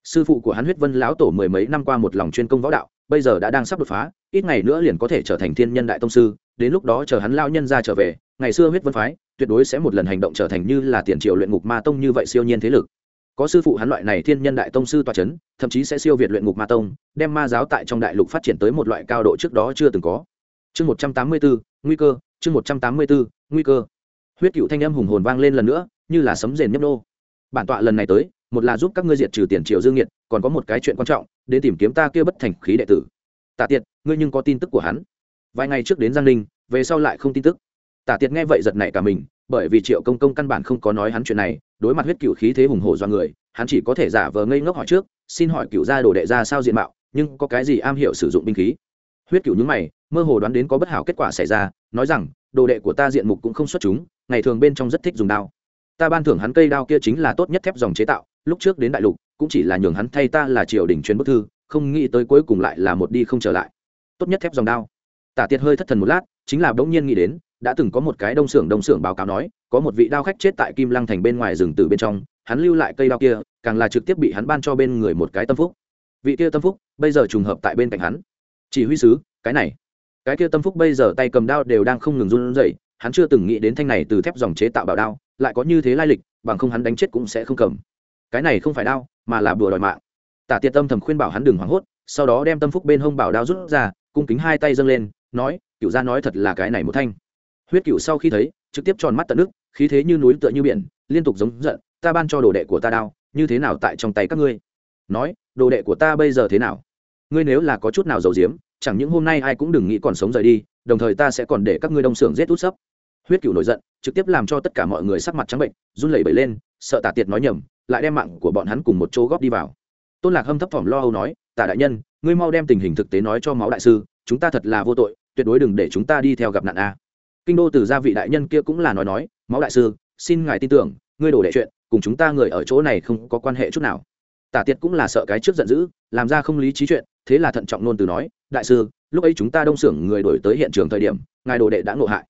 Sư phụ của hắn huyết vân lão tổ mười mấy năm qua một lòng chuyên công võ đạo, bây giờ đã đang sắp đột phá, ít ngày nữa liền có thể trở thành thiên nhân đại tông sư, đến lúc đó chờ hắn lao nhân ra trở về, ngày xưa huyết vân phái, tuyệt đối sẽ một lần hành động trở thành như là tiền triệu luyện ngục ma tông như vậy siêu nhiên thế lực có sư phụ hắn loại này thiên nhân đại tông sư tòa c h ấ n thậm chí sẽ siêu việt luyện ngục ma tông, đem ma giáo tại trong đại lục phát triển tới một loại cao độ trước đó chưa từng có. Chương một trăm tám mươi bốn nguy cơ, chương một trăm tám mươi bốn nguy cơ. Huyết cựu thanh âm hùng hồn vang lên lần nữa, như là sấm rền nhấp nô. Bản tọa lần này tới, một là giúp các ngươi diệt trừ tiền triệu dương nhiệt còn có một cái chuyện quan trọng, đến tìm kiếm ta kia bất thành khí đệ tử. Tả tiệt, ngươi nhưng có tin tức của hắn. Vài ngày trước đến giang ninh, về sau lại không tin tức. Tả tiệt nghe vậy giật nảy cả mình, bởi vì triệu công công căn bản không có nói hắn chuyện này đối mặt huyết cựu khí thế hùng hổ do người, hắn chỉ có thể giả vờ ngây ngốc hỏi trước, xin hỏi cựu gia đồ đệ ra sao diện mạo, nhưng có cái gì am hiểu sử dụng binh khí? Huyết cựu nhúng mày, mơ hồ đoán đến có bất hảo kết quả xảy ra, nói rằng, đồ đệ của ta diện mục cũng không xuất chúng, ngày thường bên trong rất thích dùng đao. Ta ban thưởng hắn cây đao kia chính là tốt nhất thép dòng chế tạo, lúc trước đến đại lục, cũng chỉ là nhường hắn thay ta là triều đình chuyên bức thư, không nghĩ tới cuối cùng lại là một đi không trở lại. Tốt nhất thép dòng đao. Tả tiệt hơi thất thần một lát, chính là bỗng nhiên nghĩ đến đã từng có một cái đông xưởng đông xưởng báo cáo nói, có một vị đao khách chết tại kim lăng thành bên ngoài rừng từ bên trong, hắn lưu lại cây đao kia, càng là trực tiếp bị hắn ban cho bên người một cái tâm phúc. Vị kia tâm phúc, bây giờ trùng hợp tại bên cạnh hắn. Chỉ huy sứ, cái này. Cái kia tâm phúc bây giờ tay cầm đao đều đang không ngừng run rẩy, hắn chưa từng nghĩ đến thanh này từ thép dòng chế tạo bảo đao, lại có như thế lai lịch, bằng không hắn đánh chết cũng sẽ không cầm. Cái này không phải đao, mà là bùa đòi mạng. Tả tiệt tâm thầm khuyên bảo hắn đừng hoảng hốt, sau đó đem tâm phúc bên hông bảo đao rút ra, cung kính hai tay dâng lên, nói cựu gia nói thật là cái này một thanh huyết cựu sau khi thấy, trực tiếp tròn mắt tận nước, khí thế như núi tựa như biển, liên tục giống giận, ta ban cho đồ đệ của ta đao, như thế nào tại trong tay các ngươi? Nói, đồ đệ của ta bây giờ thế nào? Ngươi nếu là có chút nào giàu diếm chẳng những hôm nay ai cũng đừng nghĩ còn sống rời đi, đồng thời ta sẽ còn để các ngươi đông xưởng giết út sấp. Huyết cựu nổi giận, trực tiếp làm cho tất cả mọi người sắc mặt trắng bệnh, run lẩy bẩy lên, sợ tả tiệt nói nhầm, lại đem mạng của bọn hắn cùng một chỗ góp đi vào. Tôn lạc hâm thấp thỏm lo âu nói, tả đại nhân, ngươi mau đem tình hình thực tế nói cho máu đại sư, chúng ta thật là vô tội, tuyệt đối đừng để chúng ta đi theo gặp nạn a kinh đô từ gia vị đại nhân kia cũng là nói nói, máu đại sư, xin ngài tin tưởng, ngươi đổ đệ chuyện, cùng chúng ta người ở chỗ này không có quan hệ chút nào. Tả tiệt cũng là sợ cái trước giận dữ, làm ra không lý trí chuyện, thế là thận trọng nôn từ nói, đại sư, lúc ấy chúng ta đông xưởng người đổi tới hiện trường thời điểm, ngài đồ đệ đã nộ hại.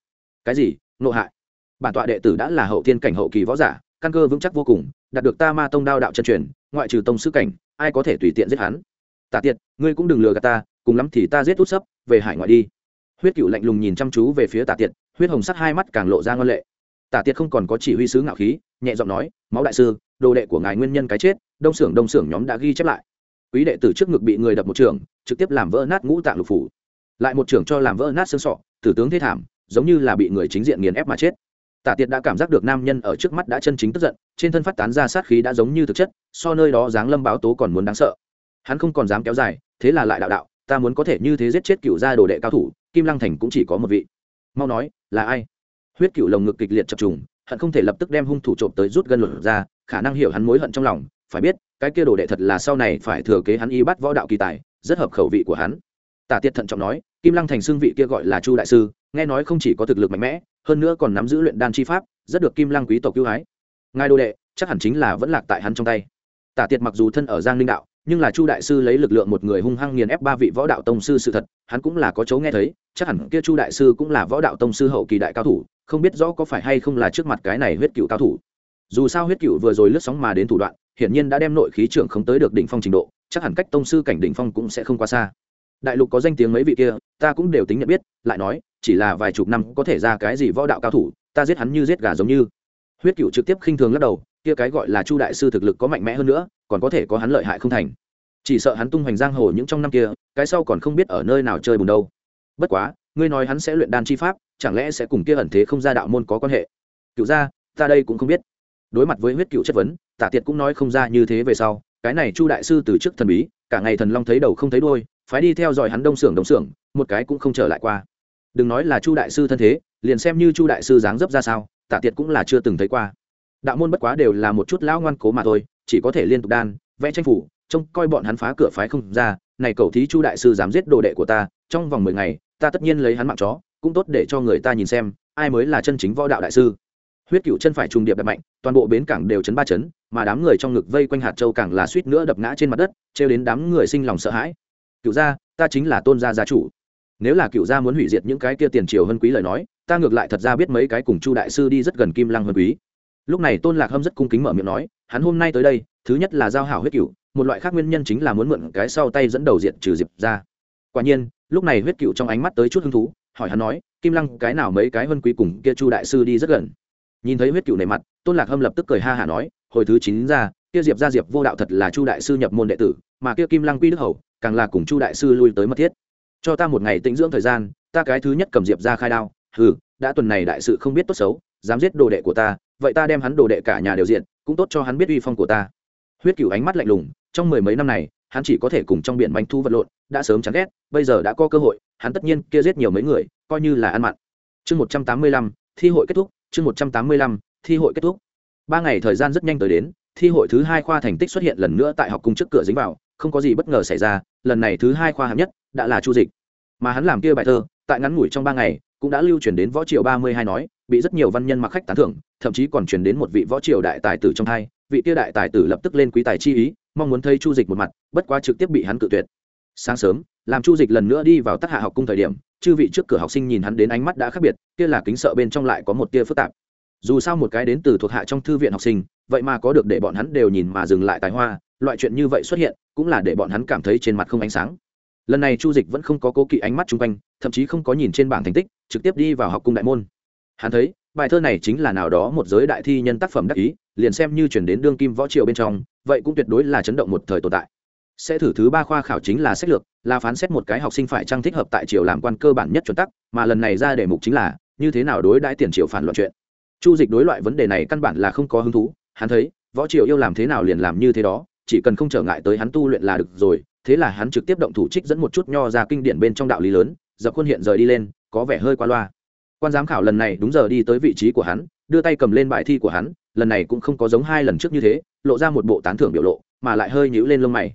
Cái gì? Nộ hại? Bản tọa đệ tử đã là hậu thiên cảnh hậu kỳ võ giả, căn cơ vững chắc vô cùng, đạt được ta ma tông đao đạo chân truyền, ngoại trừ tông sư cảnh, ai có thể tùy tiện giết hắn? Tả tiệt, ngươi cũng đừng lừa gạt ta, cùng lắm thì ta giết út sấp, về hải ngoại đi. Huyết cựu lạnh lùng nhìn chăm chú về phía tả tiệt huyết hồng sắc hai mắt càng lộ ra ngon lệ. Tả tiệt không còn có chỉ huy sứ ngạo khí, nhẹ giọng nói, máu đại sư, đồ đệ của ngài nguyên nhân cái chết, đông xưởng đông xưởng nhóm đã ghi chép lại. Quý đệ tử trước ngực bị người đập một trường, trực tiếp làm vỡ nát ngũ tạng lục phủ. Lại một trường cho làm vỡ nát xương sọ, tử tướng thế thảm, giống như là bị người chính diện nghiền ép mà chết. Tả tiệt đã cảm giác được nam nhân ở trước mắt đã chân chính tức giận, trên thân phát tán ra sát khí đã giống như thực chất, so nơi đó dáng lâm báo tố còn muốn đáng sợ. Hắn không còn dám kéo dài, thế là lại đạo đạo, ta muốn có thể như thế giết chết cựu gia đồ đệ cao thủ, kim lăng thành cũng chỉ có một vị mau nói, là ai? Huyết cựu lồng ngực kịch liệt chập trùng, hận không thể lập tức đem hung thủ trộm tới rút gân luật ra, khả năng hiểu hắn mối hận trong lòng, phải biết, cái kia đồ đệ thật là sau này phải thừa kế hắn y bắt võ đạo kỳ tài, rất hợp khẩu vị của hắn. Tả Tiết thận trọng nói, kim lăng thành xương vị kia gọi là chu đại sư, nghe nói không chỉ có thực lực mạnh mẽ, hơn nữa còn nắm giữ luyện đan chi pháp, rất được kim lăng quý tộc cứu hái ngài đồ đệ, chắc hẳn chính là vẫn lạc tại hắn trong tay. Tả tiệt mặc dù thân ở giang linh đạo nhưng là chu đại sư lấy lực lượng một người hung hăng nghiền ép ba vị võ đạo tông sư sự thật, hắn cũng là có chấu nghe thấy, chắc hẳn kia chu đại sư cũng là võ đạo tông sư hậu kỳ đại cao thủ, không biết rõ có phải hay không là trước mặt cái này huyết cựu cao thủ. Dù sao huyết cựu vừa rồi lướt sóng mà đến thủ đoạn, hiển nhiên đã đem nội khí trưởng không tới được đỉnh phong trình độ, chắc hẳn cách tông sư cảnh đỉnh phong cũng sẽ không quá xa. Đại lục có danh tiếng mấy vị kia, ta cũng đều tính nhận biết, lại nói, chỉ là vài chục năm có thể ra cái gì võ đạo cao thủ, ta giết hắn như giết gà giống như. Huyết cựu trực tiếp khinh thường lắc đầu kia cái gọi là chu đại sư thực lực có mạnh mẽ hơn nữa, còn có thể có hắn lợi hại không thành. Chỉ sợ hắn tung hoành giang hồ những trong năm kia, cái sau còn không biết ở nơi nào chơi bùn đâu. Bất quá, ngươi nói hắn sẽ luyện đan chi pháp, chẳng lẽ sẽ cùng kia ẩn thế không ra đạo môn có quan hệ? Cựu ra ta đây cũng không biết. Đối mặt với huyết cựu chất vấn, tả tiệt cũng nói không ra như thế về sau, cái này chu đại sư từ trước thần bí, cả ngày thần long thấy đầu không thấy đôi phái đi theo dõi hắn đông xưởng đông xưởng, một cái cũng không trở lại qua. Đừng nói là chu đại sư thân thế, liền xem như chu đại sư dáng dấp ra sao, tả tiệt cũng là chưa từng thấy qua đạo môn bất quá đều là một chút lão ngoan cố mà thôi, chỉ có thể liên tục đan, vẽ tranh phủ, trông coi bọn hắn phá cửa phái không ra. Này cầu thí chu đại sư dám giết đồ đệ của ta, trong vòng mười ngày, ta tất nhiên lấy hắn mạng chó, cũng tốt để cho người ta nhìn xem, ai mới là chân chính võ đạo đại sư. Huyết cựu chân phải trùng điệp đập mạnh, toàn bộ bến cảng đều chấn ba chấn, mà đám người trong ngực vây quanh hạt châu càng là suýt nữa đập ngã trên mặt đất, trêu đến đám người sinh lòng sợ hãi. Cựu gia, ta chính là tôn gia gia chủ. Nếu là cựu gia muốn hủy diệt những cái kia tiền triều hơn quý lời nói, ta ngược lại thật ra biết mấy cái cùng chu đại sư đi rất gần kim lăng hơn quý lúc này tôn lạc hâm rất cung kính mở miệng nói hắn hôm nay tới đây thứ nhất là giao hảo huyết cựu một loại khác nguyên nhân chính là muốn mượn cái sau tay dẫn đầu diện trừ diệp ra quả nhiên lúc này huyết cựu trong ánh mắt tới chút hứng thú hỏi hắn nói kim lăng cái nào mấy cái vân quý cùng kia chu đại sư đi rất gần? Nhìn thấy huyết cựu nề mặt tôn lạc hâm lập tức cười ha hả nói hồi thứ chín ra kia diệp ra diệp vô đạo thật là chu đại sư nhập môn đệ tử mà kia kim lăng quy đức hầu càng là cùng chu đại sư lui tới mật thiết. Cho ta một ngày tĩnh dưỡng thời gian ta cái thứ nhất cầm diệp ra khai đao hừ, đã tuần này đại sự không biết tốt xấu dám giết đồ đệ của ta vậy ta đem hắn đồ đệ cả nhà đều diện cũng tốt cho hắn biết uy phong của ta. Huyết cửu ánh mắt lạnh lùng, trong mười mấy năm này, hắn chỉ có thể cùng trong biển bánh thu vật lộn, đã sớm chán ghét, bây giờ đã có cơ hội, hắn tất nhiên kia giết nhiều mấy người, coi như là ăn mặn. Chương một trăm tám mươi lăm, thi hội kết thúc, chương một trăm tám mươi lăm, thi hội kết thúc. Ba ngày thời gian rất nhanh tới đến, thi hội thứ hai khoa thành tích xuất hiện lần nữa tại học cung trước cửa dính vào, không có gì bất ngờ xảy ra, lần này thứ hai khoa hạng nhất đã là chu dịch. Mà hắn làm kia bài thơ, tại ngắn ngủi trong ba ngày, cũng đã lưu truyền đến võ triệu ba mươi hai nói bị rất nhiều văn nhân mặc khách tán thưởng, thậm chí còn truyền đến một vị võ triều đại tài tử trong hai vị kia đại tài tử lập tức lên quý tài chi ý, mong muốn thấy chu dịch một mặt, bất quá trực tiếp bị hắn cự tuyệt. Sáng sớm, làm chu dịch lần nữa đi vào tác hạ học cung thời điểm, chư vị trước cửa học sinh nhìn hắn đến ánh mắt đã khác biệt, kia là kính sợ bên trong lại có một tia phức tạp. Dù sao một cái đến từ thuộc hạ trong thư viện học sinh, vậy mà có được để bọn hắn đều nhìn mà dừng lại tài hoa, loại chuyện như vậy xuất hiện, cũng là để bọn hắn cảm thấy trên mặt không ánh sáng. Lần này chu dịch vẫn không có cố kỵ ánh mắt chung quanh, thậm chí không có nhìn trên bảng thành tích, trực tiếp đi vào học cung đại môn hắn thấy, bài thơ này chính là nào đó một giới đại thi nhân tác phẩm đắc ý, liền xem như chuyển đến đương kim võ triều bên trong, vậy cũng tuyệt đối là chấn động một thời tồn tại. Sẽ thử thứ ba khoa khảo chính là sách lược, là phán xét một cái học sinh phải trang thích hợp tại triều làm quan cơ bản nhất chuẩn tắc, mà lần này ra đề mục chính là, như thế nào đối đãi tiền triều phản loạn chuyện. Chu dịch đối loại vấn đề này căn bản là không có hứng thú, hắn thấy, võ triều yêu làm thế nào liền làm như thế đó, chỉ cần không trở ngại tới hắn tu luyện là được rồi, thế là hắn trực tiếp động thủ trích dẫn một chút nho ra kinh điển bên trong đạo lý lớn, dập khuôn hiện rời đi lên, có vẻ hơi qua loa quan giám khảo lần này đúng giờ đi tới vị trí của hắn, đưa tay cầm lên bài thi của hắn, lần này cũng không có giống hai lần trước như thế, lộ ra một bộ tán thưởng biểu lộ, mà lại hơi nhíu lên lông mày.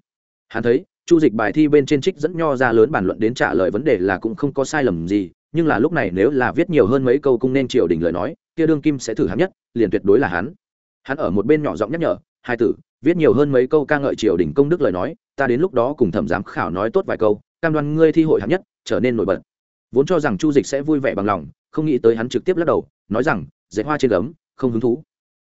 Hắn thấy, chu dịch bài thi bên trên trích dẫn nho ra lớn bản luận đến trả lời vấn đề là cũng không có sai lầm gì, nhưng là lúc này nếu là viết nhiều hơn mấy câu cung nên triều đình lời nói, kia đương kim sẽ thử hắn nhất, liền tuyệt đối là hắn. Hắn ở một bên nhỏ giọng nhắc nhở, hai tử, viết nhiều hơn mấy câu ca ngợi triều đình công đức lời nói, ta đến lúc đó cùng thẩm giám khảo nói tốt vài câu, cam đoan ngươi thi hội hạng nhất, trở nên nổi bật. Vốn cho rằng chu dịch sẽ vui vẻ bằng lòng không nghĩ tới hắn trực tiếp lắc đầu, nói rằng dạy hoa trên gấm, không hứng thú.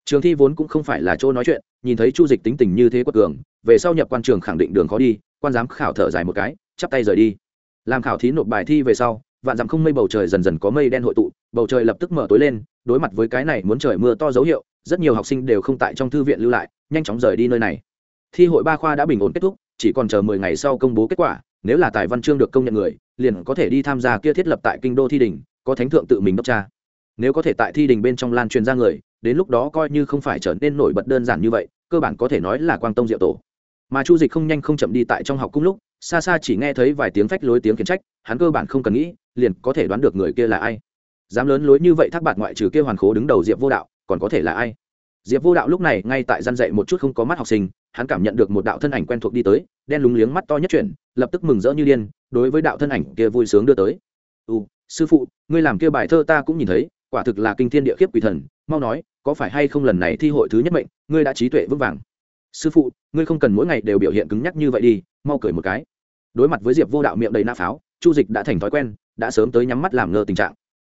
Trường thi vốn cũng không phải là chỗ nói chuyện, nhìn thấy chu dịch tính tình như thế quật cường, về sau nhập quan trường khẳng định đường khó đi, quan giám khảo thở dài một cái, chắp tay rời đi. Làm khảo thí nộp bài thi về sau, vạn dặm không mây bầu trời dần dần có mây đen hội tụ, bầu trời lập tức mở tối lên, đối mặt với cái này muốn trời mưa to dấu hiệu, rất nhiều học sinh đều không tại trong thư viện lưu lại, nhanh chóng rời đi nơi này. Thi hội ba khoa đã bình ổn kết thúc, chỉ còn chờ mười ngày sau công bố kết quả, nếu là tài văn chương được công nhận người, liền có thể đi tham gia kia thiết lập tại kinh đô thi đình có thánh thượng tự mình đốc tra nếu có thể tại thi đình bên trong lan truyền ra người, đến lúc đó coi như không phải trở nên nổi bật đơn giản như vậy, cơ bản có thể nói là quang tông diệu tổ. Mà chu dịch không nhanh không chậm đi tại trong học cung lúc, xa xa chỉ nghe thấy vài tiếng phách lối tiếng khiển trách, hắn cơ bản không cần nghĩ, liền có thể đoán được người kia là ai. Dám lớn lối như vậy thác bạt ngoại trừ kia hoàn khố đứng đầu diệp vô đạo, còn có thể là ai? Diệp vô đạo lúc này ngay tại gian dạy một chút không có mắt học sinh, hắn cảm nhận được một đạo thân ảnh quen thuộc đi tới, đen lúng liếng mắt to nhất chuyển, lập tức mừng rỡ như điên, đối với đạo thân ảnh kia vui sướng đưa tới. U sư phụ, ngươi làm kia bài thơ ta cũng nhìn thấy, quả thực là kinh thiên địa khiếp quỷ thần, mau nói, có phải hay không lần này thi hội thứ nhất mệnh, ngươi đã trí tuệ vững vàng. Sư phụ, ngươi không cần mỗi ngày đều biểu hiện cứng nhắc như vậy đi, mau cười một cái. Đối mặt với diệp vô đạo miệng đầy na pháo, chu dịch đã thành thói quen, đã sớm tới nhắm mắt làm ngơ tình trạng.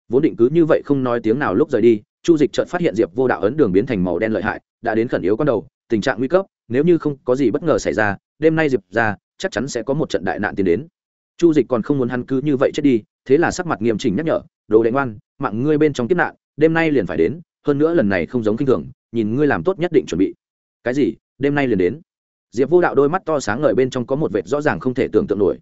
Vốn định cứ như vậy không nói tiếng nào lúc rời đi, chu dịch chợt phát hiện diệp vô đạo ấn đường biến thành màu đen lợi hại, đã đến khẩn yếu con đầu, tình trạng nguy cấp, nếu như không có gì bất ngờ xảy ra, đêm nay diệp ra, chắc chắn sẽ có một trận đại nạn tiến đến chu dịch còn không muốn hắn cứ như vậy chết đi, thế là sắc mặt nghiêm chỉnh nhắc nhở, đồ đệ ngoan, mạng ngươi bên trong kiếp nạn, đêm nay liền phải đến, hơn nữa lần này không giống kinh thường, nhìn ngươi làm tốt nhất định chuẩn bị. Cái gì? Đêm nay liền đến? Diệp vô đạo đôi mắt to sáng ngời bên trong có một vệt rõ ràng không thể tưởng tượng nổi.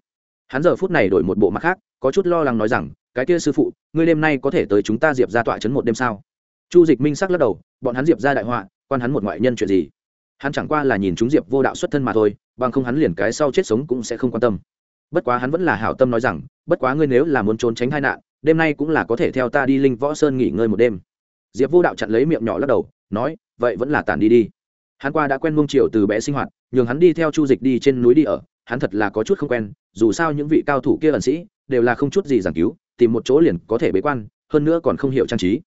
Hắn giờ phút này đổi một bộ mặt khác, có chút lo lắng nói rằng, cái kia sư phụ, ngươi đêm nay có thể tới chúng ta diệp ra tọa chấn một đêm sao? Chu dịch minh sắc lắc đầu, bọn hắn diệp ra đại họa, quan hắn một ngoại nhân chuyện gì? Hắn chẳng qua là nhìn chúng diệp vô đạo xuất thân mà thôi, bằng không hắn liền cái sau chết sống cũng sẽ không quan tâm bất quá hắn vẫn là hảo tâm nói rằng, bất quá ngươi nếu là muốn trốn tránh tai nạn, đêm nay cũng là có thể theo ta đi linh võ sơn nghỉ ngơi một đêm. Diệp vô đạo chặn lấy miệng nhỏ lắc đầu, nói, vậy vẫn là tản đi đi. Hắn qua đã quen mông triều từ bé sinh hoạt, nhường hắn đi theo chu dịch đi trên núi đi ở, hắn thật là có chút không quen, dù sao những vị cao thủ kia ẩn sĩ, đều là không chút gì giảng cứu, tìm một chỗ liền có thể bế quan, hơn nữa còn không hiểu trang trí.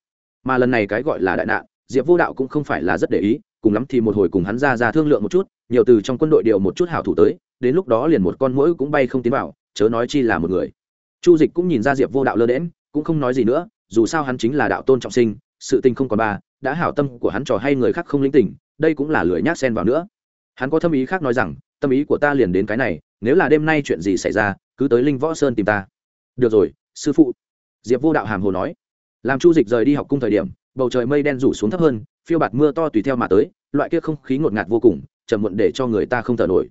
Mà lần này cái gọi là đại nạn, diệp vô đạo cũng không phải là rất để ý, cùng lắm thì một hồi cùng hắn ra ra thương lượng một chút, nhiều từ trong quân đội điều một chút hảo thủ tới đến lúc đó liền một con mũi cũng bay không tiến vào chớ nói chi là một người. Chu dịch cũng nhìn ra diệp vô đạo lơ đễm cũng không nói gì nữa dù sao hắn chính là đạo tôn trọng sinh sự tình không còn ba đã hảo tâm của hắn trò hay người khác không linh tỉnh, đây cũng là lười nhác xen vào nữa. Hắn có tâm ý khác nói rằng tâm ý của ta liền đến cái này nếu là đêm nay chuyện gì xảy ra cứ tới linh võ sơn tìm ta. Được rồi sư phụ. Diệp vô đạo hàm hồ nói. Làm chu dịch rời đi học cung thời điểm bầu trời mây đen rủ xuống thấp hơn phiêu bạt mưa to tùy theo mà tới loại kia không khí ngột ngạt vô cùng chầm muộn để cho người ta không thở nổi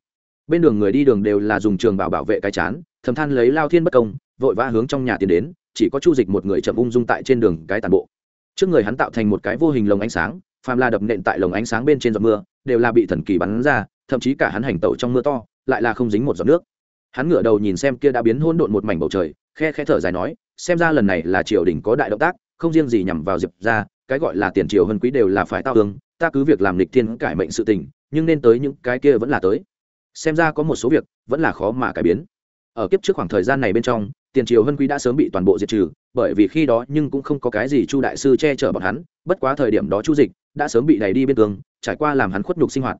bên đường người đi đường đều là dùng trường bảo bảo vệ cái chán, thầm than lấy lao thiên bất công, vội vã hướng trong nhà tiến đến, chỉ có chu dịch một người chậm ung dung tại trên đường cái tàn bộ. Trước người hắn tạo thành một cái vô hình lồng ánh sáng, phàm la đập nện tại lồng ánh sáng bên trên giọt mưa, đều là bị thần kỳ bắn ra, thậm chí cả hắn hành tẩu trong mưa to, lại là không dính một giọt nước. Hắn ngửa đầu nhìn xem kia đã biến hôn độn một mảnh bầu trời, khe khe thở dài nói, xem ra lần này là triều đình có đại động tác, không riêng gì nhằm vào diệp ra cái gọi là tiền triều hơn quý đều là phải tao hướng ta cứ việc làm lịch thiên cải mệnh sự tình, nhưng nên tới những cái kia vẫn là tới xem ra có một số việc vẫn là khó mà cải biến. Ở kiếp trước khoảng thời gian này bên trong, tiền triều hân quý đã sớm bị toàn bộ diệt trừ, bởi vì khi đó nhưng cũng không có cái gì chu đại sư che chở bọn hắn, bất quá thời điểm đó chu dịch đã sớm bị đẩy đi biên cương, trải qua làm hắn khuất nhục sinh hoạt.